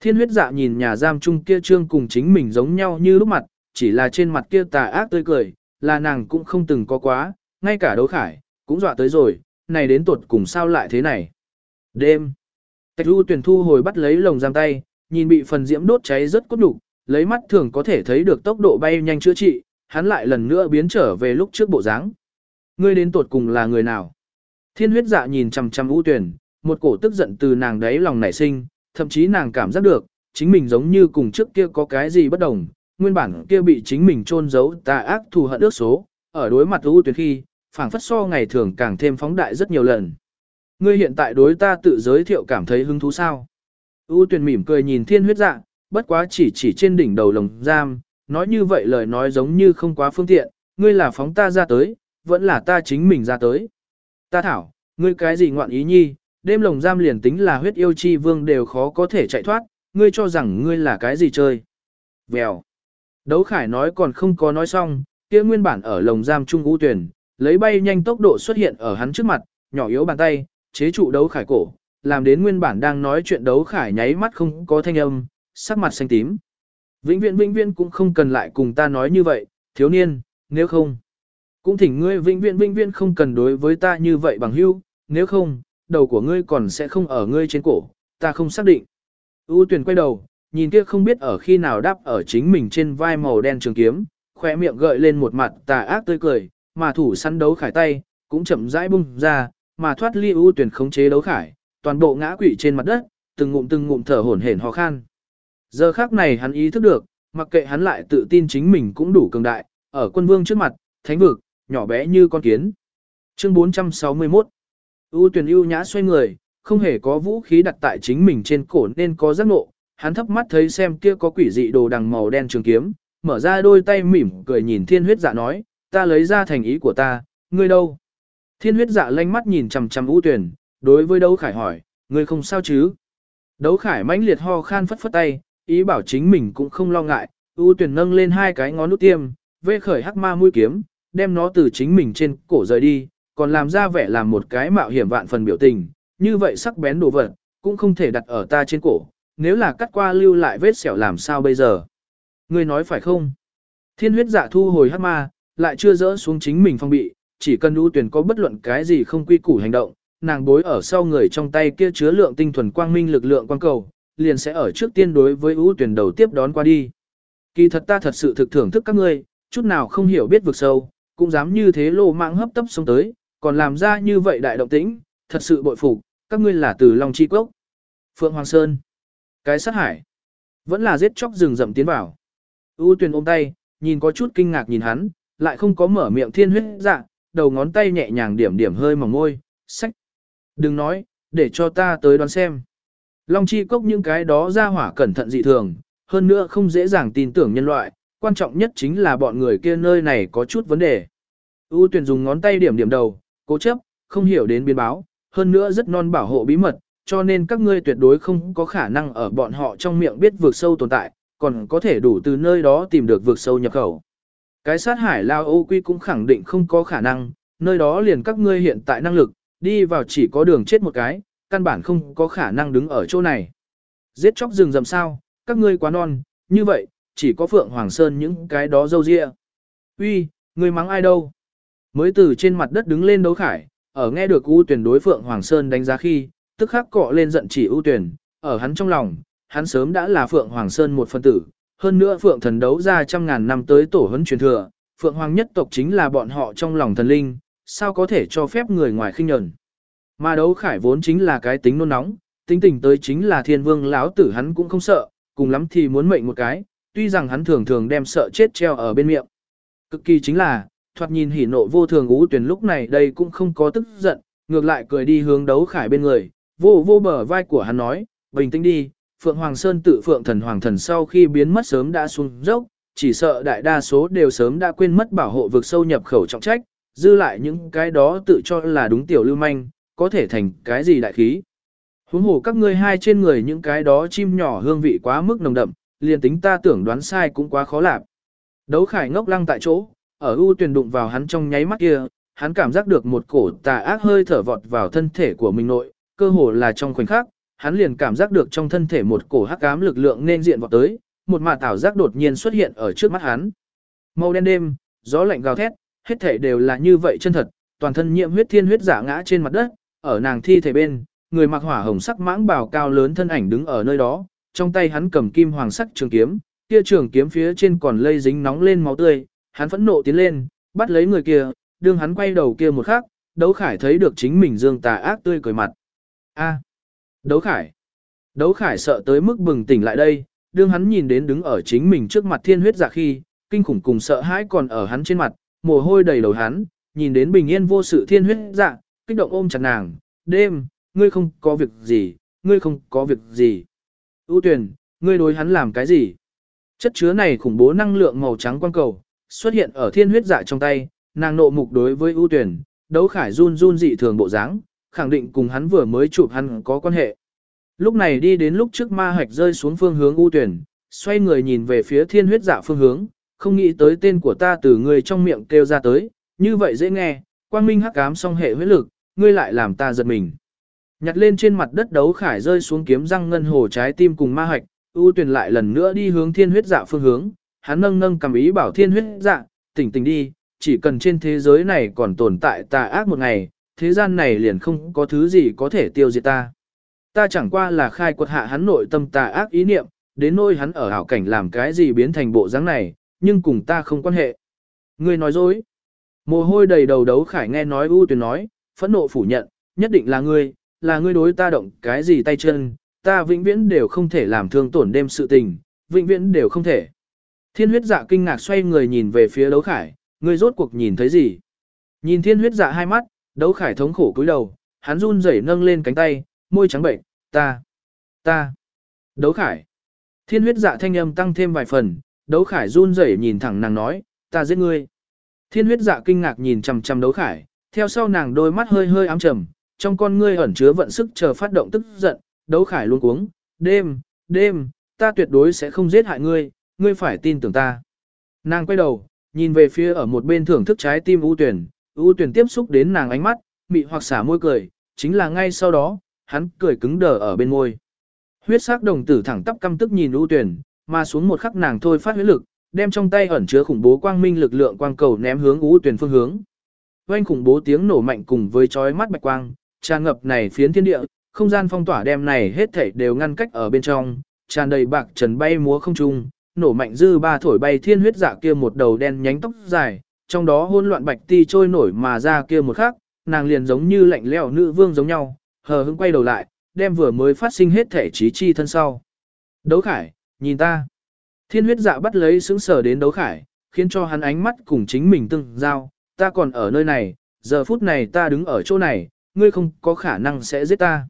Thiên huyết dạ nhìn nhà giam chung kia trương cùng chính mình giống nhau như lúc mặt, chỉ là trên mặt kia tà ác tươi cười, là nàng cũng không từng có quá, ngay cả đấu khải, cũng dọa tới rồi, này đến tuột cùng sao lại thế này. Đêm, Tạch Du tuyển thu hồi bắt lấy lồng giam tay, nhìn bị phần diễm đốt cháy rất cốt đục, lấy mắt thường có thể thấy được tốc độ bay nhanh chữa trị, hắn lại lần nữa biến trở về lúc trước bộ dáng. Ngươi đến tuột cùng là người nào? Thiên huyết dạ nhìn chằm chằm U tuyển, một cổ tức giận từ nàng đấy lòng nảy sinh, thậm chí nàng cảm giác được, chính mình giống như cùng trước kia có cái gì bất đồng, nguyên bản kia bị chính mình chôn giấu tà ác thù hận ước số, ở đối mặt ưu tuyển khi, phảng phất so ngày thường càng thêm phóng đại rất nhiều lần. Ngươi hiện tại đối ta tự giới thiệu cảm thấy hứng thú sao? u tuyển mỉm cười nhìn thiên huyết dạ, bất quá chỉ chỉ trên đỉnh đầu lồng giam, nói như vậy lời nói giống như không quá phương tiện, ngươi là phóng ta ra tới, vẫn là ta chính mình ra tới. Ta thảo, ngươi cái gì ngoạn ý nhi, đêm lồng giam liền tính là huyết yêu chi vương đều khó có thể chạy thoát, ngươi cho rằng ngươi là cái gì chơi. Vèo. Đấu khải nói còn không có nói xong, kia nguyên bản ở lồng giam trung u tuyển, lấy bay nhanh tốc độ xuất hiện ở hắn trước mặt, nhỏ yếu bàn tay, chế trụ đấu khải cổ, làm đến nguyên bản đang nói chuyện đấu khải nháy mắt không có thanh âm, sắc mặt xanh tím. Vĩnh viễn vĩnh viễn cũng không cần lại cùng ta nói như vậy, thiếu niên, nếu không. Cũng thỉnh ngươi vĩnh viễn vĩnh viễn không cần đối với ta như vậy bằng hữu, nếu không, đầu của ngươi còn sẽ không ở ngươi trên cổ, ta không xác định. U tuyển quay đầu, nhìn kia không biết ở khi nào đáp ở chính mình trên vai màu đen trường kiếm, khỏe miệng gợi lên một mặt tà ác tươi cười, mà thủ săn đấu khải tay, cũng chậm rãi bung ra, mà thoát ly u tuyển khống chế đấu khải, toàn bộ ngã quỵ trên mặt đất, từng ngụm từng ngụm thở hổn hển ho khan. Giờ khác này hắn ý thức được, mặc kệ hắn lại tự tin chính mình cũng đủ cường đại, ở quân vương trước mặt, thánh vực, nhỏ bé như con kiến. Chương 461 U tuyển ưu nhã xoay người, không hề có vũ khí đặt tại chính mình trên cổ nên có giác nộ, hắn thấp mắt thấy xem kia có quỷ dị đồ đằng màu đen trường kiếm, mở ra đôi tay mỉm cười nhìn thiên huyết dạ nói, ta lấy ra thành ý của ta, ngươi đâu? Thiên huyết dạ lanh mắt nhìn chằm chằm u tuyển, đối với đấu khải hỏi, ngươi không sao chứ? Đấu khải mãnh liệt ho khan phất phất tay, ý bảo chính mình cũng không lo ngại, ưu tuyển nâng lên hai cái ngón nút tiêm, vê khởi hắc ma mũi kiếm, đem nó từ chính mình trên cổ rời đi, còn làm ra vẻ làm một cái mạo hiểm vạn phần biểu tình, như vậy sắc bén đồ vật, cũng không thể đặt ở ta trên cổ, nếu là cắt qua lưu lại vết sẹo làm sao bây giờ? Ngươi nói phải không? Thiên huyết dạ thu hồi hắc ma, lại chưa dỡ xuống chính mình phong bị, chỉ cần ưu tuyển có bất luận cái gì không quy củ hành động, nàng bối ở sau người trong tay kia chứa lượng tinh thuần quang minh lực lượng quang cầu, liền sẽ ở trước tiên đối với ưu tuyển đầu tiếp đón qua đi. Kỳ thật ta thật sự thực thưởng thức các ngươi, chút nào không hiểu biết vực sâu, cũng dám như thế lô mạng hấp tấp xuống tới, còn làm ra như vậy đại động tĩnh, thật sự bội phục, các ngươi là từ Long Chi quốc Phượng Hoàng Sơn. Cái sát hải. Vẫn là giết chóc rừng rậm tiến vào. U Tuyền ôm tay, nhìn có chút kinh ngạc nhìn hắn, lại không có mở miệng thiên huyết dạ, đầu ngón tay nhẹ nhàng điểm điểm hơi mỏng môi, sách. Đừng nói, để cho ta tới đoán xem. Long chi cốc những cái đó ra hỏa cẩn thận dị thường, hơn nữa không dễ dàng tin tưởng nhân loại, quan trọng nhất chính là bọn người kia nơi này có chút vấn đề. U tuyển dùng ngón tay điểm điểm đầu, cố chấp, không hiểu đến biến báo, hơn nữa rất non bảo hộ bí mật, cho nên các ngươi tuyệt đối không có khả năng ở bọn họ trong miệng biết vượt sâu tồn tại, còn có thể đủ từ nơi đó tìm được vượt sâu nhập khẩu. Cái sát hải lao ô quy cũng khẳng định không có khả năng, nơi đó liền các ngươi hiện tại năng lực, đi vào chỉ có đường chết một cái, căn bản không có khả năng đứng ở chỗ này. Giết chóc rừng rầm sao, các ngươi quá non, như vậy, chỉ có Phượng Hoàng Sơn những cái đó dâu dịa. Uy, ngươi mắng ai đâu? Mới từ trên mặt đất đứng lên đấu khải, ở nghe được ưu tuyển đối Phượng Hoàng Sơn đánh giá khi, tức khắc cọ lên giận chỉ ưu tuyển, ở hắn trong lòng, hắn sớm đã là Phượng Hoàng Sơn một phân tử, hơn nữa Phượng thần đấu ra trăm ngàn năm tới tổ huấn truyền thừa, Phượng Hoàng nhất tộc chính là bọn họ trong lòng thần linh, sao có thể cho phép người ngoài khinh nhẫn. Mà đấu khải vốn chính là cái tính nôn nóng, tính tình tới chính là thiên vương lão tử hắn cũng không sợ, cùng lắm thì muốn mệnh một cái, tuy rằng hắn thường thường đem sợ chết treo ở bên miệng. Cực kỳ chính là, thoạt nhìn hỉ nộ vô thường ú tuyển lúc này đây cũng không có tức giận, ngược lại cười đi hướng đấu khải bên người, vô vô bờ vai của hắn nói, bình tĩnh đi, Phượng Hoàng Sơn tự Phượng Thần Hoàng Thần sau khi biến mất sớm đã xuống dốc, chỉ sợ đại đa số đều sớm đã quên mất bảo hộ vực sâu nhập khẩu trọng trách, dư lại những cái đó tự cho là đúng tiểu lưu manh, có thể thành cái gì đại khí. Huống hồ các ngươi hai trên người những cái đó chim nhỏ hương vị quá mức nồng đậm, liền tính ta tưởng đoán sai cũng quá khó làm. Đấu khải ngốc lăng tại chỗ, ở ưu tuyển đụng vào hắn trong nháy mắt kia, hắn cảm giác được một cổ tà ác hơi thở vọt vào thân thể của mình nội, cơ hồ là trong khoảnh khắc, hắn liền cảm giác được trong thân thể một cổ hắc ám lực lượng nên diện vọt tới, một mạt tảo giác đột nhiên xuất hiện ở trước mắt hắn. Màu đen đêm, gió lạnh gào thét, hết thể đều là như vậy chân thật, toàn thân nhiễm huyết thiên huyết giả ngã trên mặt đất, ở nàng thi thể bên, người mặc hỏa hồng sắc mãng bào cao lớn thân ảnh đứng ở nơi đó, trong tay hắn cầm kim hoàng sắc trường kiếm, kia trường kiếm phía trên còn lây dính nóng lên máu tươi, hắn phẫn nộ tiến lên, bắt lấy người kia, đương hắn quay đầu kia một khắc, đấu khải thấy được chính mình dương tà ác tươi cười mặt. A. Đấu khải. Đấu khải sợ tới mức bừng tỉnh lại đây, đương hắn nhìn đến đứng ở chính mình trước mặt thiên huyết giả khi, kinh khủng cùng sợ hãi còn ở hắn trên mặt, mồ hôi đầy đầu hắn, nhìn đến bình yên vô sự thiên huyết dạ, kích động ôm chặt nàng, đêm, ngươi không có việc gì, ngươi không có việc gì. ưu tuyển, ngươi đối hắn làm cái gì? Chất chứa này khủng bố năng lượng màu trắng quang cầu, xuất hiện ở thiên huyết dạ trong tay, nàng nộ mục đối với ưu tuyển, đấu khải run run dị thường bộ dáng, khẳng định cùng hắn vừa mới chụp hắn có quan hệ. Lúc này đi đến lúc trước ma hạch rơi xuống phương hướng ưu tuyển, xoay người nhìn về phía thiên huyết dạ phương hướng, không nghĩ tới tên của ta từ người trong miệng kêu ra tới, như vậy dễ nghe, quang minh hắc ám song hệ huyết lực, ngươi lại làm ta giật mình. Nhặt lên trên mặt đất đấu khải rơi xuống kiếm răng ngân hồ trái tim cùng ma hạch, ưu tuyển lại lần nữa đi hướng thiên huyết dạ phương hướng, hắn nâng nâng cầm ý bảo thiên huyết dạ, tỉnh tỉnh đi, chỉ cần trên thế giới này còn tồn tại tà ác một ngày, thế gian này liền không có thứ gì có thể tiêu diệt ta. Ta chẳng qua là khai quật hạ hắn nội tâm tà ác ý niệm, đến nỗi hắn ở hảo cảnh làm cái gì biến thành bộ dáng này, nhưng cùng ta không quan hệ. Ngươi nói dối. Mồ hôi đầy đầu đấu khải nghe nói ưu tuyển nói, phẫn nộ phủ nhận, nhất định là ngươi, là ngươi đối ta động cái gì tay chân, ta vĩnh viễn đều không thể làm thương tổn đêm sự tình, vĩnh viễn đều không thể. Thiên huyết dạ kinh ngạc xoay người nhìn về phía đấu khải, ngươi rốt cuộc nhìn thấy gì? Nhìn thiên huyết dạ hai mắt, đấu khải thống khổ cúi đầu, hắn run rẩy nâng lên cánh tay, môi trắng bệnh, ta, ta, đấu khải. Thiên huyết dạ thanh âm tăng thêm vài phần, đấu khải run rẩy nhìn thẳng nàng nói, ta giết ngươi. Thiên huyết dạ kinh ngạc nhìn chằm chằm đấu khải, theo sau nàng đôi mắt hơi hơi ám trầm, trong con ngươi ẩn chứa vận sức chờ phát động tức giận, đấu khải luôn cuống, đêm, đêm, ta tuyệt đối sẽ không giết hại ngươi, ngươi phải tin tưởng ta. Nàng quay đầu, nhìn về phía ở một bên thưởng thức trái tim ưu tuyển, ưu tuyển tiếp xúc đến nàng ánh mắt, mị hoặc xả môi cười, chính là ngay sau đó, hắn cười cứng đờ ở bên môi. Huyết sắc đồng tử thẳng tắp căm tức nhìn ưu tuyển, mà xuống một khắc nàng thôi phát huyết lực, đem trong tay ẩn chứa khủng bố quang minh lực lượng quang cầu ném hướng ưu tuyển phương hướng. Oanh khủng bố tiếng nổ mạnh cùng với chói mắt bạch quang, tràn ngập này phiến thiên địa, không gian phong tỏa đem này hết thảy đều ngăn cách ở bên trong, tràn đầy bạc trần bay múa không trung, nổ mạnh dư ba thổi bay thiên huyết dạ kia một đầu đen nhánh tóc dài, trong đó hỗn loạn bạch ti trôi nổi mà ra kia một khắc, nàng liền giống như lạnh lẽo nữ vương giống nhau, hờ hững quay đầu lại, đem vừa mới phát sinh hết thể trí chi thân sau. Đấu khải, nhìn ta. Thiên huyết dạ bắt lấy sững sờ đến đấu khải, khiến cho hắn ánh mắt cùng chính mình tương giao, ta còn ở nơi này, giờ phút này ta đứng ở chỗ này, ngươi không có khả năng sẽ giết ta.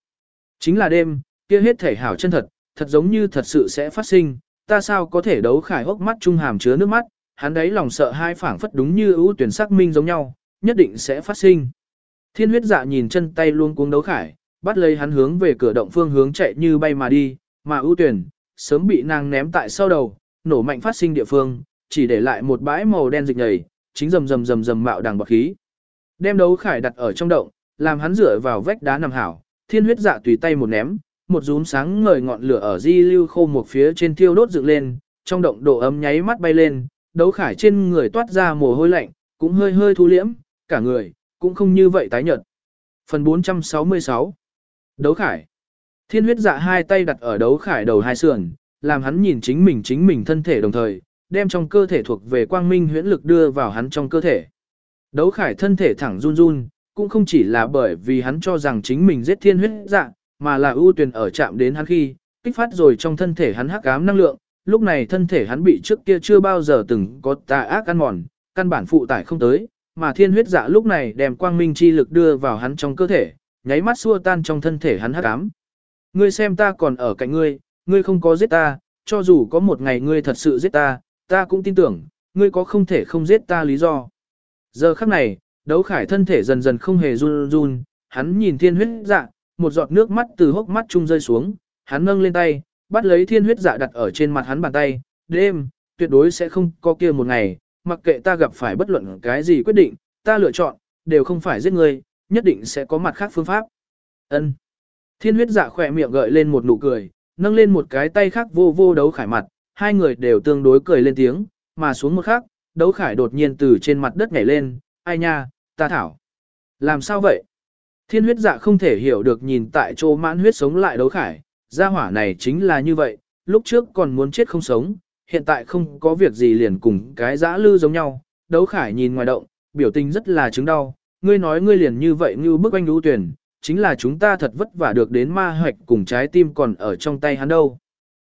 Chính là đêm, kia hết thể hảo chân thật, thật giống như thật sự sẽ phát sinh, ta sao có thể đấu khải hốc mắt trung hàm chứa nước mắt, hắn đấy lòng sợ hai phảng phất đúng như ưu tuyển sắc minh giống nhau, nhất định sẽ phát sinh. Thiên huyết dạ nhìn chân tay luôn cuống đấu khải, bắt lấy hắn hướng về cửa động phương hướng chạy như bay mà đi, mà ưu tuyển, sớm bị nàng ném tại sau đầu, nổ mạnh phát sinh địa phương, chỉ để lại một bãi màu đen dịch nhầy, chính rầm rầm rầm rầm mạo đằng bọt khí. Đem đấu khải đặt ở trong động, làm hắn dựa vào vách đá nằm hảo, thiên huyết dạ tùy tay một ném, một rúm sáng ngời ngọn lửa ở di lưu khô một phía trên thiêu đốt dựng lên, trong động độ ấm nháy mắt bay lên, đấu khải trên người toát ra mồ hôi lạnh, cũng hơi hơi thu liễm, cả người, cũng không như vậy tái nhợt. Phần 466 Đấu khải Thiên huyết dạ hai tay đặt ở đấu khải đầu hai sườn, làm hắn nhìn chính mình chính mình thân thể đồng thời, đem trong cơ thể thuộc về quang minh huyễn lực đưa vào hắn trong cơ thể. Đấu khải thân thể thẳng run run, cũng không chỉ là bởi vì hắn cho rằng chính mình giết thiên huyết dạ, mà là ưu tuyển ở chạm đến hắn khi, kích phát rồi trong thân thể hắn hắc ám năng lượng, lúc này thân thể hắn bị trước kia chưa bao giờ từng có tà ác ăn mòn, căn bản phụ tải không tới, mà thiên huyết dạ lúc này đem quang minh chi lực đưa vào hắn trong cơ thể, nháy mắt xua tan trong thân thể hắn hắc ám. Ngươi xem ta còn ở cạnh ngươi, ngươi không có giết ta, cho dù có một ngày ngươi thật sự giết ta, ta cũng tin tưởng, ngươi có không thể không giết ta lý do. Giờ khắc này, đấu khải thân thể dần dần không hề run run, hắn nhìn thiên huyết dạ, một giọt nước mắt từ hốc mắt trung rơi xuống, hắn nâng lên tay, bắt lấy thiên huyết dạ đặt ở trên mặt hắn bàn tay, đêm, tuyệt đối sẽ không có kia một ngày, mặc kệ ta gặp phải bất luận cái gì quyết định, ta lựa chọn, đều không phải giết ngươi, nhất định sẽ có mặt khác phương pháp. Ân. Thiên huyết dạ khỏe miệng gợi lên một nụ cười, nâng lên một cái tay khác vô vô đấu khải mặt, hai người đều tương đối cười lên tiếng, mà xuống một khắc, đấu khải đột nhiên từ trên mặt đất nhảy lên, ai nha, ta thảo. Làm sao vậy? Thiên huyết dạ không thể hiểu được nhìn tại chỗ mãn huyết sống lại đấu khải, gia hỏa này chính là như vậy, lúc trước còn muốn chết không sống, hiện tại không có việc gì liền cùng cái dã lư giống nhau. Đấu khải nhìn ngoài động, biểu tình rất là chứng đau, ngươi nói ngươi liền như vậy như bức anh đu tuyển, chính là chúng ta thật vất vả được đến ma hoạch cùng trái tim còn ở trong tay hắn đâu.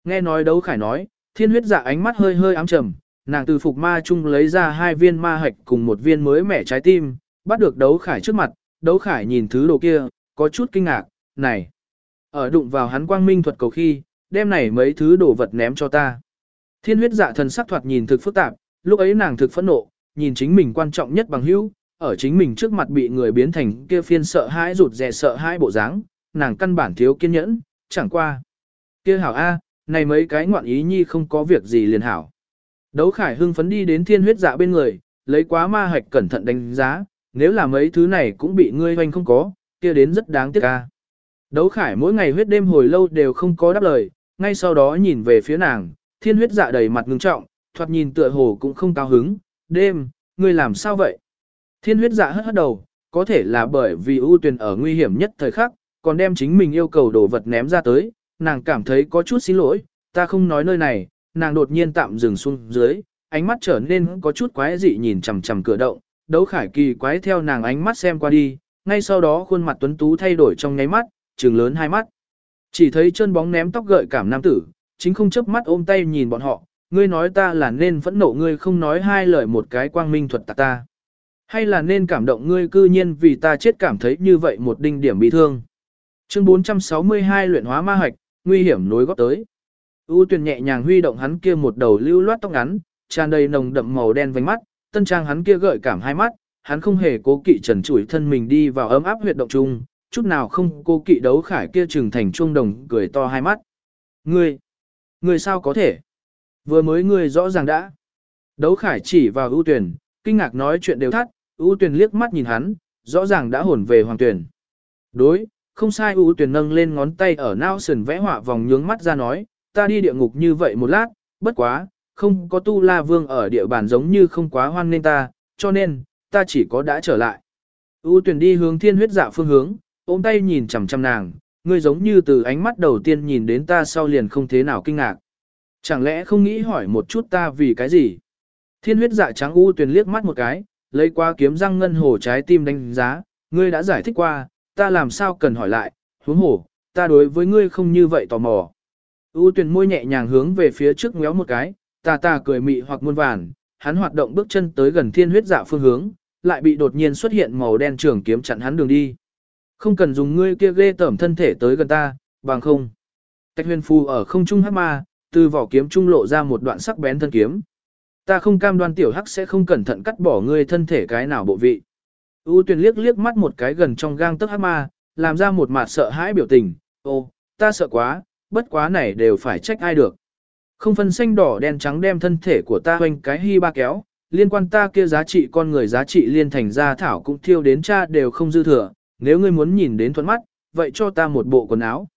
Nghe nói đấu khải nói, thiên huyết dạ ánh mắt hơi hơi ám trầm, nàng từ phục ma chung lấy ra hai viên ma hạch cùng một viên mới mẻ trái tim, bắt được đấu khải trước mặt, đấu khải nhìn thứ đồ kia, có chút kinh ngạc, này. Ở đụng vào hắn quang minh thuật cầu khi, đem này mấy thứ đồ vật ném cho ta. Thiên huyết dạ thần sắc thoạt nhìn thực phức tạp, lúc ấy nàng thực phẫn nộ, nhìn chính mình quan trọng nhất bằng hữu, ở chính mình trước mặt bị người biến thành kia phiên sợ hãi rụt rè sợ hãi bộ dáng, nàng căn bản thiếu kiên nhẫn, chẳng qua. Kia hảo A, này mấy cái ngoạn ý nhi không có việc gì liền hảo. Đấu khải hưng phấn đi đến thiên huyết dạ bên người, lấy quá ma hạch cẩn thận đánh giá, nếu là mấy thứ này cũng bị ngươi hoành không có, kia đến rất đáng tiếc ca. Đấu khải mỗi ngày huyết đêm hồi lâu đều không có đáp lời, ngay sau đó nhìn về phía nàng, thiên huyết dạ đầy mặt ngưng trọng, thoạt nhìn tựa hồ cũng không cao hứng, đêm, ngươi làm sao vậy? Thiên huyết dạ hất hất đầu, có thể là bởi vì ưu tuyển ở nguy hiểm nhất thời khắc, còn đem chính mình yêu cầu đồ vật ném ra tới, nàng cảm thấy có chút xin lỗi, ta không nói nơi này, nàng đột nhiên tạm dừng xuống dưới, ánh mắt trở nên có chút quái dị nhìn chằm chằm cửa động, đấu khải kỳ quái theo nàng ánh mắt xem qua đi, ngay sau đó khuôn mặt tuấn tú thay đổi trong nháy mắt, trừng lớn hai mắt. Chỉ thấy chân bóng ném tóc gợi cảm nam tử, chính không chớp mắt ôm tay nhìn bọn họ, ngươi nói ta là nên phẫn nộ ngươi không nói hai lời một cái quang minh thuật tạc ta. Hay là nên cảm động ngươi cư nhiên vì ta chết cảm thấy như vậy một đinh điểm bị thương. Chương 462 luyện hóa ma hạch, nguy hiểm nối góp tới. U Tuyền nhẹ nhàng huy động hắn kia một đầu lưu loát tóc ngắn, tràn đầy nồng đậm màu đen vành mắt, tân trang hắn kia gợi cảm hai mắt, hắn không hề cố kỵ trần trụi thân mình đi vào ấm áp huyệt động chung, chút nào không cố kỵ đấu khải kia trừng thành chuông đồng cười to hai mắt. Ngươi, ngươi sao có thể? Vừa mới ngươi rõ ràng đã. Đấu khải chỉ vào ưu tuyển, kinh ngạc nói chuyện đều thắt, ưu tuyển liếc mắt nhìn hắn, rõ ràng đã hồn về hoàng tuyển. Đối, không sai ưu tuyển nâng lên ngón tay ở nao sườn vẽ họa vòng nhướng mắt ra nói, ta đi địa ngục như vậy một lát, bất quá, không có tu la vương ở địa bàn giống như không quá hoan nên ta, cho nên, ta chỉ có đã trở lại. U tuyển đi hướng thiên huyết dạ phương hướng, ôm tay nhìn chằm chằm nàng, ngươi giống như từ ánh mắt đầu tiên nhìn đến ta sau liền không thế nào kinh ngạc. Chẳng lẽ không nghĩ hỏi một chút ta vì cái gì? Thiên huyết dạ trắng u tuyển liếc mắt một cái, lấy qua kiếm răng ngân hồ trái tim đánh giá, ngươi đã giải thích qua, ta làm sao cần hỏi lại, huống hồ, ta đối với ngươi không như vậy tò mò. U tuyển môi nhẹ nhàng hướng về phía trước ngéo một cái, ta ta cười mị hoặc muôn vàn, hắn hoạt động bước chân tới gần thiên huyết dạ phương hướng, lại bị đột nhiên xuất hiện màu đen trường kiếm chặn hắn đường đi. Không cần dùng ngươi kia ghê tởm thân thể tới gần ta, bằng không. tách huyền phu ở không trung hắc ma, từ vỏ kiếm trung lộ ra một đoạn sắc bén thân kiếm. Ta không cam đoan tiểu hắc sẽ không cẩn thận cắt bỏ ngươi thân thể cái nào bộ vị. U tuyển liếc liếc mắt một cái gần trong gang tấc hát ma, làm ra một mặt sợ hãi biểu tình. Ô, ta sợ quá, bất quá này đều phải trách ai được. Không phân xanh đỏ đen trắng đem thân thể của ta hoành cái hy ba kéo, liên quan ta kia giá trị con người giá trị liên thành ra thảo cũng thiêu đến cha đều không dư thừa, nếu ngươi muốn nhìn đến thuận mắt, vậy cho ta một bộ quần áo.